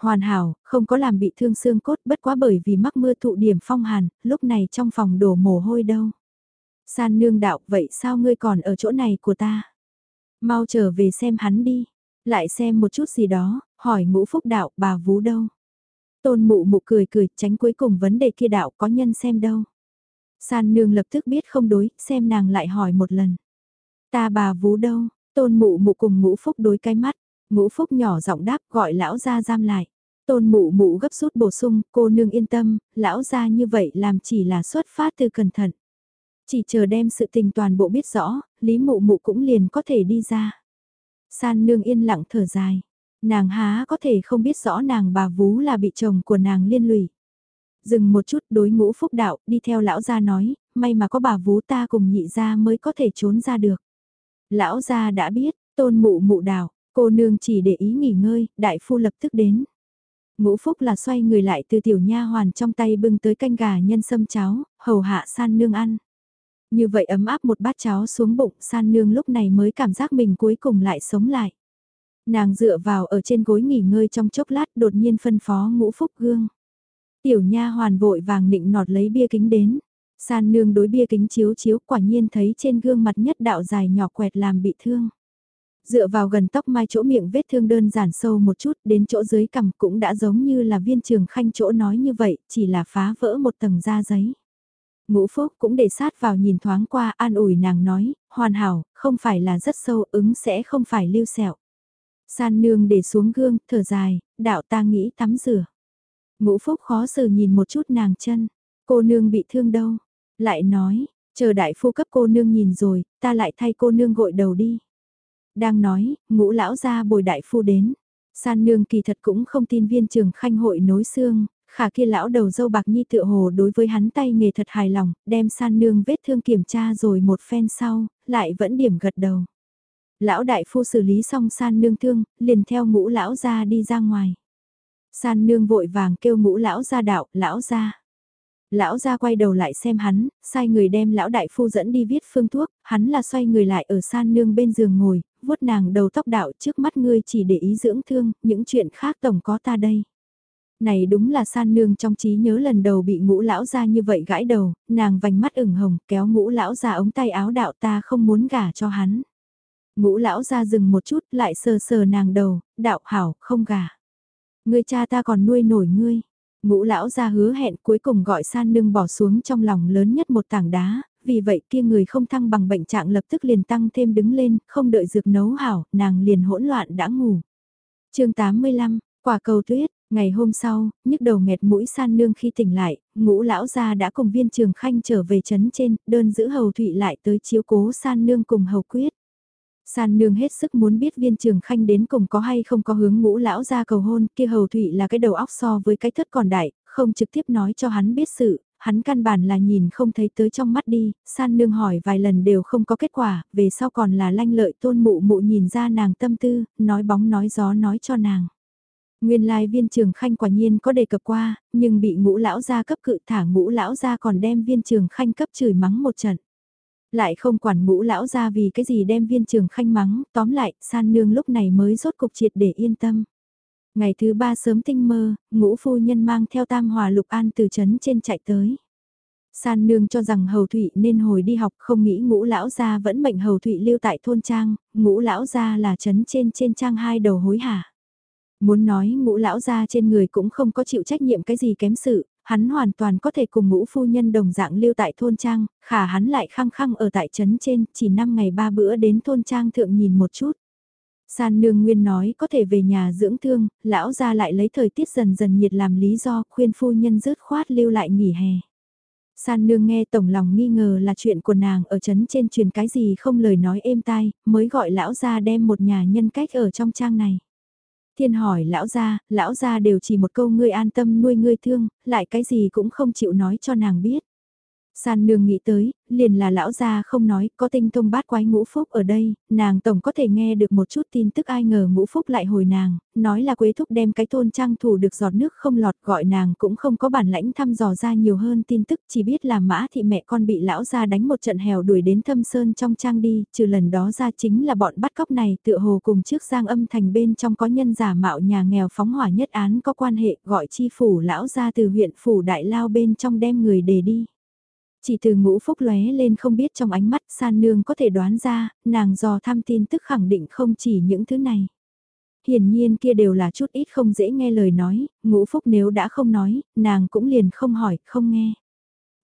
Hoàn hảo, không có làm bị thương xương cốt bất quá bởi vì mắc mưa thụ điểm phong hàn, lúc này trong phòng đổ mồ hôi đâu. San nương đạo, vậy sao ngươi còn ở chỗ này của ta? Mau trở về xem hắn đi. Lại xem một chút gì đó, hỏi ngũ phúc đạo, bà vú đâu? Tôn mụ mụ cười cười, tránh cuối cùng vấn đề kia đạo có nhân xem đâu. San nương lập tức biết không đối, xem nàng lại hỏi một lần. Ta bà vú đâu? Tôn mụ mụ cùng ngũ phúc đối cái mắt. Ngũ Phúc nhỏ giọng đáp gọi lão ra giam lại. Tôn mụ mụ gấp rút bổ sung, cô nương yên tâm, lão ra như vậy làm chỉ là xuất phát từ cẩn thận. Chỉ chờ đem sự tình toàn bộ biết rõ, Lý mụ mụ cũng liền có thể đi ra. San nương yên lặng thở dài. Nàng há có thể không biết rõ nàng bà vú là bị chồng của nàng liên lụy. Dừng một chút đối ngũ phúc đạo, đi theo lão gia nói, may mà có bà vú ta cùng nhị gia mới có thể trốn ra được. Lão gia đã biết, tôn mụ mụ đào cô nương chỉ để ý nghỉ ngơi, đại phu lập tức đến. Ngũ phúc là xoay người lại từ tiểu nha hoàn trong tay bưng tới canh gà nhân sâm cháo, hầu hạ san nương ăn. Như vậy ấm áp một bát cháo xuống bụng san nương lúc này mới cảm giác mình cuối cùng lại sống lại. Nàng dựa vào ở trên gối nghỉ ngơi trong chốc lát đột nhiên phân phó ngũ phúc gương. Tiểu nha hoàn vội vàng nịnh nọt lấy bia kính đến. San nương đối bia kính chiếu chiếu quả nhiên thấy trên gương mặt nhất đạo dài nhỏ quẹt làm bị thương. Dựa vào gần tóc mai chỗ miệng vết thương đơn giản sâu một chút đến chỗ dưới cằm cũng đã giống như là viên trường khanh chỗ nói như vậy, chỉ là phá vỡ một tầng da giấy. Ngũ Phúc cũng để sát vào nhìn thoáng qua an ủi nàng nói, hoàn hảo, không phải là rất sâu ứng sẽ không phải lưu sẹo. San nương để xuống gương, thở dài, đạo ta nghĩ tắm rửa. Ngũ Phúc khó xử nhìn một chút nàng chân, cô nương bị thương đâu, lại nói, chờ đại phu cấp cô nương nhìn rồi, ta lại thay cô nương gội đầu đi. Đang nói, ngũ lão ra bồi đại phu đến. San nương kỳ thật cũng không tin viên trường khanh hội nối xương, khả kia lão đầu dâu bạc nhi tựa hồ đối với hắn tay nghề thật hài lòng, đem san nương vết thương kiểm tra rồi một phen sau, lại vẫn điểm gật đầu. Lão đại phu xử lý xong san nương thương, liền theo ngũ lão ra đi ra ngoài. San nương vội vàng kêu ngũ lão ra đạo, lão ra. Lão ra quay đầu lại xem hắn, sai người đem lão đại phu dẫn đi viết phương thuốc, hắn là xoay người lại ở san nương bên giường ngồi, vuốt nàng đầu tóc đạo trước mắt ngươi chỉ để ý dưỡng thương, những chuyện khác tổng có ta đây. Này đúng là san nương trong trí nhớ lần đầu bị ngũ lão ra như vậy gãi đầu, nàng vành mắt ửng hồng kéo ngũ lão ra ống tay áo đạo ta không muốn gả cho hắn. Ngũ lão ra dừng một chút lại sờ sờ nàng đầu, đạo hảo không gả. người cha ta còn nuôi nổi ngươi. Ngũ lão ra hứa hẹn cuối cùng gọi san nương bỏ xuống trong lòng lớn nhất một tảng đá, vì vậy kia người không thăng bằng bệnh trạng lập tức liền tăng thêm đứng lên, không đợi dược nấu hảo, nàng liền hỗn loạn đã ngủ. chương 85, quả cầu tuyết, ngày hôm sau, nhức đầu nghẹt mũi san nương khi tỉnh lại, ngũ lão gia đã cùng viên trường khanh trở về chấn trên, đơn giữ hầu thụy lại tới chiếu cố san nương cùng hầu quyết. San nương hết sức muốn biết viên trường khanh đến cùng có hay không có hướng ngũ lão ra cầu hôn, kia hầu thụy là cái đầu óc so với cái thất còn đại, không trực tiếp nói cho hắn biết sự, hắn căn bản là nhìn không thấy tới trong mắt đi, san nương hỏi vài lần đều không có kết quả, về sau còn là lanh lợi tôn mụ mụ nhìn ra nàng tâm tư, nói bóng nói gió nói cho nàng. Nguyên lai viên trường khanh quả nhiên có đề cập qua, nhưng bị ngũ lão gia cấp cự thả ngũ lão gia còn đem viên trường khanh cấp chửi mắng một trận. Lại không quản ngũ lão gia vì cái gì đem viên trường khanh mắng, tóm lại, san nương lúc này mới rốt cục triệt để yên tâm. Ngày thứ ba sớm tinh mơ, ngũ phu nhân mang theo tam hòa lục an từ trấn trên chạy tới. San nương cho rằng hầu thụy nên hồi đi học không nghĩ ngũ lão gia vẫn mệnh hầu thụy lưu tại thôn trang, ngũ lão gia là trấn trên trên trang hai đầu hối hả. Muốn nói ngũ lão gia trên người cũng không có chịu trách nhiệm cái gì kém sự, hắn hoàn toàn có thể cùng ngũ phu nhân đồng dạng lưu tại thôn trang, khả hắn lại khăng khăng ở tại trấn trên, chỉ 5 ngày 3 bữa đến thôn trang thượng nhìn một chút. San nương nguyên nói có thể về nhà dưỡng thương, lão ra lại lấy thời tiết dần dần nhiệt làm lý do khuyên phu nhân rớt khoát lưu lại nghỉ hè. San nương nghe tổng lòng nghi ngờ là chuyện của nàng ở trấn trên truyền cái gì không lời nói êm tai, mới gọi lão ra đem một nhà nhân cách ở trong trang này. Thiên hỏi lão gia, lão gia đều chỉ một câu ngươi an tâm nuôi ngươi thương, lại cái gì cũng không chịu nói cho nàng biết. San nương nghĩ tới, liền là lão gia không nói, có tinh thông bát quái ngũ phúc ở đây, nàng tổng có thể nghe được một chút tin tức ai ngờ ngũ phúc lại hồi nàng, nói là quế thúc đem cái thôn trang thủ được giọt nước không lọt gọi nàng cũng không có bản lãnh thăm dò ra nhiều hơn tin tức chỉ biết là mã thị mẹ con bị lão gia đánh một trận hèo đuổi đến thâm sơn trong trang đi, trừ lần đó ra chính là bọn bắt cóc này tựa hồ cùng trước giang âm thành bên trong có nhân giả mạo nhà nghèo phóng hỏa nhất án có quan hệ gọi chi phủ lão gia từ huyện phủ đại lao bên trong đem người để đi. Chỉ từ ngũ phúc lóe lên không biết trong ánh mắt san nương có thể đoán ra, nàng dò tham tin tức khẳng định không chỉ những thứ này. Hiển nhiên kia đều là chút ít không dễ nghe lời nói, ngũ phúc nếu đã không nói, nàng cũng liền không hỏi, không nghe.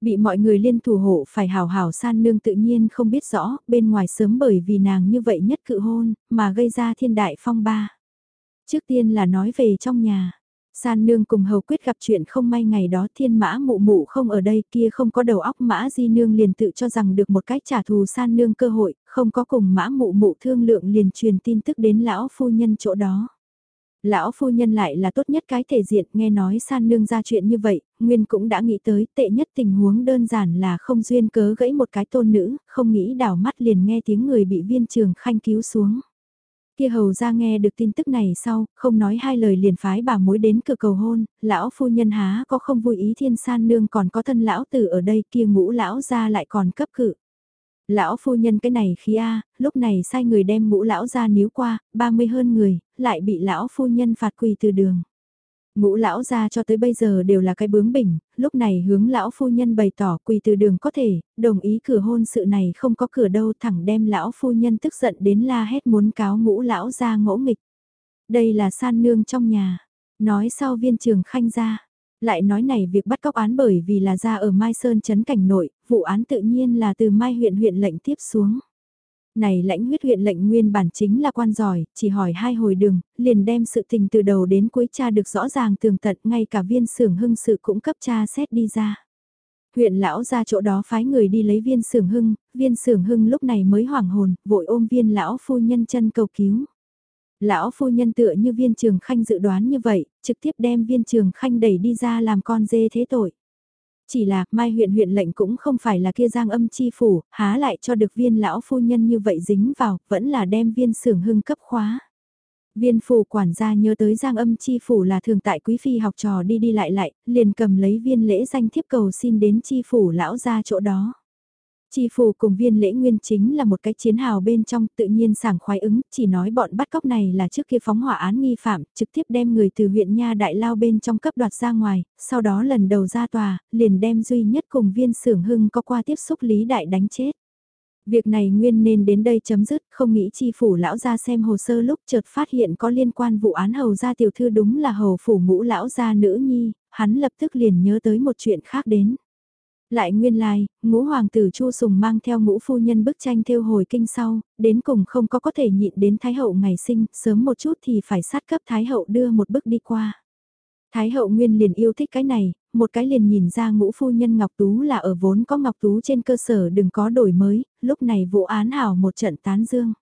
Bị mọi người liên thủ hộ phải hào hào san nương tự nhiên không biết rõ, bên ngoài sớm bởi vì nàng như vậy nhất cự hôn, mà gây ra thiên đại phong ba. Trước tiên là nói về trong nhà. San nương cùng hầu quyết gặp chuyện không may ngày đó thiên mã mụ mụ không ở đây kia không có đầu óc mã di nương liền tự cho rằng được một cách trả thù san nương cơ hội, không có cùng mã mụ mụ thương lượng liền truyền tin tức đến lão phu nhân chỗ đó. Lão phu nhân lại là tốt nhất cái thể diện nghe nói san nương ra chuyện như vậy, Nguyên cũng đã nghĩ tới tệ nhất tình huống đơn giản là không duyên cớ gãy một cái tôn nữ, không nghĩ đảo mắt liền nghe tiếng người bị viên trường khanh cứu xuống. Kia hầu ra nghe được tin tức này sau, không nói hai lời liền phái bà mối đến cửa cầu hôn, lão phu nhân há có không vui ý thiên san nương còn có thân lão tử ở đây kia ngũ lão ra lại còn cấp cự. Lão phu nhân cái này khí a, lúc này sai người đem ngũ lão ra níu qua, 30 hơn người, lại bị lão phu nhân phạt quỳ từ đường. Ngũ lão ra cho tới bây giờ đều là cái bướng bỉnh, lúc này hướng lão phu nhân bày tỏ quỳ từ đường có thể, đồng ý cửa hôn sự này không có cửa đâu thẳng đem lão phu nhân tức giận đến la hét muốn cáo ngũ lão ra ngỗ nghịch. Đây là san nương trong nhà, nói sau viên trường khanh ra, lại nói này việc bắt cóc án bởi vì là ra ở Mai Sơn Trấn Cảnh Nội, vụ án tự nhiên là từ Mai huyện huyện lệnh tiếp xuống. Này lãnh huyết huyện lệnh nguyên bản chính là quan giỏi, chỉ hỏi hai hồi đường, liền đem sự tình từ đầu đến cuối cha được rõ ràng tường tận ngay cả viên xưởng hưng sự cũng cấp cha xét đi ra. Huyện lão ra chỗ đó phái người đi lấy viên xưởng hưng, viên xưởng hưng lúc này mới hoảng hồn, vội ôm viên lão phu nhân chân cầu cứu. Lão phu nhân tựa như viên trường khanh dự đoán như vậy, trực tiếp đem viên trường khanh đẩy đi ra làm con dê thế tội. Chỉ là, mai huyện huyện lệnh cũng không phải là kia giang âm chi phủ, há lại cho được viên lão phu nhân như vậy dính vào, vẫn là đem viên sưởng hưng cấp khóa. Viên phủ quản gia nhớ tới giang âm chi phủ là thường tại quý phi học trò đi đi lại lại, liền cầm lấy viên lễ danh thiếp cầu xin đến chi phủ lão ra chỗ đó. Chi phủ cùng viên lễ nguyên chính là một cái chiến hào bên trong tự nhiên sảng khoái ứng, chỉ nói bọn bắt cóc này là trước kia phóng hỏa án nghi phạm, trực tiếp đem người từ huyện Nha Đại Lao bên trong cấp đoạt ra ngoài, sau đó lần đầu ra tòa, liền đem duy nhất cùng viên sưởng hưng có qua tiếp xúc lý đại đánh chết. Việc này nguyên nên đến đây chấm dứt, không nghĩ chi phủ lão ra xem hồ sơ lúc chợt phát hiện có liên quan vụ án hầu gia tiểu thư đúng là hầu phủ ngũ lão gia nữ nhi, hắn lập tức liền nhớ tới một chuyện khác đến. Lại nguyên lai, ngũ hoàng tử Chu Sùng mang theo ngũ phu nhân bức tranh theo hồi kinh sau, đến cùng không có có thể nhịn đến Thái hậu ngày sinh, sớm một chút thì phải sát cấp Thái hậu đưa một bức đi qua. Thái hậu nguyên liền yêu thích cái này, một cái liền nhìn ra ngũ phu nhân Ngọc Tú là ở vốn có Ngọc Tú trên cơ sở đừng có đổi mới, lúc này vụ án hảo một trận tán dương.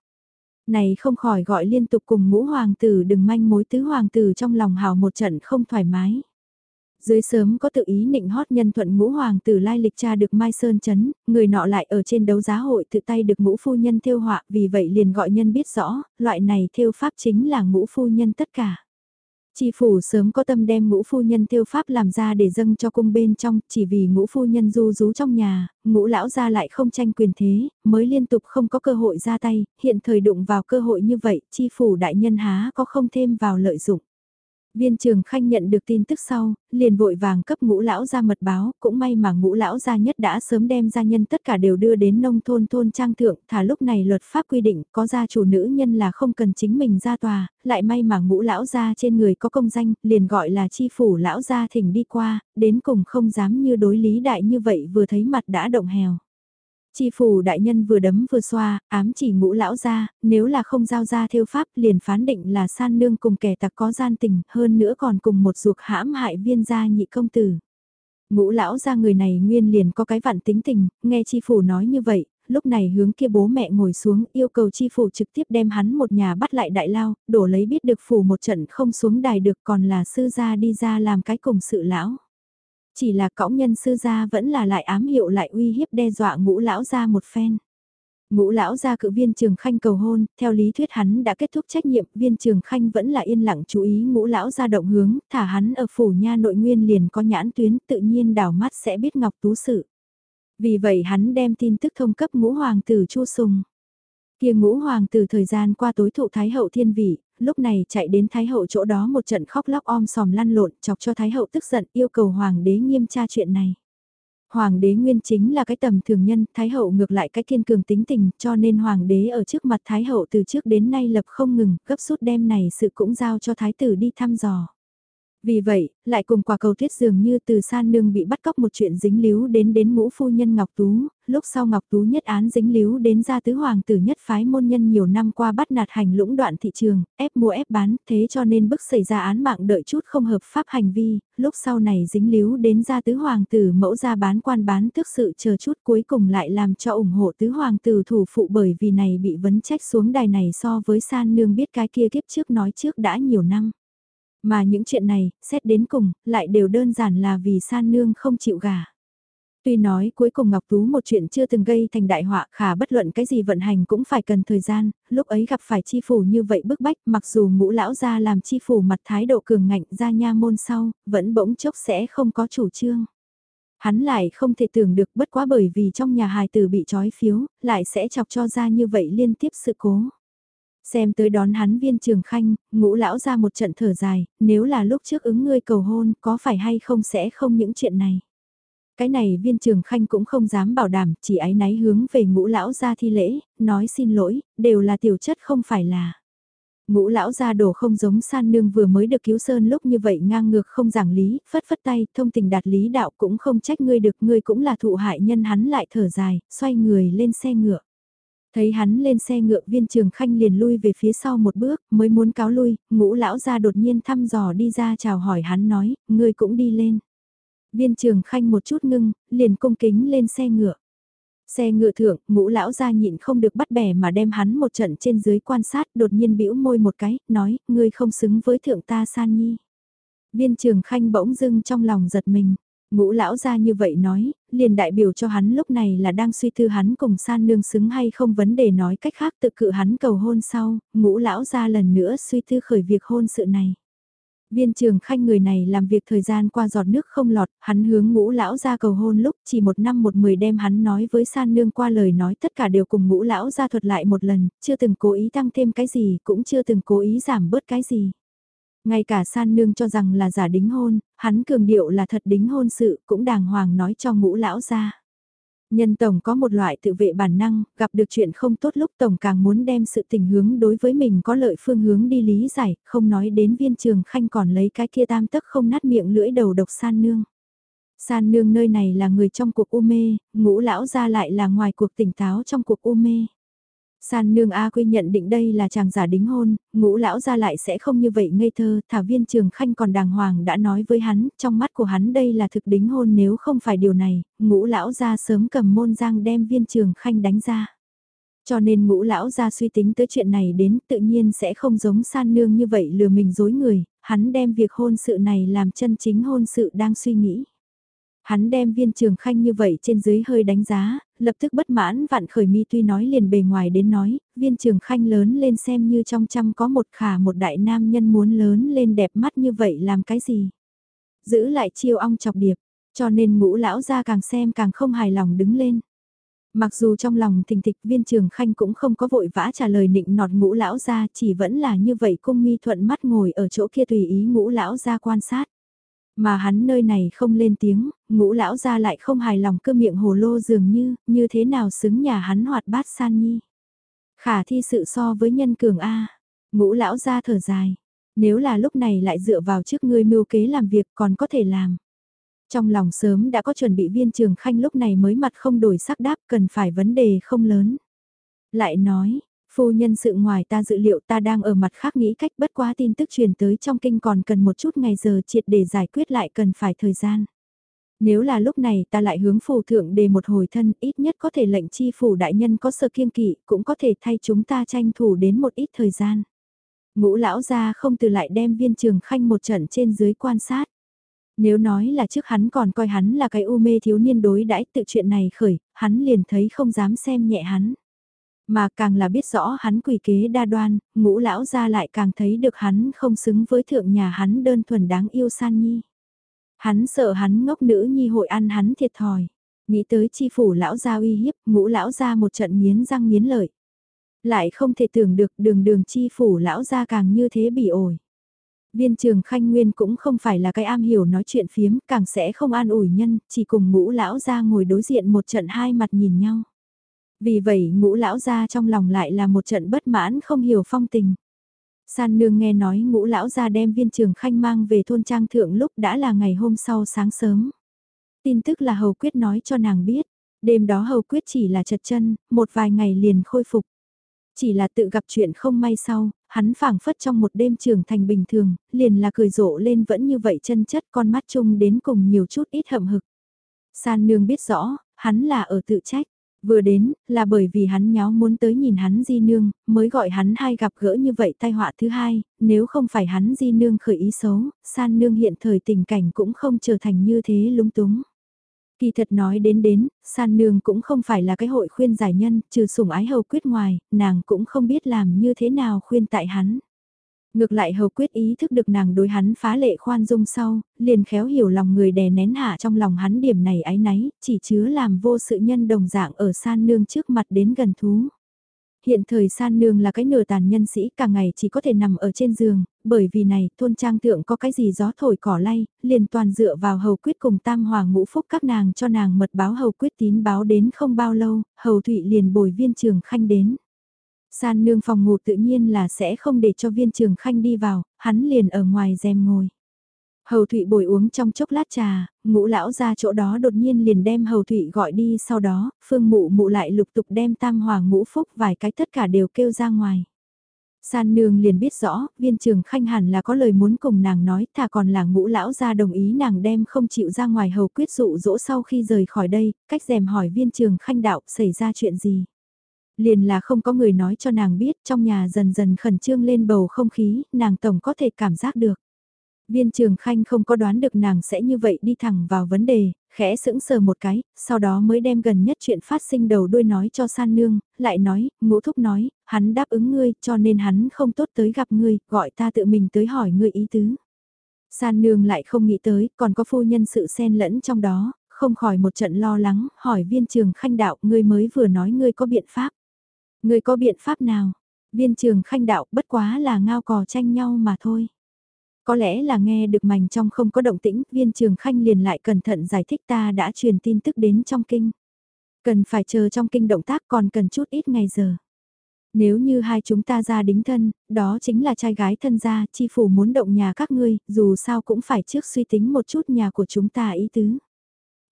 Này không khỏi gọi liên tục cùng ngũ hoàng tử đừng manh mối tứ hoàng tử trong lòng hảo một trận không thoải mái. Dưới sớm có tự ý nịnh hót nhân thuận ngũ hoàng tử lai lịch cha được Mai Sơn chấn, người nọ lại ở trên đấu giá hội tự tay được ngũ phu nhân thêu họa, vì vậy liền gọi nhân biết rõ, loại này thêu pháp chính là ngũ phu nhân tất cả. Chi phủ sớm có tâm đem ngũ phu nhân tiêu pháp làm ra để dâng cho cung bên trong, chỉ vì ngũ phu nhân du rú trong nhà, ngũ lão ra lại không tranh quyền thế, mới liên tục không có cơ hội ra tay, hiện thời đụng vào cơ hội như vậy, chi phủ đại nhân há có không thêm vào lợi dụng. Viên trường khanh nhận được tin tức sau, liền vội vàng cấp ngũ lão ra mật báo, cũng may mà ngũ lão gia nhất đã sớm đem gia nhân tất cả đều đưa đến nông thôn thôn trang thượng, thả lúc này luật pháp quy định có gia chủ nữ nhân là không cần chính mình ra tòa, lại may mà ngũ lão gia trên người có công danh, liền gọi là chi phủ lão gia thỉnh đi qua, đến cùng không dám như đối lý đại như vậy vừa thấy mặt đã động hèo. Chi phủ đại nhân vừa đấm vừa xoa, ám chỉ ngũ lão ra, nếu là không giao ra theo pháp liền phán định là san nương cùng kẻ tặc có gian tình, hơn nữa còn cùng một ruột hãm hại viên gia nhị công tử. Ngũ lão ra người này nguyên liền có cái vạn tính tình, nghe chi phủ nói như vậy, lúc này hướng kia bố mẹ ngồi xuống yêu cầu chi phủ trực tiếp đem hắn một nhà bắt lại đại lao, đổ lấy biết được phủ một trận không xuống đài được còn là sư gia đi ra làm cái cùng sự lão. Chỉ là cõng nhân sư gia vẫn là lại ám hiệu lại uy hiếp đe dọa ngũ lão gia một phen. Ngũ lão gia cự viên trường khanh cầu hôn, theo lý thuyết hắn đã kết thúc trách nhiệm, viên trường khanh vẫn là yên lặng chú ý ngũ lão gia động hướng, thả hắn ở phủ nha nội nguyên liền có nhãn tuyến tự nhiên đảo mắt sẽ biết ngọc tú sự. Vì vậy hắn đem tin tức thông cấp ngũ hoàng tử Chu Sùng. Kia ngũ hoàng từ thời gian qua tối thụ thái hậu thiên vị, lúc này chạy đến Thái Hậu chỗ đó một trận khóc lóc om sòm lăn lộn chọc cho Thái Hậu tức giận yêu cầu Hoàng đế nghiêm tra chuyện này. Hoàng đế nguyên chính là cái tầm thường nhân, Thái Hậu ngược lại cái kiên cường tính tình cho nên Hoàng đế ở trước mặt Thái Hậu từ trước đến nay lập không ngừng, gấp rút đem này sự cũng giao cho Thái tử đi thăm dò. Vì vậy, lại cùng quả cầu tuyết dường như từ san nương bị bắt cóc một chuyện dính líu đến đến ngũ phu nhân Ngọc Tú, lúc sau Ngọc Tú nhất án dính líu đến gia tứ hoàng tử nhất phái môn nhân nhiều năm qua bắt nạt hành lũng đoạn thị trường, ép mua ép bán, thế cho nên bức xảy ra án mạng đợi chút không hợp pháp hành vi, lúc sau này dính líu đến gia tứ hoàng tử mẫu ra bán quan bán thức sự chờ chút cuối cùng lại làm cho ủng hộ tứ hoàng tử thủ phụ bởi vì này bị vấn trách xuống đài này so với san nương biết cái kia kiếp trước nói trước đã nhiều năm. Mà những chuyện này, xét đến cùng, lại đều đơn giản là vì san nương không chịu gả. Tuy nói cuối cùng Ngọc Tú một chuyện chưa từng gây thành đại họa khả bất luận cái gì vận hành cũng phải cần thời gian, lúc ấy gặp phải chi phủ như vậy bức bách mặc dù ngũ lão ra làm chi phủ mặt thái độ cường ngạnh ra nha môn sau, vẫn bỗng chốc sẽ không có chủ trương. Hắn lại không thể tưởng được bất quá bởi vì trong nhà hài tử bị trói phiếu, lại sẽ chọc cho ra như vậy liên tiếp sự cố. Xem tới đón hắn viên trường khanh, ngũ lão ra một trận thở dài, nếu là lúc trước ứng ngươi cầu hôn có phải hay không sẽ không những chuyện này. Cái này viên trường khanh cũng không dám bảo đảm, chỉ ái náy hướng về ngũ lão ra thi lễ, nói xin lỗi, đều là tiểu chất không phải là. Ngũ lão ra đổ không giống san nương vừa mới được cứu sơn lúc như vậy ngang ngược không giảng lý, phất phất tay, thông tình đạt lý đạo cũng không trách ngươi được, ngươi cũng là thụ hại nhân hắn lại thở dài, xoay người lên xe ngựa. Thấy hắn lên xe ngựa viên trường khanh liền lui về phía sau một bước, mới muốn cáo lui, ngũ lão ra đột nhiên thăm dò đi ra chào hỏi hắn nói, ngươi cũng đi lên. Viên trường khanh một chút ngưng, liền cung kính lên xe ngựa. Xe ngựa thượng, ngũ lão ra nhịn không được bắt bẻ mà đem hắn một trận trên dưới quan sát đột nhiên bĩu môi một cái, nói, ngươi không xứng với thượng ta san nhi. Viên trường khanh bỗng dưng trong lòng giật mình, Ngũ lão ra như vậy nói, liền đại biểu cho hắn lúc này là đang suy tư hắn cùng san nương xứng hay không vấn đề nói cách khác tự cự hắn cầu hôn sau, ngũ lão ra lần nữa suy tư khởi việc hôn sự này. Viên trường khanh người này làm việc thời gian qua giọt nước không lọt, hắn hướng ngũ lão ra cầu hôn lúc chỉ một năm một mười đem hắn nói với san nương qua lời nói tất cả đều cùng ngũ lão ra thuật lại một lần, chưa từng cố ý tăng thêm cái gì, cũng chưa từng cố ý giảm bớt cái gì. Ngay cả san nương cho rằng là giả đính hôn, hắn cường điệu là thật đính hôn sự cũng đàng hoàng nói cho ngũ lão ra. Nhân tổng có một loại tự vệ bản năng, gặp được chuyện không tốt lúc tổng càng muốn đem sự tình hướng đối với mình có lợi phương hướng đi lý giải, không nói đến viên trường khanh còn lấy cái kia tam tức không nát miệng lưỡi đầu độc san nương. San nương nơi này là người trong cuộc u mê, ngũ lão ra lại là ngoài cuộc tỉnh táo trong cuộc u mê. San nương A Quy nhận định đây là chàng giả đính hôn, ngũ lão ra lại sẽ không như vậy ngây thơ, thả viên trường khanh còn đàng hoàng đã nói với hắn, trong mắt của hắn đây là thực đính hôn nếu không phải điều này, ngũ lão ra sớm cầm môn giang đem viên trường khanh đánh ra. Cho nên ngũ lão ra suy tính tới chuyện này đến tự nhiên sẽ không giống san nương như vậy lừa mình dối người, hắn đem việc hôn sự này làm chân chính hôn sự đang suy nghĩ. Hắn đem viên trường khanh như vậy trên dưới hơi đánh giá, lập tức bất mãn vạn khởi mi tuy nói liền bề ngoài đến nói, viên trường khanh lớn lên xem như trong trăm có một khả một đại nam nhân muốn lớn lên đẹp mắt như vậy làm cái gì. Giữ lại chiêu ong chọc điệp, cho nên ngũ lão ra càng xem càng không hài lòng đứng lên. Mặc dù trong lòng thình thịch viên trường khanh cũng không có vội vã trả lời nịnh nọt ngũ lão ra chỉ vẫn là như vậy cung mi thuận mắt ngồi ở chỗ kia tùy ý ngũ lão ra quan sát. Mà hắn nơi này không lên tiếng, ngũ lão ra lại không hài lòng cơ miệng hồ lô dường như, như thế nào xứng nhà hắn hoạt bát san nhi. Khả thi sự so với nhân cường A, ngũ lão ra thở dài, nếu là lúc này lại dựa vào trước ngươi mưu kế làm việc còn có thể làm. Trong lòng sớm đã có chuẩn bị viên trường khanh lúc này mới mặt không đổi sắc đáp cần phải vấn đề không lớn. Lại nói, Phu nhân sự ngoài ta dự liệu ta đang ở mặt khác nghĩ cách bất quá tin tức truyền tới trong kinh còn cần một chút ngày giờ triệt để giải quyết lại cần phải thời gian. Nếu là lúc này ta lại hướng phù thượng đề một hồi thân ít nhất có thể lệnh chi phủ đại nhân có sơ kiên kỵ cũng có thể thay chúng ta tranh thủ đến một ít thời gian. Ngũ lão ra không từ lại đem viên trường khanh một trận trên dưới quan sát. Nếu nói là trước hắn còn coi hắn là cái u mê thiếu niên đối đãi tự chuyện này khởi, hắn liền thấy không dám xem nhẹ hắn. Mà càng là biết rõ hắn quỷ kế đa đoan, ngũ lão ra lại càng thấy được hắn không xứng với thượng nhà hắn đơn thuần đáng yêu san nhi. Hắn sợ hắn ngốc nữ nhi hội ăn hắn thiệt thòi. Nghĩ tới chi phủ lão gia uy hiếp, ngũ lão gia một trận miến răng miến lợi. Lại không thể tưởng được đường đường chi phủ lão gia càng như thế bị ổi. Viên trường khanh nguyên cũng không phải là cái am hiểu nói chuyện phiếm, càng sẽ không an ủi nhân, chỉ cùng ngũ lão gia ngồi đối diện một trận hai mặt nhìn nhau. Vì vậy ngũ lão gia trong lòng lại là một trận bất mãn không hiểu phong tình. San nương nghe nói ngũ lão gia đem viên trường khanh mang về thôn trang thượng lúc đã là ngày hôm sau sáng sớm. Tin tức là hầu quyết nói cho nàng biết, đêm đó hầu quyết chỉ là chật chân, một vài ngày liền khôi phục. Chỉ là tự gặp chuyện không may sau, hắn phảng phất trong một đêm trưởng thành bình thường, liền là cười rộ lên vẫn như vậy chân chất con mắt chung đến cùng nhiều chút ít hậm hực. San nương biết rõ, hắn là ở tự trách. Vừa đến, là bởi vì hắn nháo muốn tới nhìn hắn di nương, mới gọi hắn hai gặp gỡ như vậy tai họa thứ hai, nếu không phải hắn di nương khởi ý xấu, san nương hiện thời tình cảnh cũng không trở thành như thế lúng túng. Kỳ thật nói đến đến, san nương cũng không phải là cái hội khuyên giải nhân, trừ sủng ái hầu quyết ngoài, nàng cũng không biết làm như thế nào khuyên tại hắn. Ngược lại hầu quyết ý thức được nàng đối hắn phá lệ khoan dung sau, liền khéo hiểu lòng người đè nén hạ trong lòng hắn điểm này ái náy, chỉ chứa làm vô sự nhân đồng dạng ở san nương trước mặt đến gần thú. Hiện thời san nương là cái nửa tàn nhân sĩ cả ngày chỉ có thể nằm ở trên giường, bởi vì này thôn trang thượng có cái gì gió thổi cỏ lay, liền toàn dựa vào hầu quyết cùng tam hoàng ngũ phúc các nàng cho nàng mật báo hầu quyết tín báo đến không bao lâu, hầu thụy liền bồi viên trường khanh đến. San nương phòng ngủ tự nhiên là sẽ không để cho viên trường khanh đi vào, hắn liền ở ngoài rèm ngồi. Hầu Thụy bồi uống trong chốc lát trà, ngũ lão ra chỗ đó đột nhiên liền đem Hầu Thụy gọi đi sau đó, phương mụ mụ lại lục tục đem tam hòa ngũ phúc vài cái tất cả đều kêu ra ngoài. San nương liền biết rõ, viên trường khanh hẳn là có lời muốn cùng nàng nói, thà còn là ngũ lão ra đồng ý nàng đem không chịu ra ngoài hầu quyết dụ dỗ sau khi rời khỏi đây, cách dèm hỏi viên trường khanh đạo xảy ra chuyện gì. Liền là không có người nói cho nàng biết trong nhà dần dần khẩn trương lên bầu không khí, nàng tổng có thể cảm giác được. Viên trường khanh không có đoán được nàng sẽ như vậy đi thẳng vào vấn đề, khẽ sững sờ một cái, sau đó mới đem gần nhất chuyện phát sinh đầu đuôi nói cho san nương, lại nói, ngũ thúc nói, hắn đáp ứng ngươi cho nên hắn không tốt tới gặp ngươi, gọi ta tự mình tới hỏi ngươi ý tứ. San nương lại không nghĩ tới, còn có phu nhân sự xen lẫn trong đó, không khỏi một trận lo lắng, hỏi viên trường khanh đạo, ngươi mới vừa nói ngươi có biện pháp người có biện pháp nào? Viên trường khanh đạo bất quá là ngao cò tranh nhau mà thôi. Có lẽ là nghe được mảnh trong không có động tĩnh, viên trường khanh liền lại cẩn thận giải thích ta đã truyền tin tức đến trong kinh. Cần phải chờ trong kinh động tác còn cần chút ít ngày giờ. Nếu như hai chúng ta ra đính thân, đó chính là trai gái thân gia, chi phủ muốn động nhà các ngươi, dù sao cũng phải trước suy tính một chút nhà của chúng ta ý tứ.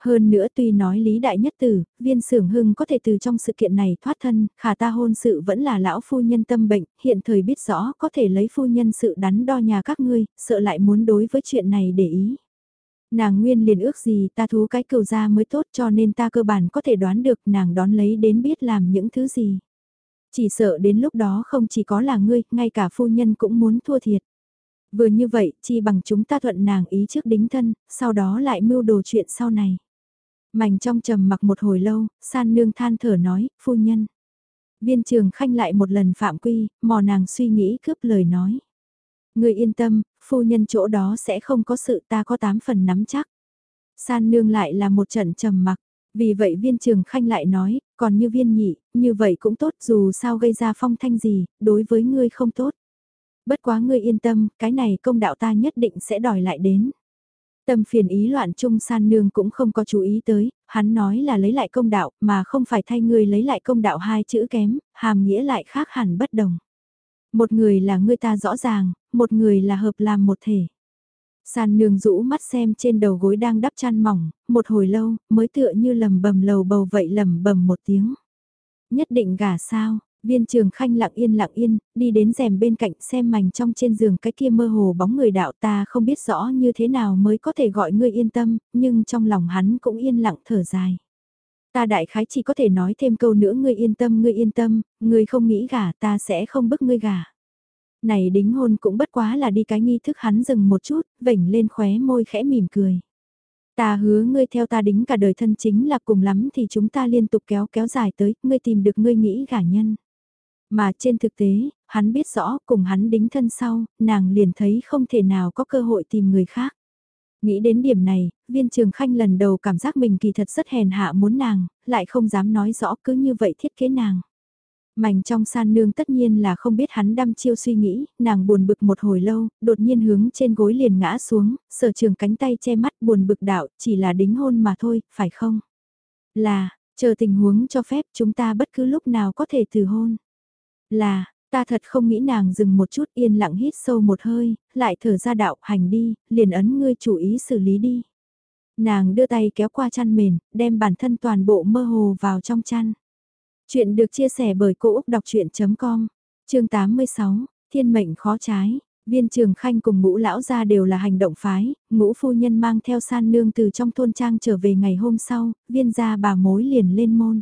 Hơn nữa tuy nói lý đại nhất tử, viên sưởng hưng có thể từ trong sự kiện này thoát thân, khả ta hôn sự vẫn là lão phu nhân tâm bệnh, hiện thời biết rõ có thể lấy phu nhân sự đắn đo nhà các ngươi, sợ lại muốn đối với chuyện này để ý. Nàng nguyên liền ước gì ta thú cái cầu ra mới tốt cho nên ta cơ bản có thể đoán được nàng đón lấy đến biết làm những thứ gì. Chỉ sợ đến lúc đó không chỉ có là ngươi, ngay cả phu nhân cũng muốn thua thiệt. Vừa như vậy, chi bằng chúng ta thuận nàng ý trước đính thân, sau đó lại mưu đồ chuyện sau này. Mảnh trong trầm mặc một hồi lâu, san nương than thở nói, phu nhân. Viên trường khanh lại một lần phạm quy, mò nàng suy nghĩ cướp lời nói. Người yên tâm, phu nhân chỗ đó sẽ không có sự ta có tám phần nắm chắc. San nương lại là một trận trầm mặc, vì vậy viên trường khanh lại nói, còn như viên nhị, như vậy cũng tốt dù sao gây ra phong thanh gì, đối với ngươi không tốt. Bất quá ngươi yên tâm, cái này công đạo ta nhất định sẽ đòi lại đến. Tâm phiền ý loạn chung san nương cũng không có chú ý tới, hắn nói là lấy lại công đạo mà không phải thay người lấy lại công đạo hai chữ kém, hàm nghĩa lại khác hẳn bất đồng. Một người là người ta rõ ràng, một người là hợp làm một thể. San nương rũ mắt xem trên đầu gối đang đắp chăn mỏng, một hồi lâu, mới tựa như lầm bầm lầu bầu vậy lầm bầm một tiếng. Nhất định gả sao, Viên trường khanh lặng yên lặng yên, đi đến rèm bên cạnh xem mảnh trong trên giường cái kia mơ hồ bóng người đạo ta không biết rõ như thế nào mới có thể gọi ngươi yên tâm, nhưng trong lòng hắn cũng yên lặng thở dài. Ta đại khái chỉ có thể nói thêm câu nữa ngươi yên tâm ngươi yên tâm, ngươi không nghĩ gả ta sẽ không bức ngươi gả. Này đính hôn cũng bất quá là đi cái nghi thức hắn dừng một chút, vểnh lên khóe môi khẽ mỉm cười. Ta hứa ngươi theo ta đính cả đời thân chính là cùng lắm thì chúng ta liên tục kéo kéo dài tới, ngươi tìm được ngươi nghĩ gả nhân. Mà trên thực tế, hắn biết rõ cùng hắn đính thân sau, nàng liền thấy không thể nào có cơ hội tìm người khác. Nghĩ đến điểm này, viên trường khanh lần đầu cảm giác mình kỳ thật rất hèn hạ muốn nàng, lại không dám nói rõ cứ như vậy thiết kế nàng. Mảnh trong san nương tất nhiên là không biết hắn đăm chiêu suy nghĩ, nàng buồn bực một hồi lâu, đột nhiên hướng trên gối liền ngã xuống, sở trường cánh tay che mắt buồn bực đạo, chỉ là đính hôn mà thôi, phải không? Là, chờ tình huống cho phép chúng ta bất cứ lúc nào có thể từ hôn. Là, Ta thật không nghĩ nàng dừng một chút yên lặng hít sâu một hơi, lại thở ra đạo hành đi, liền ấn ngươi chủ ý xử lý đi. Nàng đưa tay kéo qua chăn mền, đem bản thân toàn bộ mơ hồ vào trong chăn. Chuyện được chia sẻ bởi Cô Úc Đọc Chuyện.com, chương 86, Thiên mệnh khó trái. Viên trường khanh cùng ngũ lão gia đều là hành động phái, ngũ phu nhân mang theo san nương từ trong thôn trang trở về ngày hôm sau, viên gia bà mối liền lên môn.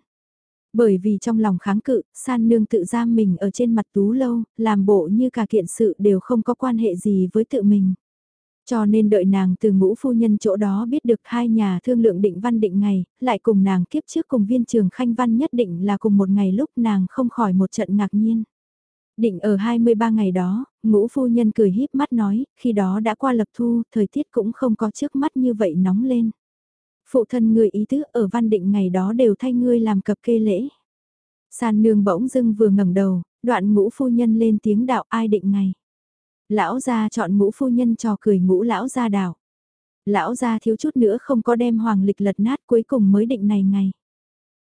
Bởi vì trong lòng kháng cự, san nương tự giam mình ở trên mặt tú lâu, làm bộ như cả kiện sự đều không có quan hệ gì với tự mình. Cho nên đợi nàng từ ngũ phu nhân chỗ đó biết được hai nhà thương lượng định văn định ngày, lại cùng nàng kiếp trước cùng viên trường khanh văn nhất định là cùng một ngày lúc nàng không khỏi một trận ngạc nhiên. Định ở 23 ngày đó, ngũ phu nhân cười híp mắt nói, khi đó đã qua lập thu, thời tiết cũng không có trước mắt như vậy nóng lên. Phụ thân người ý tứ ở văn định ngày đó đều thay ngươi làm cập kê lễ. San nương bỗng dưng vừa ngẩng đầu, đoạn ngũ phu nhân lên tiếng đạo ai định ngày. Lão gia chọn ngũ phu nhân trò cười ngũ lão gia đảo. Lão gia thiếu chút nữa không có đem hoàng lịch lật nát cuối cùng mới định này ngày.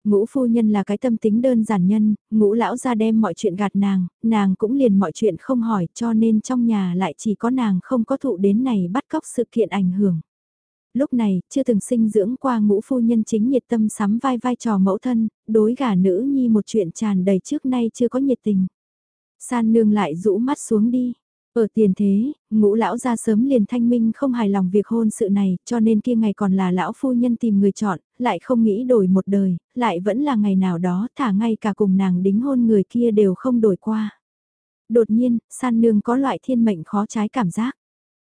Ngũ phu nhân là cái tâm tính đơn giản nhân, ngũ lão gia đem mọi chuyện gạt nàng, nàng cũng liền mọi chuyện không hỏi cho nên trong nhà lại chỉ có nàng không có thụ đến này bắt cóc sự kiện ảnh hưởng. Lúc này, chưa từng sinh dưỡng qua ngũ phu nhân chính nhiệt tâm sắm vai vai trò mẫu thân, đối gả nữ nhi một chuyện tràn đầy trước nay chưa có nhiệt tình. San nương lại rũ mắt xuống đi, ở tiền thế, ngũ lão ra sớm liền thanh minh không hài lòng việc hôn sự này, cho nên kia ngày còn là lão phu nhân tìm người chọn, lại không nghĩ đổi một đời, lại vẫn là ngày nào đó thả ngay cả cùng nàng đính hôn người kia đều không đổi qua. Đột nhiên, san nương có loại thiên mệnh khó trái cảm giác.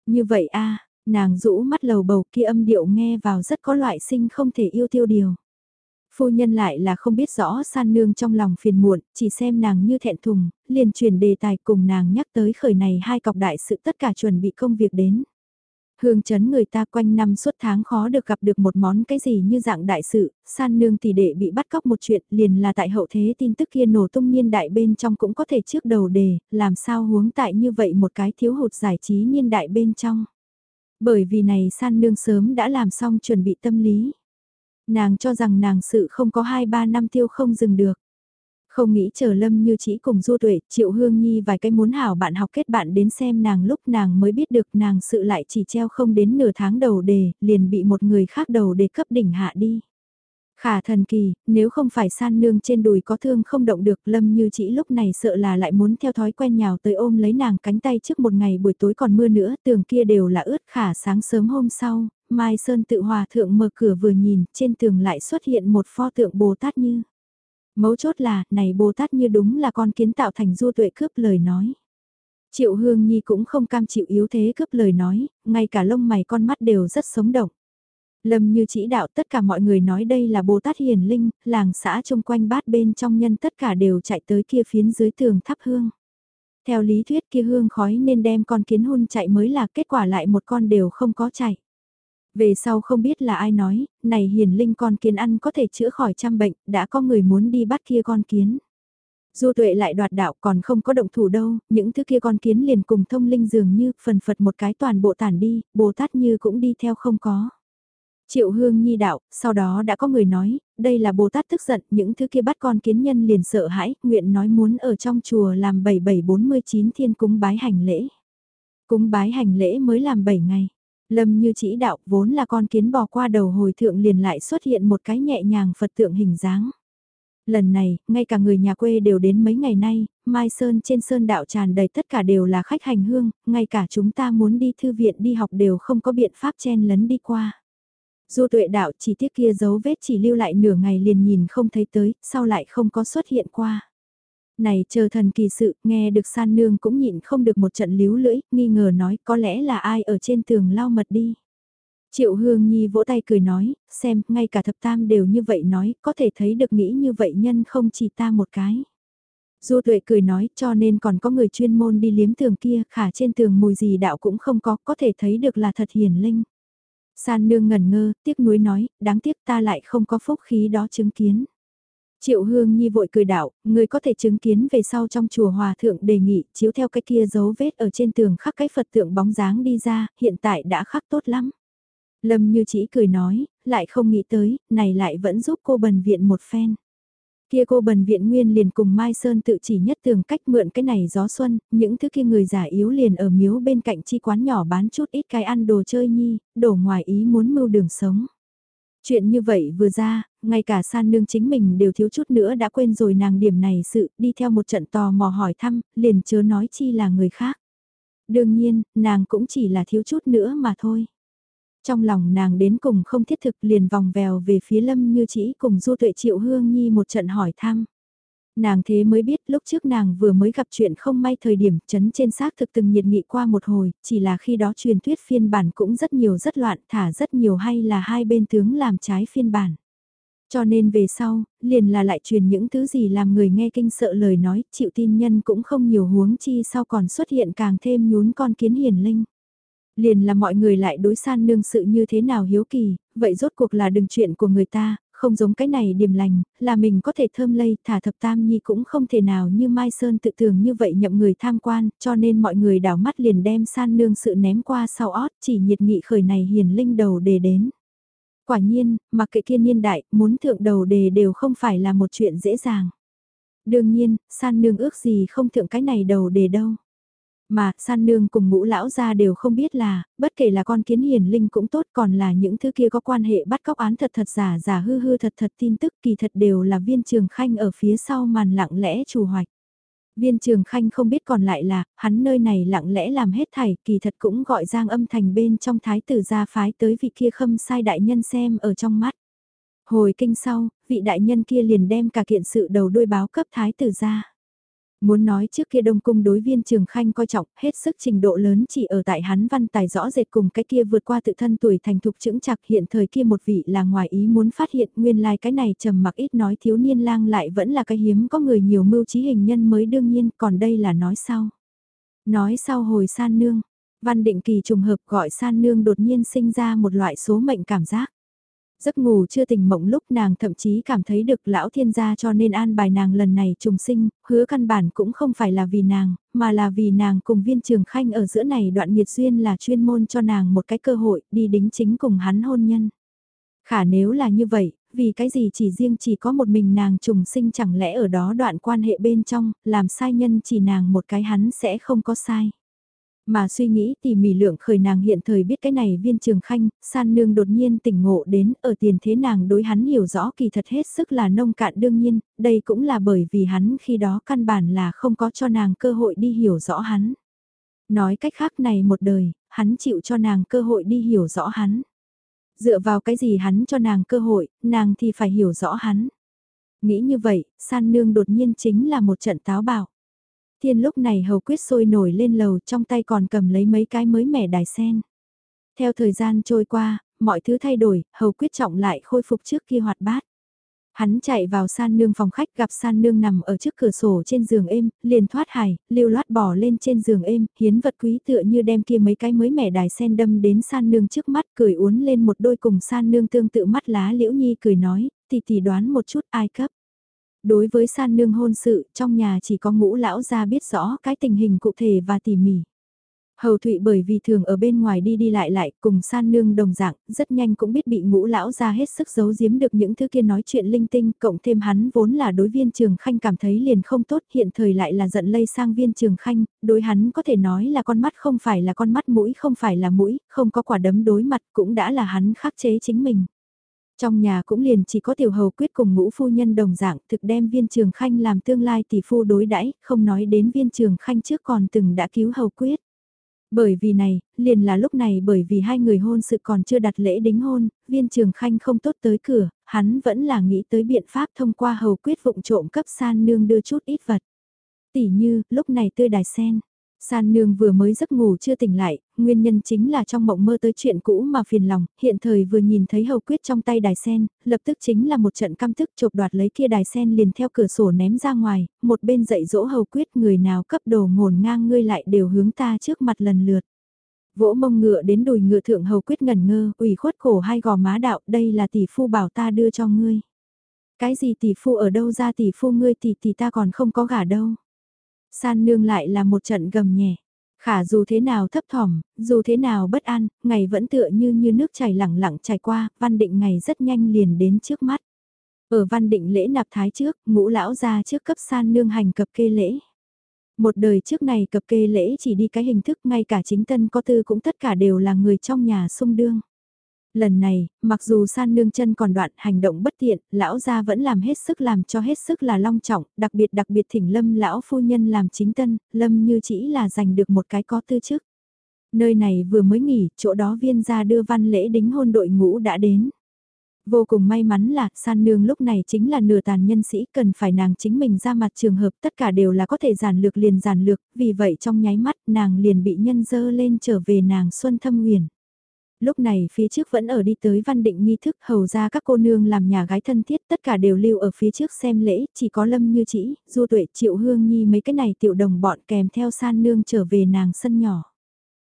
Như vậy a nàng rũ mắt lầu bầu kia âm điệu nghe vào rất có loại sinh không thể yêu tiêu điều. Phu nhân lại là không biết rõ san nương trong lòng phiền muộn, chỉ xem nàng như thẹn thùng, liền chuyển đề tài cùng nàng nhắc tới khởi này hai cọc đại sự tất cả chuẩn bị công việc đến. Hương chấn người ta quanh năm suốt tháng khó được gặp được một món cái gì như dạng đại sự, san nương tỷ đệ bị bắt cóc một chuyện liền là tại hậu thế tin tức kia nổ tung niên đại bên trong cũng có thể trước đầu đề, làm sao huống tại như vậy một cái thiếu hụt giải trí niên đại bên trong. Bởi vì này san nương sớm đã làm xong chuẩn bị tâm lý. Nàng cho rằng nàng sự không có 2-3 năm tiêu không dừng được. Không nghĩ chờ lâm như chỉ cùng du tuệ, triệu hương nhi vài cái muốn hảo bạn học kết bạn đến xem nàng lúc nàng mới biết được nàng sự lại chỉ treo không đến nửa tháng đầu đề, liền bị một người khác đầu đề cấp đỉnh hạ đi. Khả thần kỳ, nếu không phải san nương trên đùi có thương không động được lâm như chỉ lúc này sợ là lại muốn theo thói quen nhào tới ôm lấy nàng cánh tay trước một ngày buổi tối còn mưa nữa tường kia đều là ướt khả sáng sớm hôm sau, Mai Sơn tự hòa thượng mở cửa vừa nhìn trên tường lại xuất hiện một pho tượng Bồ Tát như. Mấu chốt là, này Bồ Tát như đúng là con kiến tạo thành du tuệ cướp lời nói. Triệu Hương Nhi cũng không cam chịu yếu thế cướp lời nói, ngay cả lông mày con mắt đều rất sống động. Lâm như chỉ đạo tất cả mọi người nói đây là Bồ Tát Hiền Linh, làng xã chung quanh bát bên trong nhân tất cả đều chạy tới kia phiến dưới tường thắp hương. Theo lý thuyết kia hương khói nên đem con kiến hôn chạy mới là kết quả lại một con đều không có chạy. Về sau không biết là ai nói, này hiền linh con kiến ăn có thể chữa khỏi trăm bệnh, đã có người muốn đi bắt kia con kiến. Du tuệ lại đoạt đạo còn không có động thủ đâu, những thứ kia con kiến liền cùng thông linh dường như phần phật một cái toàn bộ tản đi, Bồ Tát như cũng đi theo không có. Triệu hương nhi đạo, sau đó đã có người nói, đây là Bồ Tát tức giận, những thứ kia bắt con kiến nhân liền sợ hãi, nguyện nói muốn ở trong chùa làm 7749 thiên cúng bái hành lễ. Cúng bái hành lễ mới làm 7 ngày. Lâm như chỉ đạo vốn là con kiến bò qua đầu hồi thượng liền lại xuất hiện một cái nhẹ nhàng Phật tượng hình dáng. Lần này, ngay cả người nhà quê đều đến mấy ngày nay, Mai Sơn trên Sơn đạo tràn đầy tất cả đều là khách hành hương, ngay cả chúng ta muốn đi thư viện đi học đều không có biện pháp chen lấn đi qua. Du tuệ đạo chỉ tiếc kia dấu vết chỉ lưu lại nửa ngày liền nhìn không thấy tới, sau lại không có xuất hiện qua. Này chờ thần kỳ sự, nghe được san nương cũng nhịn không được một trận líu lưỡi, nghi ngờ nói có lẽ là ai ở trên tường lau mật đi. Triệu Hương Nhi vỗ tay cười nói, xem, ngay cả thập tam đều như vậy nói, có thể thấy được nghĩ như vậy nhân không chỉ ta một cái. Du tuệ cười nói, cho nên còn có người chuyên môn đi liếm tường kia, khả trên tường mùi gì đạo cũng không có, có thể thấy được là thật hiền linh. San nương ngẩn ngơ, tiếc nuối nói, đáng tiếc ta lại không có phúc khí đó chứng kiến. Triệu Hương Nhi vội cười đạo, người có thể chứng kiến về sau trong chùa Hòa Thượng đề nghị chiếu theo cái kia dấu vết ở trên tường khắc cái Phật tượng bóng dáng đi ra, hiện tại đã khắc tốt lắm. Lâm như chỉ cười nói, lại không nghĩ tới, này lại vẫn giúp cô bần viện một phen. Kia cô bần viện nguyên liền cùng Mai Sơn tự chỉ nhất tường cách mượn cái này gió xuân, những thứ kia người giả yếu liền ở miếu bên cạnh chi quán nhỏ bán chút ít cái ăn đồ chơi nhi, đổ ngoài ý muốn mưu đường sống. Chuyện như vậy vừa ra, ngay cả san nương chính mình đều thiếu chút nữa đã quên rồi nàng điểm này sự đi theo một trận tò mò hỏi thăm, liền chớ nói chi là người khác. Đương nhiên, nàng cũng chỉ là thiếu chút nữa mà thôi. Trong lòng nàng đến cùng không thiết thực liền vòng vèo về phía lâm như chỉ cùng du tuệ triệu hương nhi một trận hỏi thăm. Nàng thế mới biết lúc trước nàng vừa mới gặp chuyện không may thời điểm chấn trên xác thực từng nhiệt nghị qua một hồi, chỉ là khi đó truyền thuyết phiên bản cũng rất nhiều rất loạn thả rất nhiều hay là hai bên tướng làm trái phiên bản. Cho nên về sau, liền là lại truyền những thứ gì làm người nghe kinh sợ lời nói, chịu tin nhân cũng không nhiều huống chi sau còn xuất hiện càng thêm nhún con kiến hiền linh. Liền là mọi người lại đối san nương sự như thế nào hiếu kỳ, vậy rốt cuộc là đừng chuyện của người ta, không giống cái này điềm lành, là mình có thể thơm lây, thả thập tam nhi cũng không thể nào như Mai Sơn tự tưởng như vậy nhậm người tham quan, cho nên mọi người đảo mắt liền đem san nương sự ném qua sau ót, chỉ nhiệt nghị khởi này hiền linh đầu đề đến. Quả nhiên, mặc kệ thiên niên đại, muốn thượng đầu đề đều không phải là một chuyện dễ dàng. Đương nhiên, san nương ước gì không thượng cái này đầu đề đâu. Mà, san nương cùng ngũ lão gia đều không biết là, bất kể là con kiến hiền linh cũng tốt còn là những thứ kia có quan hệ bắt cóc án thật thật giả giả hư hư thật thật tin tức kỳ thật đều là viên trường khanh ở phía sau màn lặng lẽ chủ hoạch. Viên trường khanh không biết còn lại là, hắn nơi này lặng lẽ làm hết thảy, kỳ thật cũng gọi giang âm thành bên trong thái tử gia phái tới vị kia khâm sai đại nhân xem ở trong mắt. Hồi kinh sau, vị đại nhân kia liền đem cả kiện sự đầu đuôi báo cấp thái tử gia. Muốn nói trước kia Đông Cung đối viên Trường Khanh coi trọng, hết sức trình độ lớn chỉ ở tại hắn văn tài rõ rệt cùng cái kia vượt qua tự thân tuổi thành thục chững chặt hiện thời kia một vị là ngoài ý muốn phát hiện nguyên lai like cái này trầm mặc ít nói thiếu niên lang lại vẫn là cái hiếm có người nhiều mưu trí hình nhân mới đương nhiên còn đây là nói sau. Nói sau hồi san nương, văn định kỳ trùng hợp gọi san nương đột nhiên sinh ra một loại số mệnh cảm giác. Giấc ngủ chưa tỉnh mộng lúc nàng thậm chí cảm thấy được lão thiên gia cho nên an bài nàng lần này trùng sinh, hứa căn bản cũng không phải là vì nàng, mà là vì nàng cùng viên trường khanh ở giữa này đoạn nhiệt duyên là chuyên môn cho nàng một cái cơ hội đi đính chính cùng hắn hôn nhân. Khả nếu là như vậy, vì cái gì chỉ riêng chỉ có một mình nàng trùng sinh chẳng lẽ ở đó đoạn quan hệ bên trong, làm sai nhân chỉ nàng một cái hắn sẽ không có sai. Mà suy nghĩ tỉ mỉ lượng khởi nàng hiện thời biết cái này viên trường khanh, san nương đột nhiên tỉnh ngộ đến ở tiền thế nàng đối hắn hiểu rõ kỳ thật hết sức là nông cạn đương nhiên, đây cũng là bởi vì hắn khi đó căn bản là không có cho nàng cơ hội đi hiểu rõ hắn. Nói cách khác này một đời, hắn chịu cho nàng cơ hội đi hiểu rõ hắn. Dựa vào cái gì hắn cho nàng cơ hội, nàng thì phải hiểu rõ hắn. Nghĩ như vậy, san nương đột nhiên chính là một trận táo bạo. Thiên lúc này hầu quyết sôi nổi lên lầu trong tay còn cầm lấy mấy cái mới mẻ đài sen. Theo thời gian trôi qua, mọi thứ thay đổi, hầu quyết trọng lại khôi phục trước kia hoạt bát. Hắn chạy vào san nương phòng khách gặp san nương nằm ở trước cửa sổ trên giường êm, liền thoát hài, lưu loát bỏ lên trên giường êm, hiến vật quý tựa như đem kia mấy cái mới mẻ đài sen đâm đến san nương trước mắt cười uốn lên một đôi cùng san nương tương tự mắt lá liễu nhi cười nói, tỷ tỷ đoán một chút ai cấp. Đối với san nương hôn sự, trong nhà chỉ có ngũ lão gia biết rõ cái tình hình cụ thể và tỉ mỉ. Hầu Thụy bởi vì thường ở bên ngoài đi đi lại lại cùng san nương đồng dạng, rất nhanh cũng biết bị ngũ lão ra hết sức giấu giếm được những thứ kia nói chuyện linh tinh, cộng thêm hắn vốn là đối viên trường khanh cảm thấy liền không tốt, hiện thời lại là giận lây sang viên trường khanh, đối hắn có thể nói là con mắt không phải là con mắt mũi không phải là mũi, không có quả đấm đối mặt cũng đã là hắn khắc chế chính mình. Trong nhà cũng liền chỉ có tiểu hầu quyết cùng ngũ phu nhân đồng dạng thực đem viên trường khanh làm tương lai tỷ phu đối đãi không nói đến viên trường khanh trước còn từng đã cứu hầu quyết. Bởi vì này, liền là lúc này bởi vì hai người hôn sự còn chưa đặt lễ đính hôn, viên trường khanh không tốt tới cửa, hắn vẫn là nghĩ tới biện pháp thông qua hầu quyết vụng trộm cấp san nương đưa chút ít vật. Tỷ như, lúc này tươi đài sen, San nương vừa mới giấc ngủ chưa tỉnh lại, nguyên nhân chính là trong mộng mơ tới chuyện cũ mà phiền lòng, hiện thời vừa nhìn thấy hầu quyết trong tay đài sen, lập tức chính là một trận căm thức chộp đoạt lấy kia đài sen liền theo cửa sổ ném ra ngoài, một bên dạy dỗ hầu quyết người nào cấp đồ ngổn ngang ngươi lại đều hướng ta trước mặt lần lượt. Vỗ mông ngựa đến đùi ngựa thượng hầu quyết ngẩn ngơ, ủy khuất khổ hai gò má đạo, đây là tỷ phu bảo ta đưa cho ngươi. Cái gì tỷ phu ở đâu ra tỷ phu ngươi tỷ tỷ ta còn không có gả đâu. San nương lại là một trận gầm nhẹ. Khả dù thế nào thấp thỏm, dù thế nào bất an, ngày vẫn tựa như như nước chảy lẳng lặng chảy qua, văn định ngày rất nhanh liền đến trước mắt. Ở văn định lễ nạp thái trước, ngũ lão ra trước cấp san nương hành cập kê lễ. Một đời trước này cập kê lễ chỉ đi cái hình thức ngay cả chính tân có tư cũng tất cả đều là người trong nhà sung đương. Lần này, mặc dù san nương chân còn đoạn hành động bất tiện, lão gia vẫn làm hết sức làm cho hết sức là long trọng, đặc biệt đặc biệt thỉnh lâm lão phu nhân làm chính tân, lâm như chỉ là giành được một cái có tư chức. Nơi này vừa mới nghỉ, chỗ đó viên gia đưa văn lễ đính hôn đội ngũ đã đến. Vô cùng may mắn là san nương lúc này chính là nửa tàn nhân sĩ cần phải nàng chính mình ra mặt trường hợp tất cả đều là có thể giản lược liền giản lược, vì vậy trong nháy mắt nàng liền bị nhân dơ lên trở về nàng xuân thâm huyền. Lúc này phía trước vẫn ở đi tới văn định nghi thức hầu ra các cô nương làm nhà gái thân thiết tất cả đều lưu ở phía trước xem lễ, chỉ có lâm như chỉ, du tuệ triệu hương nhi mấy cái này tiểu đồng bọn kèm theo san nương trở về nàng sân nhỏ.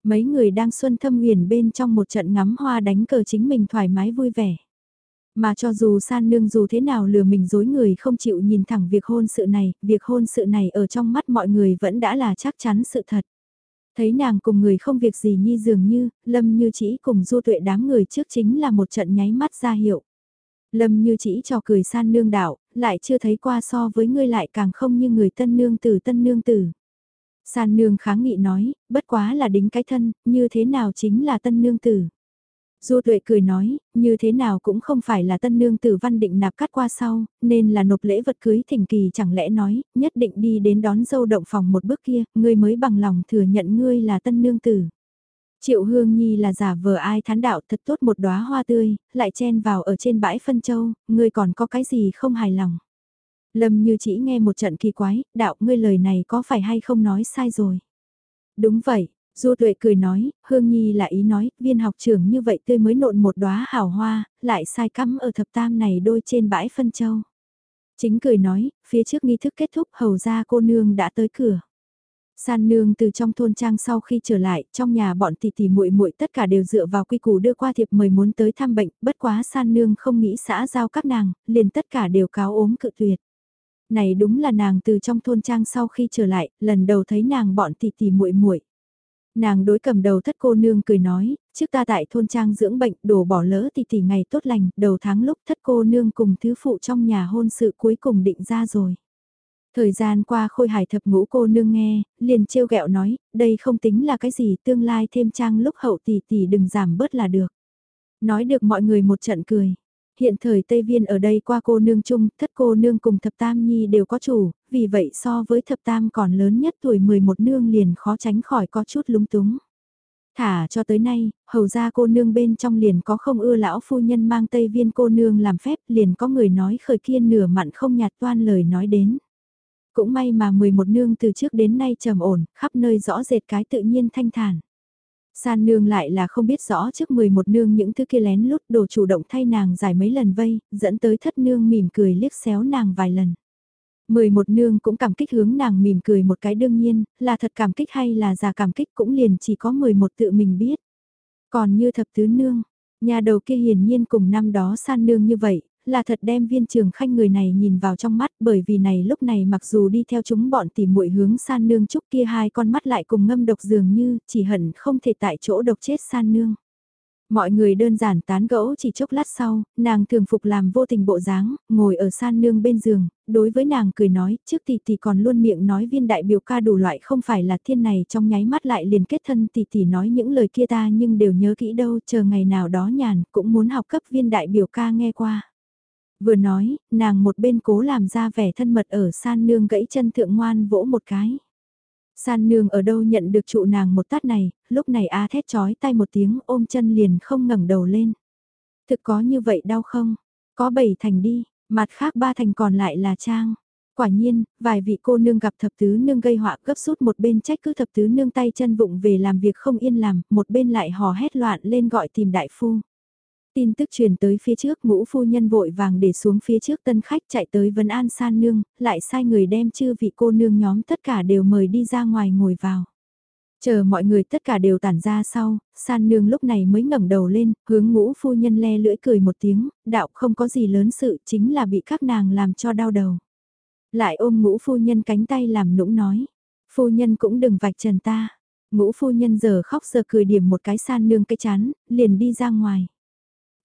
Mấy người đang xuân thâm huyền bên trong một trận ngắm hoa đánh cờ chính mình thoải mái vui vẻ. Mà cho dù san nương dù thế nào lừa mình dối người không chịu nhìn thẳng việc hôn sự này, việc hôn sự này ở trong mắt mọi người vẫn đã là chắc chắn sự thật. Thấy nàng cùng người không việc gì nhi dường như, Lâm như chỉ cùng du tuệ đám người trước chính là một trận nháy mắt ra hiệu. Lâm như chỉ cho cười san nương đạo, lại chưa thấy qua so với ngươi lại càng không như người tân nương tử tân nương tử. San nương kháng nghị nói, bất quá là đính cái thân, như thế nào chính là tân nương tử. Du tuệ cười nói, như thế nào cũng không phải là tân nương tử văn định nạp cắt qua sau, nên là nộp lễ vật cưới thỉnh kỳ chẳng lẽ nói, nhất định đi đến đón dâu động phòng một bước kia, ngươi mới bằng lòng thừa nhận ngươi là tân nương tử. Triệu Hương Nhi là giả vờ ai thán đạo thật tốt một đóa hoa tươi, lại chen vào ở trên bãi phân châu, ngươi còn có cái gì không hài lòng. Lâm như chỉ nghe một trận kỳ quái, đạo ngươi lời này có phải hay không nói sai rồi. Đúng vậy, Du tuệ cười nói, Hương Nhi là ý nói, viên học trưởng như vậy tươi mới nộn một đóa hào hoa, lại sai cắm ở thập tam này đôi trên bãi phân châu. Chính cười nói, phía trước nghi thức kết thúc hầu ra cô nương đã tới cửa. San nương từ trong thôn trang sau khi trở lại, trong nhà bọn tỷ tỷ muội muội tất cả đều dựa vào quy củ đưa qua thiệp mời muốn tới thăm bệnh, bất quá San nương không nghĩ xã giao các nàng, liền tất cả đều cáo ốm cự tuyệt. Này đúng là nàng từ trong thôn trang sau khi trở lại, lần đầu thấy nàng bọn tỷ tỷ muội muội. Nàng đối cầm đầu thất cô nương cười nói, trước ta tại thôn trang dưỡng bệnh đổ bỏ lỡ thì tỷ ngày tốt lành, đầu tháng lúc thất cô nương cùng thứ phụ trong nhà hôn sự cuối cùng định ra rồi. Thời gian qua khôi hải thập ngũ cô nương nghe, liền trêu ghẹo nói, đây không tính là cái gì tương lai thêm trang lúc hậu tỷ tỷ đừng giảm bớt là được. Nói được mọi người một trận cười. Hiện thời Tây Viên ở đây qua cô nương chung, thất cô nương cùng thập tam nhi đều có chủ, vì vậy so với thập tam còn lớn nhất tuổi 11 nương liền khó tránh khỏi có chút lúng túng. Thả cho tới nay, hầu ra cô nương bên trong liền có không ưa lão phu nhân mang Tây Viên cô nương làm phép liền có người nói khởi kia nửa mặn không nhạt toan lời nói đến. Cũng may mà 11 nương từ trước đến nay trầm ổn, khắp nơi rõ rệt cái tự nhiên thanh thản. San nương lại là không biết rõ trước 11 nương những thứ kia lén lút đồ chủ động thay nàng giải mấy lần vây, dẫn tới thất nương mỉm cười liếc xéo nàng vài lần. 11 nương cũng cảm kích hướng nàng mỉm cười một cái đương nhiên, là thật cảm kích hay là giả cảm kích cũng liền chỉ có 11 tự mình biết. Còn như thập tứ nương, nhà đầu kia hiển nhiên cùng năm đó san nương như vậy, là thật đem viên trường khanh người này nhìn vào trong mắt bởi vì này lúc này mặc dù đi theo chúng bọn tìm muội hướng san nương trúc kia hai con mắt lại cùng ngâm độc dường như chỉ hận không thể tại chỗ độc chết san nương. Mọi người đơn giản tán gẫu chỉ chốc lát sau, nàng thường phục làm vô tình bộ dáng, ngồi ở san nương bên giường, đối với nàng cười nói, trước tỷ tỷ còn luôn miệng nói viên đại biểu ca đủ loại không phải là thiên này trong nháy mắt lại liền kết thân tỷ tỷ nói những lời kia ta nhưng đều nhớ kỹ đâu, chờ ngày nào đó nhàn, cũng muốn học cấp viên đại biểu ca nghe qua. Vừa nói, nàng một bên cố làm ra vẻ thân mật ở san nương gãy chân thượng ngoan vỗ một cái. San nương ở đâu nhận được trụ nàng một tát này, lúc này A thét chói tay một tiếng ôm chân liền không ngẩng đầu lên. Thực có như vậy đau không? Có bảy thành đi, mặt khác ba thành còn lại là trang. Quả nhiên, vài vị cô nương gặp thập tứ nương gây họa gấp rút một bên trách cứ thập tứ nương tay chân vụng về làm việc không yên làm, một bên lại hò hét loạn lên gọi tìm đại phu. Tin tức truyền tới phía trước ngũ phu nhân vội vàng để xuống phía trước tân khách chạy tới Vân An San Nương, lại sai người đem chư vị cô nương nhóm tất cả đều mời đi ra ngoài ngồi vào. Chờ mọi người tất cả đều tản ra sau, san nương lúc này mới ngẩng đầu lên, hướng ngũ phu nhân le lưỡi cười một tiếng, đạo không có gì lớn sự chính là bị các nàng làm cho đau đầu. Lại ôm ngũ phu nhân cánh tay làm nũng nói, phu nhân cũng đừng vạch trần ta. Ngũ phu nhân giờ khóc giờ cười điểm một cái san nương cái chán, liền đi ra ngoài.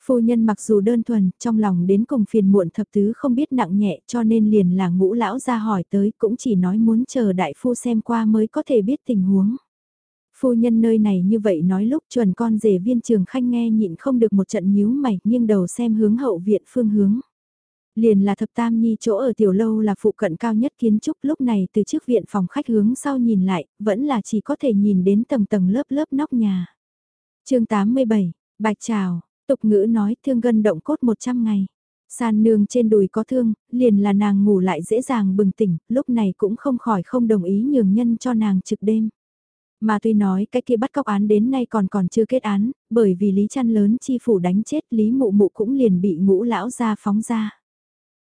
Phu nhân mặc dù đơn thuần, trong lòng đến cùng phiền muộn thập tứ không biết nặng nhẹ cho nên liền là ngũ lão ra hỏi tới cũng chỉ nói muốn chờ đại phu xem qua mới có thể biết tình huống. Phu nhân nơi này như vậy nói lúc chuẩn con rể viên trường khanh nghe nhịn không được một trận nhíu mày nghiêng đầu xem hướng hậu viện phương hướng. Liền là thập tam nhi chỗ ở tiểu lâu là phụ cận cao nhất kiến trúc lúc này từ trước viện phòng khách hướng sau nhìn lại, vẫn là chỉ có thể nhìn đến tầng tầng lớp lớp nóc nhà. chương 87, Bạch Trào, tục ngữ nói thương gân động cốt 100 ngày. San nương trên đùi có thương, liền là nàng ngủ lại dễ dàng bừng tỉnh, lúc này cũng không khỏi không đồng ý nhường nhân cho nàng trực đêm. Mà tuy nói cái kia bắt cóc án đến nay còn còn chưa kết án, bởi vì Lý Chăn lớn chi phủ đánh chết Lý Mụ Mụ cũng liền bị ngũ lão ra phóng ra.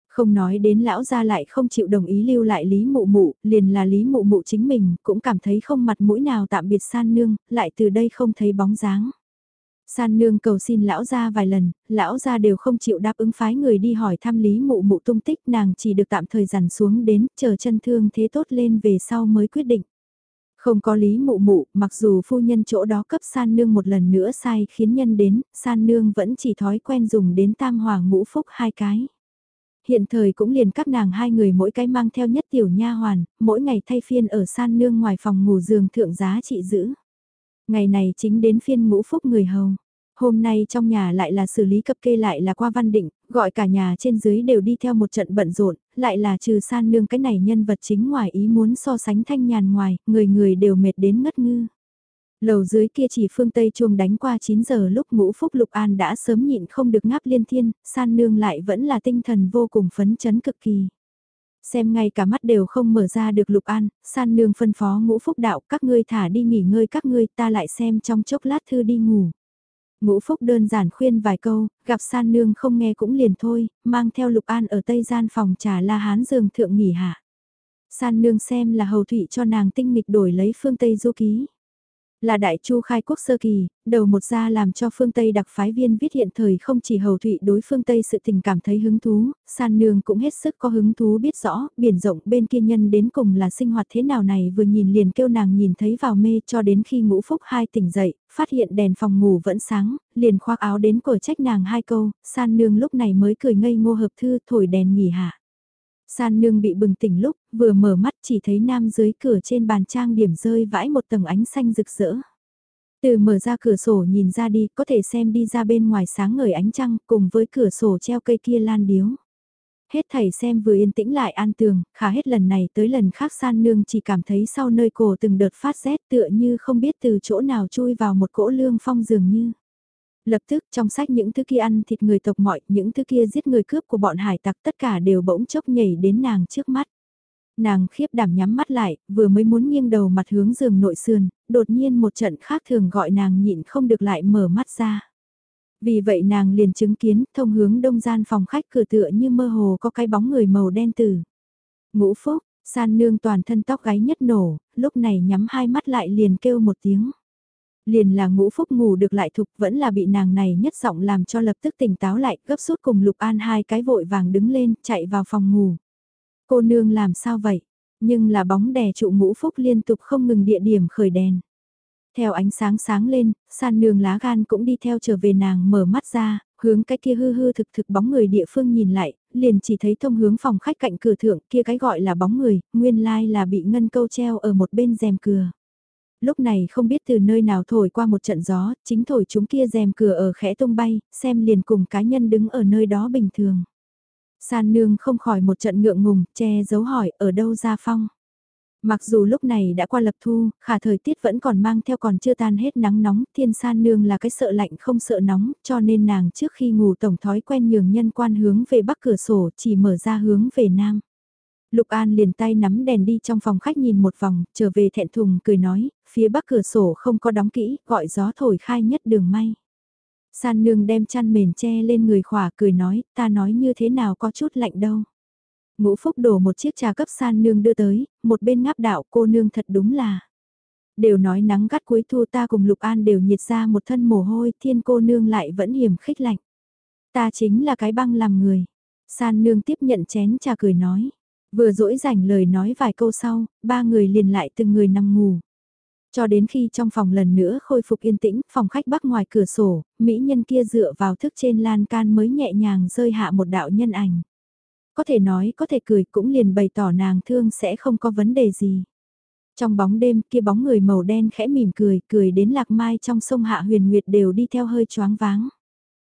Không nói đến lão gia lại không chịu đồng ý lưu lại Lý Mụ Mụ, liền là Lý Mụ Mụ chính mình cũng cảm thấy không mặt mũi nào tạm biệt san nương, lại từ đây không thấy bóng dáng. San nương cầu xin lão gia vài lần, lão gia đều không chịu đáp ứng phái người đi hỏi thăm Lý Mụ Mụ tung tích nàng chỉ được tạm thời dằn xuống đến, chờ chân thương thế tốt lên về sau mới quyết định. Không có lý mụ mụ, mặc dù phu nhân chỗ đó cấp san nương một lần nữa sai khiến nhân đến, san nương vẫn chỉ thói quen dùng đến tam hoàng ngũ phúc hai cái. Hiện thời cũng liền các nàng hai người mỗi cái mang theo nhất tiểu nha hoàn, mỗi ngày thay phiên ở san nương ngoài phòng ngủ giường thượng giá trị giữ. Ngày này chính đến phiên ngũ phúc người hầu. Hôm nay trong nhà lại là xử lý cập kê lại là qua văn định, gọi cả nhà trên dưới đều đi theo một trận bận rộn, lại là trừ san nương cái này nhân vật chính ngoài ý muốn so sánh thanh nhàn ngoài, người người đều mệt đến ngất ngư. Lầu dưới kia chỉ phương Tây chuông đánh qua 9 giờ lúc ngũ phúc lục an đã sớm nhịn không được ngáp liên thiên, san nương lại vẫn là tinh thần vô cùng phấn chấn cực kỳ. Xem ngay cả mắt đều không mở ra được lục an, san nương phân phó ngũ phúc đạo các ngươi thả đi nghỉ ngơi các ngươi ta lại xem trong chốc lát thư đi ngủ. Ngũ Phúc đơn giản khuyên vài câu, gặp san nương không nghe cũng liền thôi, mang theo Lục An ở tây gian phòng trà la hán giường thượng nghỉ hạ. San nương xem là hầu thụy cho nàng tinh nghịch đổi lấy phương Tây du ký. Là đại chu khai quốc sơ kỳ, đầu một gia làm cho phương Tây đặc phái viên viết hiện thời không chỉ hầu thụy đối phương Tây sự tình cảm thấy hứng thú, san nương cũng hết sức có hứng thú biết rõ, biển rộng bên kia nhân đến cùng là sinh hoạt thế nào này vừa nhìn liền kêu nàng nhìn thấy vào mê cho đến khi ngũ phúc hai tỉnh dậy, phát hiện đèn phòng ngủ vẫn sáng, liền khoác áo đến cổ trách nàng hai câu, san nương lúc này mới cười ngây ngô hợp thư thổi đèn nghỉ hạ. San nương bị bừng tỉnh lúc, vừa mở mắt chỉ thấy nam dưới cửa trên bàn trang điểm rơi vãi một tầng ánh xanh rực rỡ. Từ mở ra cửa sổ nhìn ra đi, có thể xem đi ra bên ngoài sáng ngời ánh trăng, cùng với cửa sổ treo cây kia lan điếu. Hết thầy xem vừa yên tĩnh lại an tường, khả hết lần này tới lần khác san nương chỉ cảm thấy sau nơi cổ từng đợt phát rét tựa như không biết từ chỗ nào chui vào một cỗ lương phong dường như. Lập tức trong sách những thứ kia ăn thịt người tộc mọi, những thứ kia giết người cướp của bọn hải tặc tất cả đều bỗng chốc nhảy đến nàng trước mắt. Nàng khiếp đảm nhắm mắt lại, vừa mới muốn nghiêng đầu mặt hướng giường nội sườn, đột nhiên một trận khác thường gọi nàng nhịn không được lại mở mắt ra. Vì vậy nàng liền chứng kiến thông hướng đông gian phòng khách cửa tựa như mơ hồ có cái bóng người màu đen từ Ngũ phúc, san nương toàn thân tóc gáy nhất nổ, lúc này nhắm hai mắt lại liền kêu một tiếng. Liền là ngũ phúc ngủ được lại thục vẫn là bị nàng này nhất giọng làm cho lập tức tỉnh táo lại gấp rút cùng lục an hai cái vội vàng đứng lên chạy vào phòng ngủ. Cô nương làm sao vậy? Nhưng là bóng đè trụ ngũ phúc liên tục không ngừng địa điểm khởi đèn. Theo ánh sáng sáng lên, san nương lá gan cũng đi theo trở về nàng mở mắt ra, hướng cái kia hư hư thực thực bóng người địa phương nhìn lại, liền chỉ thấy thông hướng phòng khách cạnh cửa thượng kia cái gọi là bóng người, nguyên lai là bị ngân câu treo ở một bên rèm cửa lúc này không biết từ nơi nào thổi qua một trận gió, chính thổi chúng kia rèm cửa ở khẽ tung bay, xem liền cùng cá nhân đứng ở nơi đó bình thường. San nương không khỏi một trận ngượng ngùng, che giấu hỏi ở đâu ra phong. Mặc dù lúc này đã qua lập thu, khả thời tiết vẫn còn mang theo còn chưa tan hết nắng nóng, thiên san nương là cái sợ lạnh không sợ nóng, cho nên nàng trước khi ngủ tổng thói quen nhường nhân quan hướng về bắc cửa sổ chỉ mở ra hướng về nam. Lục An liền tay nắm đèn đi trong phòng khách nhìn một vòng, trở về thẹn thùng cười nói, phía bắc cửa sổ không có đóng kỹ, gọi gió thổi khai nhất đường may. San nương đem chăn mền che lên người khỏa cười nói, ta nói như thế nào có chút lạnh đâu. Ngũ Phúc đổ một chiếc trà cấp san nương đưa tới, một bên ngáp đạo cô nương thật đúng là. Đều nói nắng gắt cuối thu ta cùng Lục An đều nhiệt ra một thân mồ hôi, thiên cô nương lại vẫn hiểm khích lạnh. Ta chính là cái băng làm người. San nương tiếp nhận chén trà cười nói. Vừa dỗi rảnh lời nói vài câu sau, ba người liền lại từng người nằm ngủ. Cho đến khi trong phòng lần nữa khôi phục yên tĩnh, phòng khách bắc ngoài cửa sổ, mỹ nhân kia dựa vào thức trên lan can mới nhẹ nhàng rơi hạ một đạo nhân ảnh. Có thể nói có thể cười cũng liền bày tỏ nàng thương sẽ không có vấn đề gì. Trong bóng đêm kia bóng người màu đen khẽ mỉm cười, cười đến lạc mai trong sông hạ huyền nguyệt đều đi theo hơi choáng váng.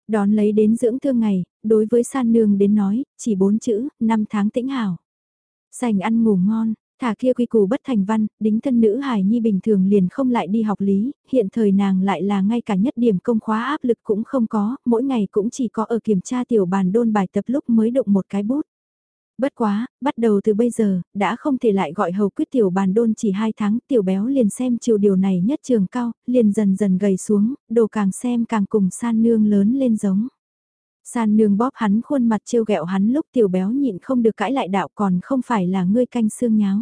Đón lấy đến dưỡng thương ngày, đối với san nương đến nói, chỉ bốn chữ, năm tháng tĩnh hảo. Sành ăn ngủ ngon, thả kia quy củ bất thành văn, đính thân nữ hài nhi bình thường liền không lại đi học lý, hiện thời nàng lại là ngay cả nhất điểm công khóa áp lực cũng không có, mỗi ngày cũng chỉ có ở kiểm tra tiểu bàn đôn bài tập lúc mới động một cái bút. Bất quá, bắt đầu từ bây giờ, đã không thể lại gọi hầu quyết tiểu bàn đôn chỉ 2 tháng, tiểu béo liền xem chiều điều này nhất trường cao, liền dần dần gầy xuống, đồ càng xem càng cùng san nương lớn lên giống. San nương bóp hắn khuôn mặt trêu ghẹo hắn lúc tiểu béo nhịn không được cãi lại đạo còn không phải là ngươi canh xương nháo.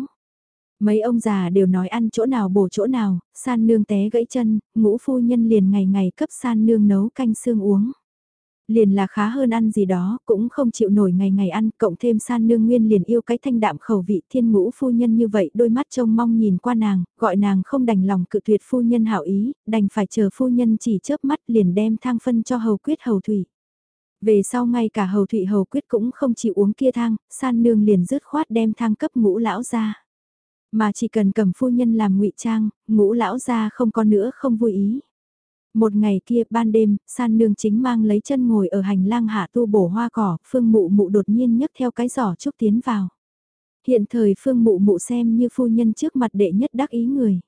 Mấy ông già đều nói ăn chỗ nào bổ chỗ nào, san nương té gãy chân, ngũ phu nhân liền ngày ngày cấp san nương nấu canh xương uống. Liền là khá hơn ăn gì đó, cũng không chịu nổi ngày ngày ăn, cộng thêm san nương nguyên liền yêu cái thanh đạm khẩu vị thiên ngũ phu nhân như vậy đôi mắt trông mong nhìn qua nàng, gọi nàng không đành lòng cự tuyệt phu nhân hảo ý, đành phải chờ phu nhân chỉ chớp mắt liền đem thang phân cho hầu quyết hầu thủy. Về sau ngay cả hầu thụy hầu quyết cũng không chịu uống kia thang, san nương liền dứt khoát đem thang cấp ngũ lão ra. Mà chỉ cần cầm phu nhân làm ngụy trang, ngũ lão ra không có nữa không vui ý. Một ngày kia ban đêm, san nương chính mang lấy chân ngồi ở hành lang hạ tu bổ hoa cỏ, phương mụ mụ đột nhiên nhấc theo cái giỏ trúc tiến vào. Hiện thời phương mụ mụ xem như phu nhân trước mặt đệ nhất đắc ý người.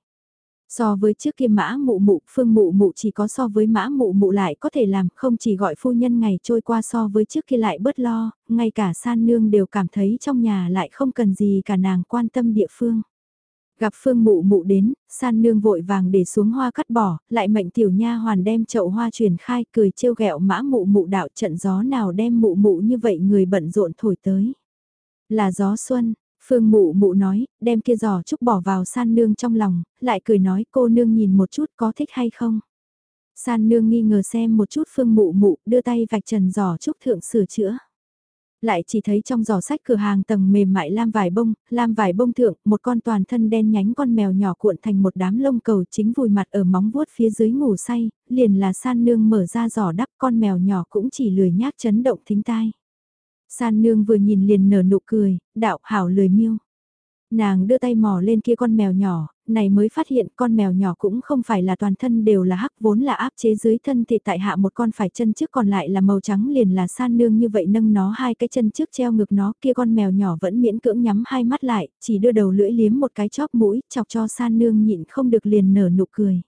So với trước kia mã mụ mụ, phương mụ mụ chỉ có so với mã mụ mụ lại có thể làm, không chỉ gọi phu nhân ngày trôi qua so với trước kia lại bớt lo, ngay cả san nương đều cảm thấy trong nhà lại không cần gì cả nàng quan tâm địa phương. Gặp phương mụ mụ đến, san nương vội vàng để xuống hoa cắt bỏ, lại mệnh tiểu nha hoàn đem chậu hoa truyền khai cười trêu ghẹo mã mụ mụ đạo trận gió nào đem mụ mụ như vậy người bận rộn thổi tới. Là gió xuân, Phương mụ mụ nói, đem kia giò trúc bỏ vào san nương trong lòng, lại cười nói cô nương nhìn một chút có thích hay không. San nương nghi ngờ xem một chút phương mụ mụ đưa tay vạch trần giò trúc thượng sửa chữa. Lại chỉ thấy trong giỏ sách cửa hàng tầng mềm mại lam vải bông, lam vải bông thượng, một con toàn thân đen nhánh con mèo nhỏ cuộn thành một đám lông cầu chính vùi mặt ở móng vuốt phía dưới ngủ say, liền là san nương mở ra giỏ đắp con mèo nhỏ cũng chỉ lười nhác chấn động thính tai. San nương vừa nhìn liền nở nụ cười, đạo hảo lười miêu. Nàng đưa tay mò lên kia con mèo nhỏ, này mới phát hiện con mèo nhỏ cũng không phải là toàn thân đều là hắc vốn là áp chế dưới thân thì tại hạ một con phải chân trước còn lại là màu trắng liền là san nương như vậy nâng nó hai cái chân trước treo ngực nó kia con mèo nhỏ vẫn miễn cưỡng nhắm hai mắt lại, chỉ đưa đầu lưỡi liếm một cái chóp mũi chọc cho san nương nhịn không được liền nở nụ cười.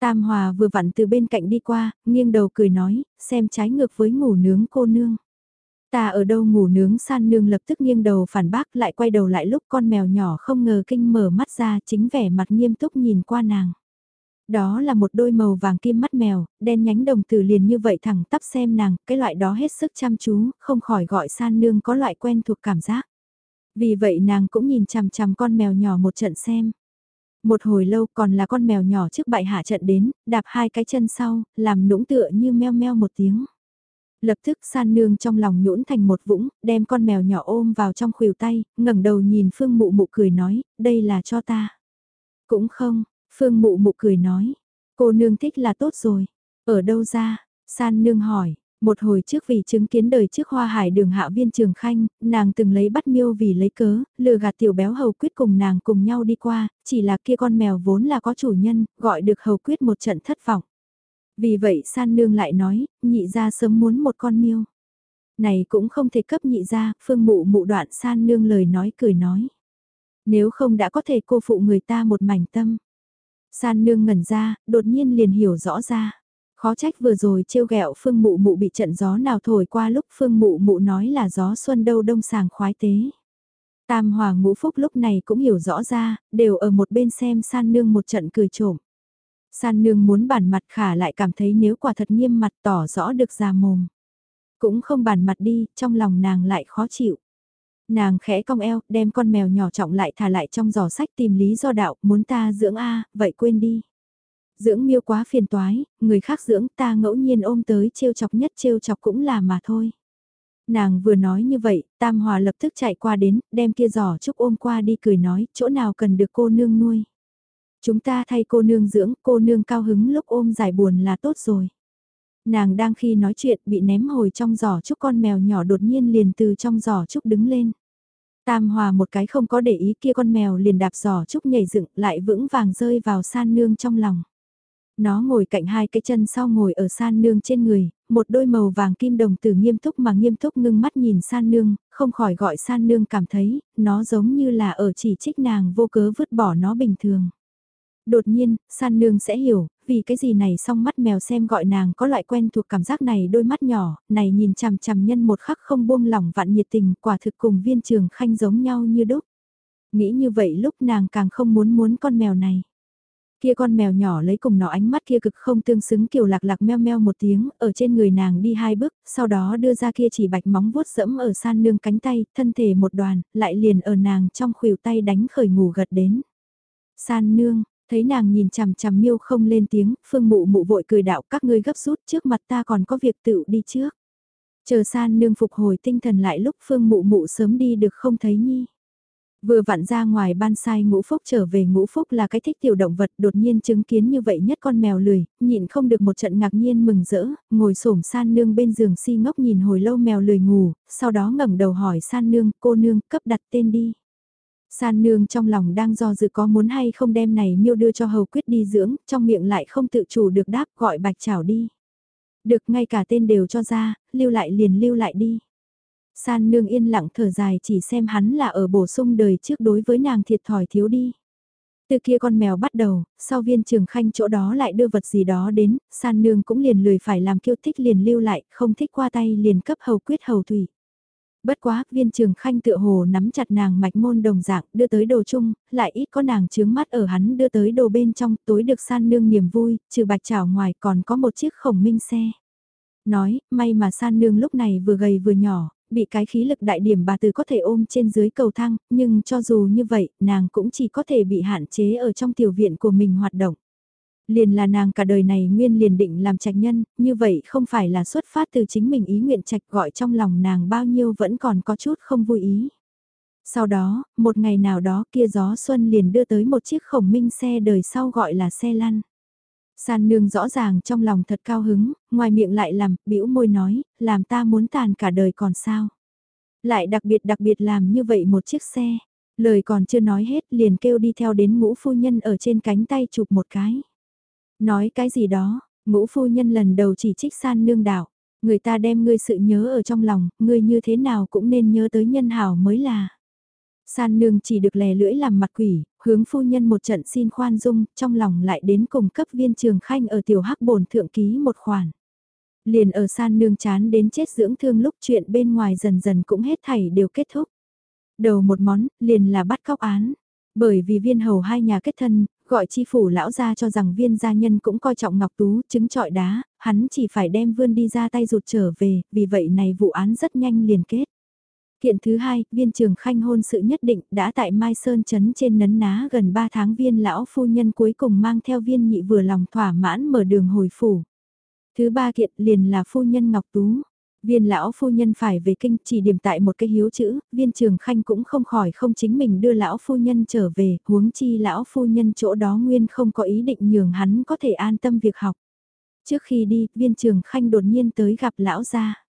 Tam Hòa vừa vặn từ bên cạnh đi qua, nghiêng đầu cười nói, xem trái ngược với ngủ nướng cô nương. Ta ở đâu ngủ nướng san nương lập tức nghiêng đầu phản bác lại quay đầu lại lúc con mèo nhỏ không ngờ kinh mở mắt ra chính vẻ mặt nghiêm túc nhìn qua nàng. Đó là một đôi màu vàng kim mắt mèo, đen nhánh đồng tử liền như vậy thẳng tắp xem nàng, cái loại đó hết sức chăm chú, không khỏi gọi san nương có loại quen thuộc cảm giác. Vì vậy nàng cũng nhìn chằm chằm con mèo nhỏ một trận xem. Một hồi lâu còn là con mèo nhỏ trước bại hạ trận đến, đạp hai cái chân sau, làm nũng tựa như meo meo một tiếng. Lập tức san nương trong lòng nhũn thành một vũng, đem con mèo nhỏ ôm vào trong khuỷu tay, ngẩng đầu nhìn phương mụ mụ cười nói, đây là cho ta. Cũng không, phương mụ mụ cười nói, cô nương thích là tốt rồi. Ở đâu ra? San nương hỏi, một hồi trước vì chứng kiến đời trước hoa hải đường hạ viên trường khanh, nàng từng lấy bắt miêu vì lấy cớ, lừa gạt tiểu béo hầu quyết cùng nàng cùng nhau đi qua, chỉ là kia con mèo vốn là có chủ nhân, gọi được hầu quyết một trận thất vọng. Vì vậy san nương lại nói, nhị ra sớm muốn một con miêu. Này cũng không thể cấp nhị ra, phương mụ mụ đoạn san nương lời nói cười nói. Nếu không đã có thể cô phụ người ta một mảnh tâm. San nương ngẩn ra, đột nhiên liền hiểu rõ ra. Khó trách vừa rồi trêu ghẹo phương mụ mụ bị trận gió nào thổi qua lúc phương mụ mụ nói là gió xuân đâu đông sàng khoái tế. Tam hòa ngũ phúc lúc này cũng hiểu rõ ra, đều ở một bên xem san nương một trận cười trộm. San nương muốn bản mặt khả lại cảm thấy nếu quả thật nghiêm mặt tỏ rõ được già mồm. Cũng không bản mặt đi, trong lòng nàng lại khó chịu. Nàng khẽ cong eo, đem con mèo nhỏ trọng lại thả lại trong giỏ sách tìm lý do đạo, muốn ta dưỡng A, vậy quên đi. Dưỡng miêu quá phiền toái, người khác dưỡng ta ngẫu nhiên ôm tới trêu chọc nhất trêu chọc cũng là mà thôi. Nàng vừa nói như vậy, Tam Hòa lập tức chạy qua đến, đem kia giỏ trúc ôm qua đi cười nói, chỗ nào cần được cô nương nuôi. Chúng ta thay cô nương dưỡng, cô nương cao hứng lúc ôm giải buồn là tốt rồi. Nàng đang khi nói chuyện bị ném hồi trong giỏ chúc con mèo nhỏ đột nhiên liền từ trong giỏ chúc đứng lên. Tam hòa một cái không có để ý kia con mèo liền đạp giỏ chúc nhảy dựng lại vững vàng rơi vào san nương trong lòng. Nó ngồi cạnh hai cái chân sau ngồi ở san nương trên người, một đôi màu vàng kim đồng từ nghiêm túc mà nghiêm túc ngưng mắt nhìn san nương, không khỏi gọi san nương cảm thấy, nó giống như là ở chỉ trích nàng vô cớ vứt bỏ nó bình thường. Đột nhiên, san nương sẽ hiểu, vì cái gì này song mắt mèo xem gọi nàng có loại quen thuộc cảm giác này đôi mắt nhỏ, này nhìn chằm chằm nhân một khắc không buông lỏng vạn nhiệt tình, quả thực cùng viên trường khanh giống nhau như đúc. Nghĩ như vậy lúc nàng càng không muốn muốn con mèo này. Kia con mèo nhỏ lấy cùng nó ánh mắt kia cực không tương xứng kiều lạc lạc meo meo một tiếng, ở trên người nàng đi hai bước, sau đó đưa ra kia chỉ bạch móng vuốt dẫm ở san nương cánh tay, thân thể một đoàn, lại liền ở nàng trong khuỷu tay đánh khởi ngủ gật đến. San nương, thấy nàng nhìn chằm chằm miêu không lên tiếng, phương mụ mụ vội cười đạo các ngươi gấp rút trước mặt ta còn có việc tự đi trước. Chờ san nương phục hồi tinh thần lại lúc phương mụ mụ sớm đi được không thấy nhi. Vừa vặn ra ngoài ban sai ngũ phúc trở về ngũ phúc là cái thích tiểu động vật đột nhiên chứng kiến như vậy nhất con mèo lười, nhịn không được một trận ngạc nhiên mừng rỡ, ngồi xổm san nương bên giường si ngốc nhìn hồi lâu mèo lười ngủ, sau đó ngẩng đầu hỏi san nương, cô nương, cấp đặt tên đi. San nương trong lòng đang do dự có muốn hay không đem này miêu đưa cho hầu quyết đi dưỡng, trong miệng lại không tự chủ được đáp gọi bạch chảo đi. Được ngay cả tên đều cho ra, lưu lại liền lưu lại đi. San nương yên lặng thở dài chỉ xem hắn là ở bổ sung đời trước đối với nàng thiệt thòi thiếu đi. Từ kia con mèo bắt đầu, sau viên trường khanh chỗ đó lại đưa vật gì đó đến, san nương cũng liền lười phải làm kiêu thích liền lưu lại, không thích qua tay liền cấp hầu quyết hầu thủy. Bất quá, viên trường khanh tựa hồ nắm chặt nàng mạch môn đồng dạng, đưa tới đồ chung, lại ít có nàng chướng mắt ở hắn đưa tới đồ bên trong, tối được san nương niềm vui, trừ bạch chảo ngoài còn có một chiếc khổng minh xe. Nói, may mà san nương lúc này vừa gầy vừa nhỏ, bị cái khí lực đại điểm bà từ có thể ôm trên dưới cầu thang, nhưng cho dù như vậy, nàng cũng chỉ có thể bị hạn chế ở trong tiểu viện của mình hoạt động. Liền là nàng cả đời này nguyên liền định làm trạch nhân, như vậy không phải là xuất phát từ chính mình ý nguyện trạch gọi trong lòng nàng bao nhiêu vẫn còn có chút không vui ý. Sau đó, một ngày nào đó kia gió xuân liền đưa tới một chiếc khổng minh xe đời sau gọi là xe lăn. San nương rõ ràng trong lòng thật cao hứng, ngoài miệng lại làm, bĩu môi nói, làm ta muốn tàn cả đời còn sao. Lại đặc biệt đặc biệt làm như vậy một chiếc xe, lời còn chưa nói hết liền kêu đi theo đến ngũ phu nhân ở trên cánh tay chụp một cái. Nói cái gì đó, ngũ phu nhân lần đầu chỉ trích san nương đạo, người ta đem ngươi sự nhớ ở trong lòng, ngươi như thế nào cũng nên nhớ tới nhân hảo mới là. San nương chỉ được lè lưỡi làm mặt quỷ, hướng phu nhân một trận xin khoan dung, trong lòng lại đến cùng cấp viên trường khanh ở tiểu hắc bổn thượng ký một khoản. Liền ở san nương chán đến chết dưỡng thương lúc chuyện bên ngoài dần dần cũng hết thảy đều kết thúc. Đầu một món, liền là bắt cóc án. Bởi vì viên hầu hai nhà kết thân, gọi chi phủ lão ra cho rằng viên gia nhân cũng coi trọng ngọc tú, chứng trọi đá, hắn chỉ phải đem vươn đi ra tay rụt trở về, vì vậy này vụ án rất nhanh liền kết. Kiện thứ hai, viên trường khanh hôn sự nhất định đã tại Mai Sơn Trấn trên nấn ná gần 3 tháng viên lão phu nhân cuối cùng mang theo viên nhị vừa lòng thỏa mãn mở đường hồi phủ. Thứ ba kiện liền là phu nhân Ngọc Tú. Viên lão phu nhân phải về kinh chỉ điểm tại một cái hiếu chữ, viên trường khanh cũng không khỏi không chính mình đưa lão phu nhân trở về, huống chi lão phu nhân chỗ đó nguyên không có ý định nhường hắn có thể an tâm việc học. Trước khi đi, viên trường khanh đột nhiên tới gặp lão gia.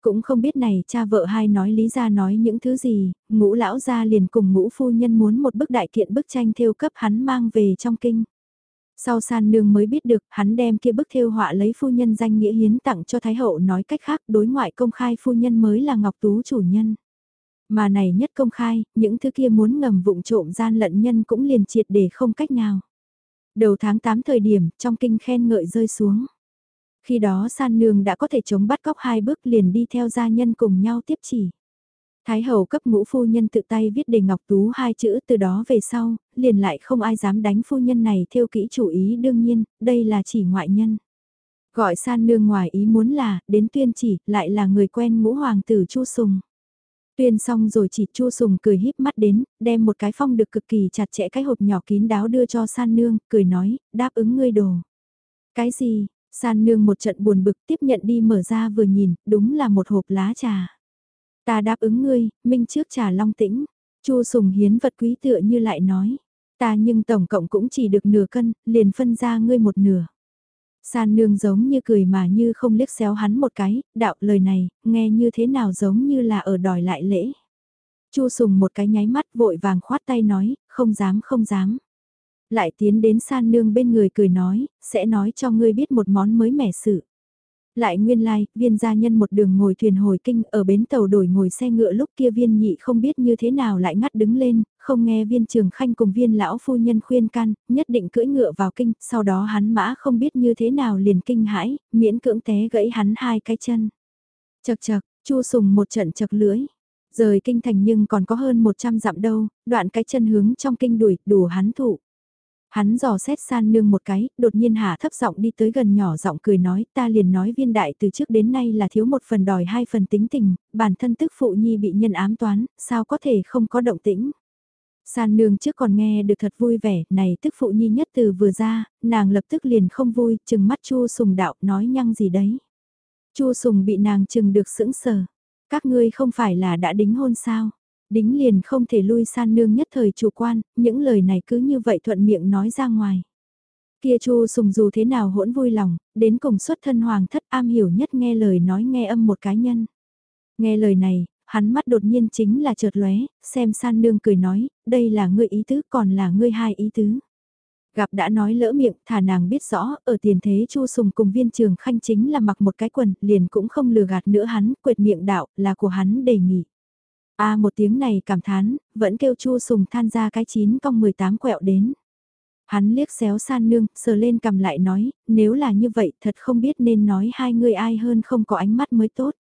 Cũng không biết này cha vợ hai nói lý ra nói những thứ gì, ngũ lão gia liền cùng ngũ phu nhân muốn một bức đại kiện bức tranh theo cấp hắn mang về trong kinh. Sau san nương mới biết được hắn đem kia bức thêu họa lấy phu nhân danh nghĩa hiến tặng cho Thái Hậu nói cách khác đối ngoại công khai phu nhân mới là Ngọc Tú chủ nhân. Mà này nhất công khai, những thứ kia muốn ngầm vụng trộm gian lận nhân cũng liền triệt để không cách nào. Đầu tháng 8 thời điểm, trong kinh khen ngợi rơi xuống. Khi đó san nương đã có thể chống bắt cóc hai bước liền đi theo gia nhân cùng nhau tiếp chỉ. Thái hậu cấp ngũ phu nhân tự tay viết đề ngọc tú hai chữ từ đó về sau, liền lại không ai dám đánh phu nhân này theo kỹ chủ ý đương nhiên, đây là chỉ ngoại nhân. Gọi san nương ngoài ý muốn là, đến tuyên chỉ, lại là người quen ngũ hoàng tử Chu Sùng. Tuyên xong rồi chỉ Chu Sùng cười híp mắt đến, đem một cái phong được cực kỳ chặt chẽ cái hộp nhỏ kín đáo đưa cho san nương, cười nói, đáp ứng ngươi đồ. Cái gì, San nương một trận buồn bực tiếp nhận đi mở ra vừa nhìn, đúng là một hộp lá trà. Ta đáp ứng ngươi, minh trước trà long tĩnh. Chu sùng hiến vật quý tựa như lại nói. Ta nhưng tổng cộng cũng chỉ được nửa cân, liền phân ra ngươi một nửa. San nương giống như cười mà như không liếc xéo hắn một cái, đạo lời này, nghe như thế nào giống như là ở đòi lại lễ. Chu sùng một cái nháy mắt vội vàng khoát tay nói, không dám không dám. Lại tiến đến san nương bên người cười nói, sẽ nói cho ngươi biết một món mới mẻ sự. Lại nguyên lai, like, viên gia nhân một đường ngồi thuyền hồi kinh ở bến tàu đổi ngồi xe ngựa lúc kia viên nhị không biết như thế nào lại ngắt đứng lên, không nghe viên trường khanh cùng viên lão phu nhân khuyên can, nhất định cưỡi ngựa vào kinh, sau đó hắn mã không biết như thế nào liền kinh hãi, miễn cưỡng té gãy hắn hai cái chân. Chật chật, chu sùng một trận chật lưỡi. Rời kinh thành nhưng còn có hơn 100 dặm đâu, đoạn cái chân hướng trong kinh đuổi, đủ hắn thụ. Hắn dò xét san nương một cái, đột nhiên hạ thấp giọng đi tới gần nhỏ giọng cười nói, ta liền nói viên đại từ trước đến nay là thiếu một phần đòi hai phần tính tình, bản thân tức phụ nhi bị nhân ám toán, sao có thể không có động tĩnh. San nương trước còn nghe được thật vui vẻ, này tức phụ nhi nhất từ vừa ra, nàng lập tức liền không vui, chừng mắt chu sùng đạo nói nhăng gì đấy. chu sùng bị nàng chừng được sững sờ, các ngươi không phải là đã đính hôn sao? Đính liền không thể lui san nương nhất thời chủ quan, những lời này cứ như vậy thuận miệng nói ra ngoài. Kia chu sùng dù thế nào hỗn vui lòng, đến cùng xuất thân hoàng thất am hiểu nhất nghe lời nói nghe âm một cá nhân. Nghe lời này, hắn mắt đột nhiên chính là chợt lóe, xem san nương cười nói, đây là ngươi ý tứ còn là ngươi hai ý tứ. Gặp đã nói lỡ miệng, thả nàng biết rõ, ở tiền thế Chu Sùng cùng viên trường khanh chính là mặc một cái quần, liền cũng không lừa gạt nữa hắn, quệt miệng đạo, là của hắn đề nghị a một tiếng này cảm thán, vẫn kêu Chu Sùng than ra cái chín cong 18 quẹo đến. Hắn liếc xéo san nương, sờ lên cầm lại nói, nếu là như vậy thật không biết nên nói hai người ai hơn không có ánh mắt mới tốt.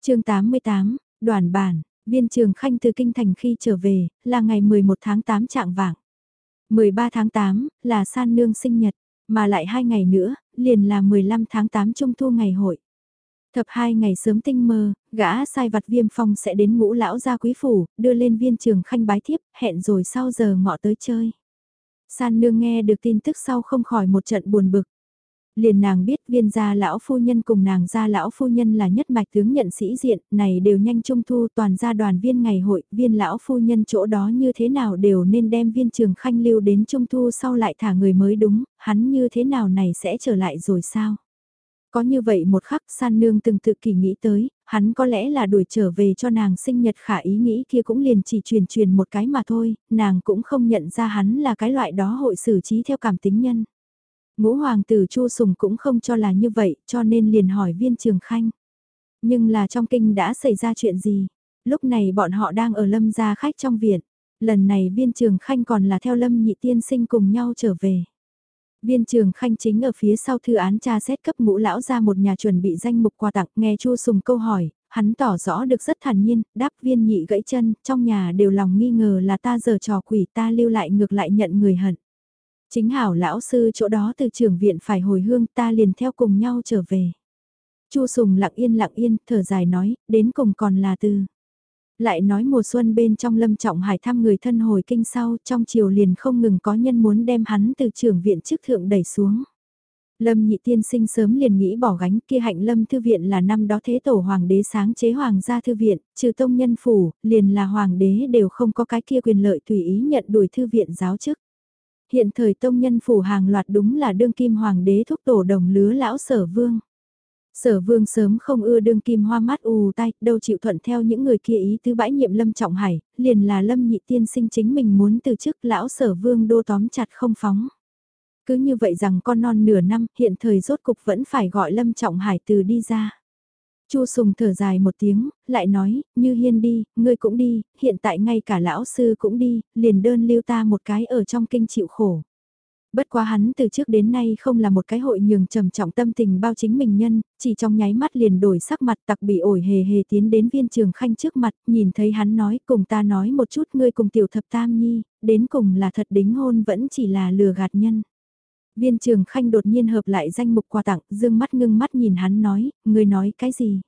chương 88, đoàn bản, viên trường khanh từ kinh thành khi trở về, là ngày 11 tháng 8 trạng vạng. 13 tháng 8 là san nương sinh nhật, mà lại hai ngày nữa, liền là 15 tháng 8 trung thu ngày hội. Thập hai ngày sớm tinh mơ, gã sai vặt viêm phong sẽ đến ngũ lão gia quý phủ, đưa lên viên trường khanh bái thiếp, hẹn rồi sau giờ ngọ tới chơi. San nương nghe được tin tức sau không khỏi một trận buồn bực. Liền nàng biết viên gia lão phu nhân cùng nàng gia lão phu nhân là nhất mạch tướng nhận sĩ diện, này đều nhanh trung thu toàn gia đoàn viên ngày hội, viên lão phu nhân chỗ đó như thế nào đều nên đem viên trường khanh lưu đến trung thu sau lại thả người mới đúng, hắn như thế nào này sẽ trở lại rồi sao? Có như vậy một khắc san nương từng tự kỳ nghĩ tới, hắn có lẽ là đuổi trở về cho nàng sinh nhật khả ý nghĩ kia cũng liền chỉ truyền truyền một cái mà thôi, nàng cũng không nhận ra hắn là cái loại đó hội xử trí theo cảm tính nhân. Ngũ hoàng tử Chu Sùng cũng không cho là như vậy, cho nên liền hỏi viên trường khanh. Nhưng là trong kinh đã xảy ra chuyện gì? Lúc này bọn họ đang ở lâm gia khách trong viện. Lần này viên trường khanh còn là theo lâm nhị tiên sinh cùng nhau trở về. Viên trường khanh chính ở phía sau thư án tra xét cấp ngũ lão ra một nhà chuẩn bị danh mục quà tặng nghe Chu Sùng câu hỏi, hắn tỏ rõ được rất thản nhiên, đáp viên nhị gãy chân, trong nhà đều lòng nghi ngờ là ta giờ trò quỷ ta lưu lại ngược lại nhận người hận. Chính hảo lão sư chỗ đó từ trường viện phải hồi hương ta liền theo cùng nhau trở về. Chu Sùng lặng yên lặng yên, thở dài nói, đến cùng còn là từ. Lại nói mùa xuân bên trong lâm trọng hải thăm người thân hồi kinh sau, trong chiều liền không ngừng có nhân muốn đem hắn từ trưởng viện chức thượng đẩy xuống. Lâm nhị tiên sinh sớm liền nghĩ bỏ gánh kia hạnh lâm thư viện là năm đó thế tổ hoàng đế sáng chế hoàng gia thư viện, trừ tông nhân phủ, liền là hoàng đế đều không có cái kia quyền lợi tùy ý nhận đuổi thư viện giáo chức. Hiện thời tông nhân phủ hàng loạt đúng là đương kim hoàng đế thúc tổ đồng lứa lão sở vương. Sở vương sớm không ưa đương kim hoa mắt ù tay, đâu chịu thuận theo những người kia ý tứ bãi nhiệm lâm trọng hải, liền là lâm nhị tiên sinh chính mình muốn từ chức lão sở vương đô tóm chặt không phóng. Cứ như vậy rằng con non nửa năm, hiện thời rốt cục vẫn phải gọi lâm trọng hải từ đi ra. Chu Sùng thở dài một tiếng, lại nói, như hiên đi, ngươi cũng đi, hiện tại ngay cả lão sư cũng đi, liền đơn lưu ta một cái ở trong kinh chịu khổ. Bất quá hắn từ trước đến nay không là một cái hội nhường trầm trọng tâm tình bao chính mình nhân, chỉ trong nháy mắt liền đổi sắc mặt tặc bị ổi hề hề tiến đến viên trường khanh trước mặt, nhìn thấy hắn nói cùng ta nói một chút ngươi cùng tiểu thập tam nhi, đến cùng là thật đính hôn vẫn chỉ là lừa gạt nhân. Viên trường khanh đột nhiên hợp lại danh mục quà tặng, dương mắt ngưng mắt nhìn hắn nói, ngươi nói cái gì?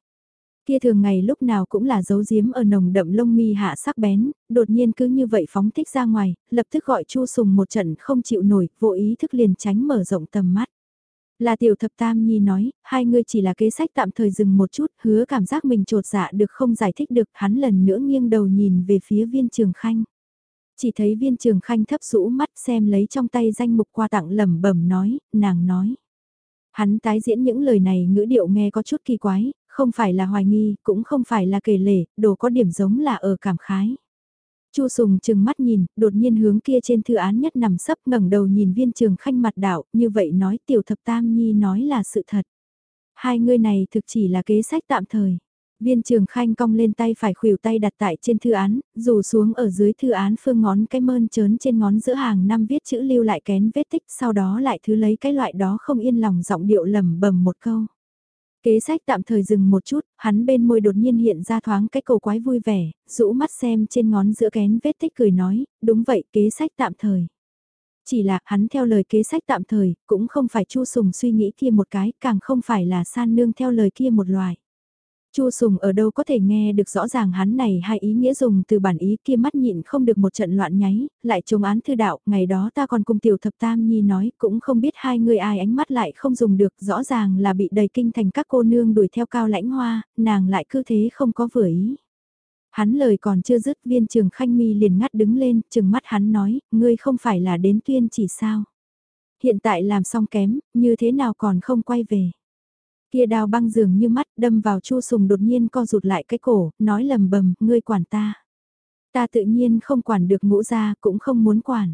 Kia thường ngày lúc nào cũng là dấu giếm ở nồng đậm lông mi hạ sắc bén, đột nhiên cứ như vậy phóng thích ra ngoài, lập tức gọi Chu Sùng một trận không chịu nổi, vô ý thức liền tránh mở rộng tầm mắt. Là tiểu thập tam nhi nói, hai người chỉ là kế sách tạm thời dừng một chút, hứa cảm giác mình trột dạ được không giải thích được, hắn lần nữa nghiêng đầu nhìn về phía viên trường khanh. Chỉ thấy viên trường khanh thấp rũ mắt xem lấy trong tay danh mục qua tặng lẩm bẩm nói, nàng nói. Hắn tái diễn những lời này ngữ điệu nghe có chút kỳ quái, không phải là hoài nghi, cũng không phải là kể lể, đồ có điểm giống là ở cảm khái. Chu Sùng chừng mắt nhìn, đột nhiên hướng kia trên thư án nhất nằm sấp ngẩng đầu nhìn viên trường khanh mặt đạo, như vậy nói tiểu thập tam nhi nói là sự thật. Hai người này thực chỉ là kế sách tạm thời. Viên trường khanh cong lên tay phải khuỷu tay đặt tại trên thư án, rủ xuống ở dưới thư án phương ngón cái mơn trớn trên ngón giữa hàng năm viết chữ lưu lại kén vết tích sau đó lại thứ lấy cái loại đó không yên lòng giọng điệu lầm bầm một câu. Kế sách tạm thời dừng một chút, hắn bên môi đột nhiên hiện ra thoáng cái cầu quái vui vẻ, rũ mắt xem trên ngón giữa kén vết tích cười nói, đúng vậy kế sách tạm thời. Chỉ là hắn theo lời kế sách tạm thời, cũng không phải chu sùng suy nghĩ kia một cái, càng không phải là san nương theo lời kia một loài. Chu Sùng ở đâu có thể nghe được rõ ràng hắn này hai ý nghĩa dùng từ bản ý kia mắt nhịn không được một trận loạn nháy, lại chống án thư đạo, ngày đó ta còn cùng tiểu thập tam nhi nói, cũng không biết hai người ai ánh mắt lại không dùng được, rõ ràng là bị đầy kinh thành các cô nương đuổi theo cao lãnh hoa, nàng lại cứ thế không có vừa ý. Hắn lời còn chưa dứt viên trường khanh mi liền ngắt đứng lên, chừng mắt hắn nói, ngươi không phải là đến tuyên chỉ sao. Hiện tại làm xong kém, như thế nào còn không quay về. Kia đao băng dường như mắt đâm vào chu sùng đột nhiên co rụt lại cái cổ, nói lầm bầm, ngươi quản ta. Ta tự nhiên không quản được ngũ ra, cũng không muốn quản.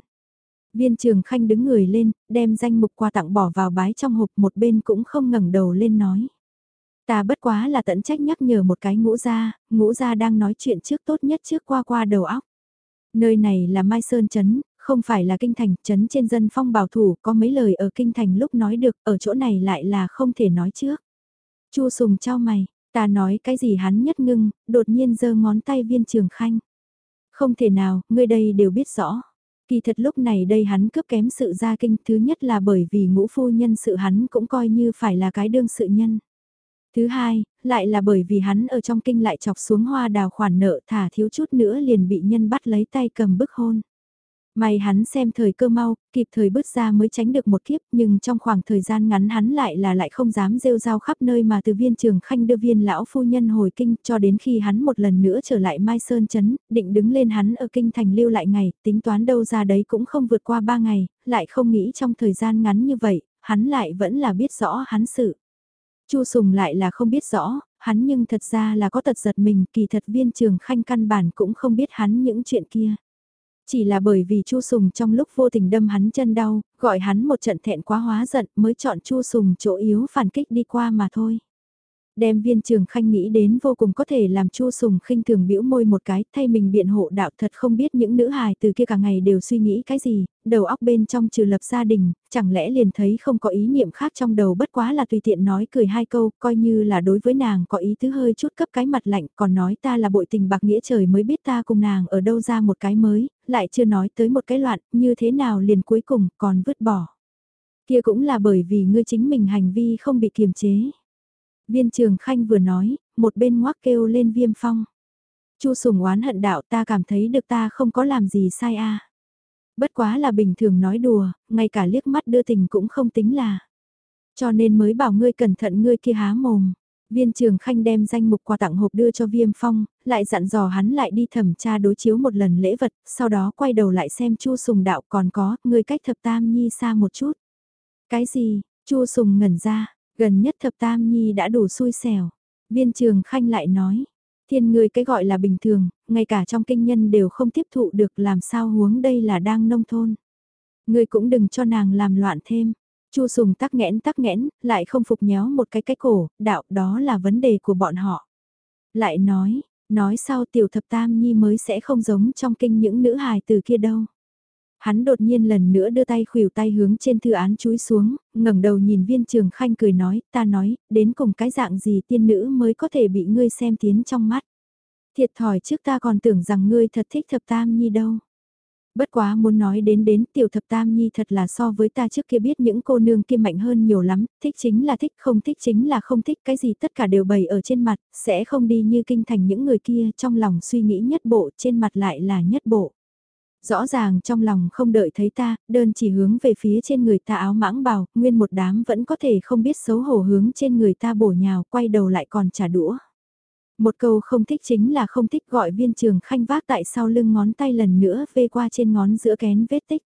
Viên trường khanh đứng người lên, đem danh mục quà tặng bỏ vào bái trong hộp một bên cũng không ngẩng đầu lên nói. Ta bất quá là tận trách nhắc nhở một cái ngũ gia, ngũ gia đang nói chuyện trước tốt nhất trước qua qua đầu óc. Nơi này là Mai Sơn Trấn, không phải là kinh thành, trấn trên dân phong bảo thủ, có mấy lời ở kinh thành lúc nói được, ở chỗ này lại là không thể nói trước. Chu sùng trao mày, ta nói cái gì hắn nhất ngưng, đột nhiên giơ ngón tay viên trường khanh. Không thể nào, ngươi đây đều biết rõ. Kỳ thật lúc này đây hắn cướp kém sự gia kinh thứ nhất là bởi vì ngũ phu nhân sự hắn cũng coi như phải là cái đương sự nhân. Thứ hai, lại là bởi vì hắn ở trong kinh lại chọc xuống hoa đào khoản nợ thả thiếu chút nữa liền bị nhân bắt lấy tay cầm bức hôn. May hắn xem thời cơ mau, kịp thời bước ra mới tránh được một kiếp, nhưng trong khoảng thời gian ngắn hắn lại là lại không dám rêu rao khắp nơi mà từ viên trường khanh đưa viên lão phu nhân hồi kinh cho đến khi hắn một lần nữa trở lại Mai Sơn chấn định đứng lên hắn ở kinh thành lưu lại ngày, tính toán đâu ra đấy cũng không vượt qua ba ngày, lại không nghĩ trong thời gian ngắn như vậy, hắn lại vẫn là biết rõ hắn sự. Chu Sùng lại là không biết rõ, hắn nhưng thật ra là có tật giật mình, kỳ thật viên trường khanh căn bản cũng không biết hắn những chuyện kia. Chỉ là bởi vì Chu Sùng trong lúc vô tình đâm hắn chân đau, gọi hắn một trận thẹn quá hóa giận mới chọn Chu Sùng chỗ yếu phản kích đi qua mà thôi. Đem viên trường khanh nghĩ đến vô cùng có thể làm chu sùng khinh thường bĩu môi một cái, thay mình biện hộ đạo thật không biết những nữ hài từ kia cả ngày đều suy nghĩ cái gì, đầu óc bên trong trừ lập gia đình, chẳng lẽ liền thấy không có ý niệm khác trong đầu bất quá là tùy tiện nói cười hai câu, coi như là đối với nàng có ý tứ hơi chút cấp cái mặt lạnh, còn nói ta là bội tình bạc nghĩa trời mới biết ta cùng nàng ở đâu ra một cái mới, lại chưa nói tới một cái loạn, như thế nào liền cuối cùng còn vứt bỏ. Kia cũng là bởi vì ngươi chính mình hành vi không bị kiềm chế. Viên trường khanh vừa nói, một bên ngoác kêu lên viêm phong. Chu sùng oán hận đạo ta cảm thấy được ta không có làm gì sai a. Bất quá là bình thường nói đùa, ngay cả liếc mắt đưa tình cũng không tính là. Cho nên mới bảo ngươi cẩn thận ngươi kia há mồm. Viên trường khanh đem danh mục quà tặng hộp đưa cho viêm phong, lại dặn dò hắn lại đi thẩm tra đối chiếu một lần lễ vật, sau đó quay đầu lại xem chu sùng đạo còn có, người cách thập tam nhi xa một chút. Cái gì, chu sùng ngẩn ra, Gần nhất thập tam nhi đã đủ xui xẻo. Viên trường khanh lại nói, thiên người cái gọi là bình thường, ngay cả trong kinh nhân đều không tiếp thụ được làm sao huống đây là đang nông thôn. Người cũng đừng cho nàng làm loạn thêm. Chu sùng tắc nghẽn tắc nghẽn, lại không phục nhéo một cái cái cổ, đạo đó là vấn đề của bọn họ. Lại nói, nói sao tiểu thập tam nhi mới sẽ không giống trong kinh những nữ hài từ kia đâu. Hắn đột nhiên lần nữa đưa tay khuỷu tay hướng trên thư án chúi xuống, ngẩng đầu nhìn viên trường khanh cười nói, ta nói, đến cùng cái dạng gì tiên nữ mới có thể bị ngươi xem tiến trong mắt. Thiệt thòi trước ta còn tưởng rằng ngươi thật thích thập tam nhi đâu. Bất quá muốn nói đến đến tiểu thập tam nhi thật là so với ta trước kia biết những cô nương kia mạnh hơn nhiều lắm, thích chính là thích, không thích chính là không thích, cái gì tất cả đều bày ở trên mặt, sẽ không đi như kinh thành những người kia trong lòng suy nghĩ nhất bộ, trên mặt lại là nhất bộ. Rõ ràng trong lòng không đợi thấy ta, đơn chỉ hướng về phía trên người ta áo mãng bào, nguyên một đám vẫn có thể không biết xấu hổ hướng trên người ta bổ nhào, quay đầu lại còn trả đũa. Một câu không thích chính là không thích gọi viên trường khanh vác tại sau lưng ngón tay lần nữa vê qua trên ngón giữa kén vết tích.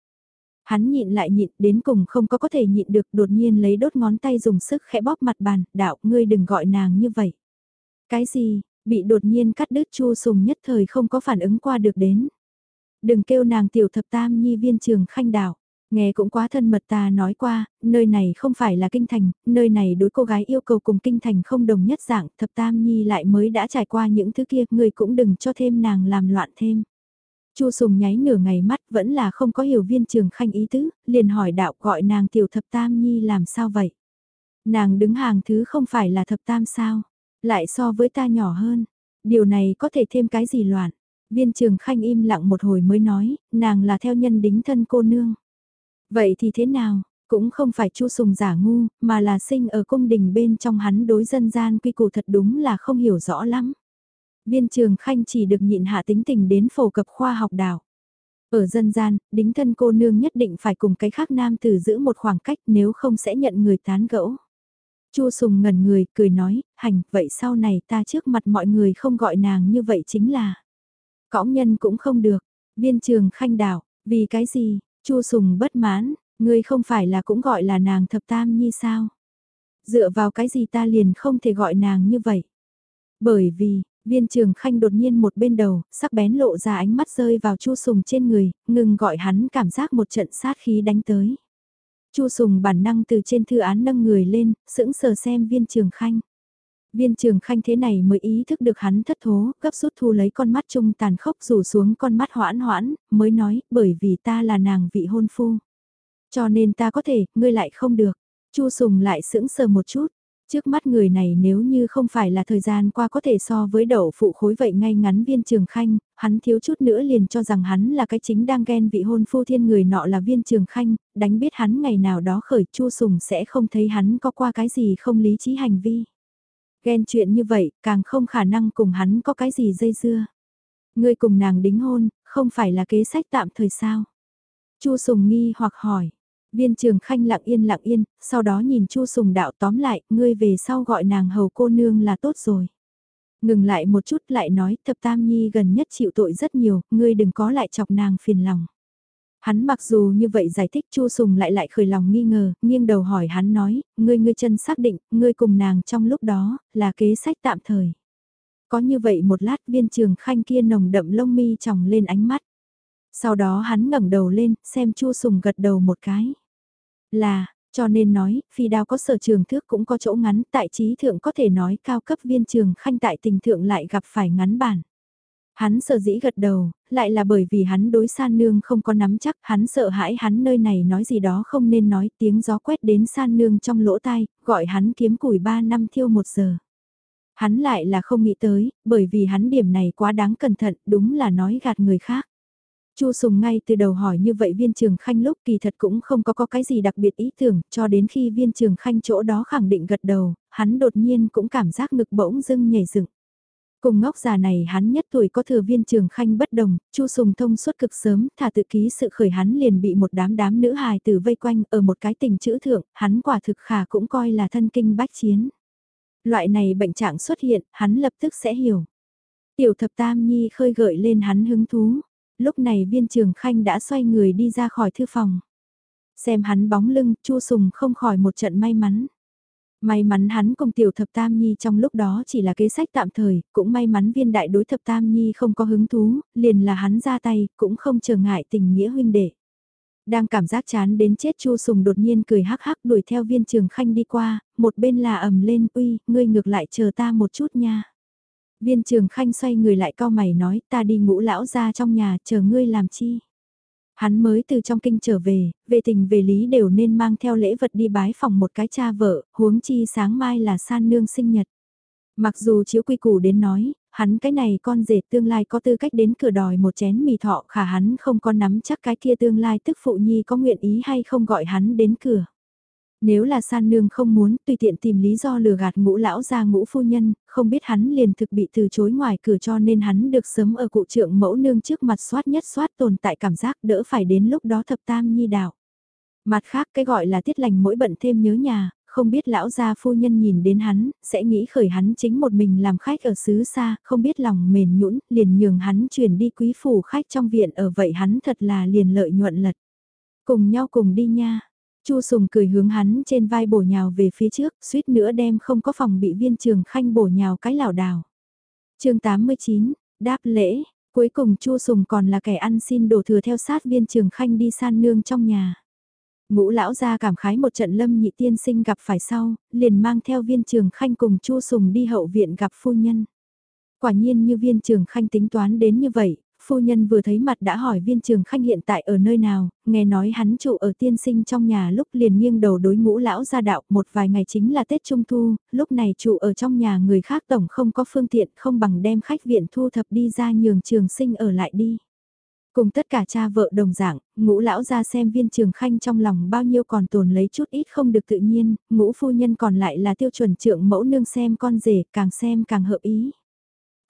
Hắn nhịn lại nhịn đến cùng không có có thể nhịn được đột nhiên lấy đốt ngón tay dùng sức khẽ bóp mặt bàn, đạo ngươi đừng gọi nàng như vậy. Cái gì, bị đột nhiên cắt đứt chu sùng nhất thời không có phản ứng qua được đến. Đừng kêu nàng tiểu thập tam nhi viên trường khanh đạo. Nghe cũng quá thân mật ta nói qua, nơi này không phải là kinh thành, nơi này đối cô gái yêu cầu cùng kinh thành không đồng nhất dạng, thập tam nhi lại mới đã trải qua những thứ kia, người cũng đừng cho thêm nàng làm loạn thêm. Chu Sùng nháy nửa ngày mắt vẫn là không có hiểu viên trường khanh ý tứ, liền hỏi đạo gọi nàng tiểu thập tam nhi làm sao vậy. Nàng đứng hàng thứ không phải là thập tam sao, lại so với ta nhỏ hơn, điều này có thể thêm cái gì loạn. Viên trường khanh im lặng một hồi mới nói, nàng là theo nhân đính thân cô nương. Vậy thì thế nào, cũng không phải chu sùng giả ngu, mà là sinh ở cung đình bên trong hắn đối dân gian quy củ thật đúng là không hiểu rõ lắm. Viên trường khanh chỉ được nhịn hạ tính tình đến phổ cập khoa học đảo. Ở dân gian, đính thân cô nương nhất định phải cùng cái khác nam tử giữ một khoảng cách nếu không sẽ nhận người tán gẫu. Chu Sùng ngẩn người, cười nói, hành, vậy sau này ta trước mặt mọi người không gọi nàng như vậy chính là. Cõng nhân cũng không được, viên trường khanh đảo, vì cái gì, Chu Sùng bất mãn, ngươi không phải là cũng gọi là nàng thập tam nhi sao? Dựa vào cái gì ta liền không thể gọi nàng như vậy? Bởi vì, viên trường khanh đột nhiên một bên đầu, sắc bén lộ ra ánh mắt rơi vào Chu Sùng trên người, ngừng gọi hắn cảm giác một trận sát khí đánh tới. Chu Sùng bản năng từ trên thư án nâng người lên, sững sờ xem viên trường khanh. Viên trường khanh thế này mới ý thức được hắn thất thố, gấp rút thu lấy con mắt trung tàn khốc rủ xuống con mắt hoãn hoãn, mới nói, bởi vì ta là nàng vị hôn phu. Cho nên ta có thể, ngươi lại không được. Chu Sùng lại sững sờ một chút. Trước mắt người này nếu như không phải là thời gian qua có thể so với đậu phụ khối vậy ngay ngắn viên trường khanh, hắn thiếu chút nữa liền cho rằng hắn là cái chính đang ghen vị hôn phu thiên người nọ là viên trường khanh, đánh biết hắn ngày nào đó khởi chu sùng sẽ không thấy hắn có qua cái gì không lý trí hành vi. Ghen chuyện như vậy, càng không khả năng cùng hắn có cái gì dây dưa. Ngươi cùng nàng đính hôn, không phải là kế sách tạm thời sao? Chu Sùng nghi hoặc hỏi. Viên trường khanh lặng yên lặng yên, sau đó nhìn Chu Sùng đạo tóm lại, ngươi về sau gọi nàng hầu cô nương là tốt rồi. Ngừng lại một chút lại nói thập tam nhi gần nhất chịu tội rất nhiều, ngươi đừng có lại chọc nàng phiền lòng. Hắn mặc dù như vậy giải thích Chu Sùng lại lại khởi lòng nghi ngờ, nghiêng đầu hỏi hắn nói, ngươi ngươi chân xác định, ngươi cùng nàng trong lúc đó, là kế sách tạm thời. Có như vậy một lát viên trường khanh kia nồng đậm lông mi tròng lên ánh mắt. Sau đó hắn ngẩng đầu lên, xem Chu Sùng gật đầu một cái. Là, cho nên nói, phi đao có sở trường thước cũng có chỗ ngắn, tại trí thượng có thể nói cao cấp viên trường khanh tại tình thượng lại gặp phải ngắn bản. Hắn sợ dĩ gật đầu, lại là bởi vì hắn đối san nương không có nắm chắc, hắn sợ hãi hắn nơi này nói gì đó không nên nói tiếng gió quét đến san nương trong lỗ tai, gọi hắn kiếm củi 3 năm thiêu một giờ. Hắn lại là không nghĩ tới, bởi vì hắn điểm này quá đáng cẩn thận, đúng là nói gạt người khác. Chu Sùng ngay từ đầu hỏi như vậy viên trường khanh lúc kỳ thật cũng không có có cái gì đặc biệt ý tưởng, cho đến khi viên trường khanh chỗ đó khẳng định gật đầu, hắn đột nhiên cũng cảm giác ngực bỗng dưng nhảy dựng. Cùng ngốc già này hắn nhất tuổi có thừa viên trường khanh bất đồng, Chu Sùng thông suốt cực sớm, thả tự ký sự khởi hắn liền bị một đám đám nữ hài tử vây quanh ở một cái tình chữ thượng, hắn quả thực khả cũng coi là thân kinh bách chiến. Loại này bệnh trạng xuất hiện, hắn lập tức sẽ hiểu. Tiểu thập tam nhi khơi gợi lên hắn hứng thú. Lúc này viên trường khanh đã xoay người đi ra khỏi thư phòng. Xem hắn bóng lưng, Chu Sùng không khỏi một trận may mắn. May mắn hắn cùng tiểu thập tam nhi trong lúc đó chỉ là kế sách tạm thời, cũng may mắn viên đại đối thập tam nhi không có hứng thú, liền là hắn ra tay, cũng không trở ngại tình nghĩa huynh đệ. Đang cảm giác chán đến chết Chu Sùng đột nhiên cười hắc hắc đuổi theo viên trường khanh đi qua, một bên là ầm lên, uy, ngươi ngược lại chờ ta một chút nha. Viên trường khanh xoay người lại cao mày nói, ta đi ngũ lão ra trong nhà, chờ ngươi làm chi. Hắn mới từ trong kinh trở về, về tình về lý đều nên mang theo lễ vật đi bái phòng một cái cha vợ, huống chi sáng mai là san nương sinh nhật. Mặc dù chiếu quy củ đến nói, hắn cái này con rể tương lai có tư cách đến cửa đòi một chén mì thọ khả hắn không có nắm chắc cái kia tương lai tức phụ nhi có nguyện ý hay không gọi hắn đến cửa. Nếu là san nương không muốn tùy tiện tìm lý do lừa gạt ngũ lão ra ngũ phu nhân, không biết hắn liền thực bị từ chối ngoài cửa cho nên hắn được sớm ở cụ trượng mẫu nương trước mặt soát nhất soát tồn tại cảm giác đỡ phải đến lúc đó thập tam nhi đạo. Mặt khác cái gọi là tiết lành mỗi bận thêm nhớ nhà, không biết lão gia phu nhân nhìn đến hắn, sẽ nghĩ khởi hắn chính một mình làm khách ở xứ xa, không biết lòng mềm nhũn liền nhường hắn chuyển đi quý phủ khách trong viện ở vậy hắn thật là liền lợi nhuận lật. Cùng nhau cùng đi nha. Chu Sùng cười hướng hắn trên vai bổ nhào về phía trước, suýt nữa đem không có phòng bị viên trường khanh bổ nhào cái lảo đảo. chương 89, đáp lễ, cuối cùng Chu Sùng còn là kẻ ăn xin đổ thừa theo sát viên trường khanh đi san nương trong nhà. Ngũ lão ra cảm khái một trận lâm nhị tiên sinh gặp phải sau, liền mang theo viên trường khanh cùng Chu Sùng đi hậu viện gặp phu nhân. Quả nhiên như viên trường khanh tính toán đến như vậy, phu nhân vừa thấy mặt đã hỏi viên trường khanh hiện tại ở nơi nào, nghe nói hắn trụ ở tiên sinh trong nhà lúc liền nghiêng đầu đối ngũ lão gia đạo một vài ngày chính là Tết Trung Thu, lúc này trụ ở trong nhà người khác tổng không có phương tiện không bằng đem khách viện thu thập đi ra nhường trường sinh ở lại đi. Cùng tất cả cha vợ đồng dạng, ngũ lão ra xem viên trường khanh trong lòng bao nhiêu còn tồn lấy chút ít không được tự nhiên, ngũ phu nhân còn lại là tiêu chuẩn trưởng mẫu nương xem con rể càng xem càng hợp ý.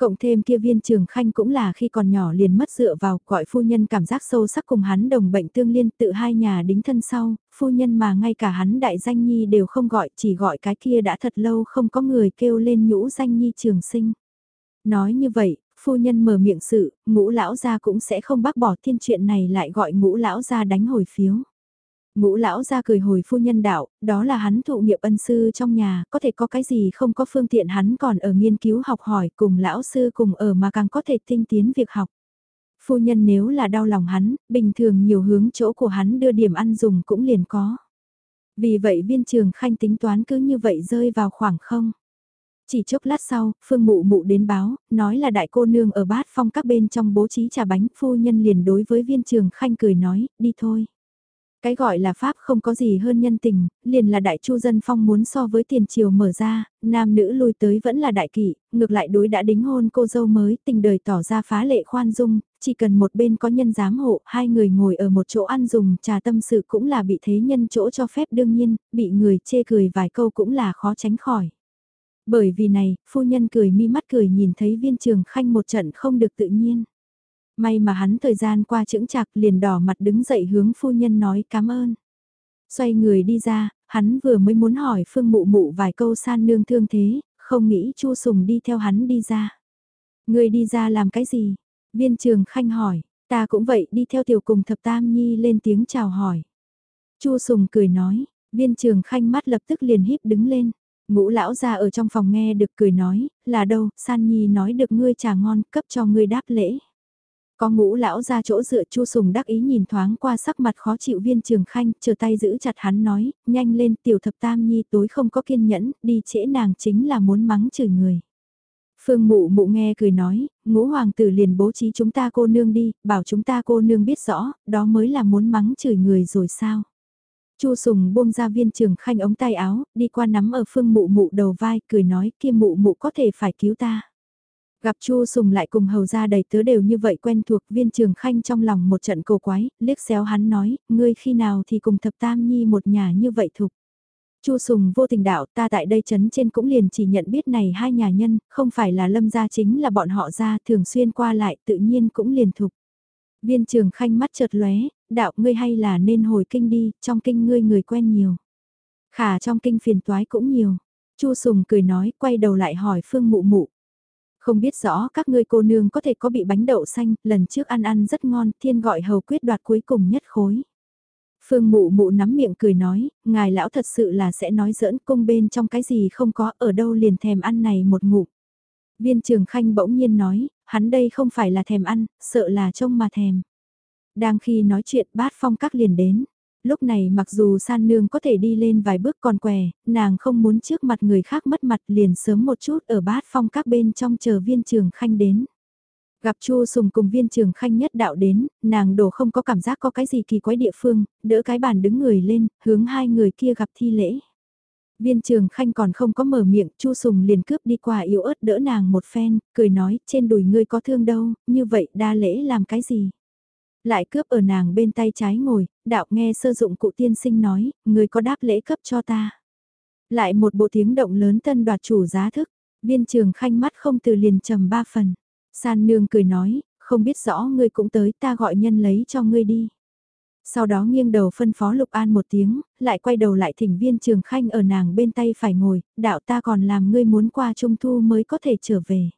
Cộng thêm kia viên trường khanh cũng là khi còn nhỏ liền mất dựa vào gọi phu nhân cảm giác sâu sắc cùng hắn đồng bệnh tương liên tự hai nhà đính thân sau, phu nhân mà ngay cả hắn đại danh nhi đều không gọi chỉ gọi cái kia đã thật lâu không có người kêu lên nhũ danh nhi trường sinh. Nói như vậy, phu nhân mở miệng sự, ngũ lão gia cũng sẽ không bác bỏ thiên chuyện này lại gọi ngũ lão gia đánh hồi phiếu. Ngũ lão ra cười hồi phu nhân đạo, đó là hắn thụ nghiệp ân sư trong nhà, có thể có cái gì không có phương tiện hắn còn ở nghiên cứu học hỏi cùng lão sư cùng ở mà càng có thể tinh tiến việc học. Phu nhân nếu là đau lòng hắn, bình thường nhiều hướng chỗ của hắn đưa điểm ăn dùng cũng liền có. Vì vậy viên trường khanh tính toán cứ như vậy rơi vào khoảng không. Chỉ chốc lát sau, phương mụ mụ đến báo, nói là đại cô nương ở bát phong các bên trong bố trí trà bánh, phu nhân liền đối với viên trường khanh cười nói, đi thôi. Cái gọi là Pháp không có gì hơn nhân tình, liền là đại chu dân phong muốn so với tiền triều mở ra, nam nữ lui tới vẫn là đại kỵ, ngược lại đối đã đính hôn cô dâu mới, tình đời tỏ ra phá lệ khoan dung, chỉ cần một bên có nhân giám hộ, hai người ngồi ở một chỗ ăn dùng, trà tâm sự cũng là bị thế nhân chỗ cho phép đương nhiên, bị người chê cười vài câu cũng là khó tránh khỏi. Bởi vì này, phu nhân cười mi mắt cười nhìn thấy viên trường khanh một trận không được tự nhiên. May mà hắn thời gian qua chững chạc liền đỏ mặt đứng dậy hướng phu nhân nói cảm ơn. Xoay người đi ra, hắn vừa mới muốn hỏi phương mụ mụ vài câu san nương thương thế, không nghĩ chu sùng đi theo hắn đi ra. Người đi ra làm cái gì? Viên trường khanh hỏi, ta cũng vậy đi theo tiểu cùng thập tam nhi lên tiếng chào hỏi. chu sùng cười nói, viên trường khanh mắt lập tức liền híp đứng lên. Ngũ lão ra ở trong phòng nghe được cười nói, là đâu, san nhi nói được ngươi trà ngon, cấp cho ngươi đáp lễ. Có ngũ lão ra chỗ dựa chu sùng đắc ý nhìn thoáng qua sắc mặt khó chịu viên trường khanh, chờ tay giữ chặt hắn nói, nhanh lên tiểu thập tam nhi tối không có kiên nhẫn, đi trễ nàng chính là muốn mắng chửi người. Phương mụ mụ nghe cười nói, ngũ hoàng tử liền bố trí chúng ta cô nương đi, bảo chúng ta cô nương biết rõ, đó mới là muốn mắng chửi người rồi sao. Chu Sùng buông ra viên trường khanh ống tay áo, đi qua nắm ở phương mụ mụ đầu vai, cười nói kia mụ mụ có thể phải cứu ta. Gặp Chu Sùng lại cùng hầu ra đầy tớ đều như vậy quen thuộc viên trường khanh trong lòng một trận cầu quái, liếc xéo hắn nói, ngươi khi nào thì cùng thập tam nhi một nhà như vậy thục. Chu Sùng vô tình đạo ta tại đây chấn trên cũng liền chỉ nhận biết này hai nhà nhân, không phải là lâm gia chính là bọn họ gia thường xuyên qua lại tự nhiên cũng liền thục. Viên trường khanh mắt chợt lóe, đạo ngươi hay là nên hồi kinh đi, trong kinh ngươi người quen nhiều. Khả trong kinh phiền toái cũng nhiều. Chu Sùng cười nói, quay đầu lại hỏi Phương Mụ Mụ, không biết rõ các ngươi cô nương có thể có bị bánh đậu xanh, lần trước ăn ăn rất ngon, thiên gọi hầu quyết đoạt cuối cùng nhất khối. Phương mụ mụ nắm miệng cười nói, ngài lão thật sự là sẽ nói giỡn cung bên trong cái gì không có ở đâu liền thèm ăn này một ngủ Viên trường khanh bỗng nhiên nói, hắn đây không phải là thèm ăn, sợ là trông mà thèm. Đang khi nói chuyện bát phong các liền đến lúc này mặc dù san nương có thể đi lên vài bước còn què, nàng không muốn trước mặt người khác mất mặt liền sớm một chút ở bát phong các bên trong chờ viên trường khanh đến. Gặp Chu Sùng cùng viên trường khanh nhất đạo đến, nàng đổ không có cảm giác có cái gì kỳ quái địa phương, đỡ cái bàn đứng người lên, hướng hai người kia gặp thi lễ. Viên trường khanh còn không có mở miệng, Chu Sùng liền cướp đi qua yếu ớt đỡ nàng một phen, cười nói, trên đùi ngươi có thương đâu, như vậy đa lễ làm cái gì? Lại cướp ở nàng bên tay trái ngồi, đạo nghe sơ dụng cụ tiên sinh nói, người có đáp lễ cấp cho ta. Lại một bộ tiếng động lớn tân đoạt chủ giá thức, viên trường khanh mắt không từ liền trầm ba phần. San nương cười nói, không biết rõ ngươi cũng tới ta gọi nhân lấy cho ngươi đi. Sau đó nghiêng đầu phân phó Lục An một tiếng, lại quay đầu lại thỉnh viên trường khanh ở nàng bên tay phải ngồi, đạo ta còn làm ngươi muốn qua trung thu mới có thể trở về.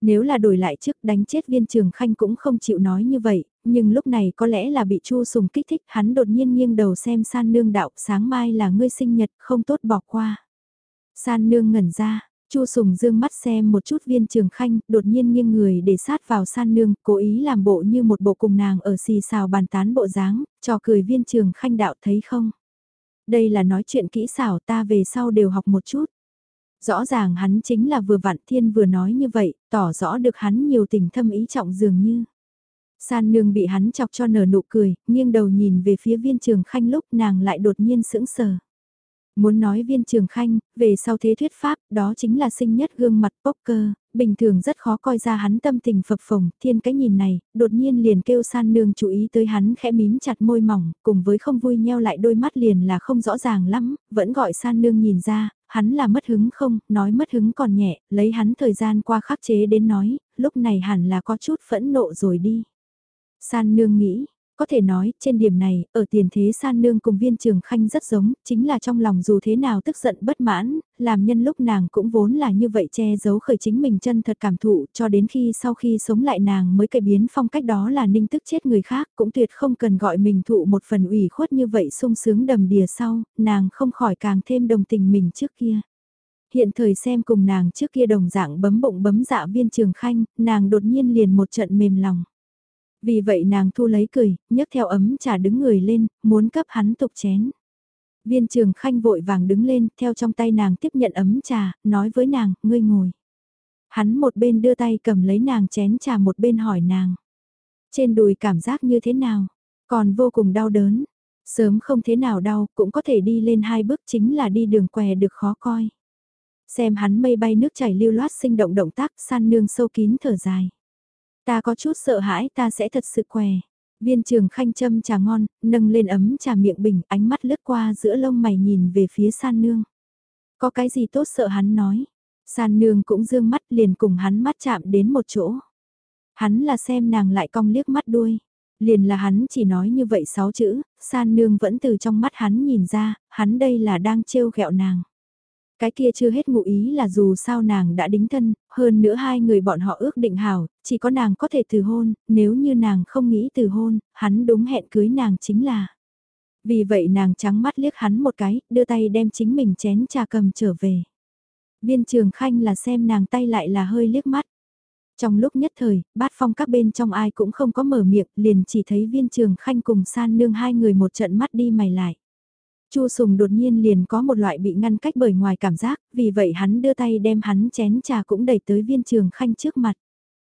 Nếu là đổi lại trước đánh chết viên trường khanh cũng không chịu nói như vậy, nhưng lúc này có lẽ là bị chu sùng kích thích hắn đột nhiên nghiêng đầu xem san nương đạo sáng mai là ngươi sinh nhật không tốt bỏ qua. San nương ngẩn ra, Chu Sùng dương mắt xem một chút viên trường khanh, đột nhiên nghiêng người để sát vào san nương, cố ý làm bộ như một bộ cùng nàng ở xì xào bàn tán bộ dáng, cho cười viên trường khanh đạo thấy không. Đây là nói chuyện kỹ xảo ta về sau đều học một chút. Rõ ràng hắn chính là vừa vặn thiên vừa nói như vậy, tỏ rõ được hắn nhiều tình thâm ý trọng dường như. San nương bị hắn chọc cho nở nụ cười, nghiêng đầu nhìn về phía viên trường khanh lúc nàng lại đột nhiên sững sờ. Muốn nói viên trường khanh, về sau thế thuyết pháp, đó chính là sinh nhất gương mặt poker, bình thường rất khó coi ra hắn tâm tình phập phồng, thiên cái nhìn này, đột nhiên liền kêu san nương chú ý tới hắn khẽ mím chặt môi mỏng, cùng với không vui nheo lại đôi mắt liền là không rõ ràng lắm, vẫn gọi san nương nhìn ra, hắn là mất hứng không, nói mất hứng còn nhẹ, lấy hắn thời gian qua khắc chế đến nói, lúc này hẳn là có chút phẫn nộ rồi đi. San nương nghĩ, có thể nói, trên điểm này, ở tiền thế san nương cùng viên trường khanh rất giống, chính là trong lòng dù thế nào tức giận bất mãn, làm nhân lúc nàng cũng vốn là như vậy che giấu khởi chính mình chân thật cảm thụ cho đến khi sau khi sống lại nàng mới cải biến phong cách đó là ninh tức chết người khác, cũng tuyệt không cần gọi mình thụ một phần ủy khuất như vậy sung sướng đầm đìa sau, nàng không khỏi càng thêm đồng tình mình trước kia. Hiện thời xem cùng nàng trước kia đồng dạng bấm bụng bấm dạ viên trường khanh, nàng đột nhiên liền một trận mềm lòng. Vì vậy nàng thu lấy cười, nhấc theo ấm trà đứng người lên, muốn cấp hắn tục chén. Viên trường khanh vội vàng đứng lên, theo trong tay nàng tiếp nhận ấm trà, nói với nàng, ngươi ngồi. Hắn một bên đưa tay cầm lấy nàng chén trà một bên hỏi nàng. Trên đùi cảm giác như thế nào? Còn vô cùng đau đớn. Sớm không thế nào đau, cũng có thể đi lên hai bước chính là đi đường què được khó coi. Xem hắn mây bay nước chảy lưu loát sinh động động tác san nương sâu kín thở dài. Ta có chút sợ hãi ta sẽ thật sự què. Viên trường khanh châm trà ngon, nâng lên ấm trà miệng bình, ánh mắt lướt qua giữa lông mày nhìn về phía san nương. Có cái gì tốt sợ hắn nói. San nương cũng dương mắt liền cùng hắn mắt chạm đến một chỗ. Hắn là xem nàng lại cong liếc mắt đuôi. Liền là hắn chỉ nói như vậy sáu chữ, san nương vẫn từ trong mắt hắn nhìn ra, hắn đây là đang trêu ghẹo nàng. Cái kia chưa hết ngụ ý là dù sao nàng đã đính thân, hơn nữa hai người bọn họ ước định hảo, chỉ có nàng có thể từ hôn, nếu như nàng không nghĩ từ hôn, hắn đúng hẹn cưới nàng chính là. Vì vậy nàng trắng mắt liếc hắn một cái, đưa tay đem chính mình chén trà cầm trở về. Viên trường khanh là xem nàng tay lại là hơi liếc mắt. Trong lúc nhất thời, bát phong các bên trong ai cũng không có mở miệng, liền chỉ thấy viên trường khanh cùng san nương hai người một trận mắt đi mày lại. Chu Sùng đột nhiên liền có một loại bị ngăn cách bởi ngoài cảm giác, vì vậy hắn đưa tay đem hắn chén trà cũng đẩy tới viên trường khanh trước mặt.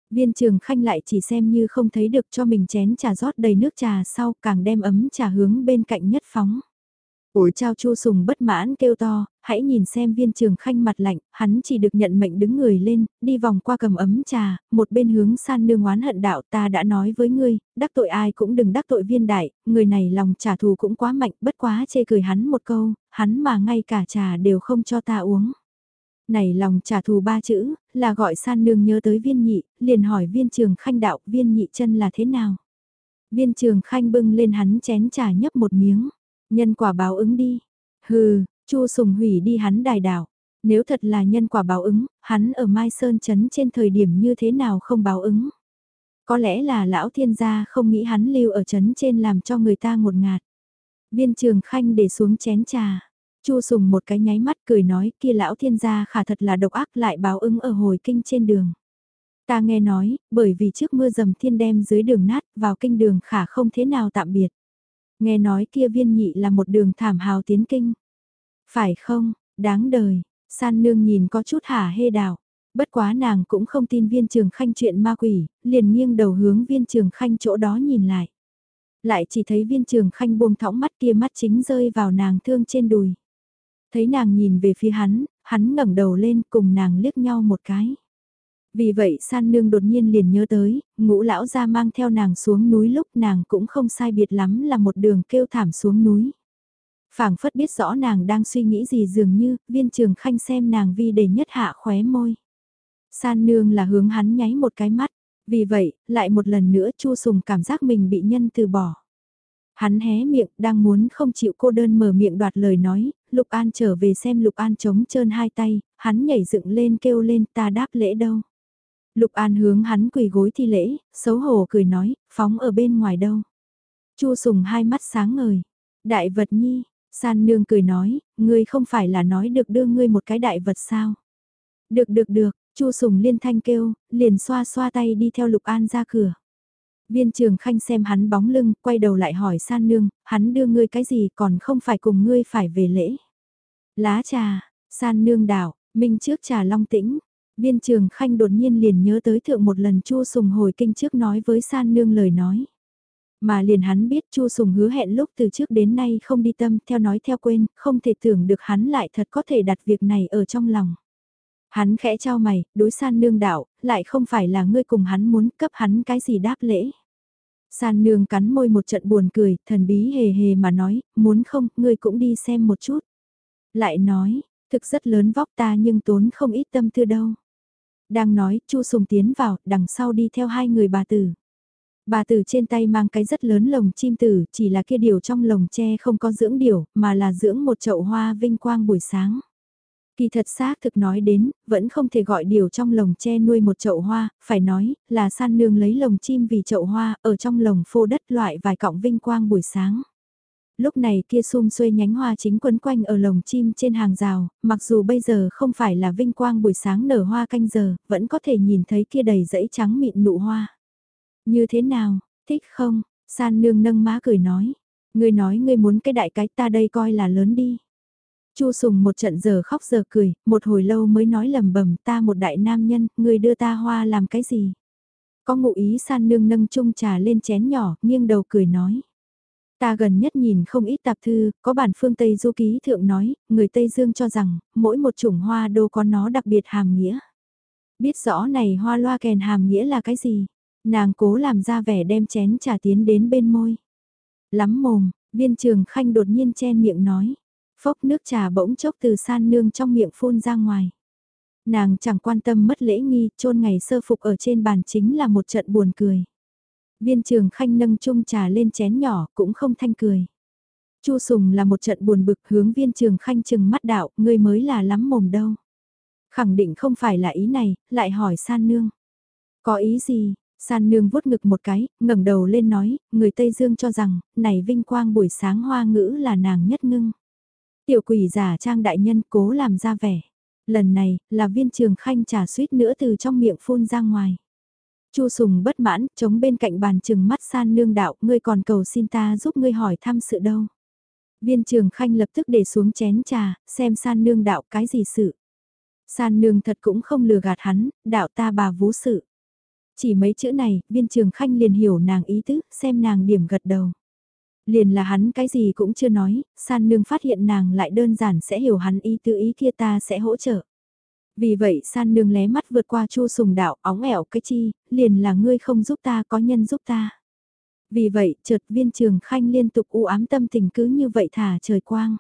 Viên trường khanh lại chỉ xem như không thấy được cho mình chén trà rót đầy nước trà sau càng đem ấm trà hướng bên cạnh nhất phóng. Ủi trao chu sùng bất mãn kêu to, hãy nhìn xem viên trường khanh mặt lạnh, hắn chỉ được nhận mệnh đứng người lên, đi vòng qua cầm ấm trà, một bên hướng san nương oán hận đạo ta đã nói với ngươi, đắc tội ai cũng đừng đắc tội viên đại, người này lòng trả thù cũng quá mạnh, bất quá chê cười hắn một câu, hắn mà ngay cả trà đều không cho ta uống. Này lòng trả thù ba chữ, là gọi san nương nhớ tới viên nhị, liền hỏi viên trường khanh đạo viên nhị chân là thế nào. Viên trường khanh bưng lên hắn chén trà nhấp một miếng Nhân quả báo ứng đi. Hừ, Chu Sùng hủy đi hắn đài đảo. Nếu thật là nhân quả báo ứng, hắn ở Mai Sơn Trấn trên thời điểm như thế nào không báo ứng. Có lẽ là lão thiên gia không nghĩ hắn lưu ở trấn trên làm cho người ta ngột ngạt. Viên trường khanh để xuống chén trà. Chu Sùng một cái nháy mắt cười nói kia lão thiên gia khả thật là độc ác lại báo ứng ở hồi kinh trên đường. Ta nghe nói, bởi vì trước mưa dầm thiên đem dưới đường nát vào kinh đường khả không thế nào tạm biệt. Nghe nói kia viên nhị là một đường thảm hào tiến kinh. Phải không, đáng đời, san nương nhìn có chút hả hê đạo, Bất quá nàng cũng không tin viên trường khanh chuyện ma quỷ, liền nghiêng đầu hướng viên trường khanh chỗ đó nhìn lại. Lại chỉ thấy viên trường khanh buông thõng mắt kia mắt chính rơi vào nàng thương trên đùi. Thấy nàng nhìn về phía hắn, hắn ngẩng đầu lên cùng nàng liếc nhau một cái. Vì vậy san nương đột nhiên liền nhớ tới, ngũ lão ra mang theo nàng xuống núi lúc nàng cũng không sai biệt lắm là một đường kêu thảm xuống núi. phảng phất biết rõ nàng đang suy nghĩ gì dường như, viên trường khanh xem nàng vi để nhất hạ khóe môi. San nương là hướng hắn nháy một cái mắt, vì vậy, lại một lần nữa chu sùng cảm giác mình bị nhân từ bỏ. Hắn hé miệng, đang muốn không chịu cô đơn mở miệng đoạt lời nói, Lục An trở về xem Lục An chống trơn hai tay, hắn nhảy dựng lên kêu lên ta đáp lễ đâu. Lục An hướng hắn quỳ gối thi lễ, xấu hổ cười nói, phóng ở bên ngoài đâu. Chu Sùng hai mắt sáng ngời. Đại vật nhi, San Nương cười nói, ngươi không phải là nói được đưa ngươi một cái đại vật sao. Được được được, Chu Sùng liên thanh kêu, liền xoa xoa tay đi theo Lục An ra cửa. Viên trường khanh xem hắn bóng lưng, quay đầu lại hỏi san nương, hắn đưa ngươi cái gì còn không phải cùng ngươi phải về lễ. Lá trà, san nương đảo, minh trước trà long tĩnh. Viên trường khanh đột nhiên liền nhớ tới thượng một lần Chu sùng hồi kinh trước nói với san nương lời nói. Mà liền hắn biết Chu Sùng hứa hẹn lúc từ trước đến nay không đi tâm, theo nói theo quên, không thể tưởng được hắn lại thật có thể đặt việc này ở trong lòng. Hắn khẽ trao mày, đối san nương đạo, lại không phải là ngươi cùng hắn muốn cấp hắn cái gì đáp lễ. San nương cắn môi một trận buồn cười, thần bí hề hề mà nói, muốn không, ngươi cũng đi xem một chút. Lại nói, thực rất lớn vóc ta nhưng tốn không ít tâm tư đâu. Đang nói, Chu Sùng tiến vào, đằng sau đi theo hai người bà tử. Bà tử trên tay mang cái rất lớn lồng chim tử, chỉ là kia điều trong lồng tre không có dưỡng điều, mà là dưỡng một chậu hoa vinh quang buổi sáng. Kỳ thật xác thực nói đến, vẫn không thể gọi điều trong lồng tre nuôi một chậu hoa, phải nói, là san nương lấy lồng chim vì chậu hoa, ở trong lồng phô đất loại vài cọng vinh quang buổi sáng. Lúc này kia sum xuê nhánh hoa chính quấn quanh ở lồng chim trên hàng rào, mặc dù bây giờ không phải là vinh quang buổi sáng nở hoa canh giờ, vẫn có thể nhìn thấy kia đầy dãy trắng mịn nụ hoa. Như thế nào, thích không? San nương nâng má cười nói. Ngươi nói ngươi muốn cái đại cái ta đây coi là lớn đi. Chu Sùng một trận giờ khóc giờ cười, một hồi lâu mới nói lầm bầm ta một đại nam nhân, ngươi đưa ta hoa làm cái gì? Có ngụ ý san nương nâng chung trà lên chén nhỏ, nghiêng đầu cười nói. Ta gần nhất nhìn không ít tạp thư, có bản phương Tây du ký thượng nói, người Tây Dương cho rằng, mỗi một chủng hoa đô có nó đặc biệt hàm nghĩa. Biết rõ này hoa loa kèn hàm nghĩa là cái gì? Nàng cố làm ra vẻ đem chén trà tiến đến bên môi. Lắm mồm, viên trường khanh đột nhiên chen miệng nói. Phốc nước trà bỗng chốc từ san nương trong miệng phun ra ngoài. Nàng chẳng quan tâm mất lễ nghi, chôn ngày sơ phục ở trên bàn chính là một trận buồn cười. Viên trường khanh nâng chung trà lên chén nhỏ cũng không thanh cười. Chu Sùng là một trận buồn bực hướng viên trường khanh chừng mắt đạo, ngươi mới là lắm mồm đâu. Khẳng định không phải là ý này, lại hỏi san nương. Có ý gì, San nương vuốt ngực một cái, ngẩng đầu lên nói, người Tây Dương cho rằng, này vinh quang buổi sáng hoa ngữ là nàng nhất ngưng. Tiểu quỷ giả trang đại nhân cố làm ra vẻ. Lần này, là viên trường khanh trà suýt nữa từ trong miệng phun ra ngoài. Chu Sùng bất mãn, chống bên cạnh bàn chừng mắt san nương đạo, ngươi còn cầu xin ta giúp ngươi hỏi thăm sự đâu. Viên trường khanh lập tức để xuống chén trà, xem san nương đạo cái gì sự. San nương thật cũng không lừa gạt hắn, đạo ta bà vú sự. Chỉ mấy chữ này, viên trường khanh liền hiểu nàng ý tứ, xem nàng điểm gật đầu. Liền là hắn cái gì cũng chưa nói, san nương phát hiện nàng lại đơn giản sẽ hiểu hắn ý tứ ý kia ta sẽ hỗ trợ. Vì vậy san nương lé mắt vượt qua chu sùng đạo óng ẻo cái chi, liền là ngươi không giúp ta có nhân giúp ta. Vì vậy chợt viên trường khanh liên tục u ám tâm tình cứ như vậy thả trời quang.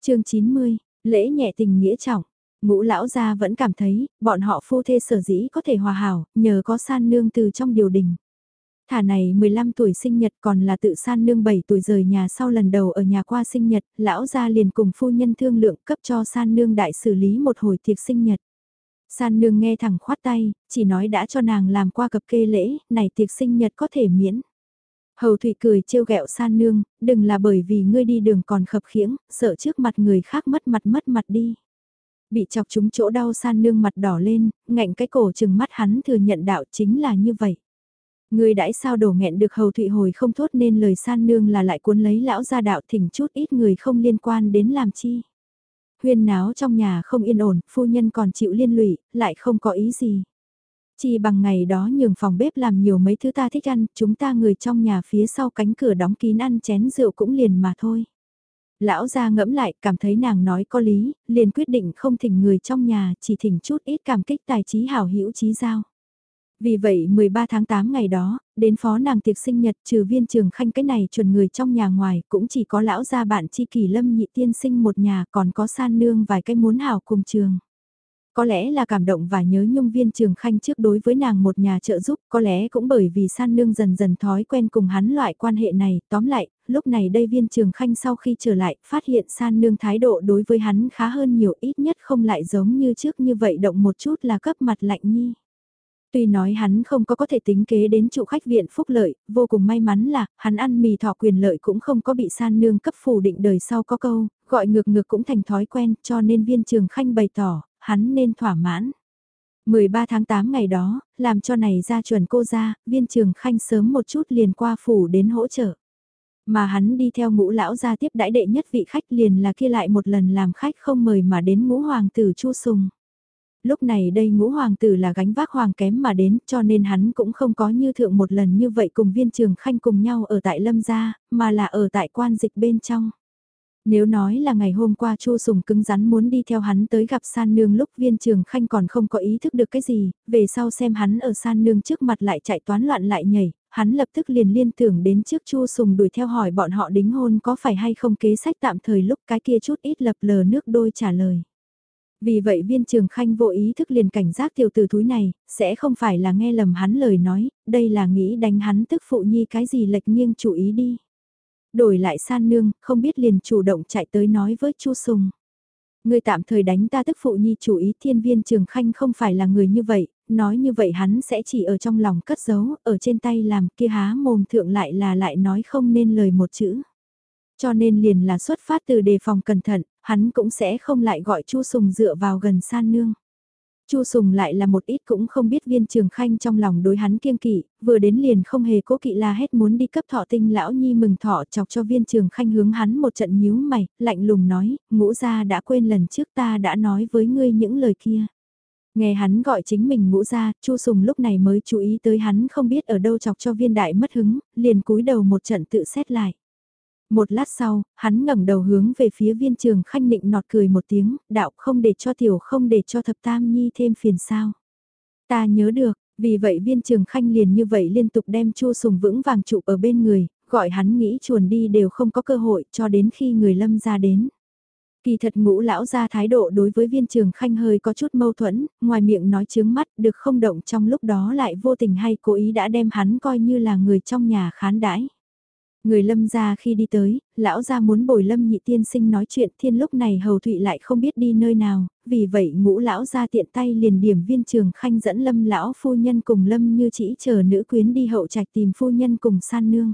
chương 90, lễ nhẹ tình nghĩa trọng. Ngũ lão gia vẫn cảm thấy, bọn họ phu thê sở dĩ có thể hòa hảo, nhờ có san nương từ trong điều đình. Thả này 15 tuổi sinh nhật còn là tự san nương 7 tuổi rời nhà sau lần đầu ở nhà qua sinh nhật, lão gia liền cùng phu nhân thương lượng cấp cho san nương đại xử lý một hồi tiệc sinh nhật. San nương nghe thẳng khoát tay, chỉ nói đã cho nàng làm qua cập kê lễ, này tiệc sinh nhật có thể miễn. Hầu Thụy cười trêu ghẹo san nương, đừng là bởi vì ngươi đi đường còn khập khiễng, sợ trước mặt người khác mất mặt mất mặt đi. Bị chọc chúng chỗ đau san nương mặt đỏ lên, ngạnh cái cổ chừng mắt hắn thừa nhận đạo chính là như vậy. Người đãi sao đổ nghẹn được hầu thụy hồi không thốt nên lời san nương là lại cuốn lấy lão gia đạo thỉnh chút ít người không liên quan đến làm chi. Huyên náo trong nhà không yên ổn, phu nhân còn chịu liên lụy, lại không có ý gì. Chỉ bằng ngày đó nhường phòng bếp làm nhiều mấy thứ ta thích ăn, chúng ta người trong nhà phía sau cánh cửa đóng kín ăn chén rượu cũng liền mà thôi. Lão gia ngẫm lại, cảm thấy nàng nói có lý, liền quyết định không thỉnh người trong nhà, chỉ thỉnh chút ít cảm kích tài trí hảo hữu trí giao. Vì vậy 13 tháng 8 ngày đó, đến phó nàng tiệc sinh nhật trừ viên trường khanh cái này chuẩn người trong nhà ngoài cũng chỉ có lão gia bạn chi kỳ lâm nhị tiên sinh một nhà còn có san nương vài cái muốn hảo cùng trường. Có lẽ là cảm động và nhớ nhung viên trường khanh trước đối với nàng một nhà trợ giúp, có lẽ cũng bởi vì san nương dần dần thói quen cùng hắn loại quan hệ này, tóm lại, lúc này đây viên trường khanh sau khi trở lại, phát hiện san nương thái độ đối với hắn khá hơn nhiều ít nhất không lại giống như trước như vậy động một chút là cấp mặt lạnh nhi. Tuy nói hắn không có có thể tính kế đến trụ khách viện phúc lợi, vô cùng may mắn là, hắn ăn mì thọ quyền lợi cũng không có bị san nương cấp phủ định đời sau có câu, gọi ngược ngược cũng thành thói quen, cho nên viên trường khanh bày tỏ, hắn nên thỏa mãn. 13 tháng 8 ngày đó, làm cho này ra chuẩn cô ra, viên trường khanh sớm một chút liền qua phủ đến hỗ trợ. Mà hắn đi theo ngũ lão ra tiếp đãi đệ nhất vị khách liền là kia lại một lần làm khách không mời mà đến ngũ hoàng tử chu sùng. Lúc này đây ngũ hoàng tử là gánh vác hoàng kém mà đến cho nên hắn cũng không có như thượng một lần như vậy cùng viên trường khanh cùng nhau ở tại lâm gia, mà là ở tại quan dịch bên trong. Nếu nói là ngày hôm qua Chu Sùng cứng rắn muốn đi theo hắn tới gặp San Nương lúc viên trường khanh còn không có ý thức được cái gì, về sau xem hắn ở San Nương trước mặt lại chạy toán loạn lại nhảy, hắn lập tức liền liên tưởng đến trước Chu Sùng đuổi theo hỏi bọn họ đính hôn có phải hay không kế sách tạm thời lúc cái kia chút ít lập lờ nước đôi trả lời. Vì vậy viên trường khanh vô ý thức liền cảnh giác tiểu tử thúi này, sẽ không phải là nghe lầm hắn lời nói, đây là nghĩ đánh hắn tức phụ nhi cái gì lệch nghiêng chủ ý đi. Đổi lại san nương, không biết liền chủ động chạy tới nói với chu Sùng. Người tạm thời đánh ta tức phụ nhi chủ ý thiên viên trường khanh không phải là người như vậy, nói như vậy hắn sẽ chỉ ở trong lòng cất giấu, ở trên tay làm kia há mồm thượng lại là lại nói không nên lời một chữ. Cho nên liền là xuất phát từ đề phòng cẩn thận, hắn cũng sẽ không lại gọi Chu Sùng dựa vào gần san nương. Chu Sùng lại là một ít cũng không biết viên trường khanh trong lòng đối hắn kiêng kỵ, vừa đến liền không hề cố kỵ la hết muốn đi cấp thọ tinh lão nhi mừng thọ chọc cho viên trường khanh hướng hắn một trận nhíu mày, lạnh lùng nói, ngũ gia đã quên lần trước ta đã nói với ngươi những lời kia. Nghe hắn gọi chính mình ngũ gia, Chu Sùng lúc này mới chú ý tới hắn không biết ở đâu chọc cho viên đại mất hứng, liền cúi đầu một trận tự xét lại. Một lát sau, hắn ngẩng đầu hướng về phía viên trường khanh nịnh nọt cười một tiếng, đạo không để cho tiểu không để cho thập tam nhi thêm phiền sao. Ta nhớ được, vì vậy viên trường khanh liền như vậy liên tục đem chua sùng vững vàng trụ ở bên người, gọi hắn nghĩ chuồn đi đều không có cơ hội cho đến khi người lâm ra đến. Kỳ thật ngũ lão ra thái độ đối với viên trường khanh hơi có chút mâu thuẫn, ngoài miệng nói chướng mắt được không động trong lúc đó lại vô tình hay cố ý đã đem hắn coi như là người trong nhà khán đãi. Người lâm ra khi đi tới, lão ra muốn bồi lâm nhị tiên sinh nói chuyện thiên lúc này hầu thụy lại không biết đi nơi nào, vì vậy ngũ lão ra tiện tay liền điểm viên trường khanh dẫn lâm lão phu nhân cùng lâm như chỉ chờ nữ quyến đi hậu trạch tìm phu nhân cùng san nương.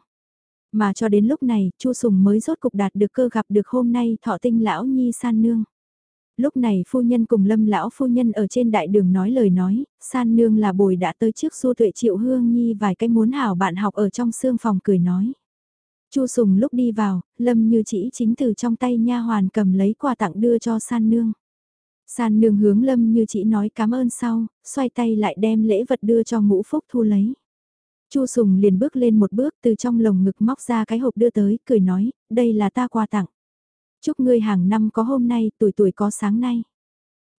Mà cho đến lúc này, chu sùng mới rốt cục đạt được cơ gặp được hôm nay thọ tinh lão nhi san nương. Lúc này phu nhân cùng lâm lão phu nhân ở trên đại đường nói lời nói, san nương là bồi đã tới trước du tuệ triệu hương nhi vài cái muốn hảo bạn học ở trong xương phòng cười nói. Chu Sùng lúc đi vào, Lâm Như Chỉ chính từ trong tay nha hoàn cầm lấy quà tặng đưa cho San Nương. San Nương hướng Lâm Như Chỉ nói cảm ơn sau, xoay tay lại đem lễ vật đưa cho Ngũ Phúc thu lấy. Chu Sùng liền bước lên một bước từ trong lồng ngực móc ra cái hộp đưa tới, cười nói, đây là ta quà tặng. Chúc ngươi hàng năm có hôm nay, tuổi tuổi có sáng nay.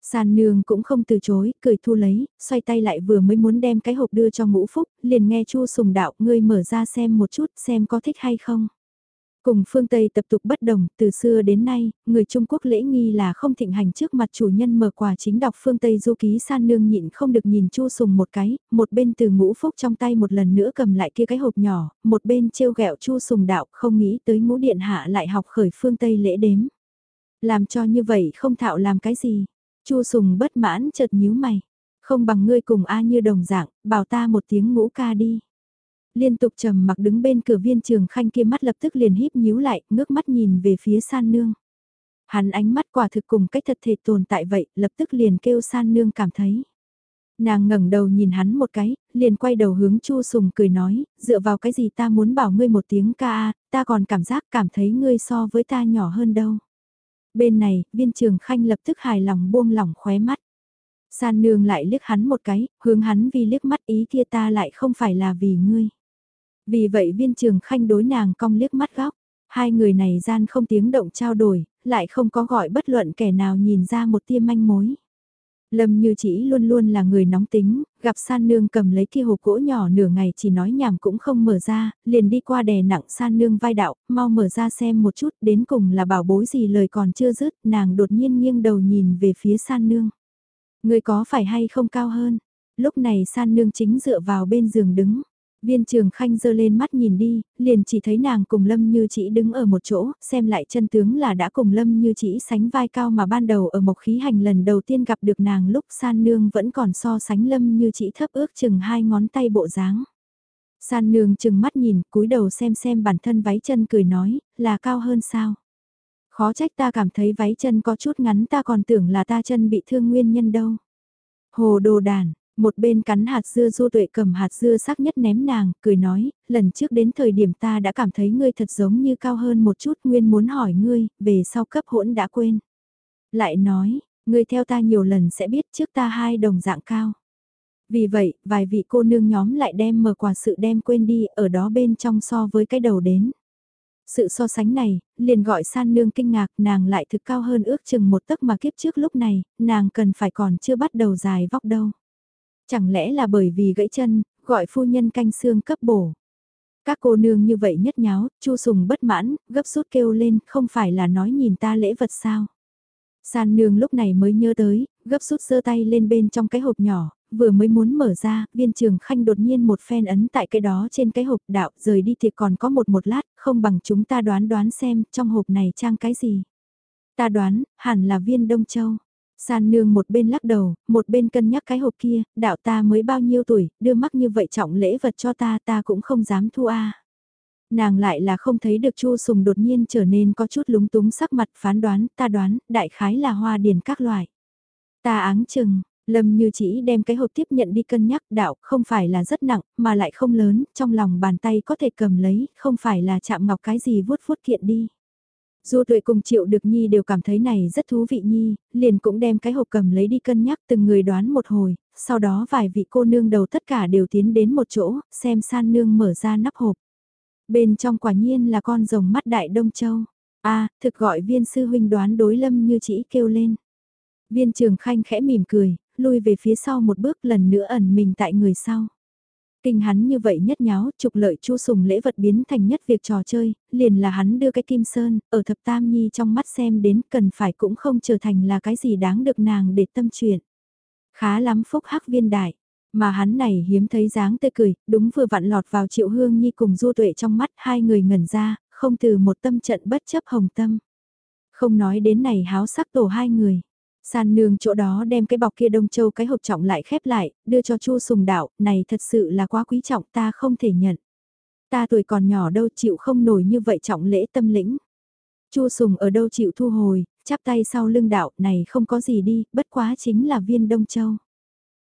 San nương cũng không từ chối, cười thu lấy, xoay tay lại vừa mới muốn đem cái hộp đưa cho ngũ phúc, liền nghe chu sùng đạo, ngươi mở ra xem một chút, xem có thích hay không. Cùng phương Tây tập tục bất đồng, từ xưa đến nay, người Trung Quốc lễ nghi là không thịnh hành trước mặt chủ nhân mở quà chính đọc phương Tây du ký san nương nhịn không được nhìn chu sùng một cái, một bên từ ngũ phúc trong tay một lần nữa cầm lại kia cái hộp nhỏ, một bên trêu ghẹo chu sùng đạo không nghĩ tới ngũ điện hạ lại học khởi phương Tây lễ đếm. Làm cho như vậy không thạo làm cái gì, Chu Sùng bất mãn chợt nhíu mày. Không bằng ngươi cùng A như đồng dạng, bảo ta một tiếng ngũ ca đi. Liên tục trầm mặc đứng bên cửa viên trường khanh kia mắt lập tức liền híp nhíu lại, ngước mắt nhìn về phía san nương. Hắn ánh mắt quả thực cùng cách thật thể tồn tại vậy, lập tức liền kêu san nương cảm thấy. Nàng ngẩng đầu nhìn hắn một cái, liền quay đầu hướng Chu Sùng cười nói, dựa vào cái gì ta muốn bảo ngươi một tiếng ca a, ta còn cảm giác cảm thấy ngươi so với ta nhỏ hơn đâu. Bên này, viên trường khanh lập tức hài lòng buông lỏng khóe mắt. San nương lại liếc hắn một cái, hướng hắn vì liếc mắt ý kia ta lại không phải là vì ngươi. Vì vậy viên trường khanh đối nàng cong liếc mắt góc, hai người này gian không tiếng động trao đổi, lại không có gọi bất luận kẻ nào nhìn ra một tia manh mối. Lâm như chỉ luôn luôn là người nóng tính, gặp san nương cầm lấy kia hộp gỗ nhỏ nửa ngày chỉ nói nhảm cũng không mở ra, liền đi qua đè nặng san nương vai đạo, mau mở ra xem một chút, đến cùng là bảo bối gì lời còn chưa dứt, nàng đột nhiên nghiêng đầu nhìn về phía san nương. Người có phải hay không cao hơn? Lúc này san nương chính dựa vào bên giường đứng. Viên trường khanh dơ lên mắt nhìn đi, liền chỉ thấy nàng cùng Lâm Như Chỉ đứng ở một chỗ, xem lại chân tướng là đã cùng Lâm Như Chỉ sánh vai cao mà ban đầu ở mộc khí hành lần đầu tiên gặp được nàng lúc san nương vẫn còn so sánh Lâm Như Chỉ thấp ước chừng hai ngón tay bộ dáng. San nương chừng mắt nhìn, cúi đầu xem xem bản thân váy chân cười nói, là cao hơn sao. Khó trách ta cảm thấy váy chân có chút ngắn ta còn tưởng là ta chân bị thương nguyên nhân đâu. Hồ đồ đàn, một bên cắn hạt dưa du tuệ cầm hạt dưa sắc nhất ném nàng, cười nói, lần trước đến thời điểm ta đã cảm thấy ngươi thật giống như cao hơn một chút nguyên muốn hỏi ngươi, về sau cấp hỗn đã quên. Lại nói, ngươi theo ta nhiều lần sẽ biết trước ta hai đồng dạng cao. Vì vậy, vài vị cô nương nhóm lại đem mở quả sự đem quên đi ở đó bên trong so với cái đầu đến. Sự so sánh này, liền gọi san nương kinh ngạc nàng lại thực cao hơn ước chừng một tấc mà kiếp trước lúc này, nàng cần phải còn chưa bắt đầu dài vóc đâu. Chẳng lẽ là bởi vì gãy chân, gọi phu nhân canh xương cấp bổ. Các cô nương như vậy nhất nháo, chu sùng bất mãn, gấp rút kêu lên, không phải là nói nhìn ta lễ vật sao. San nương lúc này mới nhớ tới, gấp rút giơ tay lên bên trong cái hộp nhỏ, vừa mới muốn mở ra, viên trường khanh đột nhiên một phen ấn tại cái đó trên cái hộp đạo, rời đi thì còn có một một lát, không bằng chúng ta đoán đoán xem trong hộp này trang cái gì. Ta đoán, hẳn là viên Đông Châu. San nương một bên lắc đầu, một bên cân nhắc cái hộp kia, đạo ta mới bao nhiêu tuổi, đưa mắc như vậy trọng lễ vật cho ta ta cũng không dám thu a. Nàng lại là không thấy được Chu Sùng đột nhiên trở nên có chút lúng túng sắc mặt phán đoán, ta đoán, đại khái là hoa điền các loại. Ta áng chừng, Lâm như chỉ đem cái hộp tiếp nhận đi cân nhắc đạo không phải là rất nặng mà lại không lớn, trong lòng bàn tay có thể cầm lấy, không phải là chạm ngọc cái gì vuốt vuốt kiện đi. Du tuệ cùng triệu được Nhi đều cảm thấy này rất thú vị Nhi, liền cũng đem cái hộp cầm lấy đi cân nhắc từng người đoán một hồi, sau đó vài vị cô nương đầu tất cả đều tiến đến một chỗ, xem san nương mở ra nắp hộp. Bên trong quả nhiên là con rồng mắt đại Đông Châu. a thực gọi viên sư huynh đoán đối lâm như chỉ kêu lên. Viên trường khanh khẽ mỉm cười, lui về phía sau một bước lần nữa ẩn mình tại người sau. Kinh hắn như vậy nhất nháo, trục lợi chu sùng lễ vật biến thành nhất việc trò chơi, liền là hắn đưa cái kim sơn, ở thập tam nhi trong mắt xem đến cần phải cũng không trở thành là cái gì đáng được nàng để tâm chuyện. Khá lắm phúc hắc viên đại, mà hắn này hiếm thấy dáng tươi cười, đúng vừa vặn lọt vào triệu hương nhi cùng du tuệ trong mắt hai người ngẩn ra, không từ một tâm trận bất chấp hồng tâm. Không nói đến này háo sắc tổ hai người. San nương chỗ đó đem cái bọc kia đông châu cái hộp trọng lại khép lại, đưa cho chu sùng đạo, này thật sự là quá quý trọng ta không thể nhận. Ta tuổi còn nhỏ đâu chịu không nổi như vậy trọng lễ tâm lĩnh. chu sùng ở đâu chịu thu hồi, chắp tay sau lưng đạo, này không có gì đi, bất quá chính là viên đông châu.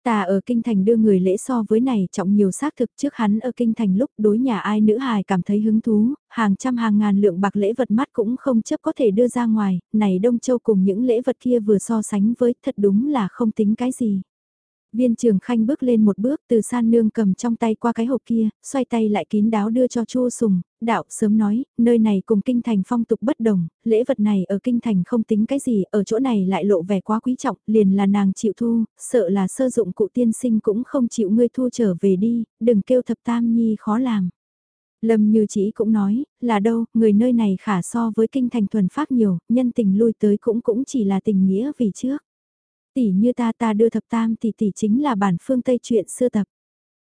Ta ở kinh thành đưa người lễ so với này trọng nhiều xác thực trước hắn ở kinh thành lúc đối nhà ai nữ hài cảm thấy hứng thú, hàng trăm hàng ngàn lượng bạc lễ vật mắt cũng không chấp có thể đưa ra ngoài, này Đông Châu cùng những lễ vật kia vừa so sánh với thật đúng là không tính cái gì. Viên trường khanh bước lên một bước từ san nương cầm trong tay qua cái hộp kia, xoay tay lại kín đáo đưa cho chua sùng, đạo sớm nói, nơi này cùng kinh thành phong tục bất đồng, lễ vật này ở kinh thành không tính cái gì, ở chỗ này lại lộ vẻ quá quý trọng, liền là nàng chịu thu, sợ là sơ dụng cụ tiên sinh cũng không chịu ngươi thu trở về đi, đừng kêu thập tam nhi khó làm. Lâm như chỉ cũng nói, là đâu, người nơi này khả so với kinh thành thuần phát nhiều, nhân tình lui tới cũng cũng chỉ là tình nghĩa vì trước tỷ như ta ta đưa thập tam tỷ tỷ chính là bản phương Tây chuyện xưa tập.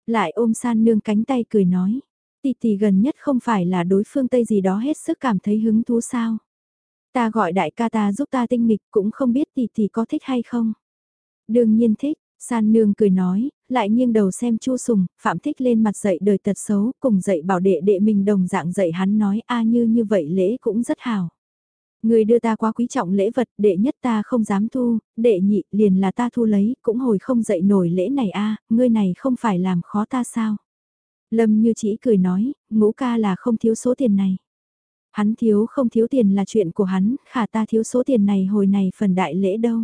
Lại ôm san nương cánh tay cười nói, tỷ tỷ gần nhất không phải là đối phương Tây gì đó hết sức cảm thấy hứng thú sao. Ta gọi đại ca ta giúp ta tinh nghịch cũng không biết tỷ tỷ có thích hay không. Đương nhiên thích, san nương cười nói, lại nghiêng đầu xem chu sùng, phạm thích lên mặt dậy đời tật xấu, cùng dậy bảo đệ đệ mình đồng dạng dậy hắn nói a như như vậy lễ cũng rất hào. Người đưa ta quá quý trọng lễ vật, đệ nhất ta không dám thu, đệ nhị liền là ta thu lấy, cũng hồi không dậy nổi lễ này a ngươi này không phải làm khó ta sao. Lâm như chỉ cười nói, ngũ ca là không thiếu số tiền này. Hắn thiếu không thiếu tiền là chuyện của hắn, khả ta thiếu số tiền này hồi này phần đại lễ đâu.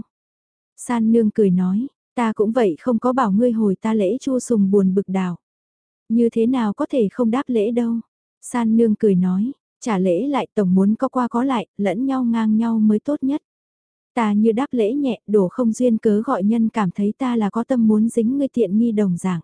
San nương cười nói, ta cũng vậy không có bảo ngươi hồi ta lễ chu sùng buồn bực đào. Như thế nào có thể không đáp lễ đâu. San nương cười nói, Trả lễ lại tổng muốn có qua có lại, lẫn nhau ngang nhau mới tốt nhất. Ta như đáp lễ nhẹ, đổ không duyên cớ gọi nhân cảm thấy ta là có tâm muốn dính ngươi tiện nghi đồng dạng.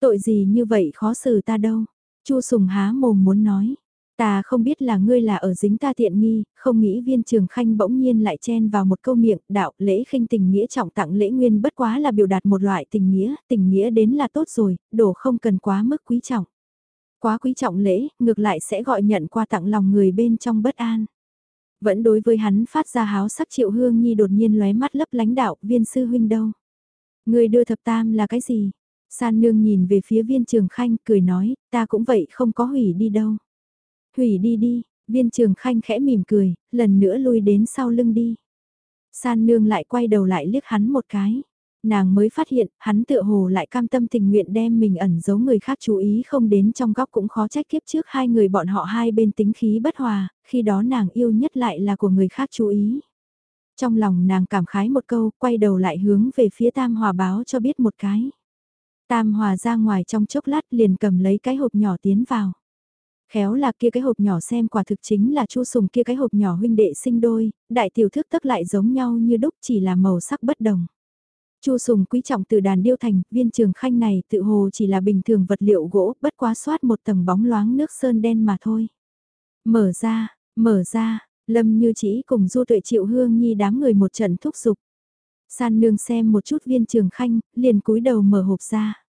Tội gì như vậy khó xử ta đâu. Chu Sùng há mồm muốn nói. Ta không biết là ngươi là ở dính ta tiện nghi, không nghĩ viên trường khanh bỗng nhiên lại chen vào một câu miệng, đạo lễ khinh tình nghĩa trọng tặng lễ nguyên bất quá là biểu đạt một loại tình nghĩa, tình nghĩa đến là tốt rồi, đổ không cần quá mức quý trọng. Quá quý trọng lễ, ngược lại sẽ gọi nhận qua tặng lòng người bên trong bất an. Vẫn đối với hắn phát ra háo sắc triệu hương nhi đột nhiên lóe mắt lấp lánh đạo viên sư huynh đâu. Người đưa thập tam là cái gì? San nương nhìn về phía viên trường khanh cười nói, ta cũng vậy không có hủy đi đâu. Hủy đi đi, viên trường khanh khẽ mỉm cười, lần nữa lui đến sau lưng đi. San nương lại quay đầu lại liếc hắn một cái. Nàng mới phát hiện, hắn tựa hồ lại cam tâm tình nguyện đem mình ẩn giấu người khác chú ý không đến trong góc cũng khó trách kiếp trước hai người bọn họ hai bên tính khí bất hòa, khi đó nàng yêu nhất lại là của người khác chú ý. Trong lòng nàng cảm khái một câu, quay đầu lại hướng về phía Tam Hòa báo cho biết một cái. Tam Hòa ra ngoài trong chốc lát liền cầm lấy cái hộp nhỏ tiến vào. Khéo là kia cái hộp nhỏ xem quả thực chính là chu sùng kia cái hộp nhỏ huynh đệ sinh đôi, đại tiểu thức tức lại giống nhau như đúc chỉ là màu sắc bất đồng. Chu sùng quý trọng từ đàn điêu thành, viên trường khanh này tự hồ chỉ là bình thường vật liệu gỗ, bất quá soát một tầng bóng loáng nước sơn đen mà thôi. Mở ra, mở ra, lâm như chỉ cùng du tuệ triệu hương nhi đám người một trận thúc giục. San nương xem một chút viên trường khanh, liền cúi đầu mở hộp ra.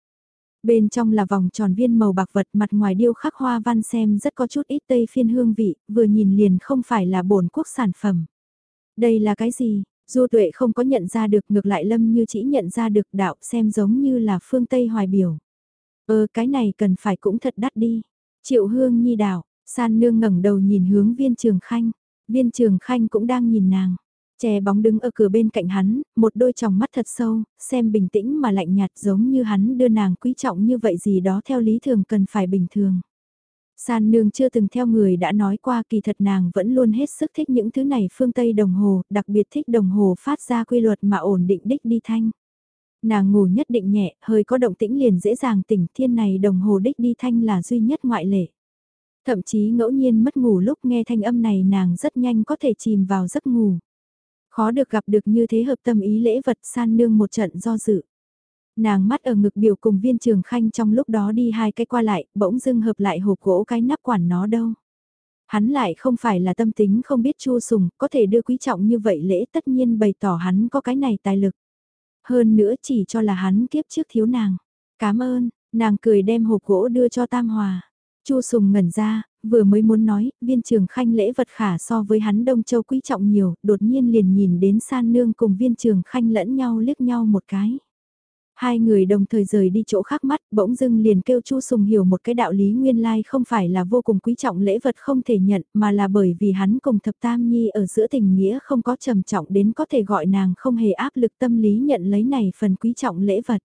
Bên trong là vòng tròn viên màu bạc vật mặt ngoài điêu khắc hoa văn xem rất có chút ít tây phiên hương vị, vừa nhìn liền không phải là bổn quốc sản phẩm. Đây là cái gì? Du tuệ không có nhận ra được ngược lại lâm như chỉ nhận ra được đạo xem giống như là phương Tây hoài biểu. Ờ cái này cần phải cũng thật đắt đi. Triệu hương nhi đạo, san nương ngẩng đầu nhìn hướng viên trường khanh. Viên trường khanh cũng đang nhìn nàng. Chè bóng đứng ở cửa bên cạnh hắn, một đôi tròng mắt thật sâu, xem bình tĩnh mà lạnh nhạt giống như hắn đưa nàng quý trọng như vậy gì đó theo lý thường cần phải bình thường. San nương chưa từng theo người đã nói qua kỳ thật nàng vẫn luôn hết sức thích những thứ này phương Tây đồng hồ, đặc biệt thích đồng hồ phát ra quy luật mà ổn định đích đi thanh. Nàng ngủ nhất định nhẹ, hơi có động tĩnh liền dễ dàng tỉnh thiên này đồng hồ đích đi thanh là duy nhất ngoại lệ. Thậm chí ngẫu nhiên mất ngủ lúc nghe thanh âm này nàng rất nhanh có thể chìm vào giấc ngủ. Khó được gặp được như thế hợp tâm ý lễ vật san nương một trận do dự. Nàng mắt ở ngực biểu cùng viên trường khanh trong lúc đó đi hai cái qua lại, bỗng dưng hợp lại hộp gỗ cái nắp quản nó đâu. Hắn lại không phải là tâm tính không biết chua sùng, có thể đưa quý trọng như vậy lễ tất nhiên bày tỏ hắn có cái này tài lực. Hơn nữa chỉ cho là hắn kiếp trước thiếu nàng. Cảm ơn, nàng cười đem hộp gỗ đưa cho Tam Hòa. Chu Sùng ngẩn ra, vừa mới muốn nói, viên trường khanh lễ vật khả so với hắn Đông Châu quý trọng nhiều, đột nhiên liền nhìn đến san nương cùng viên trường khanh lẫn nhau liếc nhau một cái. Hai người đồng thời rời đi chỗ khác mắt, bỗng dưng liền kêu Chu Sùng hiểu một cái đạo lý nguyên lai không phải là vô cùng quý trọng lễ vật không thể nhận, mà là bởi vì hắn cùng thập tam nhi ở giữa tình nghĩa không có trầm trọng đến có thể gọi nàng không hề áp lực tâm lý nhận lấy này phần quý trọng lễ vật.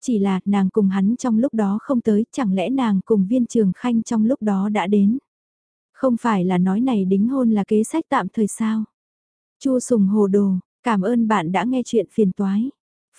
Chỉ là nàng cùng hắn trong lúc đó không tới, chẳng lẽ nàng cùng viên trường khanh trong lúc đó đã đến. Không phải là nói này đính hôn là kế sách tạm thời sao. Chu Sùng hồ đồ, cảm ơn bạn đã nghe chuyện phiền toái.